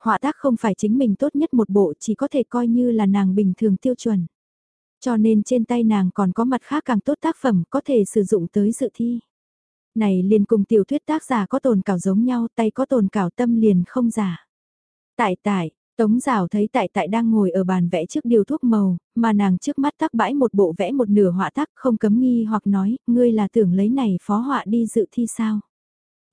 Họa tác không phải chính mình tốt nhất một bộ chỉ có thể coi như là nàng bình thường tiêu chuẩn. Cho nên trên tay nàng còn có mặt khác càng tốt tác phẩm có thể sử dụng tới dự thi. Này liền cùng tiểu thuyết tác giả có tồn cảo giống nhau, tay có tồn cảo tâm liền không giả. Tại tại, Tống rào thấy tại tại đang ngồi ở bàn vẽ trước điều thuốc màu, mà nàng trước mắt tắc bãi một bộ vẽ một nửa họa tác không cấm nghi hoặc nói, ngươi là tưởng lấy này phó họa đi dự thi sao.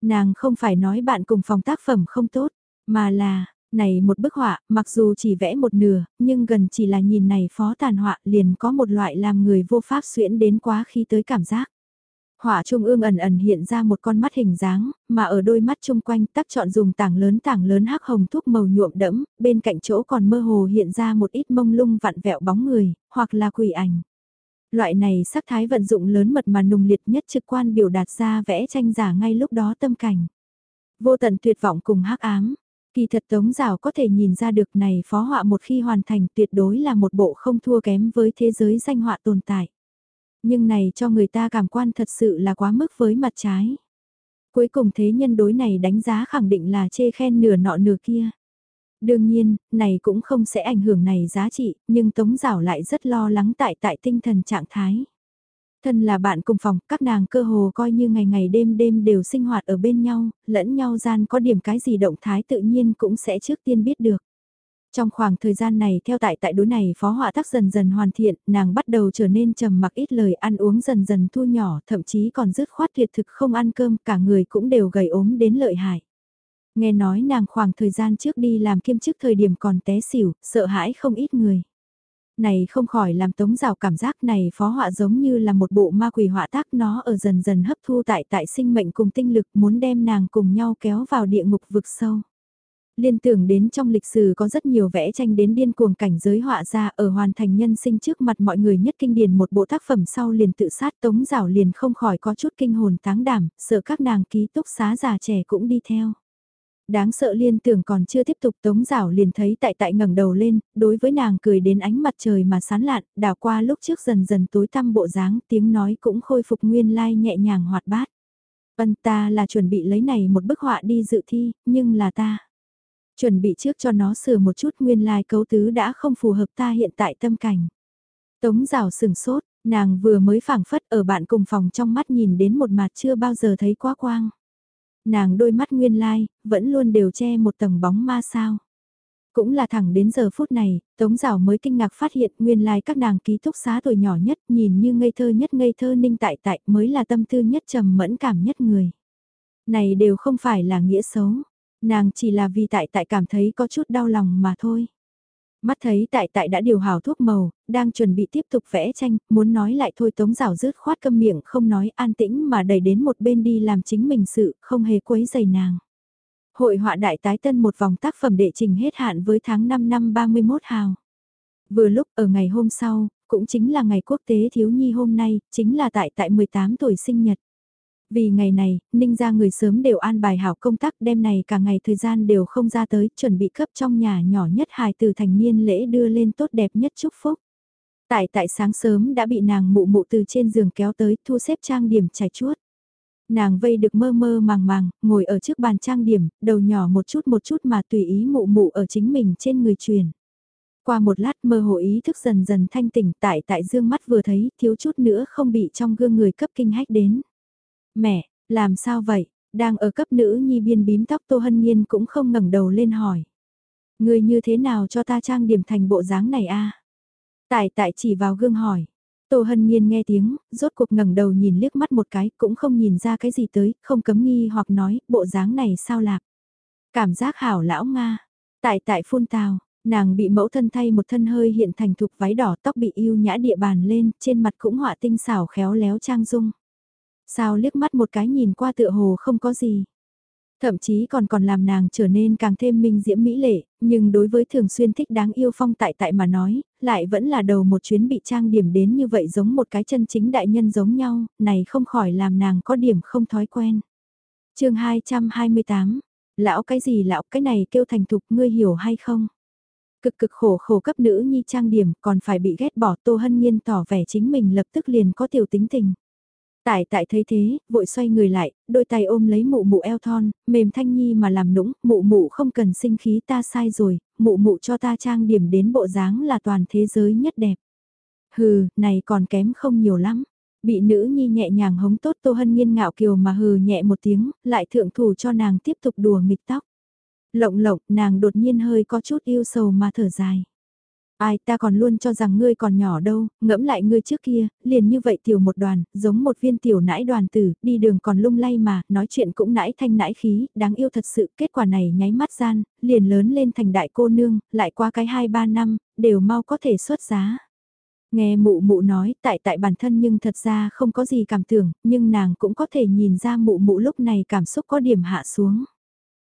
Nàng không phải nói bạn cùng phòng tác phẩm không tốt, mà là, này một bức họa, mặc dù chỉ vẽ một nửa, nhưng gần chỉ là nhìn này phó tàn họa liền có một loại làm người vô pháp xuyễn đến quá khi tới cảm giác. Hỏa trung ương ẩn ẩn hiện ra một con mắt hình dáng, mà ở đôi mắt chung quanh tắc chọn dùng tảng lớn tảng lớn hắc hồng thuốc màu nhuộm đẫm, bên cạnh chỗ còn mơ hồ hiện ra một ít mông lung vặn vẹo bóng người, hoặc là quỷ ảnh. Loại này sắc thái vận dụng lớn mật mà nùng liệt nhất trực quan biểu đạt ra vẽ tranh giả ngay lúc đó tâm cảnh. Vô tận tuyệt vọng cùng hắc ám, kỳ thật tống rào có thể nhìn ra được này phó họa một khi hoàn thành tuyệt đối là một bộ không thua kém với thế giới danh họa tồn tại nhưng này cho người ta cảm quan thật sự là quá mức với mặt trái. Cuối cùng thế nhân đối này đánh giá khẳng định là chê khen nửa nọ nửa kia. Đương nhiên, này cũng không sẽ ảnh hưởng này giá trị, nhưng Tống Giảo lại rất lo lắng tại tại tinh thần trạng thái. Thân là bạn cùng phòng, các nàng cơ hồ coi như ngày ngày đêm đêm đều sinh hoạt ở bên nhau, lẫn nhau gian có điểm cái gì động thái tự nhiên cũng sẽ trước tiên biết được. Trong khoảng thời gian này theo tại tại đối này phó họa tác dần dần hoàn thiện, nàng bắt đầu trở nên trầm mặc ít lời ăn uống dần dần thu nhỏ, thậm chí còn dứt khoát tuyệt thực không ăn cơm, cả người cũng đều gầy ốm đến lợi hại. Nghe nói nàng khoảng thời gian trước đi làm kiêm chức thời điểm còn té xỉu, sợ hãi không ít người. Này không khỏi làm tống rào cảm giác này phó họa giống như là một bộ ma quỷ họa tác nó ở dần dần hấp thu tại tại sinh mệnh cùng tinh lực muốn đem nàng cùng nhau kéo vào địa ngục vực sâu. Liên tưởng đến trong lịch sử có rất nhiều vẽ tranh đến điên cuồng cảnh giới họa ra ở hoàn thành nhân sinh trước mặt mọi người nhất kinh điển một bộ tác phẩm sau liền tự sát tống rào liền không khỏi có chút kinh hồn táng đảm, sợ các nàng ký túc xá già trẻ cũng đi theo. Đáng sợ liên tưởng còn chưa tiếp tục tống rảo liền thấy tại tại ngẩng đầu lên, đối với nàng cười đến ánh mặt trời mà sán lạn, đảo qua lúc trước dần dần tối tăm bộ dáng tiếng nói cũng khôi phục nguyên lai nhẹ nhàng hoạt bát. Vân ta là chuẩn bị lấy này một bức họa đi dự thi, nhưng là ta. Chuẩn bị trước cho nó sửa một chút nguyên lai cấu tứ đã không phù hợp ta hiện tại tâm cảnh. Tống rào sừng sốt, nàng vừa mới phảng phất ở bạn cùng phòng trong mắt nhìn đến một mặt chưa bao giờ thấy quá quang. Nàng đôi mắt nguyên lai, vẫn luôn đều che một tầng bóng ma sao. Cũng là thẳng đến giờ phút này, Tống Giảo mới kinh ngạc phát hiện nguyên lai các nàng ký túc xá tuổi nhỏ nhất nhìn như ngây thơ nhất ngây thơ ninh tại tại mới là tâm tư nhất trầm mẫn cảm nhất người. Này đều không phải là nghĩa xấu, nàng chỉ là vì tại tại cảm thấy có chút đau lòng mà thôi. Mắt thấy tại tại đã điều hào thuốc màu, đang chuẩn bị tiếp tục vẽ tranh, muốn nói lại thôi tống rào rứt khoát câm miệng không nói an tĩnh mà đẩy đến một bên đi làm chính mình sự, không hề quấy giày nàng. Hội họa đại tái tân một vòng tác phẩm đệ trình hết hạn với tháng 5 năm 31 hào. Vừa lúc ở ngày hôm sau, cũng chính là ngày quốc tế thiếu nhi hôm nay, chính là tại tại 18 tuổi sinh nhật. Vì ngày này, Ninh ra người sớm đều an bài hảo công tác đêm này cả ngày thời gian đều không ra tới, chuẩn bị cấp trong nhà nhỏ nhất hài từ thành niên lễ đưa lên tốt đẹp nhất chúc phúc. Tại tại sáng sớm đã bị nàng mụ mụ từ trên giường kéo tới thu xếp trang điểm trải chuốt. Nàng vây được mơ mơ màng màng, ngồi ở trước bàn trang điểm, đầu nhỏ một chút một chút mà tùy ý mụ mụ ở chính mình trên người truyền. Qua một lát mơ hồ ý thức dần dần thanh tỉnh tại tại dương mắt vừa thấy thiếu chút nữa không bị trong gương người cấp kinh hách đến. Mẹ, làm sao vậy? Đang ở cấp nữ nhi biên bím tóc Tô Hân Nhiên cũng không ngẩng đầu lên hỏi. Người như thế nào cho ta trang điểm thành bộ dáng này a? Tại tại chỉ vào gương hỏi. Tô Hân Nhiên nghe tiếng, rốt cuộc ngẩng đầu nhìn liếc mắt một cái, cũng không nhìn ra cái gì tới, không cấm nghi hoặc nói, bộ dáng này sao lạc. Cảm giác hảo lão Nga. Tại tại phun tào, nàng bị mẫu thân thay một thân hơi hiện thành thục váy đỏ tóc bị yêu nhã địa bàn lên, trên mặt cũng họa tinh xảo khéo léo trang dung. Sao liếc mắt một cái nhìn qua tựa hồ không có gì. Thậm chí còn còn làm nàng trở nên càng thêm minh diễm mỹ lệ, nhưng đối với thường xuyên thích đáng yêu phong tại tại mà nói, lại vẫn là đầu một chuyến bị trang điểm đến như vậy giống một cái chân chính đại nhân giống nhau, này không khỏi làm nàng có điểm không thói quen. chương 228, lão cái gì lão cái này kêu thành thục ngươi hiểu hay không? Cực cực khổ khổ cấp nữ nhi trang điểm còn phải bị ghét bỏ Tô Hân Nhiên tỏ vẻ chính mình lập tức liền có tiểu tính tình. Tại tại thấy thế, vội xoay người lại, đôi tay ôm lấy mụ mụ eo thon, mềm thanh nhi mà làm nũng, mụ mụ không cần sinh khí ta sai rồi, mụ mụ cho ta trang điểm đến bộ dáng là toàn thế giới nhất đẹp. Hừ, này còn kém không nhiều lắm. Bị nữ nhi nhẹ nhàng hống tốt Tô Hân Nhiên ngạo kiều mà hừ nhẹ một tiếng, lại thượng thủ cho nàng tiếp tục đùa nghịch tóc. Lộng lộng, nàng đột nhiên hơi có chút yêu sầu mà thở dài. Ai ta còn luôn cho rằng ngươi còn nhỏ đâu, ngẫm lại ngươi trước kia, liền như vậy tiểu một đoàn, giống một viên tiểu nãi đoàn tử, đi đường còn lung lay mà, nói chuyện cũng nãi thanh nãi khí, đáng yêu thật sự, kết quả này nháy mắt gian, liền lớn lên thành đại cô nương, lại qua cái 2-3 năm, đều mau có thể xuất giá. Nghe mụ mụ nói, tại tại bản thân nhưng thật ra không có gì cảm tưởng, nhưng nàng cũng có thể nhìn ra mụ mụ lúc này cảm xúc có điểm hạ xuống.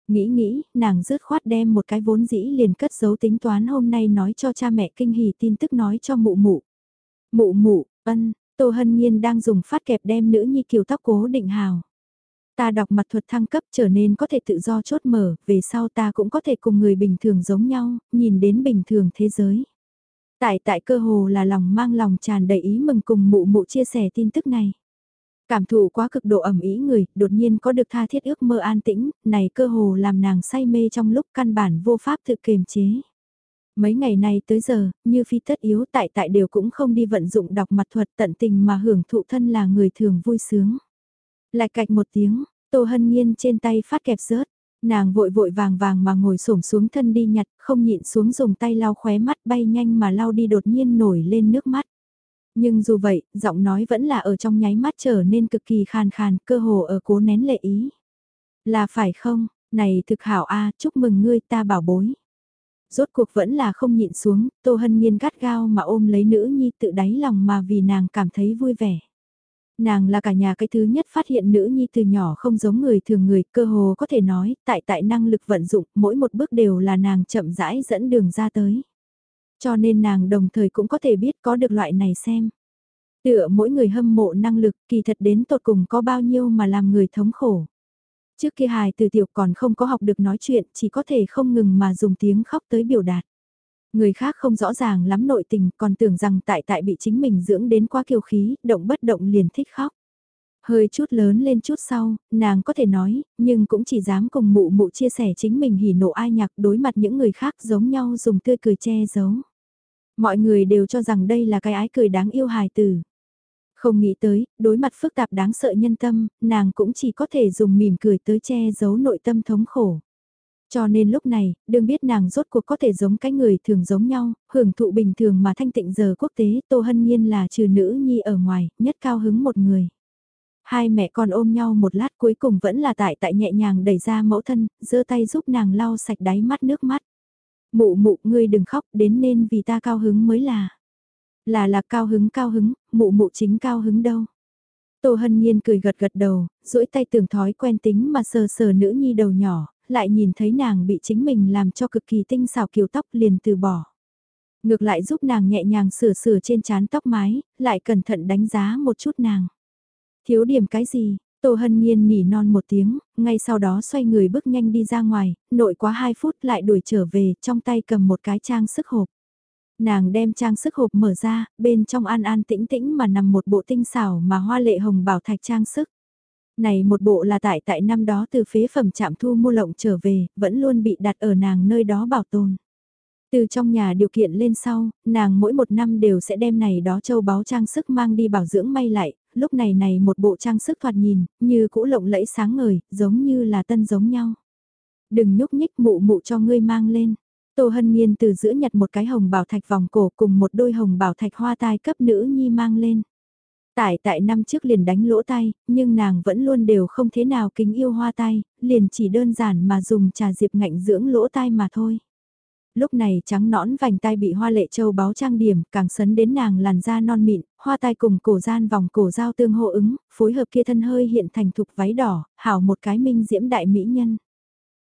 Nghĩ nghĩ, nàng rớt khoát đem một cái vốn dĩ liền cất giấu tính toán hôm nay nói cho cha mẹ kinh hỉ tin tức nói cho mụ mụ. Mụ mụ, ân, Tô Hân Nhiên đang dùng phát kẹp đem nữ nhi kiều tóc cố định hào. Ta đọc mặt thuật thăng cấp trở nên có thể tự do chốt mở, về sau ta cũng có thể cùng người bình thường giống nhau, nhìn đến bình thường thế giới. Tại tại cơ hồ là lòng mang lòng tràn đầy ý mừng cùng mụ mụ chia sẻ tin tức này. Cảm thụ quá cực độ ẩm ý người, đột nhiên có được tha thiết ước mơ an tĩnh, này cơ hồ làm nàng say mê trong lúc căn bản vô pháp tự kiềm chế. Mấy ngày nay tới giờ, như phi tất yếu tại tại đều cũng không đi vận dụng đọc mặt thuật tận tình mà hưởng thụ thân là người thường vui sướng. Lại cạch một tiếng, Tô Hân Nhiên trên tay phát kẹp rớt, nàng vội vội vàng vàng mà ngồi xổm xuống thân đi nhặt, không nhịn xuống dùng tay lau khóe mắt bay nhanh mà lau đi đột nhiên nổi lên nước mắt. Nhưng dù vậy, giọng nói vẫn là ở trong nháy mắt trở nên cực kỳ khàn khàn, cơ hồ ở cố nén lệ ý. Là phải không, này thực hảo a chúc mừng ngươi ta bảo bối. Rốt cuộc vẫn là không nhịn xuống, Tô Hân Nhiên gắt gao mà ôm lấy nữ nhi tự đáy lòng mà vì nàng cảm thấy vui vẻ. Nàng là cả nhà cái thứ nhất phát hiện nữ nhi từ nhỏ không giống người thường người, cơ hồ có thể nói, tại tại năng lực vận dụng, mỗi một bước đều là nàng chậm rãi dẫn đường ra tới. Cho nên nàng đồng thời cũng có thể biết có được loại này xem. Tựa mỗi người hâm mộ năng lực kỳ thật đến tột cùng có bao nhiêu mà làm người thống khổ. Trước kia hài từ tiểu còn không có học được nói chuyện, chỉ có thể không ngừng mà dùng tiếng khóc tới biểu đạt. Người khác không rõ ràng lắm nội tình, còn tưởng rằng tại tại bị chính mình dưỡng đến quá kiêu khí, động bất động liền thích khóc. Hơi chút lớn lên chút sau, nàng có thể nói, nhưng cũng chỉ dám cùng mụ mụ chia sẻ chính mình hỉ nộ ai nhạc đối mặt những người khác giống nhau dùng tươi cười che giấu. Mọi người đều cho rằng đây là cái ái cười đáng yêu hài tử. Không nghĩ tới, đối mặt phức tạp đáng sợ nhân tâm, nàng cũng chỉ có thể dùng mỉm cười tới che giấu nội tâm thống khổ. Cho nên lúc này, đừng biết nàng rốt cuộc có thể giống cái người thường giống nhau, hưởng thụ bình thường mà thanh tịnh giờ quốc tế, Tô Hân Nhiên là trừ nữ nhi ở ngoài, nhất cao hứng một người. Hai mẹ con ôm nhau một lát cuối cùng vẫn là tại tại nhẹ nhàng đẩy ra mẫu thân, giơ tay giúp nàng lau sạch đáy mắt nước mắt. Mụ mụ, ngươi đừng khóc, đến nên vì ta cao hứng mới là. Là là cao hứng cao hứng, mụ mụ chính cao hứng đâu. Tô Hân Nhiên cười gật gật đầu, duỗi tay tưởng thói quen tính mà sờ sờ nữ nhi đầu nhỏ, lại nhìn thấy nàng bị chính mình làm cho cực kỳ tinh xảo kiểu tóc liền từ bỏ. Ngược lại giúp nàng nhẹ nhàng sửa sửa trên chán tóc mái, lại cẩn thận đánh giá một chút nàng. Thiếu điểm cái gì, Tô Hân Nhiên nỉ non một tiếng, ngay sau đó xoay người bước nhanh đi ra ngoài, nội quá 2 phút lại đuổi trở về, trong tay cầm một cái trang sức hộp. Nàng đem trang sức hộp mở ra, bên trong an an tĩnh tĩnh mà nằm một bộ tinh xảo mà hoa lệ hồng bảo thạch trang sức. Này một bộ là tại tại năm đó từ phế phẩm chạm thu mua lộng trở về, vẫn luôn bị đặt ở nàng nơi đó bảo tồn. Từ trong nhà điều kiện lên sau, nàng mỗi một năm đều sẽ đem này đó châu báu trang sức mang đi bảo dưỡng may lại, lúc này này một bộ trang sức thoạt nhìn, như cũ lộng lẫy sáng ngời, giống như là tân giống nhau. Đừng nhúc nhích mụ mụ cho ngươi mang lên. Tô Hân Nhiên từ giữa nhặt một cái hồng bảo thạch vòng cổ cùng một đôi hồng bảo thạch hoa tai cấp nữ nhi mang lên. Tại tại năm trước liền đánh lỗ tay, nhưng nàng vẫn luôn đều không thế nào kính yêu hoa tai, liền chỉ đơn giản mà dùng trà diệp ngạnh dưỡng lỗ tai mà thôi. Lúc này trắng nõn vành tai bị hoa lệ châu báo trang điểm, càng sấn đến nàng làn da non mịn, hoa tai cùng cổ gian vòng cổ giao tương hô ứng, phối hợp kia thân hơi hiện thành thục váy đỏ, hảo một cái minh diễm đại mỹ nhân.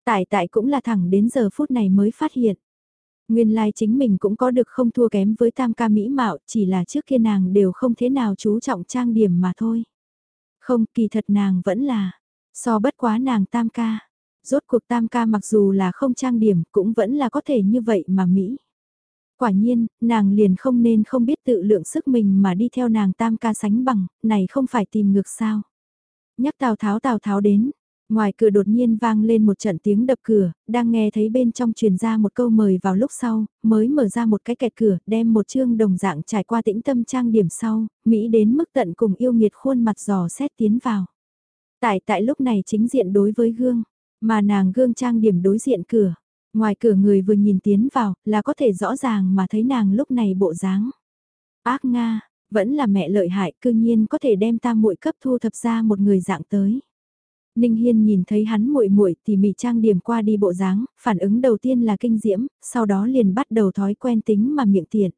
Tại tại cũng là thẳng đến giờ phút này mới phát hiện. Nguyên lai like chính mình cũng có được không thua kém với tam ca mỹ mạo, chỉ là trước kia nàng đều không thế nào chú trọng trang điểm mà thôi. Không, kỳ thật nàng vẫn là, so bất quá nàng tam ca. Rốt cuộc tam ca mặc dù là không trang điểm cũng vẫn là có thể như vậy mà Mỹ. Quả nhiên, nàng liền không nên không biết tự lượng sức mình mà đi theo nàng tam ca sánh bằng, này không phải tìm ngược sao. Nhắc Tào Tháo Tào Tháo đến, Ngoài cửa đột nhiên vang lên một trận tiếng đập cửa, đang nghe thấy bên trong truyền ra một câu mời vào lúc sau, mới mở ra một cái kẹt cửa, đem một chương đồng dạng trải qua tĩnh tâm trang điểm sau, Mỹ đến mức tận cùng yêu nghiệt khuôn mặt giò xét tiến vào. Tại tại lúc này chính diện đối với gương, mà nàng gương trang điểm đối diện cửa. Ngoài cửa người vừa nhìn tiến vào, là có thể rõ ràng mà thấy nàng lúc này bộ dáng. Ác Nga, vẫn là mẹ lợi hại, cư nhiên có thể đem ta muội cấp thu thập ra một người dạng tới. Ninh Hiên nhìn thấy hắn muội muội tỉ mỉ trang điểm qua đi bộ dáng, phản ứng đầu tiên là kinh diễm, sau đó liền bắt đầu thói quen tính mà miệng tiện.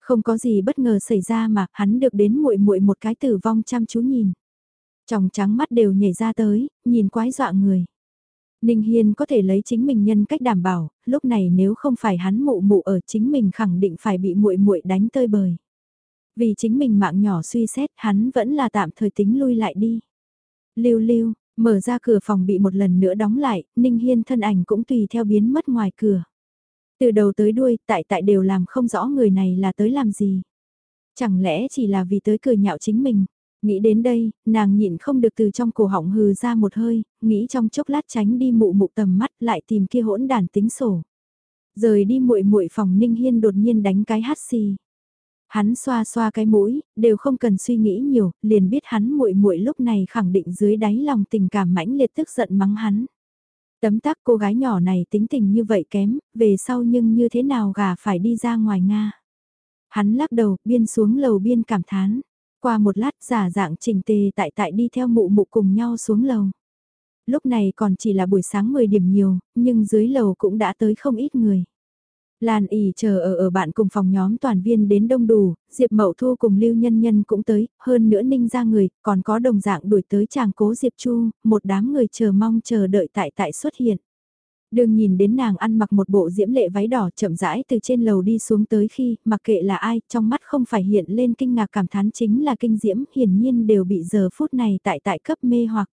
Không có gì bất ngờ xảy ra mà hắn được đến muội muội một cái tử vong chăm chú nhìn. Tròng trắng mắt đều nhảy ra tới, nhìn quái dọa người. Ninh Hiên có thể lấy chính mình nhân cách đảm bảo, lúc này nếu không phải hắn mụ mụ ở chính mình khẳng định phải bị muội muội đánh tơi bời. Vì chính mình mạng nhỏ suy xét, hắn vẫn là tạm thời tính lui lại đi. Lưu lưu, Mở ra cửa phòng bị một lần nữa đóng lại, Ninh Hiên thân ảnh cũng tùy theo biến mất ngoài cửa. Từ đầu tới đuôi, tại tại đều làm không rõ người này là tới làm gì. Chẳng lẽ chỉ là vì tới cười nhạo chính mình. Nghĩ đến đây, nàng nhịn không được từ trong cổ họng hừ ra một hơi, nghĩ trong chốc lát tránh đi mụ mụ tầm mắt lại tìm kia hỗn đàn tính sổ. Rời đi muội muội phòng Ninh Hiên đột nhiên đánh cái hát xì. Hắn xoa xoa cái mũi, đều không cần suy nghĩ nhiều, liền biết hắn muội muội lúc này khẳng định dưới đáy lòng tình cảm mãnh liệt tức giận mắng hắn. Tấm tắc cô gái nhỏ này tính tình như vậy kém, về sau nhưng như thế nào gà phải đi ra ngoài Nga. Hắn lắc đầu, biên xuống lầu biên cảm thán. Qua một lát giả dạng trình tề tại tại đi theo mụ mụ cùng nhau xuống lầu. Lúc này còn chỉ là buổi sáng 10 điểm nhiều, nhưng dưới lầu cũng đã tới không ít người. Lan ỉ chờ ở ở bạn cùng phòng nhóm toàn viên đến đông đủ, Diệp Mậu Thu cùng Lưu Nhân Nhân cũng tới, hơn nữa ninh ra người, còn có đồng dạng đuổi tới chàng cố Diệp Chu, một đám người chờ mong chờ đợi tại tại xuất hiện. Đường nhìn đến nàng ăn mặc một bộ diễm lệ váy đỏ chậm rãi từ trên lầu đi xuống tới khi, mặc kệ là ai, trong mắt không phải hiện lên kinh ngạc cảm thán chính là kinh diễm, hiển nhiên đều bị giờ phút này tại tại cấp mê hoặc.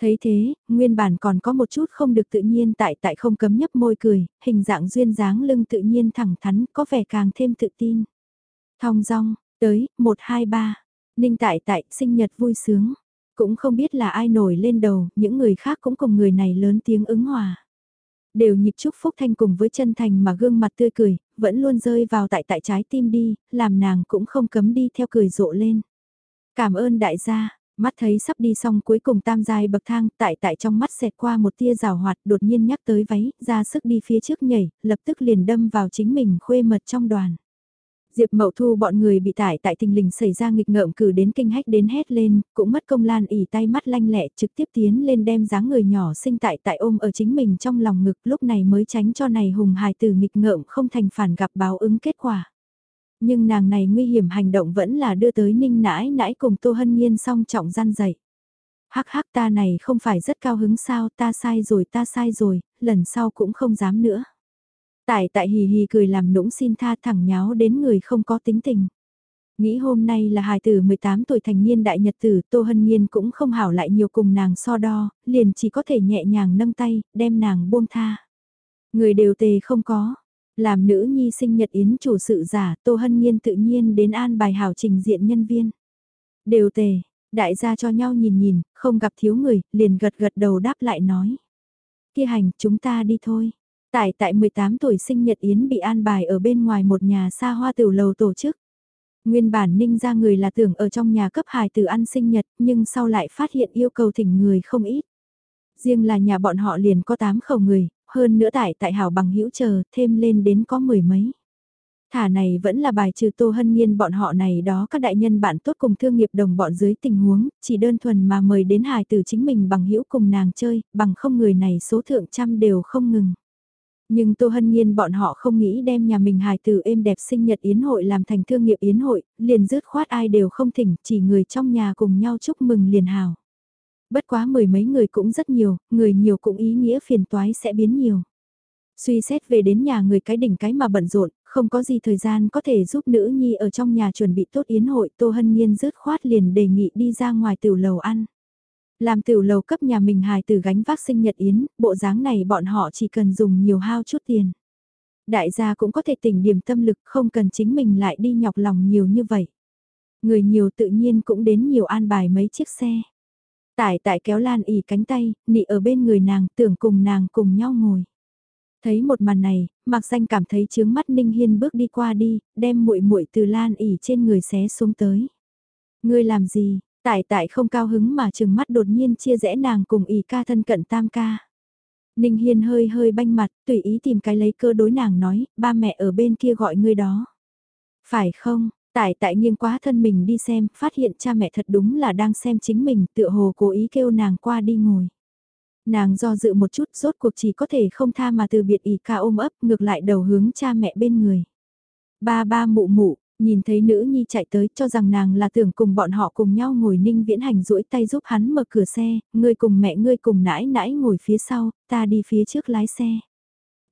Thấy thế, nguyên bản còn có một chút không được tự nhiên tại tại không cấm nhấp môi cười, hình dạng duyên dáng lưng tự nhiên thẳng thắn, có vẻ càng thêm tự tin. Thong dong, tới, 1 2 3. Ninh tại tại, sinh nhật vui sướng. Cũng không biết là ai nổi lên đầu, những người khác cũng cùng người này lớn tiếng ứng hòa. Đều nhịp chúc phúc thanh cùng với chân thành mà gương mặt tươi cười, vẫn luôn rơi vào tại tại trái tim đi, làm nàng cũng không cấm đi theo cười rộ lên. Cảm ơn đại gia, Mắt thấy sắp đi xong cuối cùng tam dài bậc thang, tại tại trong mắt xẹt qua một tia rào hoạt đột nhiên nhắc tới váy, ra sức đi phía trước nhảy, lập tức liền đâm vào chính mình khuê mật trong đoàn. Diệp Mậu Thu bọn người bị tải tại tình lình xảy ra nghịch ngợm cử đến kinh hách đến hét lên, cũng mất công lan ỉ tay mắt lanh lẹ trực tiếp tiến lên đem dáng người nhỏ sinh tại tại ôm ở chính mình trong lòng ngực lúc này mới tránh cho này hùng hài từ nghịch ngợm không thành phản gặp báo ứng kết quả nhưng nàng này nguy hiểm hành động vẫn là đưa tới ninh nãi nãi cùng Tô Hân Nhiên song trọng gian dậy. Hắc hắc ta này không phải rất cao hứng sao ta sai rồi ta sai rồi, lần sau cũng không dám nữa. Tại tại hì hì cười làm nũng xin tha thẳng nháo đến người không có tính tình. Nghĩ hôm nay là hài tử 18 tuổi thành niên đại nhật tử, Tô Hân Nhiên cũng không hảo lại nhiều cùng nàng so đo, liền chỉ có thể nhẹ nhàng nâng tay, đem nàng buông tha. Người đều tề không có, làm nữ nhi sinh nhật yến chủ sự giả, Tô Hân Nhiên tự nhiên đến an bài hảo trình diện nhân viên. Đều tề, đại gia cho nhau nhìn nhìn, không gặp thiếu người, liền gật gật đầu đáp lại nói. Kia hành, chúng ta đi thôi. Tại tại 18 tuổi sinh nhật Yến bị an bài ở bên ngoài một nhà xa hoa tiểu lầu tổ chức. Nguyên bản ninh ra người là tưởng ở trong nhà cấp hài từ ăn sinh nhật nhưng sau lại phát hiện yêu cầu thỉnh người không ít. Riêng là nhà bọn họ liền có 8 khẩu người, hơn nữa tại tại hảo bằng hữu chờ, thêm lên đến có mười mấy. Thả này vẫn là bài trừ Tô Hân Nhiên bọn họ này đó các đại nhân bạn tốt cùng thương nghiệp đồng bọn dưới tình huống, chỉ đơn thuần mà mời đến hài từ chính mình bằng hữu cùng nàng chơi, bằng không người này số thượng trăm đều không ngừng. Nhưng Tô Hân Nhiên bọn họ không nghĩ đem nhà mình hài từ êm đẹp sinh nhật yến hội làm thành thương nghiệp yến hội, liền dứt khoát ai đều không thỉnh, chỉ người trong nhà cùng nhau chúc mừng liền hào bất quá mười mấy người cũng rất nhiều, người nhiều cũng ý nghĩa phiền toái sẽ biến nhiều. Suy xét về đến nhà người cái đỉnh cái mà bận rộn, không có gì thời gian có thể giúp nữ nhi ở trong nhà chuẩn bị tốt yến hội, Tô Hân Nhiên dứt khoát liền đề nghị đi ra ngoài tiểu lầu ăn. Làm tiểu lầu cấp nhà mình hài từ gánh vác sinh nhật yến, bộ dáng này bọn họ chỉ cần dùng nhiều hao chút tiền. Đại gia cũng có thể tỉnh điểm tâm lực không cần chính mình lại đi nhọc lòng nhiều như vậy. Người nhiều tự nhiên cũng đến nhiều an bài mấy chiếc xe. Tải tại kéo Lan ỉ cánh tay, nị ở bên người nàng, tưởng cùng nàng cùng nhau ngồi. Thấy một màn này, Mạc Danh cảm thấy chướng mắt Ninh Hiên bước đi qua đi, đem muội muội từ Lan ỉ trên người xé xuống tới. Ngươi làm gì? Tại tại không cao hứng mà chừng mắt đột nhiên chia rẽ nàng cùng ý ca thân cận tam ca. Ninh Hiên hơi hơi banh mặt, tùy ý tìm cái lấy cơ đối nàng nói, ba mẹ ở bên kia gọi ngươi đó. Phải không, Tại tại nghiêng quá thân mình đi xem, phát hiện cha mẹ thật đúng là đang xem chính mình, tựa hồ cố ý kêu nàng qua đi ngồi. Nàng do dự một chút, rốt cuộc chỉ có thể không tha mà từ biệt ý ca ôm ấp, ngược lại đầu hướng cha mẹ bên người. Ba ba mụ mụ, nhìn thấy nữ nhi chạy tới cho rằng nàng là tưởng cùng bọn họ cùng nhau ngồi ninh viễn hành duỗi tay giúp hắn mở cửa xe, ngươi cùng mẹ ngươi cùng nãi nãi ngồi phía sau, ta đi phía trước lái xe.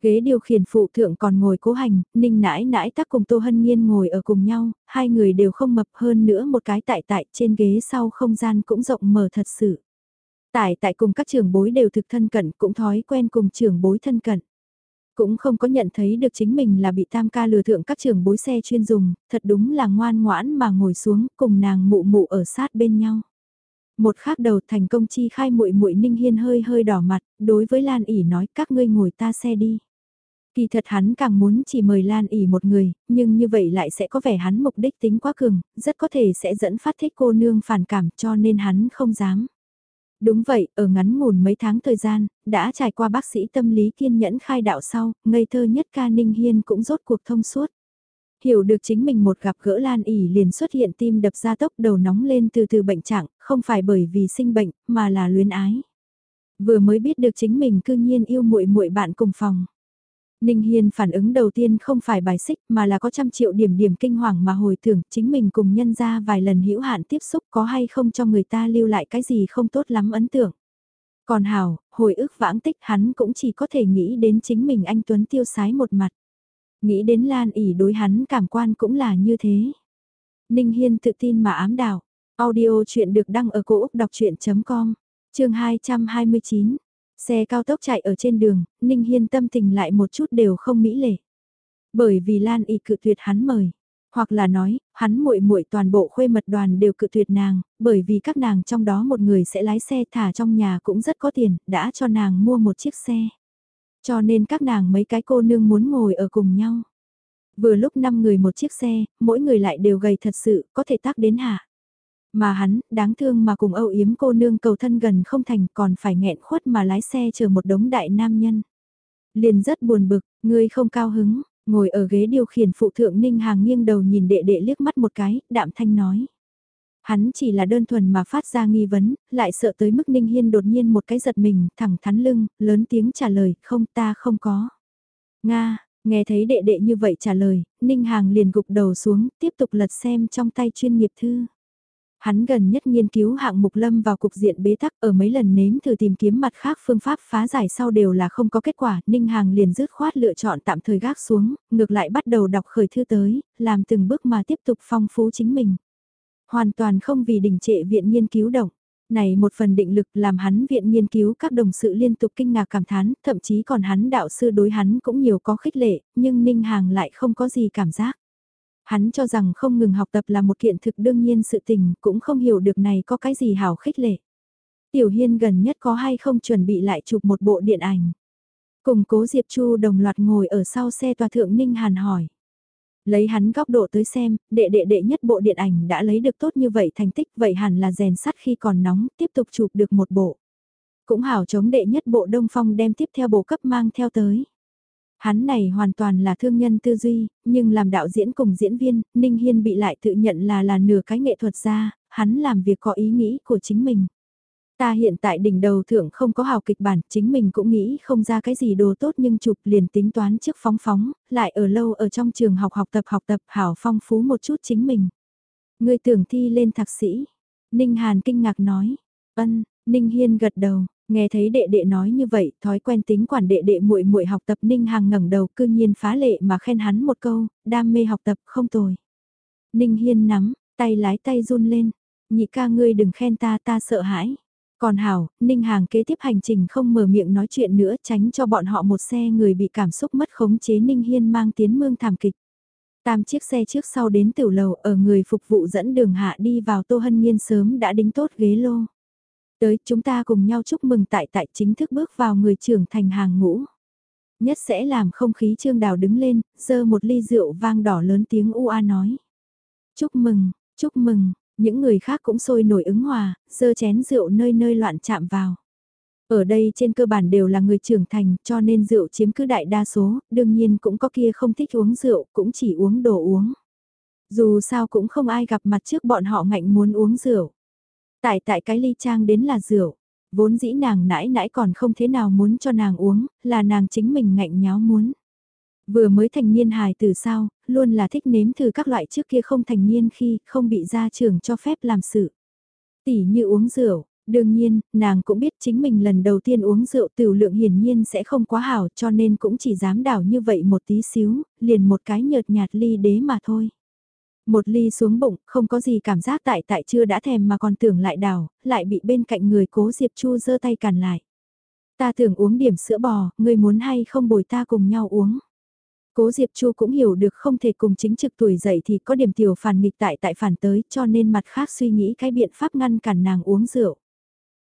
Ghế điều khiển phụ thượng còn ngồi cố hành, ninh nãi nãi tác cùng Tô Hân Nhiên ngồi ở cùng nhau, hai người đều không mập hơn nữa một cái tại tại trên ghế sau không gian cũng rộng mở thật sự. Tại tại cùng các trưởng bối đều thực thân cận cũng thói quen cùng trưởng bối thân cận. Cũng không có nhận thấy được chính mình là bị tam ca lừa thượng các trường bối xe chuyên dùng, thật đúng là ngoan ngoãn mà ngồi xuống cùng nàng mụ mụ ở sát bên nhau. Một khác đầu thành công chi khai muội muội Ninh Hiên hơi hơi đỏ mặt, đối với Lan ỉ nói các ngươi ngồi ta xe đi. Kỳ thật hắn càng muốn chỉ mời Lan ỉ một người, nhưng như vậy lại sẽ có vẻ hắn mục đích tính quá cường, rất có thể sẽ dẫn phát thích cô nương phản cảm cho nên hắn không dám. Đúng vậy, ở ngắn ngủn mấy tháng thời gian, đã trải qua bác sĩ tâm lý kiên nhẫn khai đạo sau, ngây thơ nhất ca Ninh Hiên cũng rốt cuộc thông suốt. Hiểu được chính mình một gặp gỡ Lan ỉ liền xuất hiện tim đập ra tốc đầu nóng lên từ từ bệnh trạng, không phải bởi vì sinh bệnh, mà là luyến ái. Vừa mới biết được chính mình cư nhiên yêu muội muội bạn cùng phòng. Ninh Hiên phản ứng đầu tiên không phải bài xích mà là có trăm triệu điểm điểm kinh hoàng mà hồi tưởng chính mình cùng nhân ra vài lần hữu hạn tiếp xúc có hay không cho người ta lưu lại cái gì không tốt lắm ấn tượng. Còn Hảo, hồi ức vãng tích hắn cũng chỉ có thể nghĩ đến chính mình anh Tuấn tiêu sái một mặt. Nghĩ đến Lan ỉ đối hắn cảm quan cũng là như thế. Ninh Hiên tự tin mà ám đạo. Audio chuyện được đăng ở cổ Úc đọc chuyện.com, trường 229. Xe cao tốc chạy ở trên đường, Ninh Hiên tâm tình lại một chút đều không mỹ lệ. Bởi vì Lan Y cự tuyệt hắn mời. Hoặc là nói, hắn muội muội toàn bộ khuê mật đoàn đều cự tuyệt nàng, bởi vì các nàng trong đó một người sẽ lái xe thả trong nhà cũng rất có tiền, đã cho nàng mua một chiếc xe. Cho nên các nàng mấy cái cô nương muốn ngồi ở cùng nhau. Vừa lúc 5 người một chiếc xe, mỗi người lại đều gầy thật sự, có thể tác đến hạ. Mà hắn, đáng thương mà cùng âu yếm cô nương cầu thân gần không thành còn phải nghẹn khuất mà lái xe chờ một đống đại nam nhân. Liền rất buồn bực, ngươi không cao hứng, ngồi ở ghế điều khiển phụ thượng Ninh Hàng nghiêng đầu nhìn đệ đệ liếc mắt một cái, đạm thanh nói. Hắn chỉ là đơn thuần mà phát ra nghi vấn, lại sợ tới mức Ninh Hiên đột nhiên một cái giật mình, thẳng thắn lưng, lớn tiếng trả lời, không ta không có. Nga, nghe thấy đệ đệ như vậy trả lời, Ninh Hàng liền gục đầu xuống, tiếp tục lật xem trong tay chuyên nghiệp thư. Hắn gần nhất nghiên cứu hạng mục lâm vào cục diện bế tắc ở mấy lần nếm thử tìm kiếm mặt khác phương pháp phá giải sau đều là không có kết quả, Ninh Hàng liền dứt khoát lựa chọn tạm thời gác xuống, ngược lại bắt đầu đọc khởi thư tới, làm từng bước mà tiếp tục phong phú chính mình. Hoàn toàn không vì đình trệ viện nghiên cứu động. Này một phần định lực làm hắn viện nghiên cứu các đồng sự liên tục kinh ngạc cảm thán, thậm chí còn hắn đạo sư đối hắn cũng nhiều có khích lệ, nhưng Ninh Hàng lại không có gì cảm giác. Hắn cho rằng không ngừng học tập là một kiện thực đương nhiên sự tình, cũng không hiểu được này có cái gì hảo khích lệ. Tiểu Hiên gần nhất có hay không chuẩn bị lại chụp một bộ điện ảnh. Cùng cố Diệp Chu đồng loạt ngồi ở sau xe tòa thượng Ninh Hàn hỏi. Lấy hắn góc độ tới xem, đệ đệ đệ nhất bộ điện ảnh đã lấy được tốt như vậy thành tích vậy hẳn là rèn sắt khi còn nóng, tiếp tục chụp được một bộ. Cũng hảo chống đệ nhất bộ Đông Phong đem tiếp theo bộ cấp mang theo tới. Hắn này hoàn toàn là thương nhân tư duy, nhưng làm đạo diễn cùng diễn viên, Ninh Hiên bị lại tự nhận là là nửa cái nghệ thuật ra, hắn làm việc có ý nghĩ của chính mình. Ta hiện tại đỉnh đầu thượng không có hào kịch bản, chính mình cũng nghĩ không ra cái gì đồ tốt nhưng chụp liền tính toán trước phóng phóng, lại ở lâu ở trong trường học học tập học tập hảo phong phú một chút chính mình. Người tưởng thi lên thạc sĩ. Ninh Hàn kinh ngạc nói. Ân, Ninh Hiên gật đầu, nghe thấy đệ đệ nói như vậy, thói quen tính quản đệ đệ muội muội học tập Ninh Hằng ngẩng đầu cư nhiên phá lệ mà khen hắn một câu, đam mê học tập không tồi. Ninh Hiên nắm, tay lái tay run lên, nhị ca ngươi đừng khen ta ta sợ hãi. Còn Hảo, Ninh Hàng kế tiếp hành trình không mở miệng nói chuyện nữa tránh cho bọn họ một xe người bị cảm xúc mất khống chế Ninh Hiên mang tiến mương thảm kịch. Tam chiếc xe trước sau đến tiểu lầu ở người phục vụ dẫn đường hạ đi vào Tô Hân Nhiên sớm đã đính tốt ghế lô. Tới chúng ta cùng nhau chúc mừng tại tại chính thức bước vào người trưởng thành hàng ngũ. Nhất sẽ làm không khí trương đào đứng lên, dơ một ly rượu vang đỏ lớn tiếng u a nói. Chúc mừng, chúc mừng, những người khác cũng sôi nổi ứng hòa, dơ chén rượu nơi nơi loạn chạm vào. Ở đây trên cơ bản đều là người trưởng thành cho nên rượu chiếm cứ đại đa số, đương nhiên cũng có kia không thích uống rượu, cũng chỉ uống đồ uống. Dù sao cũng không ai gặp mặt trước bọn họ ngạnh muốn uống rượu. Tại tại cái ly trang đến là rượu, vốn dĩ nàng nãi nãi còn không thế nào muốn cho nàng uống, là nàng chính mình ngạnh nháo muốn. Vừa mới thành niên hài từ sao, luôn là thích nếm thử các loại trước kia không thành niên khi không bị gia trưởng cho phép làm sự. Tỉ như uống rượu, đương nhiên, nàng cũng biết chính mình lần đầu tiên uống rượu tiểu lượng hiển nhiên sẽ không quá hảo cho nên cũng chỉ dám đảo như vậy một tí xíu, liền một cái nhợt nhạt ly đế mà thôi. Một ly xuống bụng, không có gì cảm giác tại tại chưa đã thèm mà còn tưởng lại đào lại bị bên cạnh người cố Diệp Chu giơ tay cản lại. Ta tưởng uống điểm sữa bò, người muốn hay không bồi ta cùng nhau uống. Cố Diệp Chu cũng hiểu được không thể cùng chính trực tuổi dậy thì có điểm tiểu phản nghịch tại tại phản tới cho nên mặt khác suy nghĩ cái biện pháp ngăn cản nàng uống rượu.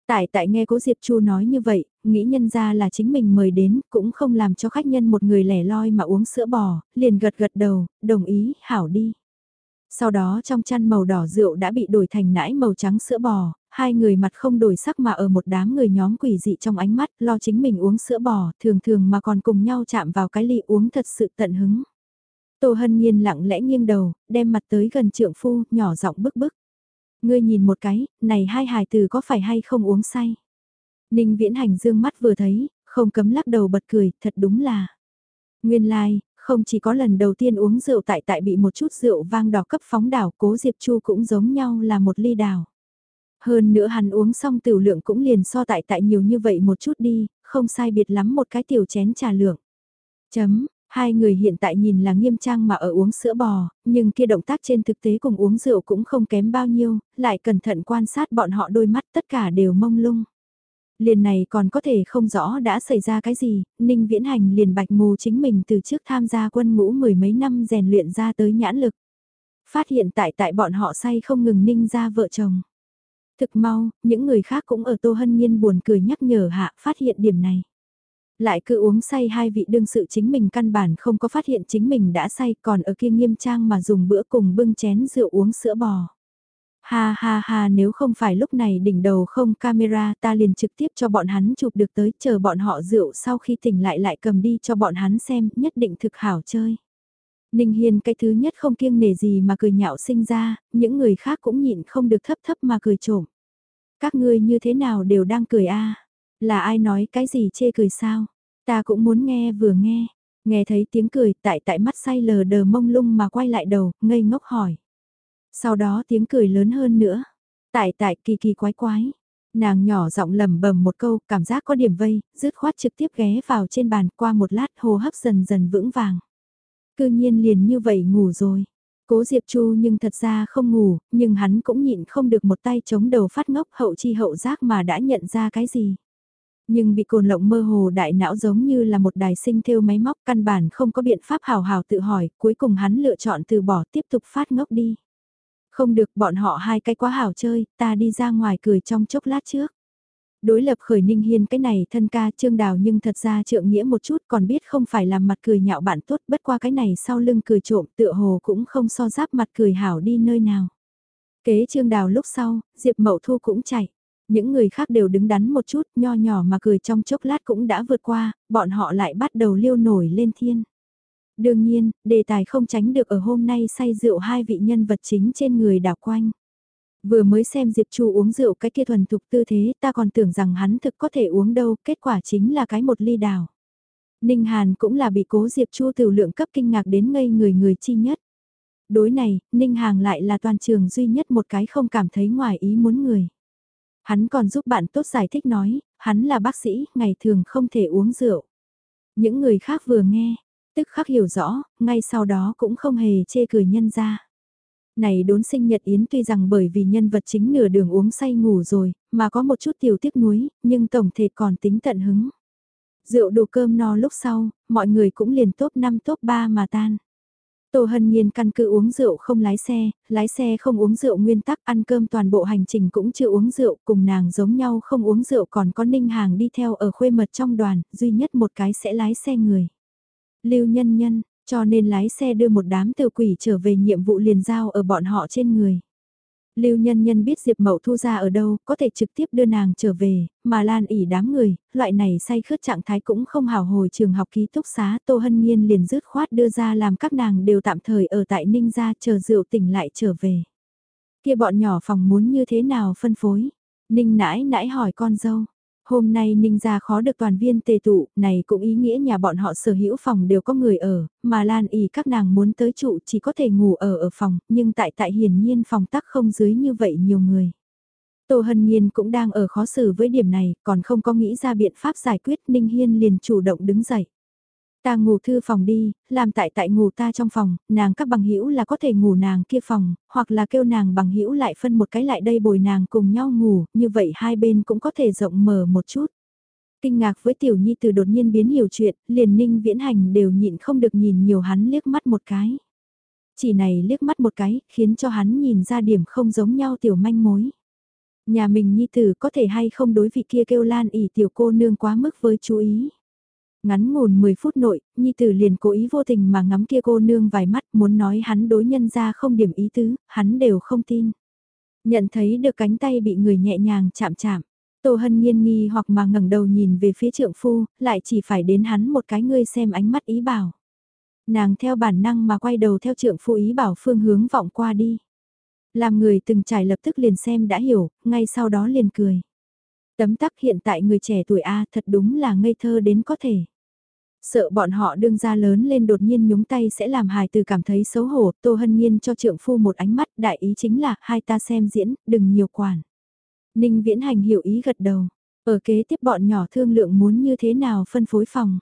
Tại tại nghe cố Diệp Chu nói như vậy, nghĩ nhân ra là chính mình mời đến, cũng không làm cho khách nhân một người lẻ loi mà uống sữa bò, liền gật gật đầu, đồng ý, hảo đi. Sau đó trong chăn màu đỏ rượu đã bị đổi thành nãi màu trắng sữa bò, hai người mặt không đổi sắc mà ở một đám người nhóm quỷ dị trong ánh mắt lo chính mình uống sữa bò, thường thường mà còn cùng nhau chạm vào cái ly uống thật sự tận hứng. Tô Hân Nhiên lặng lẽ nghiêng đầu, đem mặt tới gần trượng phu, nhỏ giọng bức bức. Ngươi nhìn một cái, này hai hài từ có phải hay không uống say. Ninh viễn hành dương mắt vừa thấy, không cấm lắc đầu bật cười, thật đúng là. Nguyên lai, like, không chỉ có lần đầu tiên uống rượu tại tại bị một chút rượu vang đỏ cấp phóng đảo cố Diệp Chu cũng giống nhau là một ly đảo. Hơn nữa hắn uống xong tiểu lượng cũng liền so tại tại nhiều như vậy một chút đi, không sai biệt lắm một cái tiểu chén trà lượng. Chấm, hai người hiện tại nhìn là nghiêm trang mà ở uống sữa bò, nhưng kia động tác trên thực tế cùng uống rượu cũng không kém bao nhiêu, lại cẩn thận quan sát bọn họ đôi mắt tất cả đều mông lung. Liền này còn có thể không rõ đã xảy ra cái gì, Ninh Viễn Hành liền bạch mù chính mình từ trước tham gia quân ngũ mười mấy năm rèn luyện ra tới nhãn lực. Phát hiện tại tại bọn họ say không ngừng Ninh ra vợ chồng. Thực mau, những người khác cũng ở Tô Hân Nhiên buồn cười nhắc nhở hạ phát hiện điểm này. Lại cứ uống say hai vị đương sự chính mình căn bản không có phát hiện chính mình đã say còn ở kia nghiêm trang mà dùng bữa cùng bưng chén rượu uống sữa bò. Ha ha ha nếu không phải lúc này đỉnh đầu không camera ta liền trực tiếp cho bọn hắn chụp được tới chờ bọn họ rượu sau khi tỉnh lại lại cầm đi cho bọn hắn xem nhất định thực hảo chơi. Ninh Hiên cái thứ nhất không kiêng nể gì mà cười nhạo sinh ra, những người khác cũng nhịn không được thấp thấp mà cười trộm. Các ngươi như thế nào đều đang cười a Là ai nói cái gì chê cười sao? Ta cũng muốn nghe vừa nghe. Nghe thấy tiếng cười tại tại mắt say lờ đờ mông lung mà quay lại đầu, ngây ngốc hỏi. Sau đó tiếng cười lớn hơn nữa. Tại tại kỳ kỳ quái quái. Nàng nhỏ giọng lầm bầm một câu, cảm giác có điểm vây, dứt khoát trực tiếp ghé vào trên bàn qua một lát hô hấp dần dần vững vàng. Cư nhiên liền như vậy ngủ rồi. Cố Diệp Chu nhưng thật ra không ngủ, nhưng hắn cũng nhịn không được một tay chống đầu phát ngốc hậu chi hậu giác mà đã nhận ra cái gì. Nhưng bị cồn lộng mơ hồ đại não giống như là một đài sinh theo máy móc căn bản không có biện pháp hào hào tự hỏi, cuối cùng hắn lựa chọn từ bỏ tiếp tục phát ngốc đi. Không được bọn họ hai cái quá hảo chơi, ta đi ra ngoài cười trong chốc lát trước. Đối lập khởi Ninh Hiên cái này thân ca trương đào nhưng thật ra trượng nghĩa một chút còn biết không phải làm mặt cười nhạo bạn tốt bất qua cái này sau lưng cười trộm tựa hồ cũng không so giáp mặt cười hảo đi nơi nào. Kế trương đào lúc sau, Diệp Mậu Thu cũng chạy. Những người khác đều đứng đắn một chút nho nhỏ mà cười trong chốc lát cũng đã vượt qua, bọn họ lại bắt đầu liêu nổi lên thiên. Đương nhiên, đề tài không tránh được ở hôm nay say rượu hai vị nhân vật chính trên người đảo quanh. Vừa mới xem Diệp Chu uống rượu cái kia thuần thục tư thế ta còn tưởng rằng hắn thực có thể uống đâu, kết quả chính là cái một ly đào. Ninh Hàn cũng là bị cố Diệp Chu tiểu lượng cấp kinh ngạc đến ngây người người chi nhất. Đối này, Ninh Hàng lại là toàn trường duy nhất một cái không cảm thấy ngoài ý muốn người. Hắn còn giúp bạn tốt giải thích nói, hắn là bác sĩ, ngày thường không thể uống rượu. Những người khác vừa nghe, tức khắc hiểu rõ, ngay sau đó cũng không hề chê cười nhân ra. Này đốn sinh nhật Yến tuy rằng bởi vì nhân vật chính nửa đường uống say ngủ rồi, mà có một chút tiểu tiếc nuối, nhưng tổng thể còn tính tận hứng. Rượu đồ cơm no lúc sau, mọi người cũng liền top 5 top 3 mà tan. Tô Hân Nhiên căn cứ uống rượu không lái xe, lái xe không uống rượu nguyên tắc ăn cơm toàn bộ hành trình cũng chưa uống rượu cùng nàng giống nhau không uống rượu còn có ninh hàng đi theo ở khuê mật trong đoàn, duy nhất một cái sẽ lái xe người. Lưu nhân nhân, cho nên lái xe đưa một đám tiểu quỷ trở về nhiệm vụ liền giao ở bọn họ trên người. Lưu Nhân Nhân biết Diệp Mậu Thu ra ở đâu, có thể trực tiếp đưa nàng trở về, mà Lan ỉ đám người, loại này say khướt trạng thái cũng không hào hồi trường học ký túc xá, Tô Hân Nhiên liền dứt khoát đưa ra làm các nàng đều tạm thời ở tại Ninh gia chờ rượu tỉnh lại trở về. Kia bọn nhỏ phòng muốn như thế nào phân phối? Ninh nãi nãi hỏi con dâu. Hôm nay Ninh gia khó được toàn viên tề tụ, này cũng ý nghĩa nhà bọn họ sở hữu phòng đều có người ở, mà Lan ý các nàng muốn tới trụ chỉ có thể ngủ ở ở phòng, nhưng tại tại hiển nhiên phòng tắc không dưới như vậy nhiều người. Tô Hân Nhiên cũng đang ở khó xử với điểm này, còn không có nghĩ ra biện pháp giải quyết Ninh Hiên liền chủ động đứng dậy. Ta ngủ thư phòng đi, làm tại tại ngủ ta trong phòng, nàng các bằng hữu là có thể ngủ nàng kia phòng, hoặc là kêu nàng bằng hữu lại phân một cái lại đây bồi nàng cùng nhau ngủ, như vậy hai bên cũng có thể rộng mở một chút. Kinh ngạc với tiểu nhi từ đột nhiên biến hiểu chuyện, liền ninh viễn hành đều nhịn không được nhìn nhiều hắn liếc mắt một cái. Chỉ này liếc mắt một cái, khiến cho hắn nhìn ra điểm không giống nhau tiểu manh mối. Nhà mình nhi tử có thể hay không đối vị kia kêu lan ỉ tiểu cô nương quá mức với chú ý. Ngắn ngủn 10 phút nội, Nhi Tử liền cố ý vô tình mà ngắm kia cô nương vài mắt muốn nói hắn đối nhân ra không điểm ý tứ, hắn đều không tin. Nhận thấy được cánh tay bị người nhẹ nhàng chạm chạm. Tô Hân nhiên nghi hoặc mà ngẩng đầu nhìn về phía trượng phu, lại chỉ phải đến hắn một cái ngươi xem ánh mắt ý bảo. Nàng theo bản năng mà quay đầu theo trượng phu ý bảo phương hướng vọng qua đi. Làm người từng trải lập tức liền xem đã hiểu, ngay sau đó liền cười. Tấm tắc hiện tại người trẻ tuổi A thật đúng là ngây thơ đến có thể. Sợ bọn họ đương ra lớn lên đột nhiên nhúng tay sẽ làm hài từ cảm thấy xấu hổ, Tô Hân Nhiên cho trượng phu một ánh mắt, đại ý chính là hai ta xem diễn, đừng nhiều quản. Ninh Viễn Hành hiểu ý gật đầu, ở kế tiếp bọn nhỏ thương lượng muốn như thế nào phân phối phòng.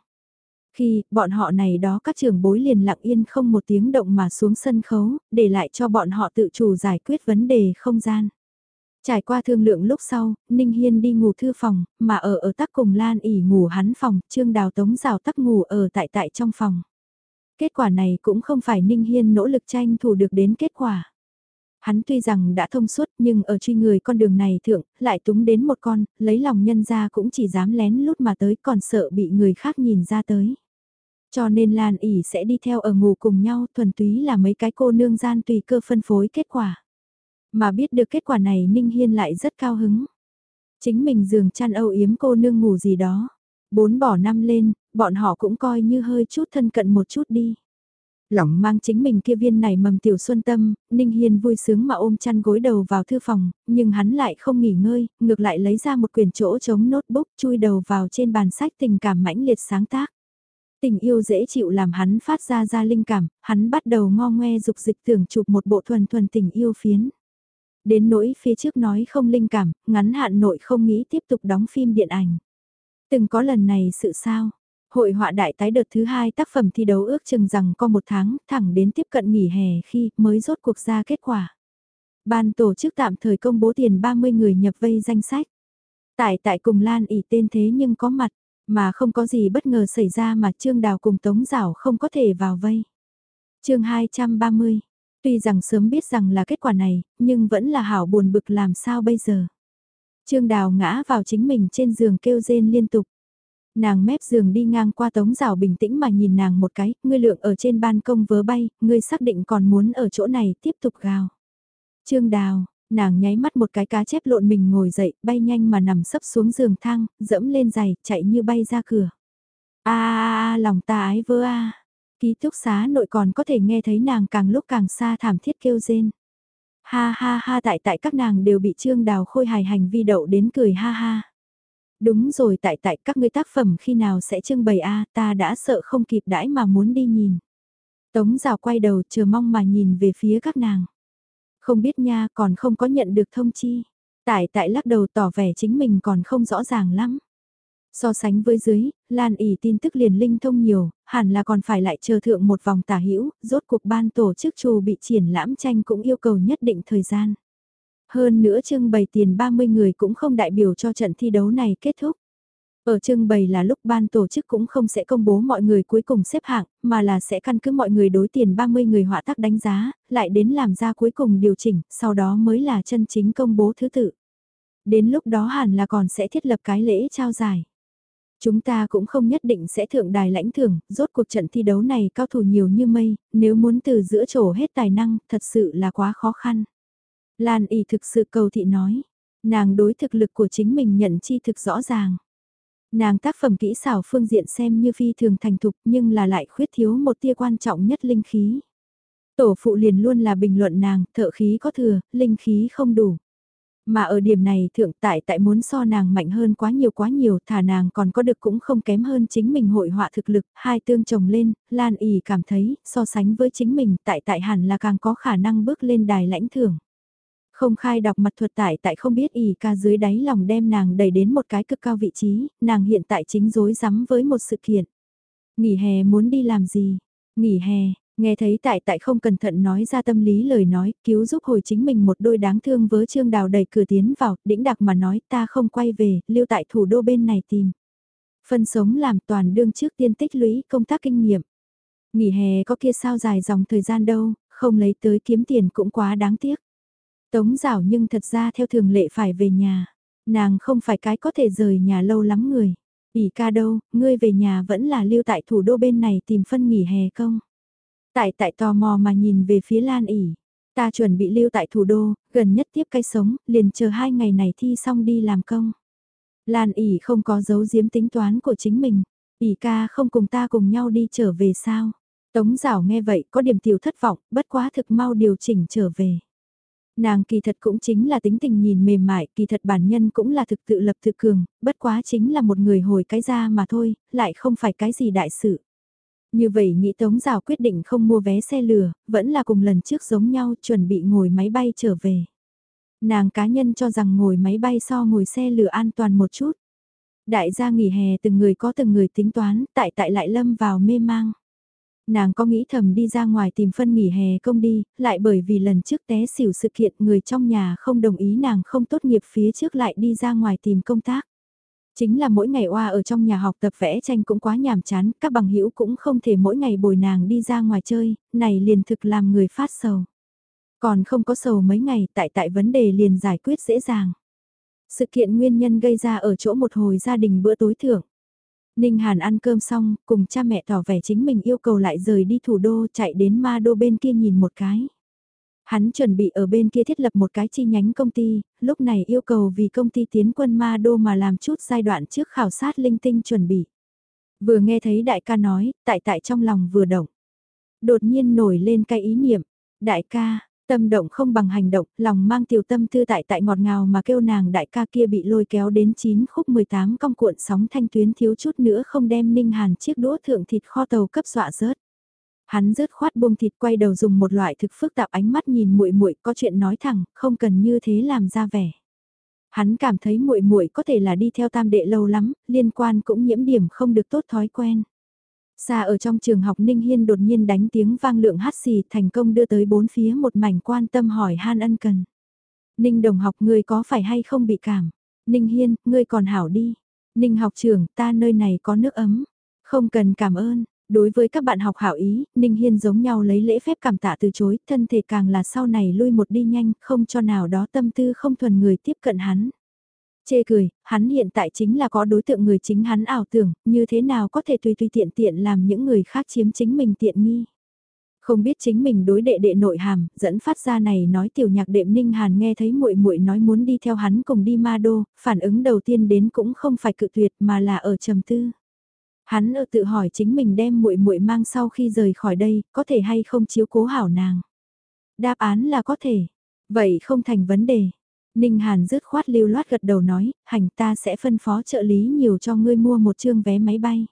Khi, bọn họ này đó các trường bối liền lặng yên không một tiếng động mà xuống sân khấu, để lại cho bọn họ tự chủ giải quyết vấn đề không gian. Trải qua thương lượng lúc sau, Ninh Hiên đi ngủ thư phòng, mà ở ở tắc cùng Lan ỉ ngủ hắn phòng, Trương Đào Tống rào tắc ngủ ở tại tại trong phòng. Kết quả này cũng không phải Ninh Hiên nỗ lực tranh thủ được đến kết quả. Hắn tuy rằng đã thông suốt nhưng ở truy người con đường này thượng, lại túng đến một con, lấy lòng nhân ra cũng chỉ dám lén lút mà tới còn sợ bị người khác nhìn ra tới. Cho nên Lan ỉ sẽ đi theo ở ngủ cùng nhau thuần túy là mấy cái cô nương gian tùy cơ phân phối kết quả. Mà biết được kết quả này Ninh Hiên lại rất cao hứng. Chính mình giường chăn âu yếm cô nương ngủ gì đó. Bốn bỏ năm lên, bọn họ cũng coi như hơi chút thân cận một chút đi. Lỏng mang chính mình kia viên này mầm tiểu xuân tâm, Ninh Hiên vui sướng mà ôm chăn gối đầu vào thư phòng, nhưng hắn lại không nghỉ ngơi, ngược lại lấy ra một quyển chỗ chống notebook chui đầu vào trên bàn sách tình cảm mãnh liệt sáng tác. Tình yêu dễ chịu làm hắn phát ra ra linh cảm, hắn bắt đầu ngo ngoe dục dịch tưởng chụp một bộ thuần thuần tình yêu phiến. Đến nỗi phía trước nói không linh cảm, ngắn hạn nội không nghĩ tiếp tục đóng phim điện ảnh. Từng có lần này sự sao? Hội họa đại tái đợt thứ hai tác phẩm thi đấu ước chừng rằng có một tháng thẳng đến tiếp cận nghỉ hè khi mới rốt cuộc ra kết quả. Ban tổ chức tạm thời công bố tiền 30 người nhập vây danh sách. Tại tại cùng Lan ỉ tên thế nhưng có mặt, mà không có gì bất ngờ xảy ra mà Trương Đào cùng Tống Giảo không có thể vào vây. chương 230, Tuy rằng sớm biết rằng là kết quả này, nhưng vẫn là hảo buồn bực làm sao bây giờ. Trương Đào ngã vào chính mình trên giường kêu rên liên tục. Nàng mép giường đi ngang qua tống rào bình tĩnh mà nhìn nàng một cái, ngươi lượng ở trên ban công vớ bay, ngươi xác định còn muốn ở chỗ này tiếp tục gào. Trương Đào, nàng nháy mắt một cái cá chép lộn mình ngồi dậy, bay nhanh mà nằm sấp xuống giường thang, dẫm lên giày, chạy như bay ra cửa. a lòng ta ái vơ a. Ký túc xá nội còn có thể nghe thấy nàng càng lúc càng xa thảm thiết kêu rên. Ha ha ha, tại tại các nàng đều bị trương đào khôi hài hành vi đậu đến cười ha ha. Đúng rồi, tại tại các ngươi tác phẩm khi nào sẽ trưng bày a, ta đã sợ không kịp đãi mà muốn đi nhìn. Tống rào quay đầu chờ mong mà nhìn về phía các nàng. Không biết nha, còn không có nhận được thông chi. Tại tại lắc đầu tỏ vẻ chính mình còn không rõ ràng lắm. So sánh với dưới, Lan ỉ tin tức liền linh thông nhiều, hẳn là còn phải lại chờ thượng một vòng tả hữu rốt cuộc ban tổ chức trù bị triển lãm tranh cũng yêu cầu nhất định thời gian. Hơn nữa trưng bày tiền 30 người cũng không đại biểu cho trận thi đấu này kết thúc. Ở trưng bày là lúc ban tổ chức cũng không sẽ công bố mọi người cuối cùng xếp hạng, mà là sẽ căn cứ mọi người đối tiền 30 người họa tác đánh giá, lại đến làm ra cuối cùng điều chỉnh, sau đó mới là chân chính công bố thứ tự. Đến lúc đó hẳn là còn sẽ thiết lập cái lễ trao giải. Chúng ta cũng không nhất định sẽ thượng đài lãnh thưởng, rốt cuộc trận thi đấu này cao thủ nhiều như mây, nếu muốn từ giữa trổ hết tài năng, thật sự là quá khó khăn. Lan y thực sự cầu thị nói, nàng đối thực lực của chính mình nhận chi thực rõ ràng. Nàng tác phẩm kỹ xảo phương diện xem như phi thường thành thục nhưng là lại khuyết thiếu một tia quan trọng nhất linh khí. Tổ phụ liền luôn là bình luận nàng, thợ khí có thừa, linh khí không đủ. Mà ở điểm này thượng tại tại muốn so nàng mạnh hơn quá nhiều quá nhiều, thả nàng còn có được cũng không kém hơn chính mình hội họa thực lực, hai tương chồng lên, Lan ỉ cảm thấy, so sánh với chính mình, tại tại hẳn là càng có khả năng bước lên đài lãnh thưởng. Không khai đọc mặt thuật tại tại không biết ỉ ca dưới đáy lòng đem nàng đẩy đến một cái cực cao vị trí, nàng hiện tại chính rối rắm với một sự kiện. Nghỉ hè muốn đi làm gì? Nghỉ hè, Nghe thấy tại tại không cẩn thận nói ra tâm lý lời nói, cứu giúp hồi chính mình một đôi đáng thương với trương đào đẩy cửa tiến vào, đĩnh đặc mà nói ta không quay về, lưu tại thủ đô bên này tìm. Phân sống làm toàn đương trước tiên tích lũy công tác kinh nghiệm. Nghỉ hè có kia sao dài dòng thời gian đâu, không lấy tới kiếm tiền cũng quá đáng tiếc. Tống rảo nhưng thật ra theo thường lệ phải về nhà. Nàng không phải cái có thể rời nhà lâu lắm người. ỉ ca đâu, ngươi về nhà vẫn là lưu tại thủ đô bên này tìm phân nghỉ hè công. Tại tại tò mò mà nhìn về phía Lan ỉ. Ta chuẩn bị lưu tại thủ đô, gần nhất tiếp cái sống, liền chờ hai ngày này thi xong đi làm công. Lan ỉ không có dấu giếm tính toán của chính mình. ỉ ca không cùng ta cùng nhau đi trở về sao? Tống giảo nghe vậy có điểm tiểu thất vọng, bất quá thực mau điều chỉnh trở về. Nàng kỳ thật cũng chính là tính tình nhìn mềm mại, kỳ thật bản nhân cũng là thực tự lập thực cường, bất quá chính là một người hồi cái ra mà thôi, lại không phải cái gì đại sự. Như vậy nghĩ Tống Giảo quyết định không mua vé xe lửa, vẫn là cùng lần trước giống nhau chuẩn bị ngồi máy bay trở về. Nàng cá nhân cho rằng ngồi máy bay so ngồi xe lửa an toàn một chút. Đại gia nghỉ hè từng người có từng người tính toán, tại tại lại lâm vào mê mang. Nàng có nghĩ thầm đi ra ngoài tìm phân nghỉ hè công đi, lại bởi vì lần trước té xỉu sự kiện người trong nhà không đồng ý nàng không tốt nghiệp phía trước lại đi ra ngoài tìm công tác. Chính là mỗi ngày oa ở trong nhà học tập vẽ tranh cũng quá nhàm chán, các bằng hữu cũng không thể mỗi ngày bồi nàng đi ra ngoài chơi, này liền thực làm người phát sầu. Còn không có sầu mấy ngày tại tại vấn đề liền giải quyết dễ dàng. Sự kiện nguyên nhân gây ra ở chỗ một hồi gia đình bữa tối thưởng. Ninh Hàn ăn cơm xong, cùng cha mẹ tỏ vẻ chính mình yêu cầu lại rời đi thủ đô chạy đến ma đô bên kia nhìn một cái. Hắn chuẩn bị ở bên kia thiết lập một cái chi nhánh công ty, lúc này yêu cầu vì công ty tiến quân ma đô mà làm chút giai đoạn trước khảo sát linh tinh chuẩn bị. Vừa nghe thấy đại ca nói, tại tại trong lòng vừa động. Đột nhiên nổi lên cái ý niệm, đại ca, Tâm động không bằng hành động, lòng mang tiểu tâm tư tại tại ngọt ngào mà kêu nàng đại ca kia bị lôi kéo đến 9 khúc 18 cong cuộn sóng thanh tuyến thiếu chút nữa không đem ninh hàn chiếc đũa thượng thịt kho tàu cấp dọa rớt. Hắn rớt khoát buông thịt quay đầu dùng một loại thực phức tạp ánh mắt nhìn muội muội có chuyện nói thẳng, không cần như thế làm ra vẻ. Hắn cảm thấy muội muội có thể là đi theo tam đệ lâu lắm, liên quan cũng nhiễm điểm không được tốt thói quen. Xa ở trong trường học Ninh Hiên đột nhiên đánh tiếng vang lượng hát xì thành công đưa tới bốn phía một mảnh quan tâm hỏi han ân cần. Ninh đồng học ngươi có phải hay không bị cảm? Ninh Hiên, ngươi còn hảo đi. Ninh học trưởng, ta nơi này có nước ấm. Không cần cảm ơn. Đối với các bạn học hảo ý, Ninh Hiên giống nhau lấy lễ phép cảm tạ từ chối, thân thể càng là sau này lui một đi nhanh, không cho nào đó tâm tư không thuần người tiếp cận hắn. Chê cười, hắn hiện tại chính là có đối tượng người chính hắn ảo tưởng, như thế nào có thể tùy tùy tiện tiện làm những người khác chiếm chính mình tiện nghi. Không biết chính mình đối đệ đệ nội hàm, dẫn phát ra này nói tiểu nhạc đệm Ninh Hàn nghe thấy muội muội nói muốn đi theo hắn cùng đi ma đô, phản ứng đầu tiên đến cũng không phải cự tuyệt mà là ở trầm tư. Hắn ở tự hỏi chính mình đem muội muội mang sau khi rời khỏi đây, có thể hay không chiếu cố hảo nàng. Đáp án là có thể. Vậy không thành vấn đề. Ninh Hàn rứt khoát lưu loát gật đầu nói, hành ta sẽ phân phó trợ lý nhiều cho ngươi mua một chương vé máy bay.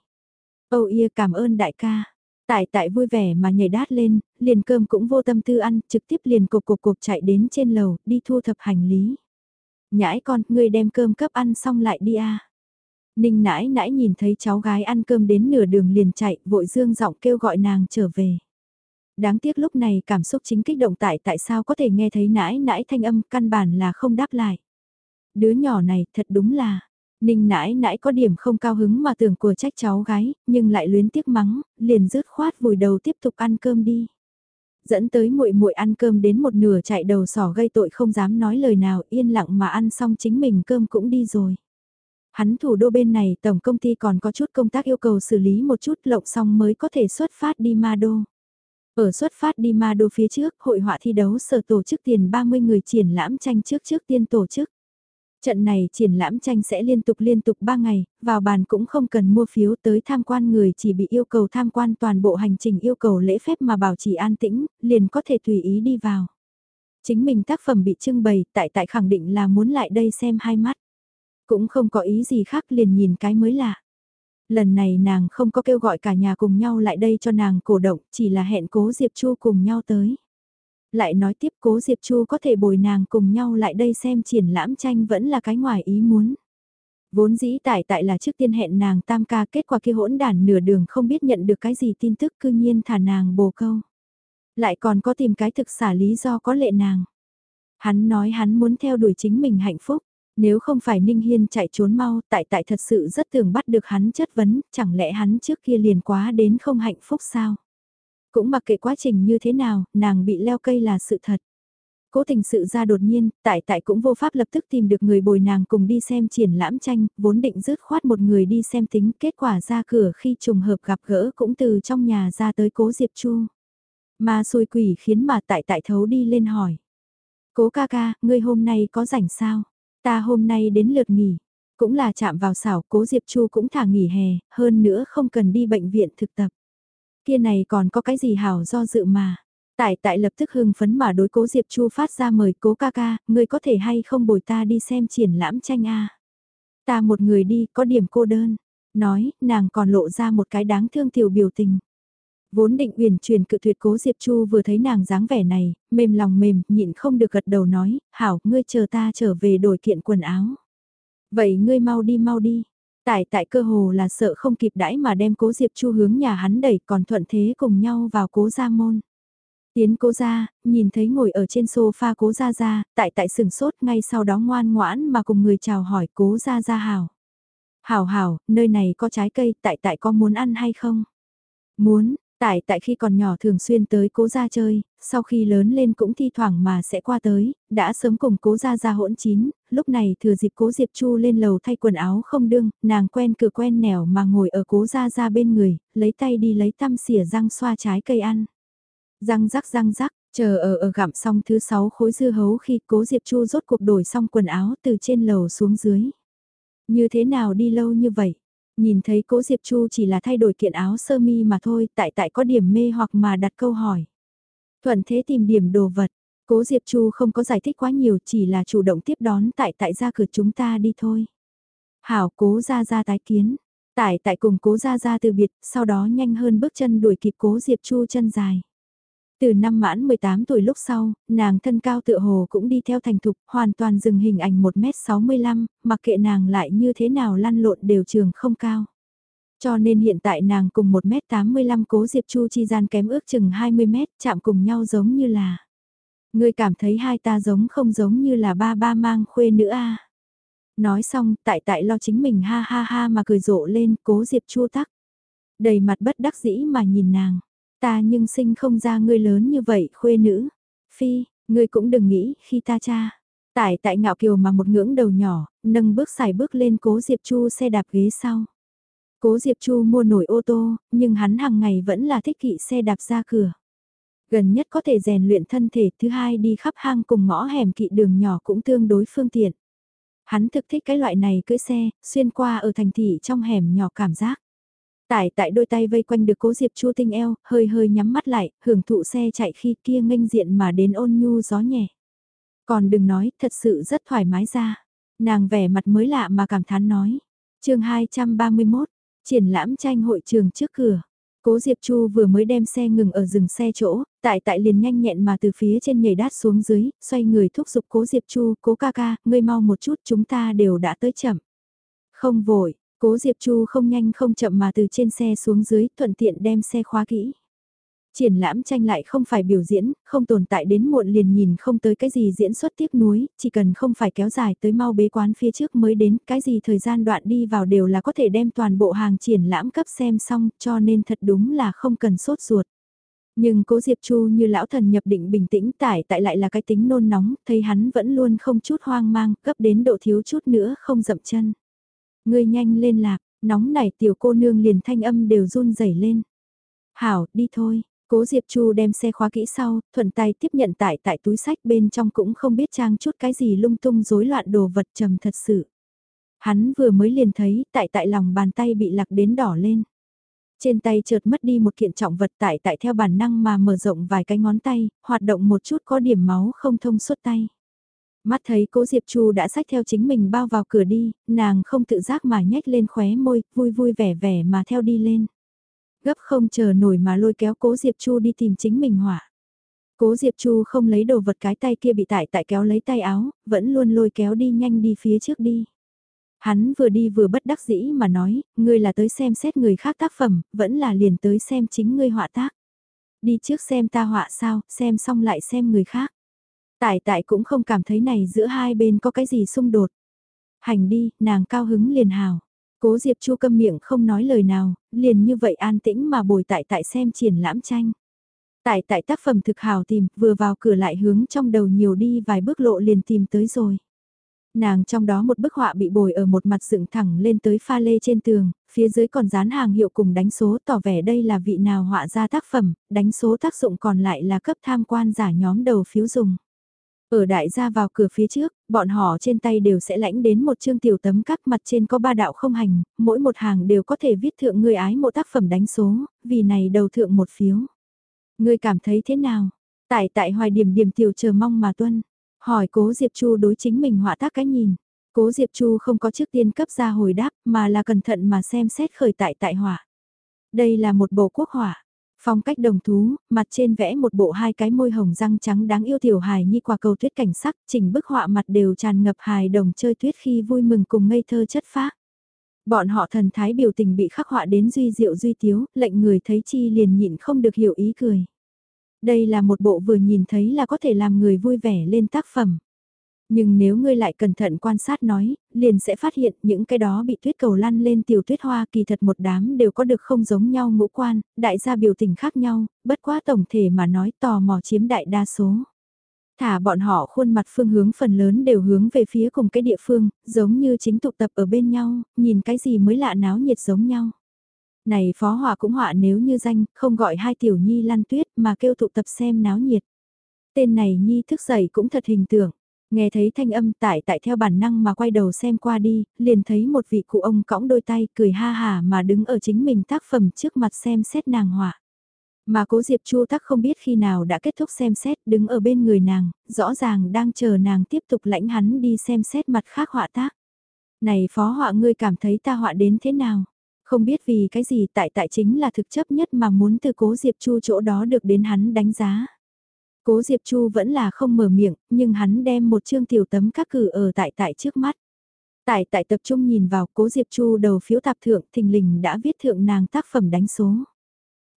Âu yê cảm ơn đại ca. Tại tại vui vẻ mà nhảy đát lên, liền cơm cũng vô tâm tư ăn, trực tiếp liền cục cục cục chạy đến trên lầu, đi thu thập hành lý. Nhãi con, ngươi đem cơm cấp ăn xong lại đi a. Ninh nãi nãi nhìn thấy cháu gái ăn cơm đến nửa đường liền chạy, vội dương giọng kêu gọi nàng trở về. Đáng tiếc lúc này cảm xúc chính kích động tại tại sao có thể nghe thấy nãi nãi thanh âm căn bản là không đáp lại. Đứa nhỏ này thật đúng là, Ninh nãi nãi có điểm không cao hứng mà tưởng của trách cháu gái, nhưng lại luyến tiếc mắng, liền rứt khoát vùi đầu tiếp tục ăn cơm đi. Dẫn tới muội muội ăn cơm đến một nửa chạy đầu sỏ gây tội không dám nói lời nào yên lặng mà ăn xong chính mình cơm cũng đi rồi. Hắn thủ đô bên này tổng công ty còn có chút công tác yêu cầu xử lý một chút lộng xong mới có thể xuất phát đi ma đô. Ở xuất phát đi ma đô phía trước, hội họa thi đấu sở tổ chức tiền 30 người triển lãm tranh trước trước tiên tổ chức. Trận này triển lãm tranh sẽ liên tục liên tục 3 ngày, vào bàn cũng không cần mua phiếu tới tham quan người chỉ bị yêu cầu tham quan toàn bộ hành trình yêu cầu lễ phép mà bảo trì an tĩnh, liền có thể tùy ý đi vào. Chính mình tác phẩm bị trưng bày, tại tại khẳng định là muốn lại đây xem hai mắt. Cũng không có ý gì khác liền nhìn cái mới lạ. Lần này nàng không có kêu gọi cả nhà cùng nhau lại đây cho nàng cổ động, chỉ là hẹn cố Diệp Chu cùng nhau tới. Lại nói tiếp cố Diệp Chu có thể bồi nàng cùng nhau lại đây xem triển lãm tranh vẫn là cái ngoài ý muốn. Vốn dĩ tại tại là trước tiên hẹn nàng tam ca kết quả kia hỗn đản nửa đường không biết nhận được cái gì tin tức cư nhiên thả nàng bồ câu. Lại còn có tìm cái thực xả lý do có lệ nàng. Hắn nói hắn muốn theo đuổi chính mình hạnh phúc. Nếu không phải Ninh Hiên chạy trốn mau, tại tại thật sự rất tưởng bắt được hắn chất vấn, chẳng lẽ hắn trước kia liền quá đến không hạnh phúc sao? Cũng mặc kệ quá trình như thế nào, nàng bị leo cây là sự thật. Cố tình sự ra đột nhiên, tại tại cũng vô pháp lập tức tìm được người bồi nàng cùng đi xem triển lãm tranh, vốn định rước khoát một người đi xem tính, kết quả ra cửa khi trùng hợp gặp gỡ cũng từ trong nhà ra tới cố Diệp Chu. Mà xui quỷ khiến mà tại tại thấu đi lên hỏi. Cố ca ca, ngươi hôm nay có rảnh sao? Ta hôm nay đến lượt nghỉ. Cũng là chạm vào xảo, cố Diệp Chu cũng thả nghỉ hè, hơn nữa không cần đi bệnh viện thực tập. Kia này còn có cái gì hảo do dự mà. Tại tại lập tức hưng phấn mà đối cố Diệp Chu phát ra mời cố ca ca, người có thể hay không bồi ta đi xem triển lãm tranh a Ta một người đi, có điểm cô đơn. Nói, nàng còn lộ ra một cái đáng thương tiểu biểu tình. Vốn định uyển truyền cự tuyệt cố Diệp Chu vừa thấy nàng dáng vẻ này, mềm lòng mềm, nhịn không được gật đầu nói, hảo, ngươi chờ ta trở về đổi kiện quần áo. Vậy ngươi mau đi mau đi. Tại tại cơ hồ là sợ không kịp đãi mà đem cố Diệp Chu hướng nhà hắn đẩy còn thuận thế cùng nhau vào cố gia môn. Tiến cố gia, nhìn thấy ngồi ở trên sofa cố gia gia, tại tại sừng sốt ngay sau đó ngoan ngoãn mà cùng người chào hỏi cố gia gia hảo. Hảo hảo, nơi này có trái cây, tại tại có muốn ăn hay không? Muốn, Tại tại khi còn nhỏ thường xuyên tới cố gia chơi, sau khi lớn lên cũng thi thoảng mà sẽ qua tới, đã sớm cùng cố gia gia hỗn chín, lúc này thừa dịp cố Diệp Chu lên lầu thay quần áo không đương, nàng quen cửa quen nẻo mà ngồi ở cố gia gia bên người, lấy tay đi lấy tăm xỉa răng xoa trái cây ăn. Răng rắc răng rắc, chờ ở ở gặm xong thứ sáu khối dưa hấu khi cố Diệp Chu rốt cuộc đổi xong quần áo từ trên lầu xuống dưới. Như thế nào đi lâu như vậy? Nhìn thấy cố Diệp Chu chỉ là thay đổi kiện áo sơ mi mà thôi, tại tại có điểm mê hoặc mà đặt câu hỏi. Thuận thế tìm điểm đồ vật, cố Diệp Chu không có giải thích quá nhiều chỉ là chủ động tiếp đón tại tại ra cửa chúng ta đi thôi. Hảo cố ra ra tái kiến, tại tại cùng cố ra ra từ biệt, sau đó nhanh hơn bước chân đuổi kịp cố Diệp Chu chân dài. Từ năm mãn 18 tuổi lúc sau, nàng thân cao tựa hồ cũng đi theo thành thục, hoàn toàn dừng hình ảnh 1m65, mặc kệ nàng lại như thế nào lăn lộn đều trường không cao. Cho nên hiện tại nàng cùng 1m85 cố Diệp Chu chi gian kém ước chừng 20m, chạm cùng nhau giống như là. Người cảm thấy hai ta giống không giống như là ba ba mang khuê nữa a Nói xong, tại tại lo chính mình ha ha ha mà cười rộ lên, cố Diệp Chu tắc. Đầy mặt bất đắc dĩ mà nhìn nàng. Ta nhưng sinh không ra ngươi lớn như vậy, khuê nữ. Phi, ngươi cũng đừng nghĩ khi ta cha. Tại tại ngạo kiều mà một ngưỡng đầu nhỏ, nâng bước xài bước lên cố Diệp Chu xe đạp ghế sau. Cố Diệp Chu mua nổi ô tô, nhưng hắn hàng ngày vẫn là thích kỵ xe đạp ra cửa. Gần nhất có thể rèn luyện thân thể, thứ hai đi khắp hang cùng ngõ hẻm kỵ đường nhỏ cũng tương đối phương tiện. Hắn thực thích cái loại này cưỡi xe, xuyên qua ở thành thị trong hẻm nhỏ cảm giác. Tải tại đôi tay vây quanh được cố Diệp Chu tinh eo, hơi hơi nhắm mắt lại, hưởng thụ xe chạy khi kia nghênh diện mà đến ôn nhu gió nhẹ. Còn đừng nói, thật sự rất thoải mái ra. Nàng vẻ mặt mới lạ mà cảm thán nói. chương 231, triển lãm tranh hội trường trước cửa. Cố Diệp Chu vừa mới đem xe ngừng ở rừng xe chỗ, tại tại liền nhanh nhẹn mà từ phía trên nhảy đát xuống dưới, xoay người thúc giục Cố Diệp Chu, Cố ca ca, ngươi mau một chút chúng ta đều đã tới chậm. Không vội, Cố Diệp Chu không nhanh không chậm mà từ trên xe xuống dưới, thuận tiện đem xe khóa kỹ. Triển lãm tranh lại không phải biểu diễn, không tồn tại đến muộn liền nhìn không tới cái gì diễn xuất tiếp núi, chỉ cần không phải kéo dài tới mau bế quán phía trước mới đến, cái gì thời gian đoạn đi vào đều là có thể đem toàn bộ hàng triển lãm cấp xem xong, cho nên thật đúng là không cần sốt ruột. Nhưng cố Diệp Chu như lão thần nhập định bình tĩnh tải tại lại là cái tính nôn nóng, thấy hắn vẫn luôn không chút hoang mang, cấp đến độ thiếu chút nữa không dậm chân. Ngươi nhanh lên lạc, nóng nảy tiểu cô nương liền thanh âm đều run rẩy lên. Hảo, đi thôi. Cố Diệp Chu đem xe khóa kỹ sau, thuận tay tiếp nhận tại tại túi sách bên trong cũng không biết trang chút cái gì lung tung rối loạn đồ vật trầm thật sự. Hắn vừa mới liền thấy tại tại lòng bàn tay bị lạc đến đỏ lên. Trên tay chợt mất đi một kiện trọng vật tại tại theo bản năng mà mở rộng vài cái ngón tay, hoạt động một chút có điểm máu không thông suốt tay. Mắt thấy cố Diệp Chu đã xách theo chính mình bao vào cửa đi, nàng không tự giác mà nhếch lên khóe môi, vui vui vẻ vẻ mà theo đi lên. Gấp không chờ nổi mà lôi kéo cố Diệp Chu đi tìm chính mình hỏa. Cố Diệp Chu không lấy đồ vật cái tay kia bị tại tại kéo lấy tay áo, vẫn luôn lôi kéo đi nhanh đi phía trước đi. Hắn vừa đi vừa bất đắc dĩ mà nói, ngươi là tới xem xét người khác tác phẩm, vẫn là liền tới xem chính ngươi họa tác. Đi trước xem ta họa sao, xem xong lại xem người khác. Tại tại cũng không cảm thấy này giữa hai bên có cái gì xung đột. Hành đi, nàng cao hứng liền hào. Cố Diệp Chu câm miệng không nói lời nào, liền như vậy an tĩnh mà bồi tại tại xem triển lãm tranh. Tại tại tác phẩm thực hào tìm, vừa vào cửa lại hướng trong đầu nhiều đi vài bước lộ liền tìm tới rồi. Nàng trong đó một bức họa bị bồi ở một mặt dựng thẳng lên tới pha lê trên tường, phía dưới còn dán hàng hiệu cùng đánh số tỏ vẻ đây là vị nào họa ra tác phẩm, đánh số tác dụng còn lại là cấp tham quan giả nhóm đầu phiếu dùng. Ở đại gia vào cửa phía trước, bọn họ trên tay đều sẽ lãnh đến một chương tiểu tấm các mặt trên có ba đạo không hành, mỗi một hàng đều có thể viết thượng người ái một tác phẩm đánh số, vì này đầu thượng một phiếu. Người cảm thấy thế nào? Tại tại hoài điểm điểm tiểu chờ mong mà tuân. Hỏi cố Diệp Chu đối chính mình họa tác cái nhìn. Cố Diệp Chu không có trước tiên cấp ra hồi đáp mà là cẩn thận mà xem xét khởi tại tại họa. Đây là một bộ quốc họa. Phong cách đồng thú, mặt trên vẽ một bộ hai cái môi hồng răng trắng đáng yêu tiểu hài như quả cầu tuyết cảnh sắc, chỉnh bức họa mặt đều tràn ngập hài đồng chơi tuyết khi vui mừng cùng ngây thơ chất phác. Bọn họ thần thái biểu tình bị khắc họa đến duy diệu duy tiếu, lệnh người thấy chi liền nhịn không được hiểu ý cười. Đây là một bộ vừa nhìn thấy là có thể làm người vui vẻ lên tác phẩm. Nhưng nếu ngươi lại cẩn thận quan sát nói, liền sẽ phát hiện những cái đó bị tuyết cầu lăn lên tiểu tuyết hoa kỳ thật một đám đều có được không giống nhau ngũ quan, đại gia biểu tình khác nhau, bất quá tổng thể mà nói tò mò chiếm đại đa số. Thả bọn họ khuôn mặt phương hướng phần lớn đều hướng về phía cùng cái địa phương, giống như chính tụ tập ở bên nhau, nhìn cái gì mới lạ náo nhiệt giống nhau. Này phó họa cũng họa nếu như danh, không gọi hai tiểu nhi lăn tuyết mà kêu tụ tập xem náo nhiệt. Tên này nhi thức dậy cũng thật hình tượng. Nghe thấy thanh âm tại tại theo bản năng mà quay đầu xem qua đi, liền thấy một vị cụ ông cõng đôi tay cười ha hà mà đứng ở chính mình tác phẩm trước mặt xem xét nàng họa. Mà cố Diệp Chu tắc không biết khi nào đã kết thúc xem xét đứng ở bên người nàng, rõ ràng đang chờ nàng tiếp tục lãnh hắn đi xem xét mặt khác họa tác. Này phó họa ngươi cảm thấy ta họa đến thế nào? Không biết vì cái gì tại tại chính là thực chấp nhất mà muốn từ cố Diệp Chu chỗ đó được đến hắn đánh giá. Cố Diệp Chu vẫn là không mở miệng, nhưng hắn đem một chương tiểu tấm các cử ở tại tại trước mắt. Tại tại tập trung nhìn vào cố Diệp Chu đầu phiếu tạp thượng thình lình đã viết thượng nàng tác phẩm đánh số.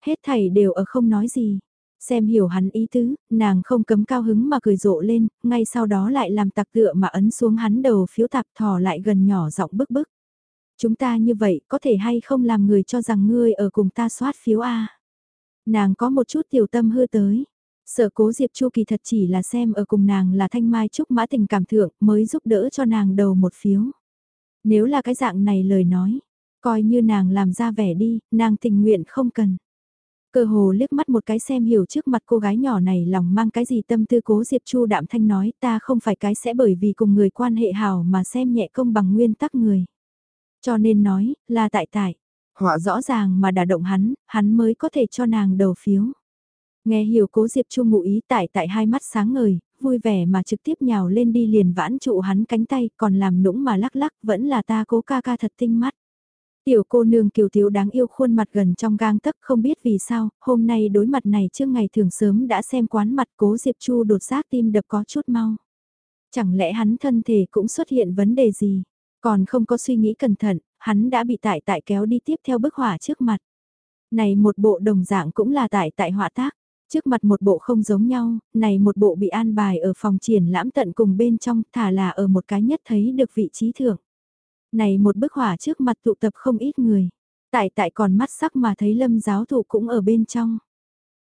Hết thầy đều ở không nói gì. Xem hiểu hắn ý tứ, nàng không cấm cao hứng mà cười rộ lên, ngay sau đó lại làm tặc tựa mà ấn xuống hắn đầu phiếu tạp thò lại gần nhỏ giọng bức bức. Chúng ta như vậy có thể hay không làm người cho rằng ngươi ở cùng ta soát phiếu A. Nàng có một chút tiểu tâm hư tới sở cố Diệp Chu kỳ thật chỉ là xem ở cùng nàng là thanh mai trúc mã tình cảm thượng mới giúp đỡ cho nàng đầu một phiếu. Nếu là cái dạng này lời nói, coi như nàng làm ra vẻ đi, nàng tình nguyện không cần. Cơ hồ liếc mắt một cái xem hiểu trước mặt cô gái nhỏ này lòng mang cái gì tâm tư cố Diệp Chu đạm thanh nói ta không phải cái sẽ bởi vì cùng người quan hệ hào mà xem nhẹ công bằng nguyên tắc người. Cho nên nói, là tại tại, họa rõ ràng mà đả động hắn, hắn mới có thể cho nàng đầu phiếu. Nghe hiểu cố Diệp Chu ngụ ý tại tại hai mắt sáng ngời, vui vẻ mà trực tiếp nhào lên đi liền vãn trụ hắn cánh tay còn làm nũng mà lắc lắc vẫn là ta cố ca ca thật tinh mắt. Tiểu cô nương kiều thiếu đáng yêu khuôn mặt gần trong gang tấc không biết vì sao, hôm nay đối mặt này trước ngày thường sớm đã xem quán mặt cố Diệp Chu đột giác tim đập có chút mau. Chẳng lẽ hắn thân thể cũng xuất hiện vấn đề gì? Còn không có suy nghĩ cẩn thận, hắn đã bị tại tại kéo đi tiếp theo bức họa trước mặt. Này một bộ đồng dạng cũng là tại tại họa tác. Trước mặt một bộ không giống nhau, này một bộ bị an bài ở phòng triển lãm tận cùng bên trong, thả là ở một cái nhất thấy được vị trí thưởng. Này một bức hỏa trước mặt tụ tập không ít người. Tại tại còn mắt sắc mà thấy lâm giáo thụ cũng ở bên trong.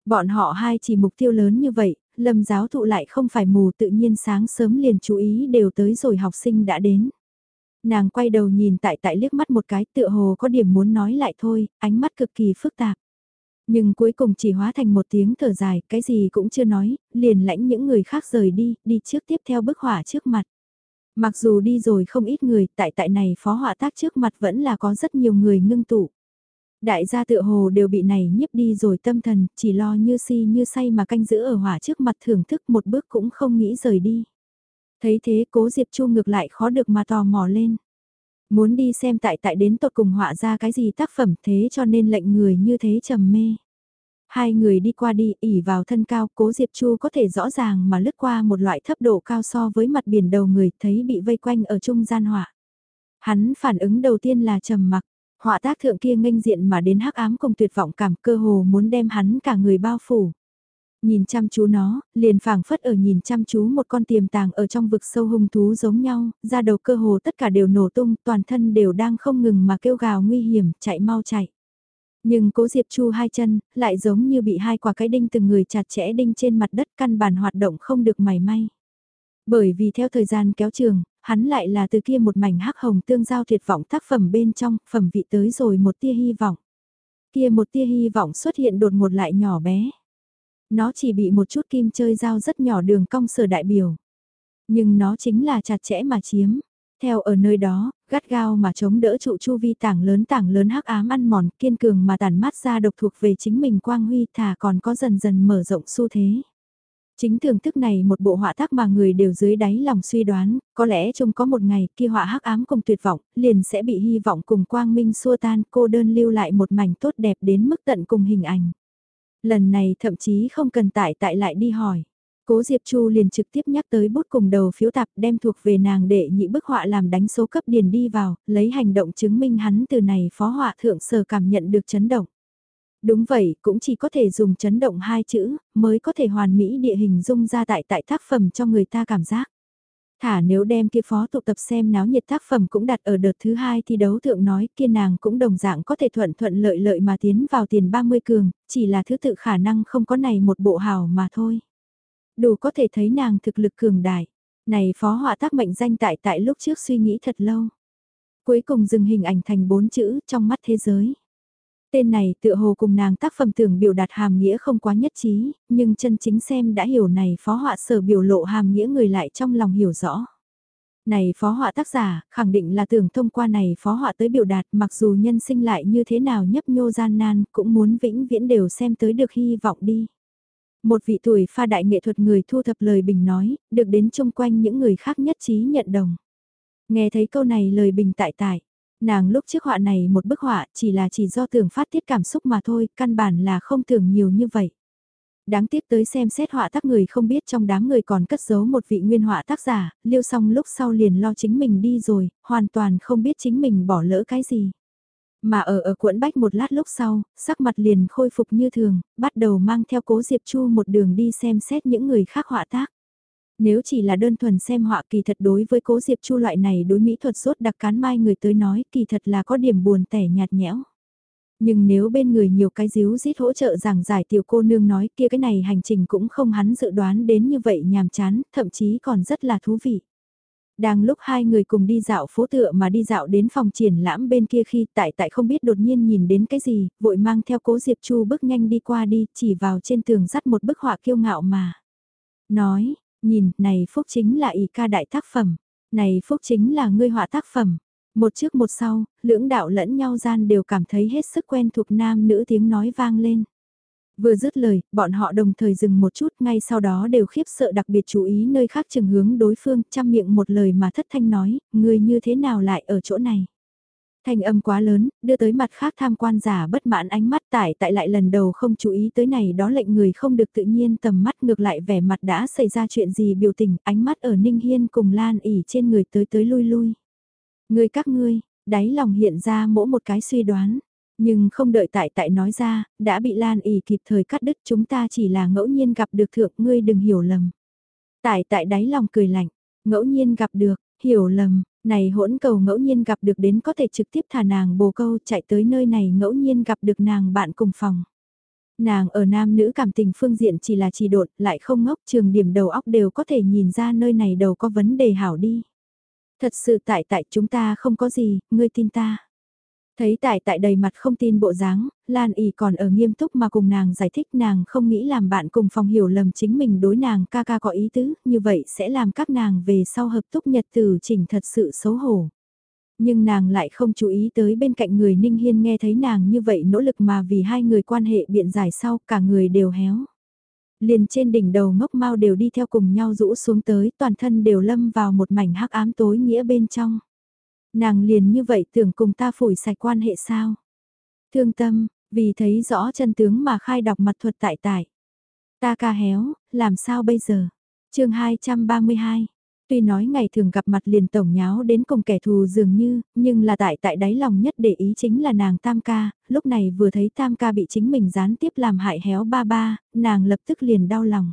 Bọn họ hai chỉ mục tiêu lớn như vậy, lâm giáo thụ lại không phải mù tự nhiên sáng sớm liền chú ý đều tới rồi học sinh đã đến. Nàng quay đầu nhìn tại tại liếc mắt một cái tựa hồ có điểm muốn nói lại thôi, ánh mắt cực kỳ phức tạp. Nhưng cuối cùng chỉ hóa thành một tiếng thở dài, cái gì cũng chưa nói, liền lãnh những người khác rời đi, đi trước tiếp theo bức họa trước mặt. Mặc dù đi rồi không ít người, tại tại này phó họa tác trước mặt vẫn là có rất nhiều người ngưng tụ. Đại gia tựa hồ đều bị này nhiếp đi rồi tâm thần, chỉ lo như si như say mà canh giữ ở hỏa trước mặt thưởng thức một bước cũng không nghĩ rời đi. Thấy thế cố Diệp Chu ngược lại khó được mà tò mò lên. Muốn đi xem tại tại đến tột cùng họa ra cái gì tác phẩm thế cho nên lệnh người như thế trầm mê. Hai người đi qua đi, ỉ vào thân cao, cố Diệp Chu có thể rõ ràng mà lướt qua một loại thấp độ cao so với mặt biển đầu người, thấy bị vây quanh ở trung gian họa. Hắn phản ứng đầu tiên là trầm mặc, họa tác thượng kia nghênh diện mà đến hắc ám cùng tuyệt vọng cảm cơ hồ muốn đem hắn cả người bao phủ. Nhìn chăm chú nó, liền phảng phất ở nhìn chăm chú một con tiềm tàng ở trong vực sâu hung thú giống nhau, ra đầu cơ hồ tất cả đều nổ tung, toàn thân đều đang không ngừng mà kêu gào nguy hiểm, chạy mau chạy. Nhưng cố Diệp Chu hai chân, lại giống như bị hai quả cái đinh từng người chặt chẽ đinh trên mặt đất căn bản hoạt động không được mảy may. Bởi vì theo thời gian kéo trường, hắn lại là từ kia một mảnh hắc hồng tương giao tuyệt vọng tác phẩm bên trong, phẩm vị tới rồi một tia hy vọng. Kia một tia hy vọng xuất hiện đột ngột lại nhỏ bé. Nó chỉ bị một chút kim chơi dao rất nhỏ đường cong sở đại biểu. Nhưng nó chính là chặt chẽ mà chiếm. Theo ở nơi đó, gắt gao mà chống đỡ trụ chu vi tảng lớn tảng lớn hắc ám ăn mòn kiên cường mà tàn mát ra độc thuộc về chính mình quang huy thà còn có dần dần mở rộng xu thế. Chính thưởng thức này một bộ họa tác mà người đều dưới đáy lòng suy đoán, có lẽ trông có một ngày kia họa hắc ám cùng tuyệt vọng, liền sẽ bị hy vọng cùng quang minh xua tan cô đơn lưu lại một mảnh tốt đẹp đến mức tận cùng hình ảnh. Lần này thậm chí không cần tại tại lại đi hỏi. Cố Diệp Chu liền trực tiếp nhắc tới bút cùng đầu phiếu tạp đem thuộc về nàng để nhị bức họa làm đánh số cấp điền đi vào, lấy hành động chứng minh hắn từ này phó họa thượng sở cảm nhận được chấn động. Đúng vậy, cũng chỉ có thể dùng chấn động hai chữ, mới có thể hoàn mỹ địa hình dung ra tại tại tác phẩm cho người ta cảm giác. Thả nếu đem kia phó tụ tập xem náo nhiệt tác phẩm cũng đặt ở đợt thứ hai thi đấu thượng nói kia nàng cũng đồng dạng có thể thuận thuận lợi lợi mà tiến vào tiền 30 cường, chỉ là thứ tự khả năng không có này một bộ hào mà thôi. Đủ có thể thấy nàng thực lực cường đại. Này phó họa tác mệnh danh tại tại lúc trước suy nghĩ thật lâu. Cuối cùng dừng hình ảnh thành bốn chữ trong mắt thế giới. Tên này tựa hồ cùng nàng tác phẩm tưởng biểu đạt hàm nghĩa không quá nhất trí, nhưng chân chính xem đã hiểu này phó họa sở biểu lộ hàm nghĩa người lại trong lòng hiểu rõ. Này phó họa tác giả, khẳng định là tưởng thông qua này phó họa tới biểu đạt mặc dù nhân sinh lại như thế nào nhấp nhô gian nan, cũng muốn vĩnh viễn đều xem tới được hy vọng đi. Một vị tuổi pha đại nghệ thuật người thu thập lời bình nói, được đến chung quanh những người khác nhất trí nhận đồng. Nghe thấy câu này lời bình tại tại, nàng lúc trước họa này một bức họa chỉ là chỉ do tưởng phát tiết cảm xúc mà thôi, căn bản là không tưởng nhiều như vậy. Đáng tiếc tới xem xét họa tác người không biết trong đám người còn cất giấu một vị nguyên họa tác giả, liêu xong lúc sau liền lo chính mình đi rồi, hoàn toàn không biết chính mình bỏ lỡ cái gì. Mà ở ở cuộn bách một lát lúc sau, sắc mặt liền khôi phục như thường, bắt đầu mang theo cố Diệp Chu một đường đi xem xét những người khác họa tác. Nếu chỉ là đơn thuần xem họa kỳ thật đối với cố Diệp Chu loại này đối mỹ thuật sốt đặc cán mai người tới nói kỳ thật là có điểm buồn tẻ nhạt nhẽo. Nhưng nếu bên người nhiều cái díu dít hỗ trợ giảng giải tiểu cô nương nói kia cái này hành trình cũng không hắn dự đoán đến như vậy nhàm chán, thậm chí còn rất là thú vị. Đang lúc hai người cùng đi dạo phố tựa mà đi dạo đến phòng triển lãm bên kia khi tại tại không biết đột nhiên nhìn đến cái gì, vội mang theo cố Diệp Chu bước nhanh đi qua đi, chỉ vào trên tường dắt một bức họa kiêu ngạo mà. Nói, nhìn, này phúc chính là ý ca đại tác phẩm, này phúc chính là ngươi họa tác phẩm. Một trước một sau, lưỡng đạo lẫn nhau gian đều cảm thấy hết sức quen thuộc nam nữ tiếng nói vang lên. Vừa dứt lời, bọn họ đồng thời dừng một chút ngay sau đó đều khiếp sợ đặc biệt chú ý nơi khác chừng hướng đối phương, chăm miệng một lời mà thất thanh nói, người như thế nào lại ở chỗ này. Thanh âm quá lớn, đưa tới mặt khác tham quan giả bất mãn ánh mắt tải tại lại lần đầu không chú ý tới này đó lệnh người không được tự nhiên tầm mắt ngược lại vẻ mặt đã xảy ra chuyện gì biểu tình, ánh mắt ở Ninh Hiên cùng Lan ỉ trên người tới tới lui lui. Người các ngươi, đáy lòng hiện ra mỗi một cái suy đoán. Nhưng không đợi tại tại nói ra, đã bị Lan ỉ kịp thời cắt đứt chúng ta chỉ là ngẫu nhiên gặp được thượng ngươi đừng hiểu lầm. Tại tại đáy lòng cười lạnh, ngẫu nhiên gặp được, hiểu lầm, này hỗn cầu ngẫu nhiên gặp được đến có thể trực tiếp thả nàng bồ câu chạy tới nơi này ngẫu nhiên gặp được nàng bạn cùng phòng. Nàng ở nam nữ cảm tình phương diện chỉ là chỉ đột, lại không ngốc trường điểm đầu óc đều có thể nhìn ra nơi này đầu có vấn đề hảo đi. Thật sự tại tại chúng ta không có gì, ngươi tin ta. Thấy tại tại đầy mặt không tin bộ dáng, Lan ỉ còn ở nghiêm túc mà cùng nàng giải thích nàng không nghĩ làm bạn cùng phòng hiểu lầm chính mình đối nàng ca ca có ý tứ, như vậy sẽ làm các nàng về sau hợp túc nhật tử chỉnh thật sự xấu hổ. Nhưng nàng lại không chú ý tới bên cạnh người Ninh Hiên nghe thấy nàng như vậy nỗ lực mà vì hai người quan hệ biện giải sau cả người đều héo. Liền trên đỉnh đầu ngốc mau đều đi theo cùng nhau rũ xuống tới toàn thân đều lâm vào một mảnh hắc ám tối nghĩa bên trong. Nàng liền như vậy tưởng cùng ta phủi sạch quan hệ sao? Thương tâm, vì thấy rõ chân tướng mà khai đọc mặt thuật tại tại. Ta ca héo, làm sao bây giờ? chương 232. Tuy nói ngày thường gặp mặt liền tổng nháo đến cùng kẻ thù dường như, nhưng là tại tại đáy lòng nhất để ý chính là nàng Tam ca, lúc này vừa thấy Tam ca bị chính mình gián tiếp làm hại héo ba ba, nàng lập tức liền đau lòng.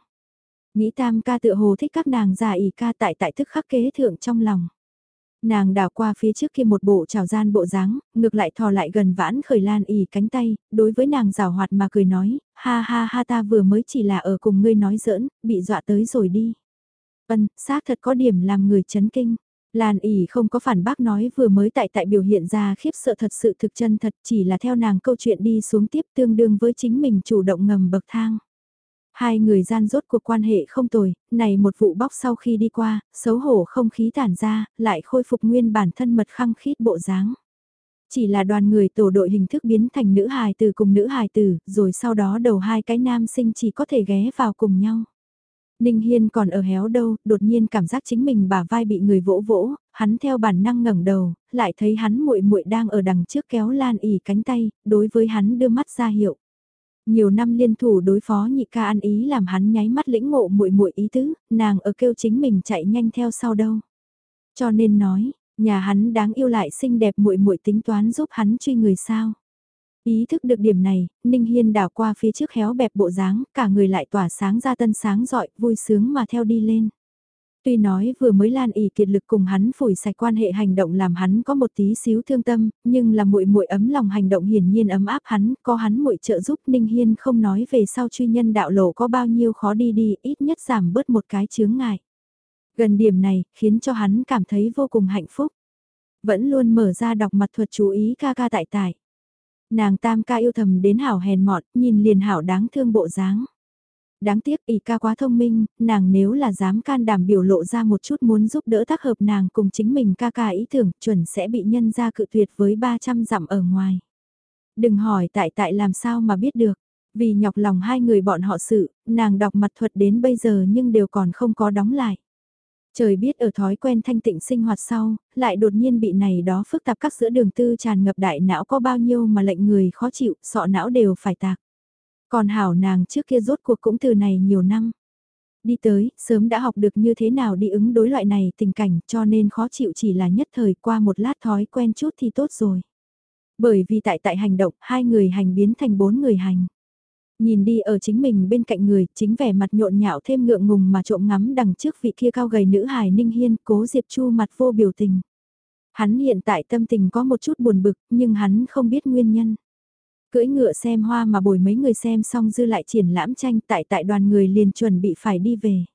Nghĩ Tam ca tự hồ thích các nàng già ỉ ca tại tại thức khắc kế thượng trong lòng. Nàng đảo qua phía trước kia một bộ trào gian bộ dáng, ngược lại thò lại gần vãn khởi lan ỉ cánh tay, đối với nàng rào hoạt mà cười nói, ha ha ha ta vừa mới chỉ là ở cùng ngươi nói giỡn, bị dọa tới rồi đi. Ân, xác thật có điểm làm người chấn kinh. Lan ỉ không có phản bác nói vừa mới tại tại biểu hiện ra khiếp sợ thật sự thực chân thật chỉ là theo nàng câu chuyện đi xuống tiếp tương đương với chính mình chủ động ngầm bậc thang. Hai người gian rốt cuộc quan hệ không tồi, này một vụ bóc sau khi đi qua, xấu hổ không khí tản ra, lại khôi phục nguyên bản thân mật khăng khít bộ dáng. Chỉ là đoàn người tổ đội hình thức biến thành nữ hài tử cùng nữ hài tử, rồi sau đó đầu hai cái nam sinh chỉ có thể ghé vào cùng nhau. Ninh Hiên còn ở héo đâu, đột nhiên cảm giác chính mình bả vai bị người vỗ vỗ, hắn theo bản năng ngẩng đầu, lại thấy hắn muội muội đang ở đằng trước kéo Lan ỉ cánh tay, đối với hắn đưa mắt ra hiệu. Nhiều năm liên thủ đối phó nhị ca ăn ý làm hắn nháy mắt lĩnh ngộ muội muội ý tứ, nàng ở kêu chính mình chạy nhanh theo sau đâu. Cho nên nói, nhà hắn đáng yêu lại xinh đẹp muội muội tính toán giúp hắn truy người sao. Ý thức được điểm này, Ninh Hiên đảo qua phía trước héo bẹp bộ dáng, cả người lại tỏa sáng ra tân sáng rọi, vui sướng mà theo đi lên. Tuy nói vừa mới Lan ỉ kiệt lực cùng hắn phủi sạch quan hệ hành động làm hắn có một tí xíu thương tâm, nhưng là muội muội ấm lòng hành động hiển nhiên ấm áp hắn, có hắn muội trợ giúp Ninh Hiên không nói về sau truy nhân đạo lộ có bao nhiêu khó đi đi, ít nhất giảm bớt một cái chướng ngại. Gần điểm này, khiến cho hắn cảm thấy vô cùng hạnh phúc. Vẫn luôn mở ra đọc mặt thuật chú ý ca ca tại tại. Nàng tam ca yêu thầm đến hảo hèn mọn nhìn liền hảo đáng thương bộ dáng. Đáng tiếc y ca quá thông minh, nàng nếu là dám can đảm biểu lộ ra một chút muốn giúp đỡ tác hợp nàng cùng chính mình ca ca ý tưởng chuẩn sẽ bị nhân ra cự tuyệt với 300 dặm ở ngoài. Đừng hỏi tại tại làm sao mà biết được, vì nhọc lòng hai người bọn họ sự, nàng đọc mặt thuật đến bây giờ nhưng đều còn không có đóng lại. Trời biết ở thói quen thanh tịnh sinh hoạt sau, lại đột nhiên bị này đó phức tạp các giữa đường tư tràn ngập đại não có bao nhiêu mà lệnh người khó chịu, sọ não đều phải tạc. Còn hảo nàng trước kia rốt cuộc cũng từ này nhiều năm. Đi tới, sớm đã học được như thế nào đi ứng đối loại này tình cảnh cho nên khó chịu chỉ là nhất thời qua một lát thói quen chút thì tốt rồi. Bởi vì tại tại hành động, hai người hành biến thành bốn người hành. Nhìn đi ở chính mình bên cạnh người, chính vẻ mặt nhộn nhạo thêm ngượng ngùng mà trộm ngắm đằng trước vị kia cao gầy nữ hài ninh hiên, cố Diệp Chu mặt vô biểu tình. Hắn hiện tại tâm tình có một chút buồn bực, nhưng hắn không biết nguyên nhân. Cưỡi ngựa xem hoa mà bồi mấy người xem xong dư lại triển lãm tranh tại tại đoàn người liền chuẩn bị phải đi về.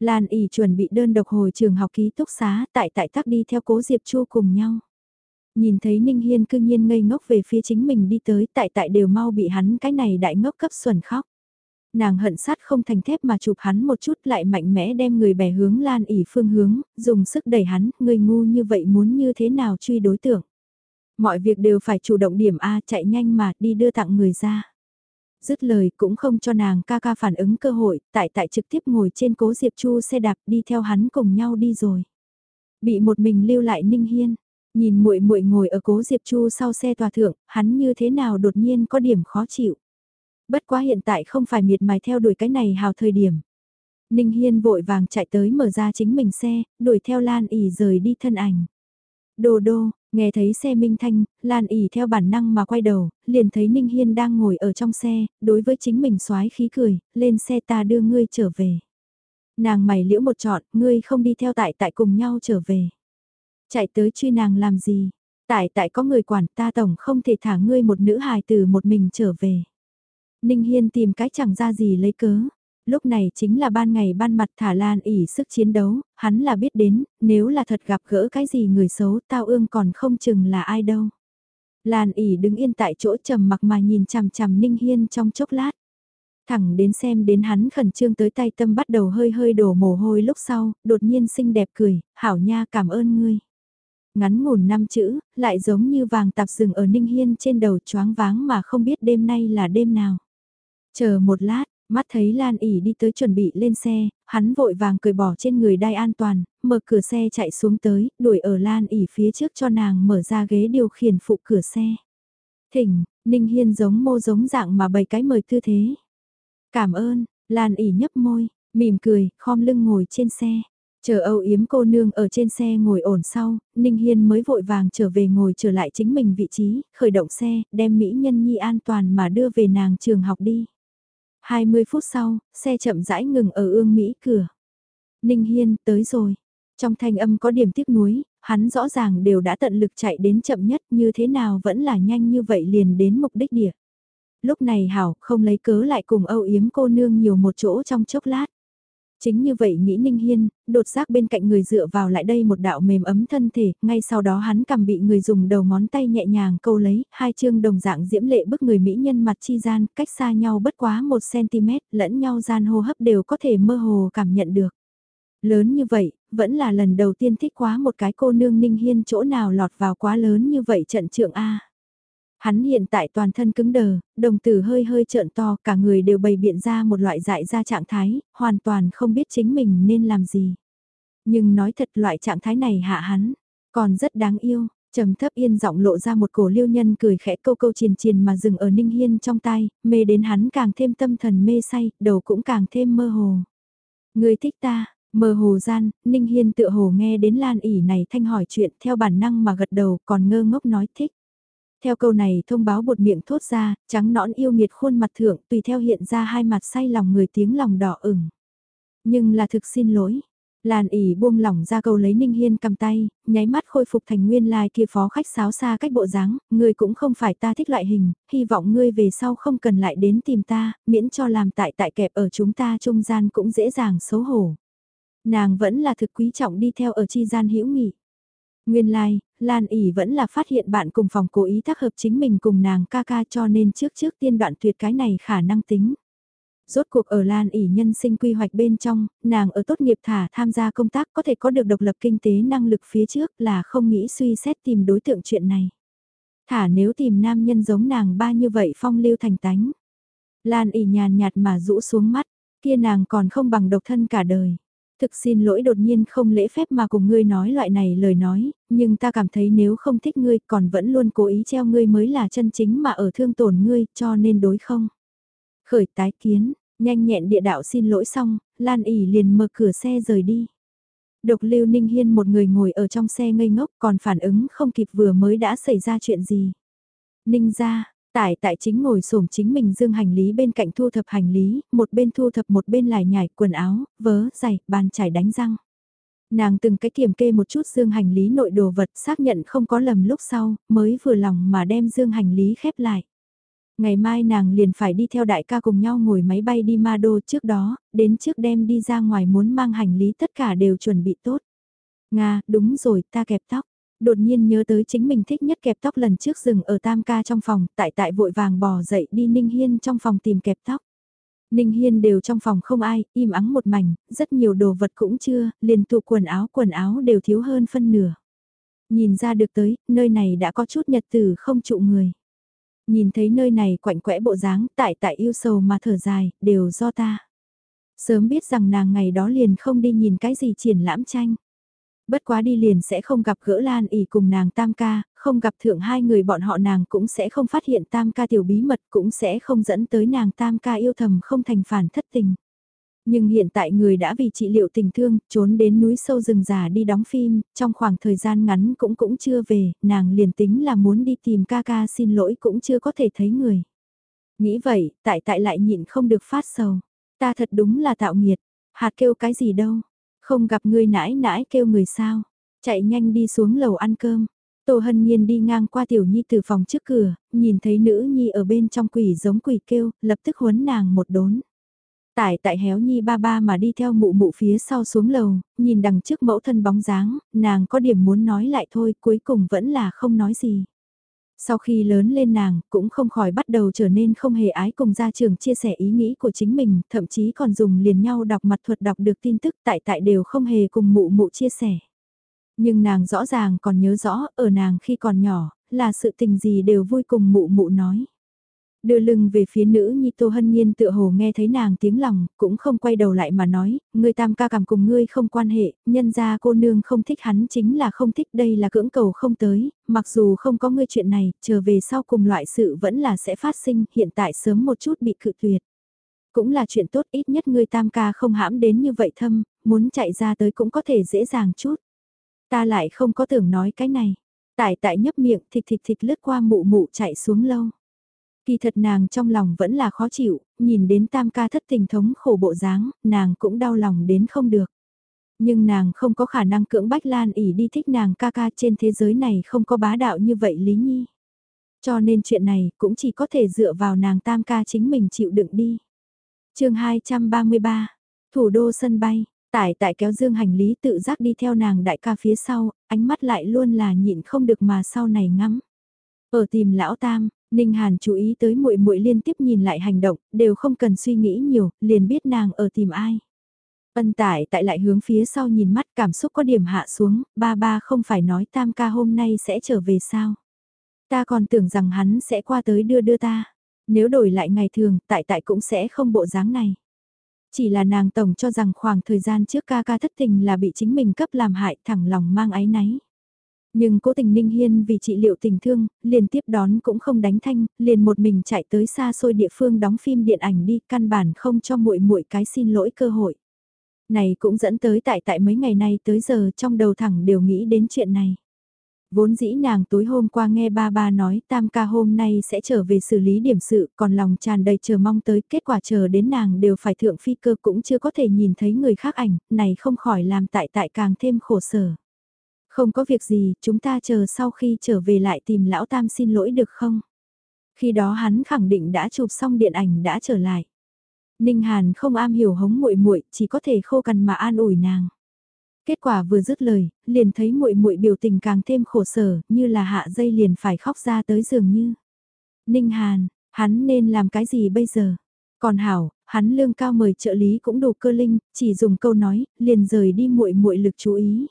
Lan ỉ chuẩn bị đơn độc hồi trường học ký túc xá tại tại tắc đi theo cố Diệp Chu cùng nhau. Nhìn thấy Ninh Hiên cương nhiên ngây ngốc về phía chính mình đi tới tại tại đều mau bị hắn cái này đại ngốc cấp xuẩn khóc. Nàng hận sát không thành thép mà chụp hắn một chút lại mạnh mẽ đem người bè hướng Lan ỉ phương hướng, dùng sức đẩy hắn, người ngu như vậy muốn như thế nào truy đối tượng. Mọi việc đều phải chủ động điểm A chạy nhanh mà đi đưa tặng người ra. Dứt lời cũng không cho nàng ca ca phản ứng cơ hội, tại tại trực tiếp ngồi trên cố Diệp Chu xe đạp đi theo hắn cùng nhau đi rồi. Bị một mình lưu lại Ninh Hiên, nhìn muội muội ngồi ở cố Diệp Chu sau xe tòa thượng, hắn như thế nào đột nhiên có điểm khó chịu. Bất quá hiện tại không phải miệt mài theo đuổi cái này hào thời điểm. Ninh Hiên vội vàng chạy tới mở ra chính mình xe, đuổi theo Lan ỉ rời đi thân ảnh. Đồ đô, Nghe thấy xe minh thanh, Lan ỉ theo bản năng mà quay đầu, liền thấy Ninh Hiên đang ngồi ở trong xe, đối với chính mình xoái khí cười, lên xe ta đưa ngươi trở về. Nàng mày liễu một trọn, ngươi không đi theo tại tại cùng nhau trở về. Chạy tới truy nàng làm gì? Tại tại có người quản ta tổng không thể thả ngươi một nữ hài từ một mình trở về. Ninh Hiên tìm cái chẳng ra gì lấy cớ, lúc này chính là ban ngày ban mặt thả lan ỉ sức chiến đấu, hắn là biết đến, nếu là thật gặp gỡ cái gì người xấu tao ương còn không chừng là ai đâu. Lan ỉ đứng yên tại chỗ trầm mặc mà nhìn chằm chằm Ninh Hiên trong chốc lát. Thẳng đến xem đến hắn khẩn trương tới tay tâm bắt đầu hơi hơi đổ mồ hôi lúc sau, đột nhiên xinh đẹp cười, hảo nha cảm ơn ngươi. Ngắn ngủn năm chữ, lại giống như vàng tạp rừng ở Ninh Hiên trên đầu choáng váng mà không biết đêm nay là đêm nào. Chờ một lát, Mắt thấy Lan ỉ đi tới chuẩn bị lên xe, hắn vội vàng cười bỏ trên người đai an toàn, mở cửa xe chạy xuống tới, đuổi ở Lan ỉ phía trước cho nàng mở ra ghế điều khiển phụ cửa xe. Thỉnh, Ninh Hiên giống mô giống dạng mà bày cái mời tư thế. Cảm ơn, Lan ỉ nhấp môi, mỉm cười, khom lưng ngồi trên xe. Chờ Âu Yếm cô nương ở trên xe ngồi ổn sau, Ninh Hiên mới vội vàng trở về ngồi trở lại chính mình vị trí, khởi động xe, đem Mỹ Nhân Nhi an toàn mà đưa về nàng trường học đi. 20 phút sau, xe chậm rãi ngừng ở ương Mỹ cửa. Ninh Hiên, tới rồi. Trong thanh âm có điểm tiếc nuối, hắn rõ ràng đều đã tận lực chạy đến chậm nhất như thế nào vẫn là nhanh như vậy liền đến mục đích địa. Lúc này Hảo không lấy cớ lại cùng âu yếm cô nương nhiều một chỗ trong chốc lát. Chính như vậy nghĩ Ninh Hiên, đột giác bên cạnh người dựa vào lại đây một đạo mềm ấm thân thể, ngay sau đó hắn cầm bị người dùng đầu ngón tay nhẹ nhàng câu lấy, hai chương đồng dạng diễm lệ bức người mỹ nhân mặt chi gian, cách xa nhau bất quá 1cm, lẫn nhau gian hô hấp đều có thể mơ hồ cảm nhận được. Lớn như vậy, vẫn là lần đầu tiên thích quá một cái cô nương Ninh Hiên chỗ nào lọt vào quá lớn như vậy trận trượng A. Hắn hiện tại toàn thân cứng đờ, đồng tử hơi hơi trợn to, cả người đều bày biện ra một loại dại ra trạng thái, hoàn toàn không biết chính mình nên làm gì. Nhưng nói thật loại trạng thái này hạ hắn, còn rất đáng yêu, trầm thấp yên giọng lộ ra một cổ liêu nhân cười khẽ câu câu triền triền mà dừng ở ninh hiên trong tay, mê đến hắn càng thêm tâm thần mê say, đầu cũng càng thêm mơ hồ. Người thích ta, mơ hồ gian, ninh hiên tựa hồ nghe đến lan ỉ này thanh hỏi chuyện theo bản năng mà gật đầu còn ngơ ngốc nói thích. Theo câu này thông báo bột miệng thốt ra, trắng nõn yêu nghiệt khuôn mặt thượng tùy theo hiện ra hai mặt say lòng người tiếng lòng đỏ ửng. Nhưng là thực xin lỗi. Làn ỉ buông lỏng ra câu lấy Ninh Hiên cầm tay, nháy mắt khôi phục thành nguyên lai kia phó khách sáo xa cách bộ dáng, ngươi cũng không phải ta thích loại hình, hy vọng ngươi về sau không cần lại đến tìm ta, miễn cho làm tại tại kẹp ở chúng ta trung gian cũng dễ dàng xấu hổ. Nàng vẫn là thực quý trọng đi theo ở chi gian hữu nghị. Nguyên lai, like, Lan ỉ vẫn là phát hiện bạn cùng phòng cố ý tác hợp chính mình cùng nàng ca ca cho nên trước trước tiên đoạn tuyệt cái này khả năng tính. Rốt cuộc ở Lan ỉ nhân sinh quy hoạch bên trong, nàng ở tốt nghiệp thả tham gia công tác có thể có được độc lập kinh tế năng lực phía trước là không nghĩ suy xét tìm đối tượng chuyện này. Thả nếu tìm nam nhân giống nàng ba như vậy phong lưu thành tánh. Lan ỉ nhàn nhạt mà rũ xuống mắt, kia nàng còn không bằng độc thân cả đời. Thực xin lỗi đột nhiên không lễ phép mà cùng ngươi nói loại này lời nói, nhưng ta cảm thấy nếu không thích ngươi còn vẫn luôn cố ý treo ngươi mới là chân chính mà ở thương tổn ngươi cho nên đối không. Khởi tái kiến, nhanh nhẹn địa đạo xin lỗi xong, Lan ỉ liền mở cửa xe rời đi. Độc lưu Ninh Hiên một người ngồi ở trong xe ngây ngốc còn phản ứng không kịp vừa mới đã xảy ra chuyện gì. Ninh ra, Tại tại chính ngồi xổm chính mình dương hành lý bên cạnh thu thập hành lý, một bên thu thập một bên lải nhải quần áo, vớ, giày, bàn chải đánh răng. Nàng từng cái kiểm kê một chút dương hành lý nội đồ vật xác nhận không có lầm lúc sau, mới vừa lòng mà đem dương hành lý khép lại. Ngày mai nàng liền phải đi theo đại ca cùng nhau ngồi máy bay đi ma đô trước đó, đến trước đem đi ra ngoài muốn mang hành lý tất cả đều chuẩn bị tốt. Nga, đúng rồi, ta kẹp tóc đột nhiên nhớ tới chính mình thích nhất kẹp tóc lần trước rừng ở tam ca trong phòng, tại tại vội vàng bò dậy đi Ninh Hiên trong phòng tìm kẹp tóc. Ninh Hiên đều trong phòng không ai, im ắng một mảnh, rất nhiều đồ vật cũng chưa, liền tụ quần áo quần áo đều thiếu hơn phân nửa. Nhìn ra được tới, nơi này đã có chút nhật tử không trụ người. Nhìn thấy nơi này quạnh quẽ bộ dáng, tại tại yêu sầu mà thở dài, đều do ta. Sớm biết rằng nàng ngày đó liền không đi nhìn cái gì triển lãm tranh. Bất quá đi liền sẽ không gặp gỡ Lan ỉ cùng nàng tam ca, không gặp thượng hai người bọn họ nàng cũng sẽ không phát hiện tam ca tiểu bí mật cũng sẽ không dẫn tới nàng tam ca yêu thầm không thành phản thất tình. Nhưng hiện tại người đã vì trị liệu tình thương, trốn đến núi sâu rừng già đi đóng phim, trong khoảng thời gian ngắn cũng cũng chưa về, nàng liền tính là muốn đi tìm ca ca xin lỗi cũng chưa có thể thấy người. Nghĩ vậy, tại tại lại nhịn không được phát sầu. Ta thật đúng là tạo nghiệt, hạt kêu cái gì đâu, không gặp người nãi nãi kêu người sao, chạy nhanh đi xuống lầu ăn cơm. Tô Hân Nhiên đi ngang qua Tiểu Nhi từ phòng trước cửa, nhìn thấy nữ Nhi ở bên trong quỷ giống quỷ kêu, lập tức huấn nàng một đốn. Tại tại héo Nhi ba ba mà đi theo mụ mụ phía sau xuống lầu, nhìn đằng trước mẫu thân bóng dáng, nàng có điểm muốn nói lại thôi, cuối cùng vẫn là không nói gì. Sau khi lớn lên nàng, cũng không khỏi bắt đầu trở nên không hề ái cùng gia trường chia sẻ ý nghĩ của chính mình, thậm chí còn dùng liền nhau đọc mặt thuật đọc được tin tức tại tại đều không hề cùng mụ mụ chia sẻ. Nhưng nàng rõ ràng còn nhớ rõ, ở nàng khi còn nhỏ, là sự tình gì đều vui cùng mụ mụ nói. Đưa lưng về phía nữ nhi Tô Hân Nhiên tựa hồ nghe thấy nàng tiếng lòng, cũng không quay đầu lại mà nói, người tam ca cảm cùng ngươi không quan hệ, nhân ra cô nương không thích hắn chính là không thích đây là cưỡng cầu không tới, mặc dù không có ngươi chuyện này, trở về sau cùng loại sự vẫn là sẽ phát sinh, hiện tại sớm một chút bị cự tuyệt. Cũng là chuyện tốt ít nhất ngươi tam ca không hãm đến như vậy thâm, muốn chạy ra tới cũng có thể dễ dàng chút. Ta lại không có tưởng nói cái này. Tại tại nhấp miệng thịt thịt thịt lướt qua mụ mụ chạy xuống lâu. Kỳ thật nàng trong lòng vẫn là khó chịu, nhìn đến tam ca thất tình thống khổ bộ dáng, nàng cũng đau lòng đến không được. Nhưng nàng không có khả năng cưỡng bách Lan ỉ đi thích nàng ca ca trên thế giới này không có bá đạo như vậy Lý Nhi. Cho nên chuyện này cũng chỉ có thể dựa vào nàng tam ca chính mình chịu đựng đi. chương 233, thủ đô sân bay, tải tại kéo dương hành lý tự giác đi theo nàng đại ca phía sau, ánh mắt lại luôn là nhịn không được mà sau này ngắm. Ở tìm lão tam, Ninh Hàn chú ý tới muội muội liên tiếp nhìn lại hành động, đều không cần suy nghĩ nhiều, liền biết nàng ở tìm ai. Ân tải tại lại hướng phía sau nhìn mắt cảm xúc có điểm hạ xuống, ba ba không phải nói tam ca hôm nay sẽ trở về sao. Ta còn tưởng rằng hắn sẽ qua tới đưa đưa ta. Nếu đổi lại ngày thường, tại tại cũng sẽ không bộ dáng này. Chỉ là nàng tổng cho rằng khoảng thời gian trước ca ca thất tình là bị chính mình cấp làm hại thẳng lòng mang ái náy. Nhưng cố tình Ninh Hiên vì trị liệu tình thương, liền tiếp đón cũng không đánh thanh, liền một mình chạy tới xa xôi địa phương đóng phim điện ảnh đi, căn bản không cho muội muội cái xin lỗi cơ hội. Này cũng dẫn tới tại tại mấy ngày nay tới giờ trong đầu thẳng đều nghĩ đến chuyện này. Vốn dĩ nàng tối hôm qua nghe ba ba nói tam ca hôm nay sẽ trở về xử lý điểm sự còn lòng tràn đầy chờ mong tới kết quả chờ đến nàng đều phải thượng phi cơ cũng chưa có thể nhìn thấy người khác ảnh, này không khỏi làm tại tại càng thêm khổ sở. Không có việc gì, chúng ta chờ sau khi trở về lại tìm lão tam xin lỗi được không? Khi đó hắn khẳng định đã chụp xong điện ảnh đã trở lại. Ninh Hàn không am hiểu hống muội muội, chỉ có thể khô cằn mà an ủi nàng. Kết quả vừa dứt lời, liền thấy muội muội biểu tình càng thêm khổ sở, như là hạ dây liền phải khóc ra tới giường như. Ninh Hàn, hắn nên làm cái gì bây giờ? Còn hảo, hắn lương cao mời trợ lý cũng đủ cơ linh, chỉ dùng câu nói, liền rời đi muội muội lực chú ý.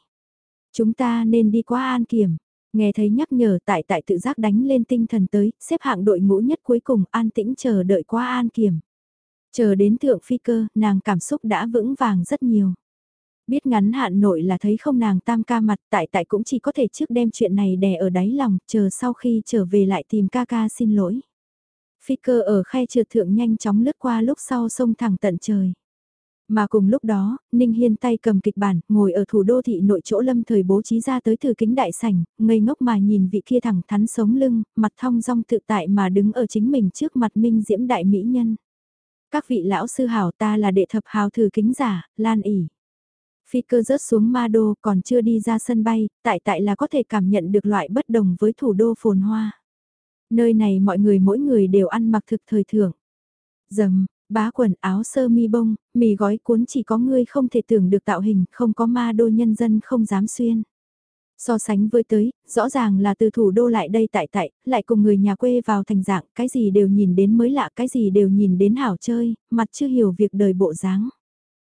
Chúng ta nên đi qua an kiểm. Nghe thấy nhắc nhở tại tại tự giác đánh lên tinh thần tới, xếp hạng đội ngũ nhất cuối cùng an tĩnh chờ đợi qua an kiểm. Chờ đến thượng phi cơ, nàng cảm xúc đã vững vàng rất nhiều. Biết ngắn hạn nội là thấy không nàng tam ca mặt tại tại cũng chỉ có thể trước đem chuyện này đè ở đáy lòng, chờ sau khi trở về lại tìm ca ca xin lỗi. Phi cơ ở khe trượt thượng nhanh chóng lướt qua lúc sau sông thẳng tận trời. Mà cùng lúc đó, Ninh Hiên tay cầm kịch bản, ngồi ở thủ đô thị nội chỗ lâm thời bố trí ra tới thử kính đại sảnh, ngây ngốc mà nhìn vị kia thẳng thắn sống lưng, mặt thong dong tự tại mà đứng ở chính mình trước mặt minh diễm đại mỹ nhân. Các vị lão sư hảo ta là đệ thập hào thử kính giả, Lan ỉ. Phi cơ rớt xuống ma đô còn chưa đi ra sân bay, tại tại là có thể cảm nhận được loại bất đồng với thủ đô phồn hoa. Nơi này mọi người mỗi người đều ăn mặc thực thời thưởng. Dầm, bá quần áo sơ mi bông, mì gói cuốn chỉ có ngươi không thể tưởng được tạo hình, không có ma đô nhân dân không dám xuyên. So sánh với tới, rõ ràng là từ thủ đô lại đây tại tại, lại cùng người nhà quê vào thành dạng, cái gì đều nhìn đến mới lạ, cái gì đều nhìn đến hảo chơi, mặt chưa hiểu việc đời bộ dáng.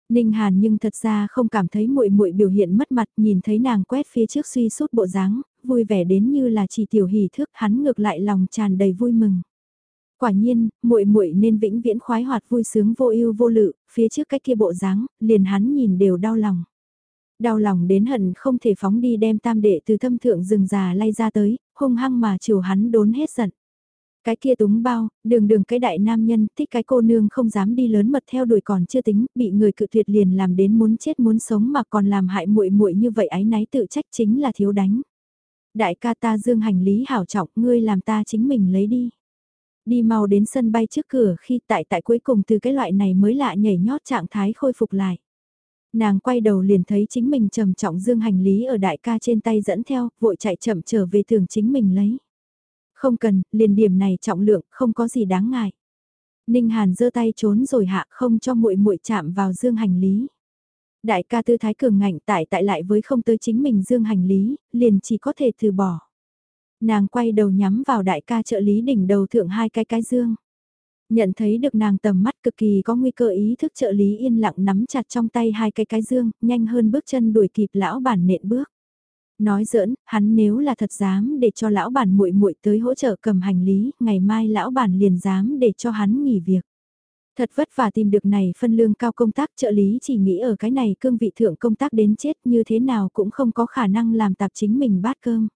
Ninh Hàn nhưng thật ra không cảm thấy muội muội biểu hiện mất mặt, nhìn thấy nàng quét phía trước suy sút bộ dáng, vui vẻ đến như là chỉ tiểu hỉ thước, hắn ngược lại lòng tràn đầy vui mừng. Quả nhiên, muội muội nên vĩnh viễn khoái hoạt vui sướng vô ưu vô lự, phía trước cái kia bộ dáng, liền hắn nhìn đều đau lòng. Đau lòng đến hận không thể phóng đi đem tam đệ từ thâm thượng rừng già lay ra tới, hung hăng mà chiều hắn đốn hết giận. Cái kia túng bao, đường đường cái đại nam nhân, thích cái cô nương không dám đi lớn mật theo đuổi còn chưa tính, bị người cự tuyệt liền làm đến muốn chết muốn sống mà còn làm hại muội muội như vậy ái náy tự trách chính là thiếu đánh. Đại ca ta dương hành lý hảo trọng, ngươi làm ta chính mình lấy đi. Đi mau đến sân bay trước cửa khi tại tại cuối cùng từ cái loại này mới lạ nhảy nhót trạng thái khôi phục lại. Nàng quay đầu liền thấy chính mình trầm trọng dương hành lý ở đại ca trên tay dẫn theo, vội chạy chậm trở về thường chính mình lấy. Không cần, liền điểm này trọng lượng, không có gì đáng ngại. Ninh Hàn giơ tay trốn rồi hạ không cho muội muội chạm vào dương hành lý. Đại ca tư thái cường ngạnh tại tại lại với không tới chính mình dương hành lý, liền chỉ có thể từ bỏ. Nàng quay đầu nhắm vào đại ca trợ lý đỉnh đầu thượng hai cái cái dương. Nhận thấy được nàng tầm mắt cực kỳ có nguy cơ ý thức trợ lý yên lặng nắm chặt trong tay hai cái cái dương, nhanh hơn bước chân đuổi kịp lão bản nện bước. Nói giỡn, hắn nếu là thật dám để cho lão bản muội muội tới hỗ trợ cầm hành lý, ngày mai lão bản liền dám để cho hắn nghỉ việc. Thật vất vả tìm được này phân lương cao công tác trợ lý chỉ nghĩ ở cái này cương vị thượng công tác đến chết như thế nào cũng không có khả năng làm tạp chính mình bát cơm.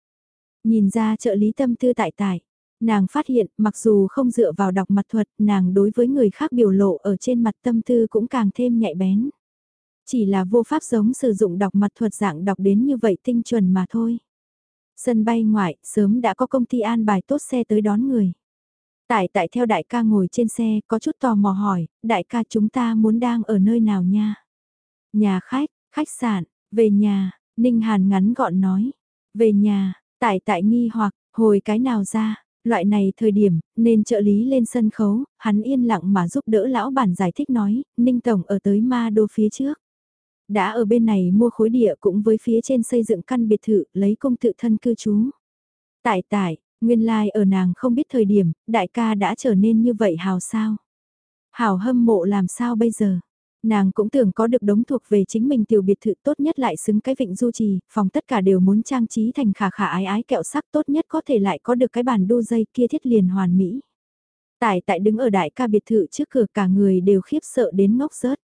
Nhìn ra trợ lý tâm tư tại tại, nàng phát hiện mặc dù không dựa vào đọc mặt thuật nàng đối với người khác biểu lộ ở trên mặt tâm tư cũng càng thêm nhạy bén. Chỉ là vô pháp giống sử dụng đọc mặt thuật dạng đọc đến như vậy tinh chuẩn mà thôi. Sân bay ngoại, sớm đã có công ty an bài tốt xe tới đón người. Tại tại theo đại ca ngồi trên xe, có chút tò mò hỏi, đại ca chúng ta muốn đang ở nơi nào nha? Nhà khách, khách sạn, về nhà, Ninh Hàn ngắn gọn nói. Về nhà, tại tại nghi hoặc, hồi cái nào ra, loại này thời điểm, nên trợ lý lên sân khấu, hắn yên lặng mà giúp đỡ lão bản giải thích nói, Ninh Tổng ở tới ma đô phía trước. Đã ở bên này mua khối địa cũng với phía trên xây dựng căn biệt thự, lấy công tự thân cư trú. Tại tại, nguyên lai like ở nàng không biết thời điểm, đại ca đã trở nên như vậy hào sao. Hào hâm mộ làm sao bây giờ? Nàng cũng tưởng có được đống thuộc về chính mình tiểu biệt thự tốt nhất lại xứng cái vịnh du trì, phòng tất cả đều muốn trang trí thành khả khả ái ái kẹo sắc tốt nhất có thể lại có được cái bàn đu dây kia thiết liền hoàn mỹ. Tại tại đứng ở đại ca biệt thự trước cửa cả người đều khiếp sợ đến ngốc rớt.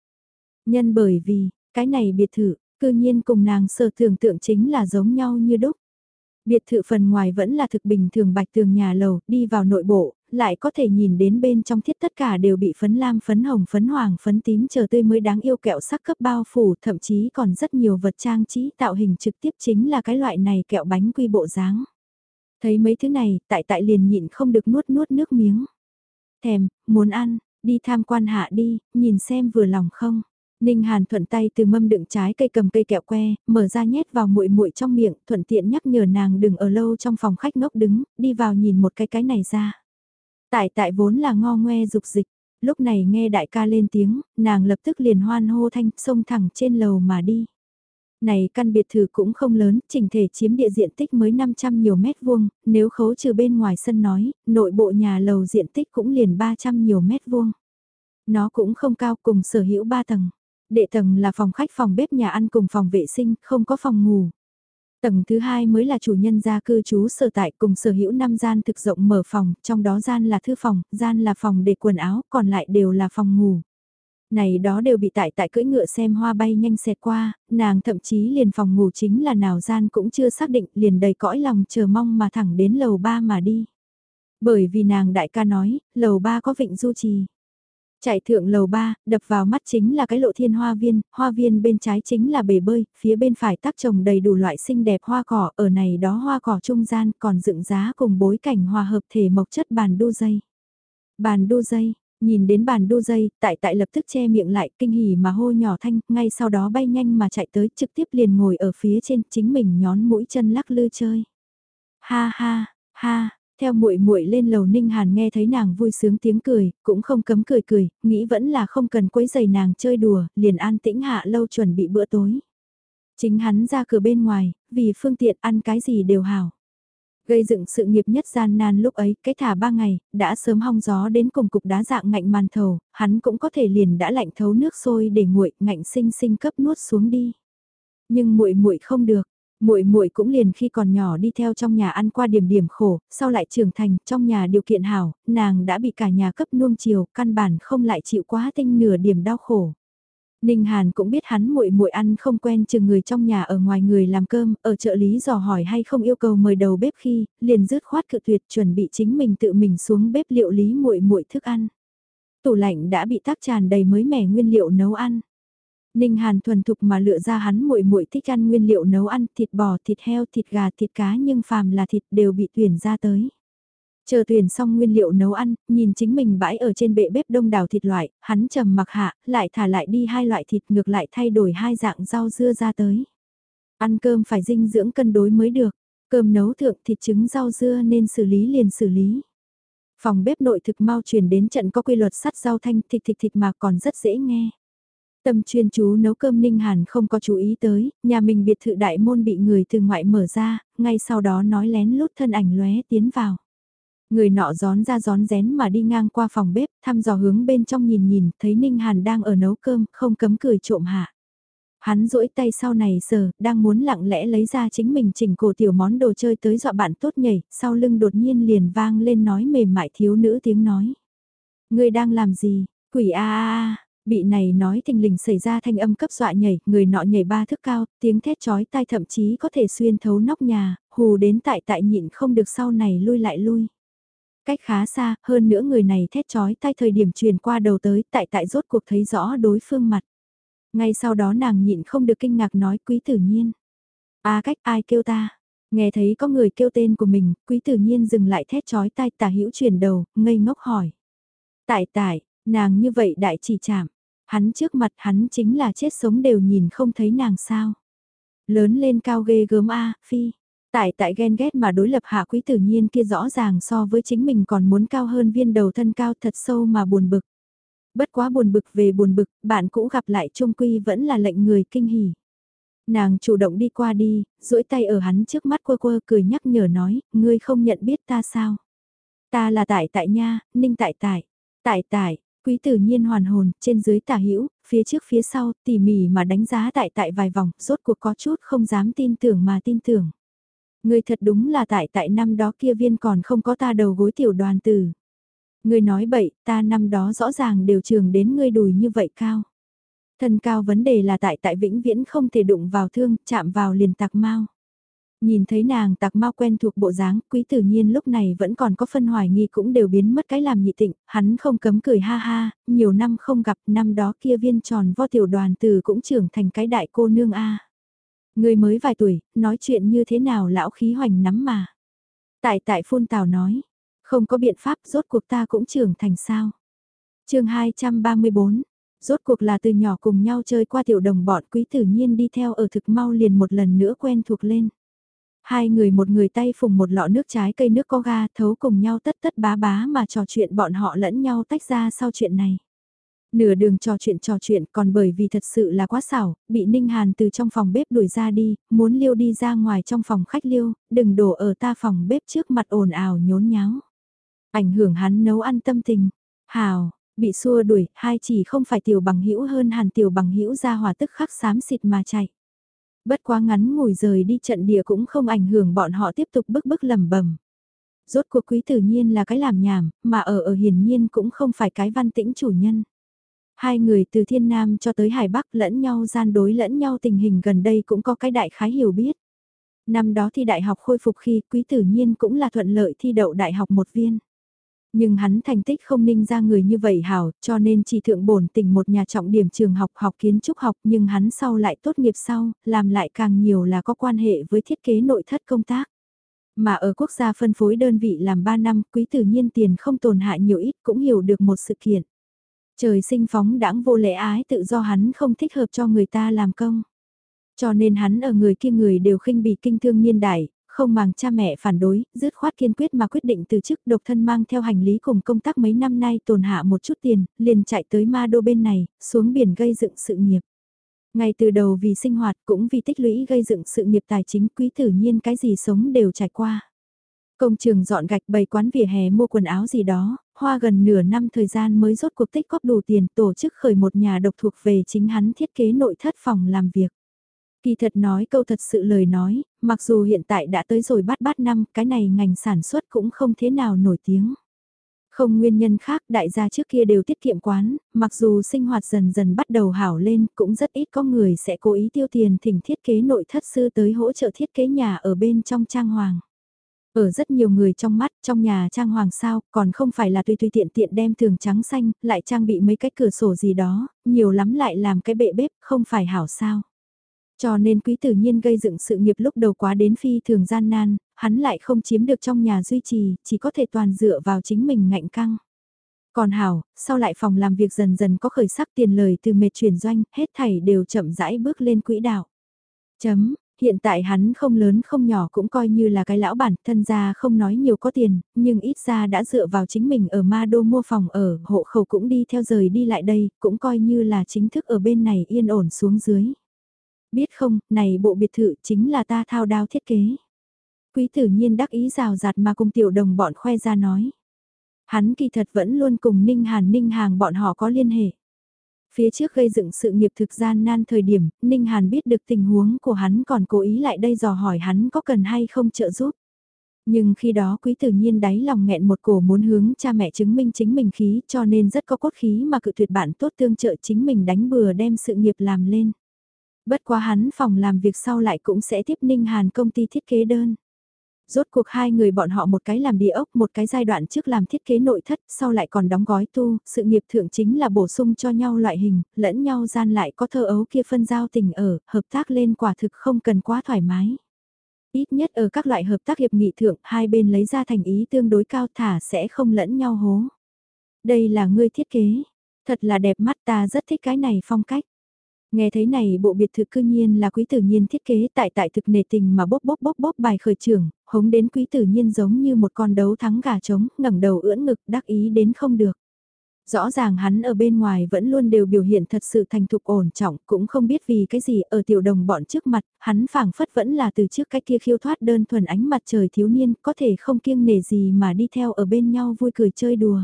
Nhân bởi vì, cái này biệt thự, cư nhiên cùng nàng sở tưởng tượng chính là giống nhau như đúc. Biệt thự phần ngoài vẫn là thực bình thường bạch tường nhà lầu, đi vào nội bộ, lại có thể nhìn đến bên trong thiết tất cả đều bị phấn lam phấn hồng phấn hoàng phấn tím chờ tươi mới đáng yêu kẹo sắc cấp bao phủ, thậm chí còn rất nhiều vật trang trí tạo hình trực tiếp chính là cái loại này kẹo bánh quy bộ dáng. Thấy mấy thứ này, tại tại liền nhịn không được nuốt nuốt nước miếng. Thèm, muốn ăn, đi tham quan hạ đi, nhìn xem vừa lòng không. Ninh Hàn thuận tay từ mâm đựng trái cây cầm cây kẹo que, mở ra nhét vào muội muội trong miệng, thuận tiện nhắc nhở nàng đừng ở lâu trong phòng khách ngốc đứng, đi vào nhìn một cái cái này ra. Tại tại vốn là ngo ngoe dục dịch, lúc này nghe đại ca lên tiếng, nàng lập tức liền hoan hô thanh, xông thẳng trên lầu mà đi. Này căn biệt thự cũng không lớn, chỉnh thể chiếm địa diện tích mới 500 nhiều mét vuông, nếu khấu trừ bên ngoài sân nói, nội bộ nhà lầu diện tích cũng liền 300 nhiều mét vuông. Nó cũng không cao cùng sở hữu 3 tầng. Đệ tầng là phòng khách phòng bếp nhà ăn cùng phòng vệ sinh, không có phòng ngủ. Tầng thứ hai mới là chủ nhân gia cư trú sở tại cùng sở hữu 5 gian thực rộng mở phòng, trong đó gian là thư phòng, gian là phòng để quần áo, còn lại đều là phòng ngủ. Này đó đều bị tại tại cưỡi ngựa xem hoa bay nhanh xẹt qua, nàng thậm chí liền phòng ngủ chính là nào gian cũng chưa xác định liền đầy cõi lòng chờ mong mà thẳng đến lầu ba mà đi. Bởi vì nàng đại ca nói, lầu ba có vịnh du trì. Chạy thượng lầu 3, đập vào mắt chính là cái lộ thiên hoa viên, hoa viên bên trái chính là bể bơi, phía bên phải tác trồng đầy đủ loại xinh đẹp hoa cỏ, ở này đó hoa cỏ trung gian còn dựng giá cùng bối cảnh hòa hợp thể mộc chất bàn đu dây. Bàn đu dây, nhìn đến bàn đu dây, tại tại lập tức che miệng lại kinh hỉ mà hô nhỏ thanh, ngay sau đó bay nhanh mà chạy tới trực tiếp liền ngồi ở phía trên chính mình nhón mũi chân lắc lư chơi. Ha ha, ha, theo muội muội lên lầu Ninh Hàn nghe thấy nàng vui sướng tiếng cười, cũng không cấm cười cười, nghĩ vẫn là không cần quấy giày nàng chơi đùa, liền an tĩnh hạ lâu chuẩn bị bữa tối. Chính hắn ra cửa bên ngoài, vì phương tiện ăn cái gì đều hảo. Gây dựng sự nghiệp nhất gian nan lúc ấy, cái thả ba ngày, đã sớm hong gió đến cùng cục đá dạng ngạnh màn thầu, hắn cũng có thể liền đã lạnh thấu nước sôi để nguội, ngạnh sinh sinh cấp nuốt xuống đi. Nhưng muội muội không được, muội muội cũng liền khi còn nhỏ đi theo trong nhà ăn qua điểm điểm khổ, sau lại trưởng thành, trong nhà điều kiện hảo, nàng đã bị cả nhà cấp nuông chiều, căn bản không lại chịu quá tinh nửa điểm đau khổ. Ninh Hàn cũng biết hắn muội muội ăn không quen chừng người trong nhà ở ngoài người làm cơm, ở trợ lý dò hỏi hay không yêu cầu mời đầu bếp khi, liền dứt khoát cự tuyệt chuẩn bị chính mình tự mình xuống bếp liệu lý muội muội thức ăn. Tủ lạnh đã bị tác tràn đầy mới mẻ nguyên liệu nấu ăn. Ninh Hàn thuần thục mà lựa ra hắn muội muội thích ăn nguyên liệu nấu ăn, thịt bò, thịt heo, thịt gà, thịt cá nhưng phàm là thịt đều bị tuyển ra tới. Chờ tuyển xong nguyên liệu nấu ăn, nhìn chính mình bãi ở trên bệ bếp đông đảo thịt loại, hắn trầm mặc hạ, lại thả lại đi hai loại thịt ngược lại thay đổi hai dạng rau dưa ra tới. Ăn cơm phải dinh dưỡng cân đối mới được, cơm nấu thượng thịt trứng rau dưa nên xử lý liền xử lý. Phòng bếp nội thực mau truyền đến trận có quy luật sắt rau thanh thịt thịt thịt mà còn rất dễ nghe. Tâm chuyên chú nấu cơm Ninh Hàn không có chú ý tới, nhà mình biệt thự đại môn bị người từ ngoại mở ra, ngay sau đó nói lén lút thân ảnh lóe tiến vào. Người nọ gión ra gión rén mà đi ngang qua phòng bếp, thăm dò hướng bên trong nhìn nhìn, thấy Ninh Hàn đang ở nấu cơm, không cấm cười trộm hạ. Hắn duỗi tay sau này sờ, đang muốn lặng lẽ lấy ra chính mình chỉnh cổ tiểu món đồ chơi tới dọa bạn tốt nhảy, sau lưng đột nhiên liền vang lên nói mềm mại thiếu nữ tiếng nói. Người đang làm gì, quỷ a a a, Bị này nói thình lình xảy ra thanh âm cấp dọa nhảy, người nọ nhảy ba thước cao, tiếng thét chói tai thậm chí có thể xuyên thấu nóc nhà, hù đến tại tại nhịn không được sau này lui lại lui. Cách khá xa, hơn nữa người này thét chói tai thời điểm truyền qua đầu tới, tại tại rốt cuộc thấy rõ đối phương mặt. Ngay sau đó nàng nhịn không được kinh ngạc nói quý tử nhiên. a cách ai kêu ta? Nghe thấy có người kêu tên của mình, quý tử nhiên dừng lại thét chói tai tả hữu chuyển đầu, ngây ngốc hỏi. Tại tại, nàng như vậy đại chỉ chạm. Hắn trước mặt hắn chính là chết sống đều nhìn không thấy nàng sao. Lớn lên cao ghê gớm a phi. Tại tại ghen ghét mà đối lập hạ quý tử nhiên kia rõ ràng so với chính mình còn muốn cao hơn viên đầu thân cao thật sâu mà buồn bực. Bất quá buồn bực về buồn bực, bạn cũ gặp lại trung quy vẫn là lệnh người kinh hỉ. Nàng chủ động đi qua đi, duỗi tay ở hắn trước mắt quơ quơ cười nhắc nhở nói, ngươi không nhận biết ta sao? Ta là tại tại nha, ninh tại tại, tại tại, quý tử nhiên hoàn hồn, trên dưới tả hữu phía trước phía sau, tỉ mỉ mà đánh giá tại tại vài vòng, rốt cuộc có chút không dám tin tưởng mà tin tưởng. Ngươi thật đúng là tại tại năm đó kia viên còn không có ta đầu gối tiểu đoàn tử. Ngươi nói bậy, ta năm đó rõ ràng đều trường đến ngươi đùi như vậy cao. Thân cao vấn đề là tại tại vĩnh viễn không thể đụng vào thương, chạm vào liền tạc mau. Nhìn thấy nàng tạc mau quen thuộc bộ dáng, quý tử nhiên lúc này vẫn còn có phân hoài nghi cũng đều biến mất cái làm nhị tịnh, hắn không cấm cười ha ha, nhiều năm không gặp năm đó kia viên tròn vo tiểu đoàn từ cũng trưởng thành cái đại cô nương a Người mới vài tuổi, nói chuyện như thế nào lão khí hoành nắm mà. Tại tại phun tào nói, không có biện pháp rốt cuộc ta cũng trưởng thành sao. chương 234, rốt cuộc là từ nhỏ cùng nhau chơi qua tiểu đồng bọn quý tử nhiên đi theo ở thực mau liền một lần nữa quen thuộc lên. Hai người một người tay phùng một lọ nước trái cây nước có ga thấu cùng nhau tất tất bá bá mà trò chuyện bọn họ lẫn nhau tách ra sau chuyện này. Nửa đường trò chuyện trò chuyện còn bởi vì thật sự là quá xảo, bị Ninh Hàn từ trong phòng bếp đuổi ra đi, muốn liêu đi ra ngoài trong phòng khách liêu, đừng đổ ở ta phòng bếp trước mặt ồn ào nhốn nháo. Ảnh hưởng hắn nấu ăn tâm tình. Hào, bị xua đuổi, hai chỉ không phải tiểu bằng hữu hơn hàn tiểu bằng hữu ra hòa tức khắc xám xịt mà chạy. Bất quá ngắn ngủi rời đi trận địa cũng không ảnh hưởng bọn họ tiếp tục bức bức lầm bầm. Rốt cuộc quý tử nhiên là cái làm nhảm, mà ở ở hiển nhiên cũng không phải cái văn tĩnh chủ nhân. Hai người từ thiên nam cho tới hải bắc lẫn nhau gian đối lẫn nhau tình hình gần đây cũng có cái đại khái hiểu biết. Năm đó thi đại học khôi phục khi quý tử nhiên cũng là thuận lợi thi đậu đại học một viên. Nhưng hắn thành tích không ninh ra người như vậy hảo, cho nên chỉ thượng bổn tỉnh một nhà trọng điểm trường học học kiến trúc học nhưng hắn sau lại tốt nghiệp sau, làm lại càng nhiều là có quan hệ với thiết kế nội thất công tác. Mà ở quốc gia phân phối đơn vị làm 3 năm, quý tử nhiên tiền không tồn hại nhiều ít cũng hiểu được một sự kiện. Trời sinh phóng đãng vô lễ ái tự do hắn không thích hợp cho người ta làm công. Cho nên hắn ở người kia người đều khinh bỉ kinh thương niên đại, không màng cha mẹ phản đối, dứt khoát kiên quyết mà quyết định từ chức độc thân mang theo hành lý cùng công tác mấy năm nay tồn hạ một chút tiền, liền chạy tới ma đô bên này, xuống biển gây dựng sự nghiệp. Ngay từ đầu vì sinh hoạt cũng vì tích lũy gây dựng sự nghiệp tài chính quý tự nhiên cái gì sống đều trải qua. Công trường dọn gạch bày quán vỉa hè mua quần áo gì đó, hoa gần nửa năm thời gian mới rốt cuộc tích góp đủ tiền tổ chức khởi một nhà độc thuộc về chính hắn thiết kế nội thất phòng làm việc. Kỳ thật nói câu thật sự lời nói, mặc dù hiện tại đã tới rồi bát bát năm, cái này ngành sản xuất cũng không thế nào nổi tiếng. Không nguyên nhân khác đại gia trước kia đều tiết kiệm quán, mặc dù sinh hoạt dần dần bắt đầu hảo lên cũng rất ít có người sẽ cố ý tiêu tiền thỉnh thiết kế nội thất sư tới hỗ trợ thiết kế nhà ở bên trong trang hoàng. Ở rất nhiều người trong mắt, trong nhà trang hoàng sao, còn không phải là tùy tùy tiện tiện đem thường trắng xanh, lại trang bị mấy cái cửa sổ gì đó, nhiều lắm lại làm cái bệ bếp, không phải hảo sao. Cho nên quý tử nhiên gây dựng sự nghiệp lúc đầu quá đến phi thường gian nan, hắn lại không chiếm được trong nhà duy trì, chỉ có thể toàn dựa vào chính mình ngạnh căng. Còn Hảo, sau lại phòng làm việc dần dần có khởi sắc tiền lời từ mệt chuyển doanh, hết thảy đều chậm rãi bước lên quỹ đạo. Chấm, hiện tại hắn không lớn không nhỏ cũng coi như là cái lão bản, thân gia không nói nhiều có tiền, nhưng ít ra đã dựa vào chính mình ở ma đô mua phòng ở, hộ khẩu cũng đi theo rời đi lại đây, cũng coi như là chính thức ở bên này yên ổn xuống dưới. Biết không, này bộ biệt thự chính là ta thao đao thiết kế. Quý tử nhiên đắc ý rào rạt mà cùng tiểu đồng bọn khoe ra nói. Hắn kỳ thật vẫn luôn cùng Ninh Hàn Ninh Hàng bọn họ có liên hệ. Phía trước gây dựng sự nghiệp thực gian nan thời điểm, Ninh Hàn biết được tình huống của hắn còn cố ý lại đây dò hỏi hắn có cần hay không trợ giúp. Nhưng khi đó quý tử nhiên đáy lòng nghẹn một cổ muốn hướng cha mẹ chứng minh chính mình khí cho nên rất có cốt khí mà cự tuyệt bạn tốt tương trợ chính mình đánh bừa đem sự nghiệp làm lên. Bất quá hắn phòng làm việc sau lại cũng sẽ tiếp Ninh Hàn công ty thiết kế đơn. Rốt cuộc hai người bọn họ một cái làm địa ốc, một cái giai đoạn trước làm thiết kế nội thất, sau lại còn đóng gói tu, sự nghiệp thượng chính là bổ sung cho nhau loại hình, lẫn nhau gian lại có thơ ấu kia phân giao tình ở, hợp tác lên quả thực không cần quá thoải mái. Ít nhất ở các loại hợp tác hiệp nghị thượng, hai bên lấy ra thành ý tương đối cao thả sẽ không lẫn nhau hố. Đây là ngươi thiết kế, thật là đẹp mắt ta rất thích cái này phong cách. Nghe thấy này bộ biệt thự cư nhiên là quý tử nhiên thiết kế tại tại thực nề tình mà bốc bốc bốc bốc bài khởi trưởng, hống đến quý tử nhiên giống như một con đấu thắng gà trống, ngẩng đầu ưỡn ngực đắc ý đến không được. Rõ ràng hắn ở bên ngoài vẫn luôn đều biểu hiện thật sự thành thục ổn trọng, cũng không biết vì cái gì ở tiểu đồng bọn trước mặt, hắn phảng phất vẫn là từ trước cái kia khiêu thoát đơn thuần ánh mặt trời thiếu niên, có thể không kiêng nể gì mà đi theo ở bên nhau vui cười chơi đùa.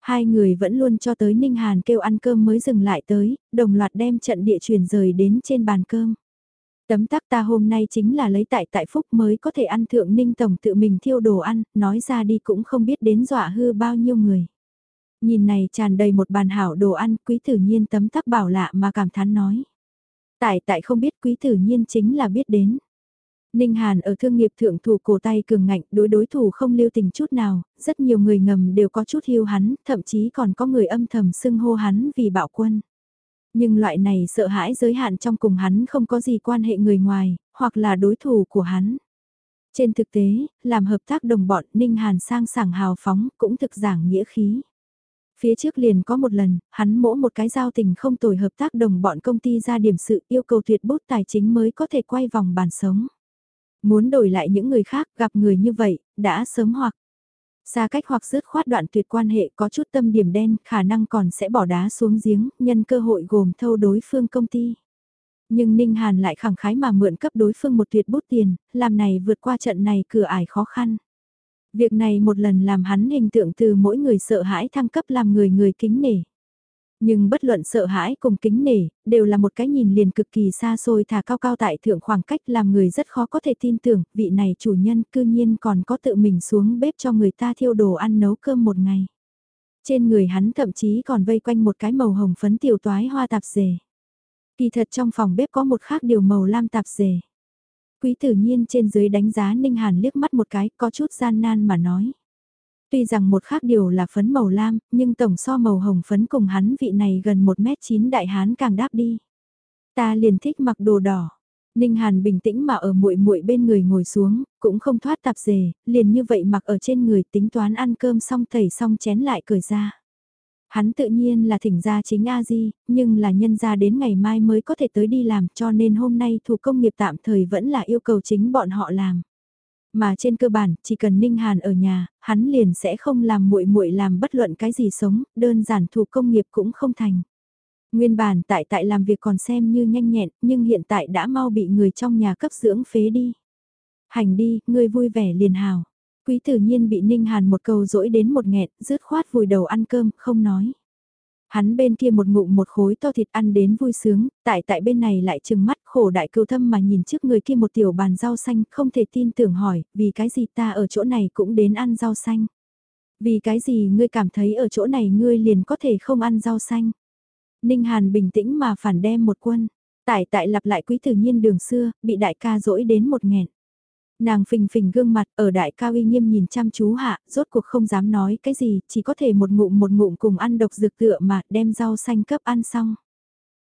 Hai người vẫn luôn cho tới Ninh Hàn kêu ăn cơm mới dừng lại tới, đồng loạt đem trận địa chuyển rời đến trên bàn cơm. Tấm tắc ta hôm nay chính là lấy tại tại phúc mới có thể ăn thượng Ninh Tổng tự mình thiêu đồ ăn, nói ra đi cũng không biết đến dọa hư bao nhiêu người. Nhìn này tràn đầy một bàn hảo đồ ăn, quý tử nhiên tấm tắc bảo lạ mà cảm thán nói. Tại tại không biết quý tử nhiên chính là biết đến. Ninh Hàn ở thương nghiệp thượng thủ cổ tay cường ngạnh đối đối thủ không lưu tình chút nào, rất nhiều người ngầm đều có chút hiu hắn, thậm chí còn có người âm thầm xưng hô hắn vì bạo quân. Nhưng loại này sợ hãi giới hạn trong cùng hắn không có gì quan hệ người ngoài, hoặc là đối thủ của hắn. Trên thực tế, làm hợp tác đồng bọn Ninh Hàn sang sảng hào phóng cũng thực giảng nghĩa khí. Phía trước liền có một lần, hắn mỗ một cái giao tình không tồi hợp tác đồng bọn công ty ra điểm sự yêu cầu tuyệt bút tài chính mới có thể quay vòng bàn sống. Muốn đổi lại những người khác gặp người như vậy, đã sớm hoặc xa cách hoặc rứt khoát đoạn tuyệt quan hệ có chút tâm điểm đen khả năng còn sẽ bỏ đá xuống giếng nhân cơ hội gồm thâu đối phương công ty. Nhưng Ninh Hàn lại khẳng khái mà mượn cấp đối phương một tuyệt bút tiền, làm này vượt qua trận này cửa ải khó khăn. Việc này một lần làm hắn hình tượng từ mỗi người sợ hãi thăng cấp làm người người kính nể. Nhưng bất luận sợ hãi cùng kính nể, đều là một cái nhìn liền cực kỳ xa xôi thả cao cao tại thượng khoảng cách làm người rất khó có thể tin tưởng, vị này chủ nhân cư nhiên còn có tự mình xuống bếp cho người ta thiêu đồ ăn nấu cơm một ngày. Trên người hắn thậm chí còn vây quanh một cái màu hồng phấn tiểu toái hoa tạp dề. Kỳ thật trong phòng bếp có một khác điều màu lam tạp dề. Quý tử nhiên trên dưới đánh giá Ninh Hàn liếc mắt một cái, có chút gian nan mà nói. Tuy rằng một khác điều là phấn màu lam, nhưng tổng so màu hồng phấn cùng hắn vị này gần 1m9 đại hán càng đáp đi. Ta liền thích mặc đồ đỏ. Ninh Hàn bình tĩnh mà ở muội muội bên người ngồi xuống, cũng không thoát tạp dề, liền như vậy mặc ở trên người tính toán ăn cơm xong thầy xong chén lại cởi ra. Hắn tự nhiên là thỉnh ra chính A-di, nhưng là nhân ra đến ngày mai mới có thể tới đi làm cho nên hôm nay thủ công nghiệp tạm thời vẫn là yêu cầu chính bọn họ làm. Mà trên cơ bản, chỉ cần Ninh Hàn ở nhà, hắn liền sẽ không làm muội muội làm bất luận cái gì sống, đơn giản thủ công nghiệp cũng không thành. Nguyên bản tại tại làm việc còn xem như nhanh nhẹn, nhưng hiện tại đã mau bị người trong nhà cấp dưỡng phế đi. Hành đi, ngươi vui vẻ liền hào. Quý tử nhiên bị Ninh Hàn một câu dỗi đến một nghẹn, rứt khoát vùi đầu ăn cơm, không nói. Hắn bên kia một ngụm một khối to thịt ăn đến vui sướng, tại tại bên này lại trừng mắt khổ đại cưu thâm mà nhìn trước người kia một tiểu bàn rau xanh, không thể tin tưởng hỏi, vì cái gì ta ở chỗ này cũng đến ăn rau xanh. Vì cái gì ngươi cảm thấy ở chỗ này ngươi liền có thể không ăn rau xanh. Ninh Hàn bình tĩnh mà phản đem một quân, tại tại lặp lại quý tự nhiên đường xưa, bị đại ca dỗi đến một nghẹn. Nàng phình phình gương mặt ở đại cao uy nghiêm nhìn chăm chú hạ, rốt cuộc không dám nói cái gì, chỉ có thể một ngụm một ngụm cùng ăn độc dược tựa mà đem rau xanh cấp ăn xong.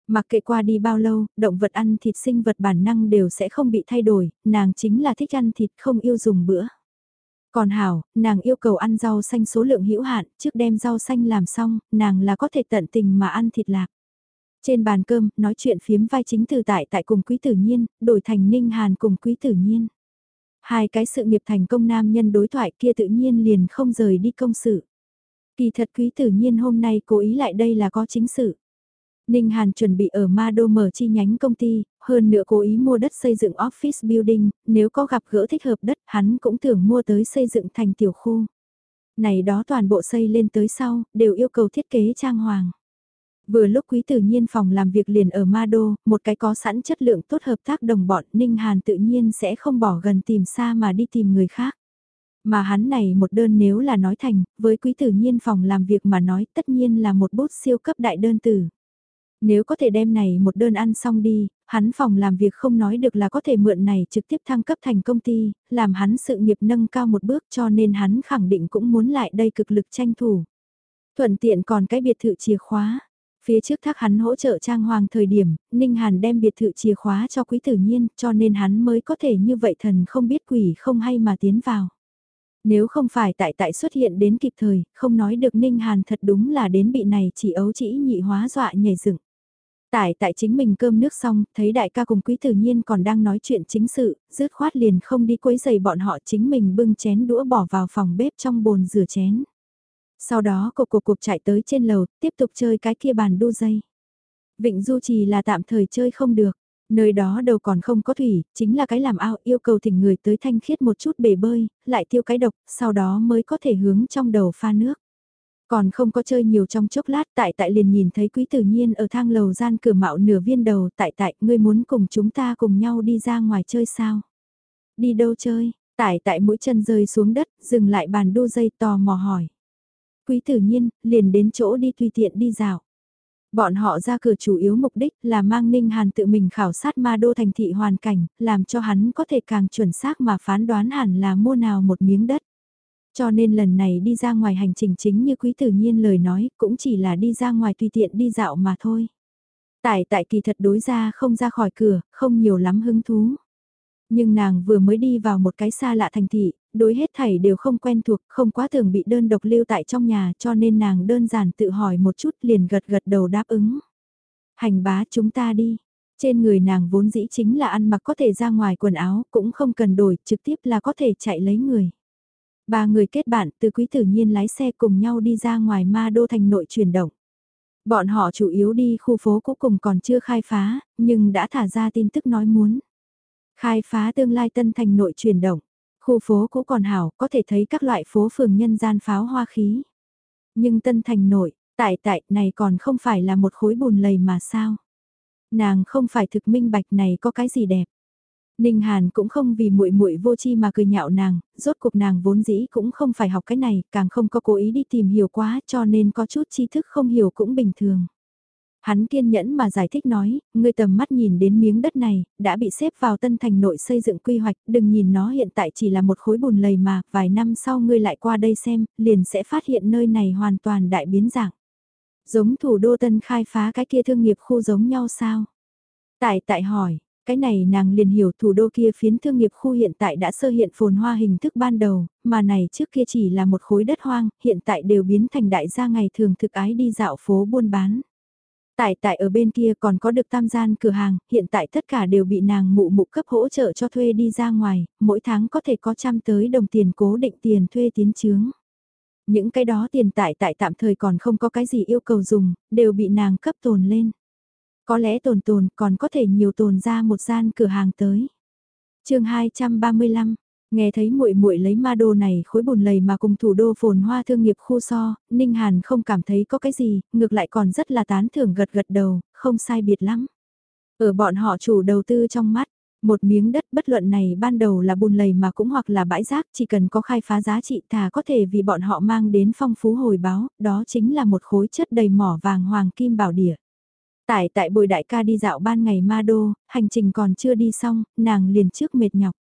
Mặc kệ qua đi bao lâu, động vật ăn thịt sinh vật bản năng đều sẽ không bị thay đổi, nàng chính là thích ăn thịt không yêu dùng bữa. Còn Hảo, nàng yêu cầu ăn rau xanh số lượng hữu hạn, trước đem rau xanh làm xong, nàng là có thể tận tình mà ăn thịt lạc. Trên bàn cơm, nói chuyện phiếm vai chính từ tại tại cùng quý tử nhiên, đổi thành ninh hàn cùng quý tử nhiên. Hai cái sự nghiệp thành công nam nhân đối thoại kia tự nhiên liền không rời đi công sự. Kỳ thật quý tử nhiên hôm nay cố ý lại đây là có chính sự. Ninh Hàn chuẩn bị ở Ma Đô mở chi nhánh công ty, hơn nữa cố ý mua đất xây dựng office building, nếu có gặp gỡ thích hợp đất hắn cũng tưởng mua tới xây dựng thành tiểu khu. Này đó toàn bộ xây lên tới sau, đều yêu cầu thiết kế trang hoàng. Vừa lúc quý tử nhiên phòng làm việc liền ở Ma Đô, một cái có sẵn chất lượng tốt hợp tác đồng bọn, Ninh Hàn tự nhiên sẽ không bỏ gần tìm xa mà đi tìm người khác. Mà hắn này một đơn nếu là nói thành, với quý tử nhiên phòng làm việc mà nói tất nhiên là một bút siêu cấp đại đơn tử. Nếu có thể đem này một đơn ăn xong đi, Hắn phòng làm việc không nói được là có thể mượn này trực tiếp thăng cấp thành công ty, làm hắn sự nghiệp nâng cao một bước cho nên hắn khẳng định cũng muốn lại đây cực lực tranh thủ. Thuận tiện còn cái biệt thự chìa khóa. Phía trước thác hắn hỗ trợ trang hoàng thời điểm, Ninh Hàn đem biệt thự chìa khóa cho quý tử nhiên cho nên hắn mới có thể như vậy thần không biết quỷ không hay mà tiến vào. Nếu không phải tại tại xuất hiện đến kịp thời, không nói được Ninh Hàn thật đúng là đến bị này chỉ ấu chỉ nhị hóa dọa nhảy dựng. Tại tại chính mình cơm nước xong, thấy đại ca cùng quý tử nhiên còn đang nói chuyện chính sự, dứt khoát liền không đi quấy giày bọn họ chính mình bưng chén đũa bỏ vào phòng bếp trong bồn rửa chén. Sau đó cục cục cục chạy tới trên lầu, tiếp tục chơi cái kia bàn đu dây. Vịnh Du Trì là tạm thời chơi không được, nơi đó đầu còn không có thủy, chính là cái làm ao yêu cầu thỉnh người tới thanh khiết một chút bể bơi, lại tiêu cái độc, sau đó mới có thể hướng trong đầu pha nước. Còn không có chơi nhiều trong chốc lát tại tại liền nhìn thấy quý tử nhiên ở thang lầu gian cửa mạo nửa viên đầu tại tại ngươi muốn cùng chúng ta cùng nhau đi ra ngoài chơi sao? Đi đâu chơi? Tại tại mũi chân rơi xuống đất, dừng lại bàn đu dây tò mò hỏi. Quý tử nhiên, liền đến chỗ đi tùy tiện đi dạo. Bọn họ ra cửa chủ yếu mục đích là mang Ninh Hàn tự mình khảo sát ma đô thành thị hoàn cảnh, làm cho hắn có thể càng chuẩn xác mà phán đoán hẳn là mua nào một miếng đất. Cho nên lần này đi ra ngoài hành trình chính như quý tử nhiên lời nói, cũng chỉ là đi ra ngoài tùy tiện đi dạo mà thôi. Tại tại kỳ thật đối ra không ra khỏi cửa, không nhiều lắm hứng thú. Nhưng nàng vừa mới đi vào một cái xa lạ thành thị, đối hết thảy đều không quen thuộc, không quá thường bị đơn độc lưu tại trong nhà cho nên nàng đơn giản tự hỏi một chút liền gật gật đầu đáp ứng. Hành bá chúng ta đi. Trên người nàng vốn dĩ chính là ăn mặc có thể ra ngoài quần áo, cũng không cần đổi, trực tiếp là có thể chạy lấy người. Ba người kết bạn từ quý tử nhiên lái xe cùng nhau đi ra ngoài ma đô thành nội chuyển động. Bọn họ chủ yếu đi khu phố cũ cùng còn chưa khai phá, nhưng đã thả ra tin tức nói muốn. Khai phá tương lai tân thành nội chuyển động. Khu phố cũ còn hảo, có thể thấy các loại phố phường nhân gian pháo hoa khí. Nhưng tân thành nội, tại tại này còn không phải là một khối bùn lầy mà sao? Nàng không phải thực minh bạch này có cái gì đẹp. Ninh Hàn cũng không vì muội muội vô chi mà cười nhạo nàng, rốt cuộc nàng vốn dĩ cũng không phải học cái này, càng không có cố ý đi tìm hiểu quá cho nên có chút tri thức không hiểu cũng bình thường. Hắn kiên nhẫn mà giải thích nói, người tầm mắt nhìn đến miếng đất này, đã bị xếp vào tân thành nội xây dựng quy hoạch, đừng nhìn nó hiện tại chỉ là một khối bùn lầy mà, vài năm sau ngươi lại qua đây xem, liền sẽ phát hiện nơi này hoàn toàn đại biến dạng. Giống thủ đô tân khai phá cái kia thương nghiệp khu giống nhau sao? Tại tại hỏi, cái này nàng liền hiểu thủ đô kia phiến thương nghiệp khu hiện tại đã sơ hiện phồn hoa hình thức ban đầu, mà này trước kia chỉ là một khối đất hoang, hiện tại đều biến thành đại gia ngày thường thực ái đi dạo phố buôn bán. Tại tại ở bên kia còn có được tam gian cửa hàng, hiện tại tất cả đều bị nàng mụ mụ cấp hỗ trợ cho thuê đi ra ngoài, mỗi tháng có thể có trăm tới đồng tiền cố định tiền thuê tiến chướng. Những cái đó tiền tại tại tạm thời còn không có cái gì yêu cầu dùng, đều bị nàng cấp tồn lên. Có lẽ tồn tồn còn có thể nhiều tồn ra một gian cửa hàng tới. chương 235, nghe thấy muội muội lấy ma đô này khối bùn lầy mà cùng thủ đô phồn hoa thương nghiệp khu so, Ninh Hàn không cảm thấy có cái gì, ngược lại còn rất là tán thưởng gật gật đầu, không sai biệt lắm. Ở bọn họ chủ đầu tư trong mắt, một miếng đất bất luận này ban đầu là bùn lầy mà cũng hoặc là bãi rác chỉ cần có khai phá giá trị thà có thể vì bọn họ mang đến phong phú hồi báo, đó chính là một khối chất đầy mỏ vàng hoàng kim bảo địa. Tại tại bồi đại ca đi dạo ban ngày ma đô, hành trình còn chưa đi xong, nàng liền trước mệt nhọc.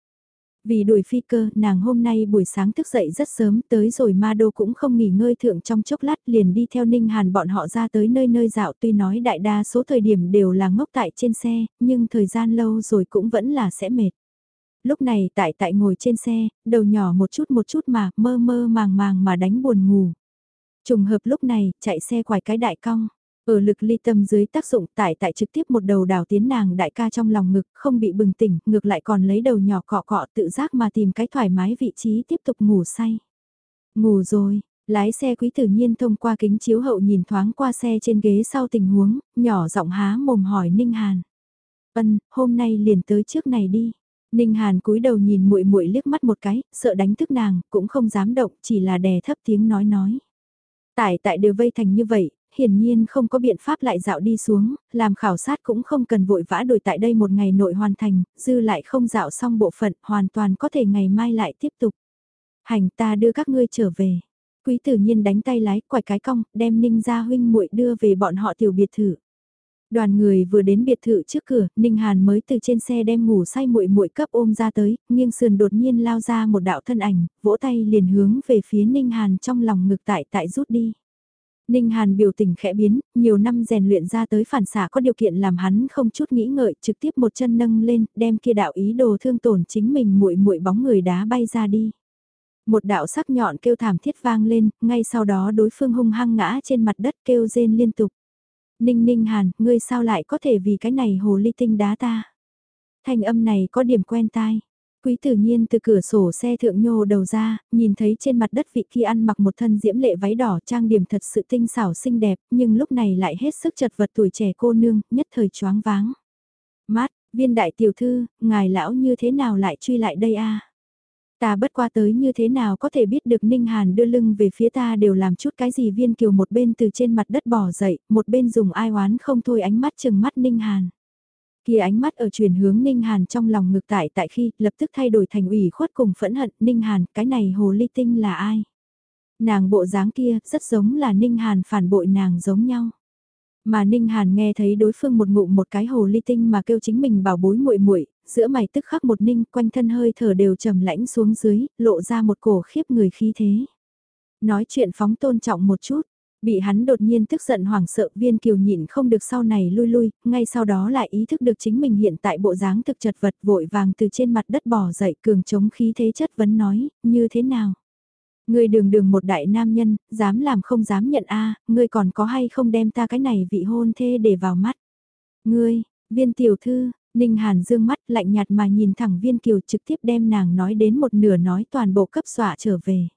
Vì đuổi phi cơ, nàng hôm nay buổi sáng thức dậy rất sớm tới rồi ma đô cũng không nghỉ ngơi thượng trong chốc lát liền đi theo Ninh Hàn bọn họ ra tới nơi nơi dạo tuy nói đại đa số thời điểm đều là ngốc tại trên xe, nhưng thời gian lâu rồi cũng vẫn là sẽ mệt. Lúc này tại tại ngồi trên xe, đầu nhỏ một chút một chút mà mơ mơ màng màng mà đánh buồn ngủ. Trùng hợp lúc này, chạy xe quài cái đại cong. Ở lực ly tâm dưới tác dụng tại tại trực tiếp một đầu đảo tiến nàng đại ca trong lòng ngực, không bị bừng tỉnh, ngược lại còn lấy đầu nhỏ cọ cọ tự giác mà tìm cái thoải mái vị trí tiếp tục ngủ say. Ngủ rồi, lái xe quý tự nhiên thông qua kính chiếu hậu nhìn thoáng qua xe trên ghế sau tình huống, nhỏ giọng há mồm hỏi Ninh Hàn. Ân, hôm nay liền tới trước này đi. Ninh Hàn cúi đầu nhìn muội muội liếc mắt một cái, sợ đánh thức nàng, cũng không dám động, chỉ là đè thấp tiếng nói nói. Tại tại đều vây thành như vậy, hiển nhiên không có biện pháp lại dạo đi xuống, làm khảo sát cũng không cần vội vã đổi tại đây một ngày nội hoàn thành, dư lại không dạo xong bộ phận, hoàn toàn có thể ngày mai lại tiếp tục. Hành ta đưa các ngươi trở về. Quý tử nhiên đánh tay lái quải cái cong, đem ninh ra huynh muội đưa về bọn họ tiểu biệt thự. Đoàn người vừa đến biệt thự trước cửa, Ninh Hàn mới từ trên xe đem ngủ say muội muội cấp ôm ra tới, nghiêng sườn đột nhiên lao ra một đạo thân ảnh, vỗ tay liền hướng về phía Ninh Hàn trong lòng ngực tại tại rút đi. Ninh Hàn biểu tình khẽ biến, nhiều năm rèn luyện ra tới phản xạ có điều kiện làm hắn không chút nghĩ ngợi, trực tiếp một chân nâng lên, đem kia đạo ý đồ thương tổn chính mình muội muội bóng người đá bay ra đi. Một đạo sắc nhọn kêu thảm thiết vang lên, ngay sau đó đối phương hung hăng ngã trên mặt đất kêu rên liên tục. Ninh Ninh Hàn, ngươi sao lại có thể vì cái này hồ ly tinh đá ta? Thanh âm này có điểm quen tai. Quý tử nhiên từ cửa sổ xe thượng nhô đầu ra, nhìn thấy trên mặt đất vị kia ăn mặc một thân diễm lệ váy đỏ trang điểm thật sự tinh xảo xinh đẹp, nhưng lúc này lại hết sức chật vật tuổi trẻ cô nương, nhất thời choáng váng. Mát, viên đại tiểu thư, ngài lão như thế nào lại truy lại đây a? Ta bất qua tới như thế nào có thể biết được Ninh Hàn đưa lưng về phía ta đều làm chút cái gì viên kiều một bên từ trên mặt đất bỏ dậy, một bên dùng ai oán không thôi ánh mắt chừng mắt Ninh Hàn. Kia ánh mắt ở truyền hướng Ninh Hàn trong lòng ngực tại tại khi lập tức thay đổi thành ủy khuất cùng phẫn hận Ninh Hàn cái này hồ ly tinh là ai? Nàng bộ dáng kia rất giống là Ninh Hàn phản bội nàng giống nhau. Mà Ninh Hàn nghe thấy đối phương một ngụm một cái hồ ly tinh mà kêu chính mình bảo bối muội muội, giữa mày tức khắc một ninh, quanh thân hơi thở đều trầm lãnh xuống dưới, lộ ra một cổ khiếp người khí thế. Nói chuyện phóng tôn trọng một chút, bị hắn đột nhiên tức giận hoảng sợ viên kiều nhịn không được sau này lui lui, ngay sau đó lại ý thức được chính mình hiện tại bộ dáng thực chật vật vội vàng từ trên mặt đất bỏ dậy cường chống khí thế chất vấn nói, như thế nào? Ngươi đường đường một đại nam nhân, dám làm không dám nhận a ngươi còn có hay không đem ta cái này vị hôn thê để vào mắt. Ngươi, viên tiểu thư, Ninh Hàn dương mắt lạnh nhạt mà nhìn thẳng viên kiều trực tiếp đem nàng nói đến một nửa nói toàn bộ cấp xỏa trở về.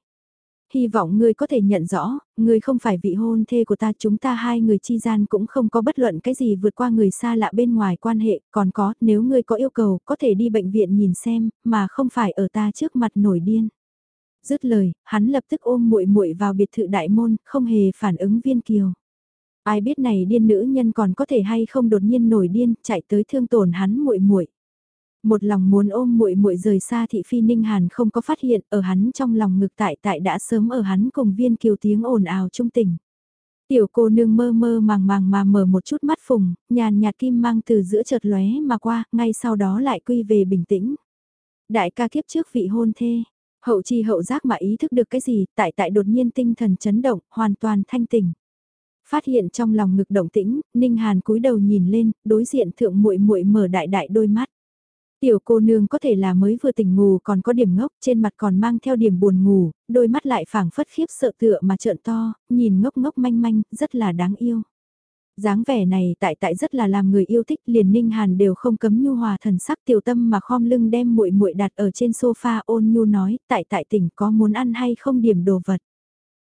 Hy vọng ngươi có thể nhận rõ, ngươi không phải vị hôn thê của ta chúng ta hai người chi gian cũng không có bất luận cái gì vượt qua người xa lạ bên ngoài quan hệ, còn có, nếu ngươi có yêu cầu, có thể đi bệnh viện nhìn xem, mà không phải ở ta trước mặt nổi điên. Dứt lời, hắn lập tức ôm muội muội vào biệt thự đại môn, không hề phản ứng viên kiều. Ai biết này điên nữ nhân còn có thể hay không đột nhiên nổi điên, chạy tới thương tổn hắn muội muội. Một lòng muốn ôm muội muội rời xa thị phi Ninh Hàn không có phát hiện, ở hắn trong lòng ngực tại tại đã sớm ở hắn cùng viên kiều tiếng ồn ào trung tình. Tiểu cô nương mơ mơ màng màng mà mở một chút mắt phùng, nhàn nhạt kim mang từ giữa chợt lóe mà qua, ngay sau đó lại quy về bình tĩnh. Đại ca kiếp trước vị hôn thê, hậu chi hậu giác mà ý thức được cái gì, tại tại đột nhiên tinh thần chấn động, hoàn toàn thanh tỉnh. Phát hiện trong lòng ngực động tĩnh, Ninh Hàn cúi đầu nhìn lên, đối diện thượng muội muội mở đại đại đôi mắt. Tiểu cô nương có thể là mới vừa tỉnh ngủ còn có điểm ngốc, trên mặt còn mang theo điểm buồn ngủ, đôi mắt lại phảng phất khiếp sợ tựa mà trợn to, nhìn ngốc ngốc manh manh, rất là đáng yêu. dáng vẻ này tại tại rất là làm người yêu thích, liền Ninh Hàn đều không cấm nhu hòa thần sắc tiểu tâm mà khom lưng đem muội muội đặt ở trên sofa ôn nhu nói, tại tại tỉnh có muốn ăn hay không điểm đồ vật.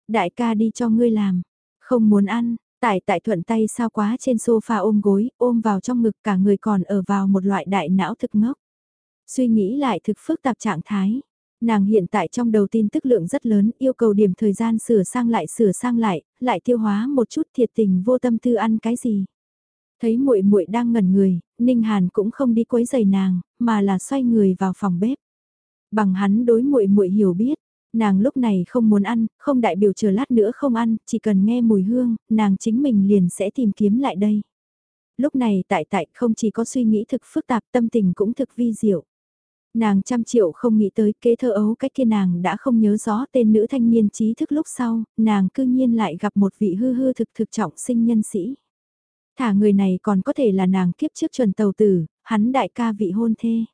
Đại ca đi cho ngươi làm, không muốn ăn, tại tại thuận tay sao quá trên sofa ôm gối, ôm vào trong ngực cả người còn ở vào một loại đại não thực ngốc. Suy nghĩ lại thực phức tạp trạng thái. Nàng hiện tại trong đầu tin tức lượng rất lớn, yêu cầu điểm thời gian sửa sang lại sửa sang lại, lại tiêu hóa một chút thiệt tình vô tâm tư ăn cái gì. Thấy muội muội đang ngẩn người, Ninh Hàn cũng không đi quấy giày nàng, mà là xoay người vào phòng bếp. Bằng hắn đối muội muội hiểu biết, nàng lúc này không muốn ăn, không đại biểu chờ lát nữa không ăn, chỉ cần nghe mùi hương, nàng chính mình liền sẽ tìm kiếm lại đây. Lúc này tại tại không chỉ có suy nghĩ thực phức tạp tâm tình cũng thực vi diệu. Nàng trăm triệu không nghĩ tới kế thơ ấu cách kia nàng đã không nhớ rõ tên nữ thanh niên trí thức lúc sau, nàng cư nhiên lại gặp một vị hư hư thực thực trọng sinh nhân sĩ. Thả người này còn có thể là nàng kiếp trước chuẩn tàu tử, hắn đại ca vị hôn thê.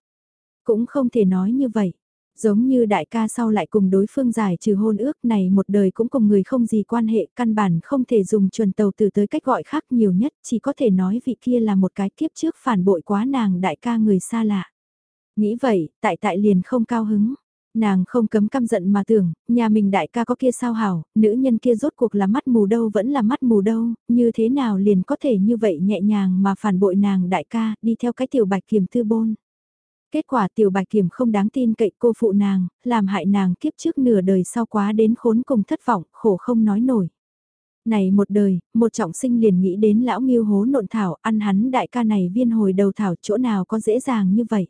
Cũng không thể nói như vậy. Giống như đại ca sau lại cùng đối phương giải trừ hôn ước này một đời cũng cùng người không gì quan hệ căn bản không thể dùng chuẩn tàu từ tới cách gọi khác nhiều nhất chỉ có thể nói vị kia là một cái kiếp trước phản bội quá nàng đại ca người xa lạ. Nghĩ vậy, tại tại liền không cao hứng. Nàng không cấm căm giận mà tưởng, nhà mình đại ca có kia sao hảo, nữ nhân kia rốt cuộc là mắt mù đâu vẫn là mắt mù đâu, như thế nào liền có thể như vậy nhẹ nhàng mà phản bội nàng đại ca, đi theo cái tiểu bạch kiềm tư bôn. Kết quả tiểu bạch kiểm không đáng tin cậy cô phụ nàng, làm hại nàng kiếp trước nửa đời sau quá đến khốn cùng thất vọng, khổ không nói nổi. Này một đời, một trọng sinh liền nghĩ đến lão nghiêu hố nộn thảo, ăn hắn đại ca này viên hồi đầu thảo chỗ nào có dễ dàng như vậy.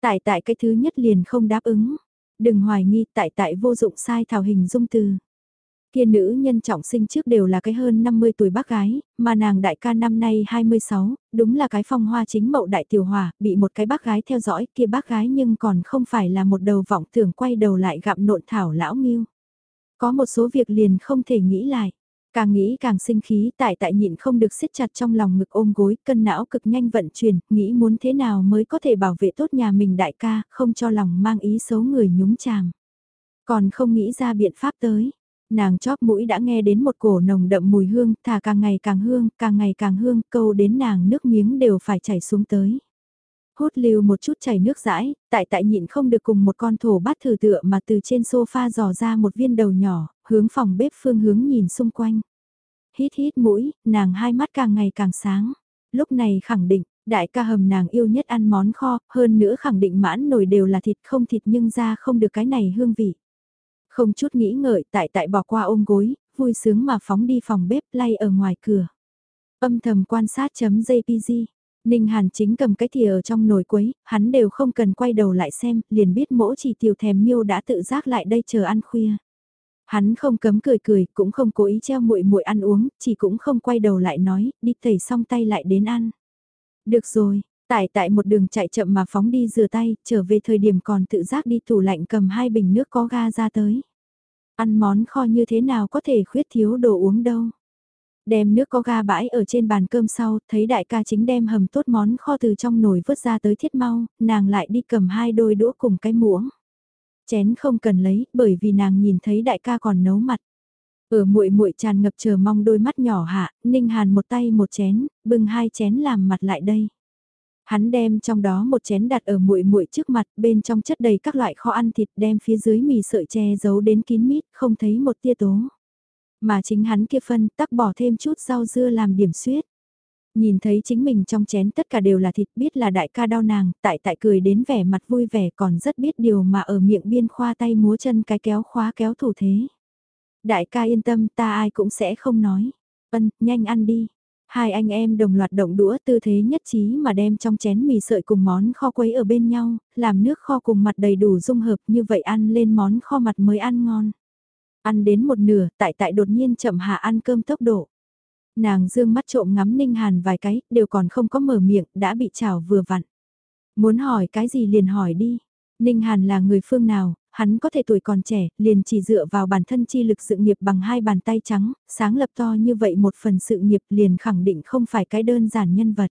Tại tại cái thứ nhất liền không đáp ứng. Đừng hoài nghi tại tại vô dụng sai thảo hình dung từ. Kia nữ nhân trọng sinh trước đều là cái hơn 50 tuổi bác gái, mà nàng đại ca năm nay 26, đúng là cái phong hoa chính mậu đại tiểu hòa, bị một cái bác gái theo dõi, kia bác gái nhưng còn không phải là một đầu vọng tưởng quay đầu lại gặm nộn thảo lão nghiêu. Có một số việc liền không thể nghĩ lại. Càng nghĩ càng sinh khí tại tại nhịn không được siết chặt trong lòng ngực ôm gối, cân não cực nhanh vận chuyển, nghĩ muốn thế nào mới có thể bảo vệ tốt nhà mình đại ca, không cho lòng mang ý xấu người nhúng chàm. Còn không nghĩ ra biện pháp tới. Nàng chóp mũi đã nghe đến một cổ nồng đậm mùi hương, thà càng ngày càng hương, càng ngày càng hương, câu đến nàng nước miếng đều phải chảy xuống tới. Hút lưu một chút chảy nước rãi, tại tại nhịn không được cùng một con thổ bát thử tựa mà từ trên sofa dò ra một viên đầu nhỏ, hướng phòng bếp phương hướng nhìn xung quanh. Hít hít mũi, nàng hai mắt càng ngày càng sáng. Lúc này khẳng định, đại ca hầm nàng yêu nhất ăn món kho, hơn nữa khẳng định mãn nồi đều là thịt không thịt nhưng ra không được cái này hương vị. Không chút nghĩ ngợi tại tại bỏ qua ôm gối, vui sướng mà phóng đi phòng bếp lay ở ngoài cửa. Âm thầm quan sát chấm JPG. Ninh Hàn chính cầm cái thìa ở trong nồi quấy, hắn đều không cần quay đầu lại xem, liền biết mỗi chỉ tiểu thèm miêu đã tự giác lại đây chờ ăn khuya. Hắn không cấm cười cười, cũng không cố ý treo muội muội ăn uống, chỉ cũng không quay đầu lại nói, đi tẩy xong tay lại đến ăn. Được rồi, tại tại một đường chạy chậm mà phóng đi rửa tay, trở về thời điểm còn tự giác đi tủ lạnh cầm hai bình nước có ga ra tới. Ăn món kho như thế nào có thể khuyết thiếu đồ uống đâu. Đem nước có ga bãi ở trên bàn cơm sau, thấy đại ca chính đem hầm tốt món kho từ trong nồi vớt ra tới thiết mau, nàng lại đi cầm hai đôi đũa cùng cái muỗng. Chén không cần lấy, bởi vì nàng nhìn thấy đại ca còn nấu mặt. Ở muội muội tràn ngập chờ mong đôi mắt nhỏ hạ, Ninh Hàn một tay một chén, bưng hai chén làm mặt lại đây. Hắn đem trong đó một chén đặt ở muội muội trước mặt, bên trong chất đầy các loại kho ăn thịt, đem phía dưới mì sợi che giấu đến kín mít, không thấy một tia tố. Mà chính hắn kia phân, tắc bỏ thêm chút rau dưa làm điểm suyết. Nhìn thấy chính mình trong chén tất cả đều là thịt biết là đại ca đau nàng, tại tại cười đến vẻ mặt vui vẻ còn rất biết điều mà ở miệng biên khoa tay múa chân cái kéo khóa kéo thủ thế. Đại ca yên tâm ta ai cũng sẽ không nói. Ân, nhanh ăn đi. Hai anh em đồng loạt động đũa tư thế nhất trí mà đem trong chén mì sợi cùng món kho quấy ở bên nhau, làm nước kho cùng mặt đầy đủ dung hợp như vậy ăn lên món kho mặt mới ăn ngon. Ăn đến một nửa, tại tại đột nhiên chậm hạ ăn cơm tốc độ. Nàng dương mắt trộm ngắm Ninh Hàn vài cái, đều còn không có mở miệng, đã bị chảo vừa vặn. Muốn hỏi cái gì liền hỏi đi. Ninh Hàn là người phương nào, hắn có thể tuổi còn trẻ, liền chỉ dựa vào bản thân chi lực sự nghiệp bằng hai bàn tay trắng, sáng lập to như vậy một phần sự nghiệp liền khẳng định không phải cái đơn giản nhân vật.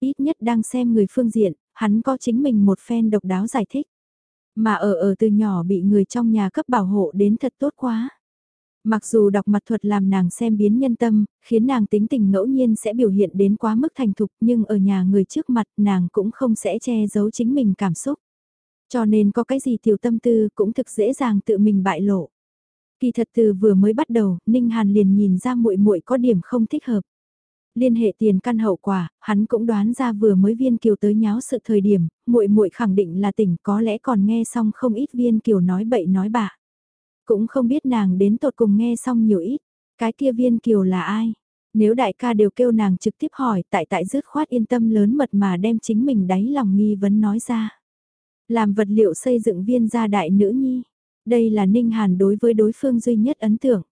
Ít nhất đang xem người phương diện, hắn có chính mình một phen độc đáo giải thích. Mà ở ở từ nhỏ bị người trong nhà cấp bảo hộ đến thật tốt quá. Mặc dù đọc mặt thuật làm nàng xem biến nhân tâm, khiến nàng tính tình ngẫu nhiên sẽ biểu hiện đến quá mức thành thục nhưng ở nhà người trước mặt nàng cũng không sẽ che giấu chính mình cảm xúc. Cho nên có cái gì tiểu tâm tư cũng thực dễ dàng tự mình bại lộ. Kỳ thật từ vừa mới bắt đầu, Ninh Hàn liền nhìn ra muội muội có điểm không thích hợp. Liên hệ tiền căn hậu quả, hắn cũng đoán ra vừa mới viên kiều tới nháo sự thời điểm, muội muội khẳng định là tỉnh có lẽ còn nghe xong không ít viên kiều nói bậy nói bạ. Cũng không biết nàng đến tột cùng nghe xong nhiều ít, cái kia viên kiều là ai? Nếu đại ca đều kêu nàng trực tiếp hỏi tại tại dứt khoát yên tâm lớn mật mà đem chính mình đáy lòng nghi vấn nói ra. Làm vật liệu xây dựng viên gia đại nữ nhi. Đây là Ninh Hàn đối với đối phương duy nhất ấn tượng.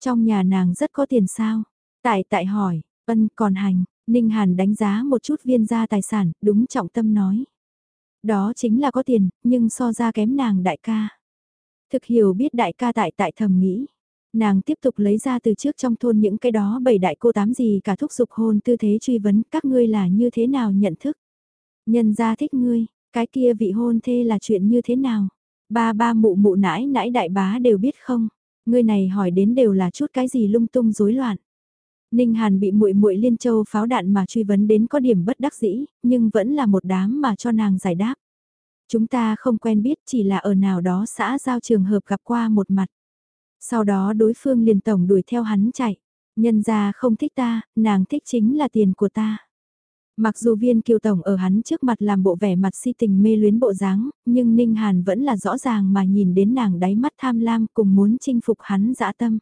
Trong nhà nàng rất có tiền sao? Tại tại hỏi, ân còn hành, Ninh Hàn đánh giá một chút viên gia tài sản, đúng trọng tâm nói. Đó chính là có tiền, nhưng so ra kém nàng đại ca. Thực hiểu biết đại ca tại tại thầm nghĩ. Nàng tiếp tục lấy ra từ trước trong thôn những cái đó bảy đại cô tám gì cả thúc dục hôn tư thế truy vấn các ngươi là như thế nào nhận thức. Nhân gia thích ngươi, cái kia vị hôn thê là chuyện như thế nào? Ba ba mụ mụ nãi nãi đại bá đều biết không? Ngươi này hỏi đến đều là chút cái gì lung tung rối loạn. Ninh Hàn bị muội muội liên châu pháo đạn mà truy vấn đến có điểm bất đắc dĩ, nhưng vẫn là một đám mà cho nàng giải đáp. Chúng ta không quen biết chỉ là ở nào đó xã giao trường hợp gặp qua một mặt. Sau đó đối phương liền tổng đuổi theo hắn chạy. Nhân ra không thích ta, nàng thích chính là tiền của ta. Mặc dù viên kiều tổng ở hắn trước mặt làm bộ vẻ mặt si tình mê luyến bộ dáng, nhưng Ninh Hàn vẫn là rõ ràng mà nhìn đến nàng đáy mắt tham lam cùng muốn chinh phục hắn dã tâm.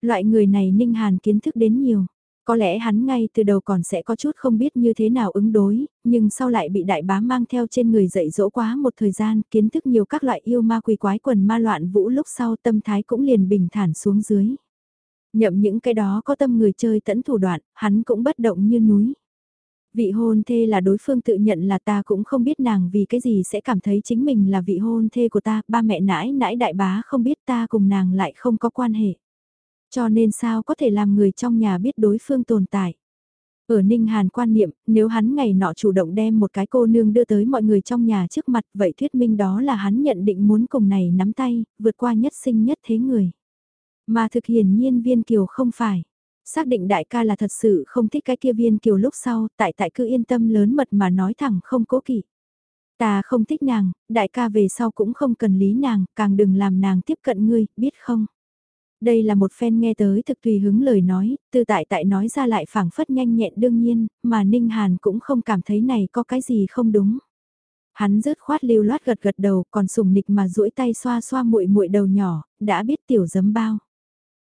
Loại người này Ninh Hàn kiến thức đến nhiều. Có lẽ hắn ngay từ đầu còn sẽ có chút không biết như thế nào ứng đối, nhưng sau lại bị đại bá mang theo trên người dạy dỗ quá một thời gian, kiến thức nhiều các loại yêu ma quỷ quái quần ma loạn vũ lúc sau tâm thái cũng liền bình thản xuống dưới. Nhậm những cái đó có tâm người chơi tẫn thủ đoạn, hắn cũng bất động như núi. Vị hôn thê là đối phương tự nhận là ta cũng không biết nàng vì cái gì sẽ cảm thấy chính mình là vị hôn thê của ta, ba mẹ nãi nãi đại bá không biết ta cùng nàng lại không có quan hệ. Cho nên sao có thể làm người trong nhà biết đối phương tồn tại. Ở Ninh Hàn quan niệm, nếu hắn ngày nọ chủ động đem một cái cô nương đưa tới mọi người trong nhà trước mặt, vậy thuyết minh đó là hắn nhận định muốn cùng này nắm tay, vượt qua nhất sinh nhất thế người. Mà thực hiển nhiên viên kiều không phải. Xác định đại ca là thật sự không thích cái kia viên kiều lúc sau, tại tại cứ yên tâm lớn mật mà nói thẳng không cố kỵ. Ta không thích nàng, đại ca về sau cũng không cần lý nàng, càng đừng làm nàng tiếp cận ngươi, biết không? Đây là một phen nghe tới thực tùy hứng lời nói, từ tại tại nói ra lại phảng phất nhanh nhẹn đương nhiên, mà Ninh Hàn cũng không cảm thấy này có cái gì không đúng. Hắn rớt khoát lưu loát gật gật đầu còn sùng nịch mà duỗi tay xoa xoa muội muội đầu nhỏ, đã biết tiểu giấm bao.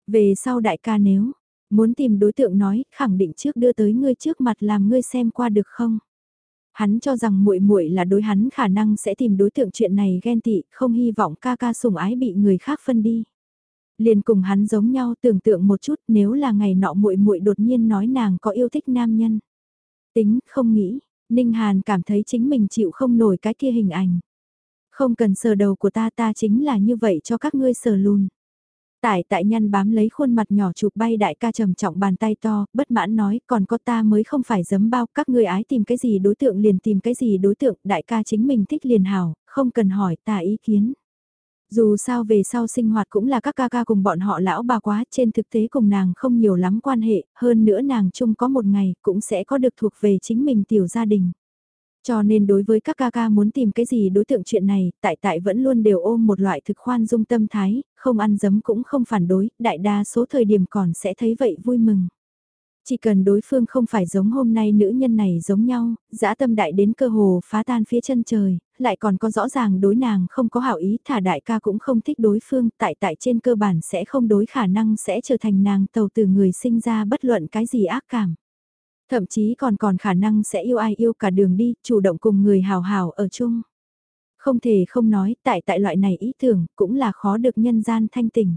Về sau đại ca nếu, muốn tìm đối tượng nói, khẳng định trước đưa tới ngươi trước mặt làm ngươi xem qua được không? Hắn cho rằng muội muội là đối hắn khả năng sẽ tìm đối tượng chuyện này ghen tị, không hy vọng ca ca sủng ái bị người khác phân đi liền cùng hắn giống nhau tưởng tượng một chút nếu là ngày nọ muội muội đột nhiên nói nàng có yêu thích nam nhân. Tính không nghĩ, Ninh Hàn cảm thấy chính mình chịu không nổi cái kia hình ảnh. Không cần sờ đầu của ta ta chính là như vậy cho các ngươi sờ luôn Tải tại nhăn bám lấy khuôn mặt nhỏ chụp bay đại ca trầm trọng bàn tay to, bất mãn nói còn có ta mới không phải giấm bao các ngươi ái tìm cái gì đối tượng liền tìm cái gì đối tượng đại ca chính mình thích liền hảo, không cần hỏi ta ý kiến. Dù sao về sau sinh hoạt cũng là các ca ca cùng bọn họ lão bà quá trên thực tế cùng nàng không nhiều lắm quan hệ, hơn nữa nàng chung có một ngày cũng sẽ có được thuộc về chính mình tiểu gia đình. Cho nên đối với các ca ca muốn tìm cái gì đối tượng chuyện này, tại tại vẫn luôn đều ôm một loại thực khoan dung tâm thái, không ăn dấm cũng không phản đối, đại đa số thời điểm còn sẽ thấy vậy vui mừng. Chỉ cần đối phương không phải giống hôm nay nữ nhân này giống nhau, dã tâm đại đến cơ hồ phá tan phía chân trời, lại còn có rõ ràng đối nàng không có hảo ý thả đại ca cũng không thích đối phương tại tại trên cơ bản sẽ không đối khả năng sẽ trở thành nàng tàu từ người sinh ra bất luận cái gì ác cảm. Thậm chí còn còn khả năng sẽ yêu ai yêu cả đường đi, chủ động cùng người hào hào ở chung. Không thể không nói tại tại loại này ý tưởng cũng là khó được nhân gian thanh tình.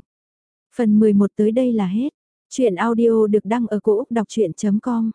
Phần 11 tới đây là hết. Chuyện audio được đăng ở cổ Úc đọc chuyện.com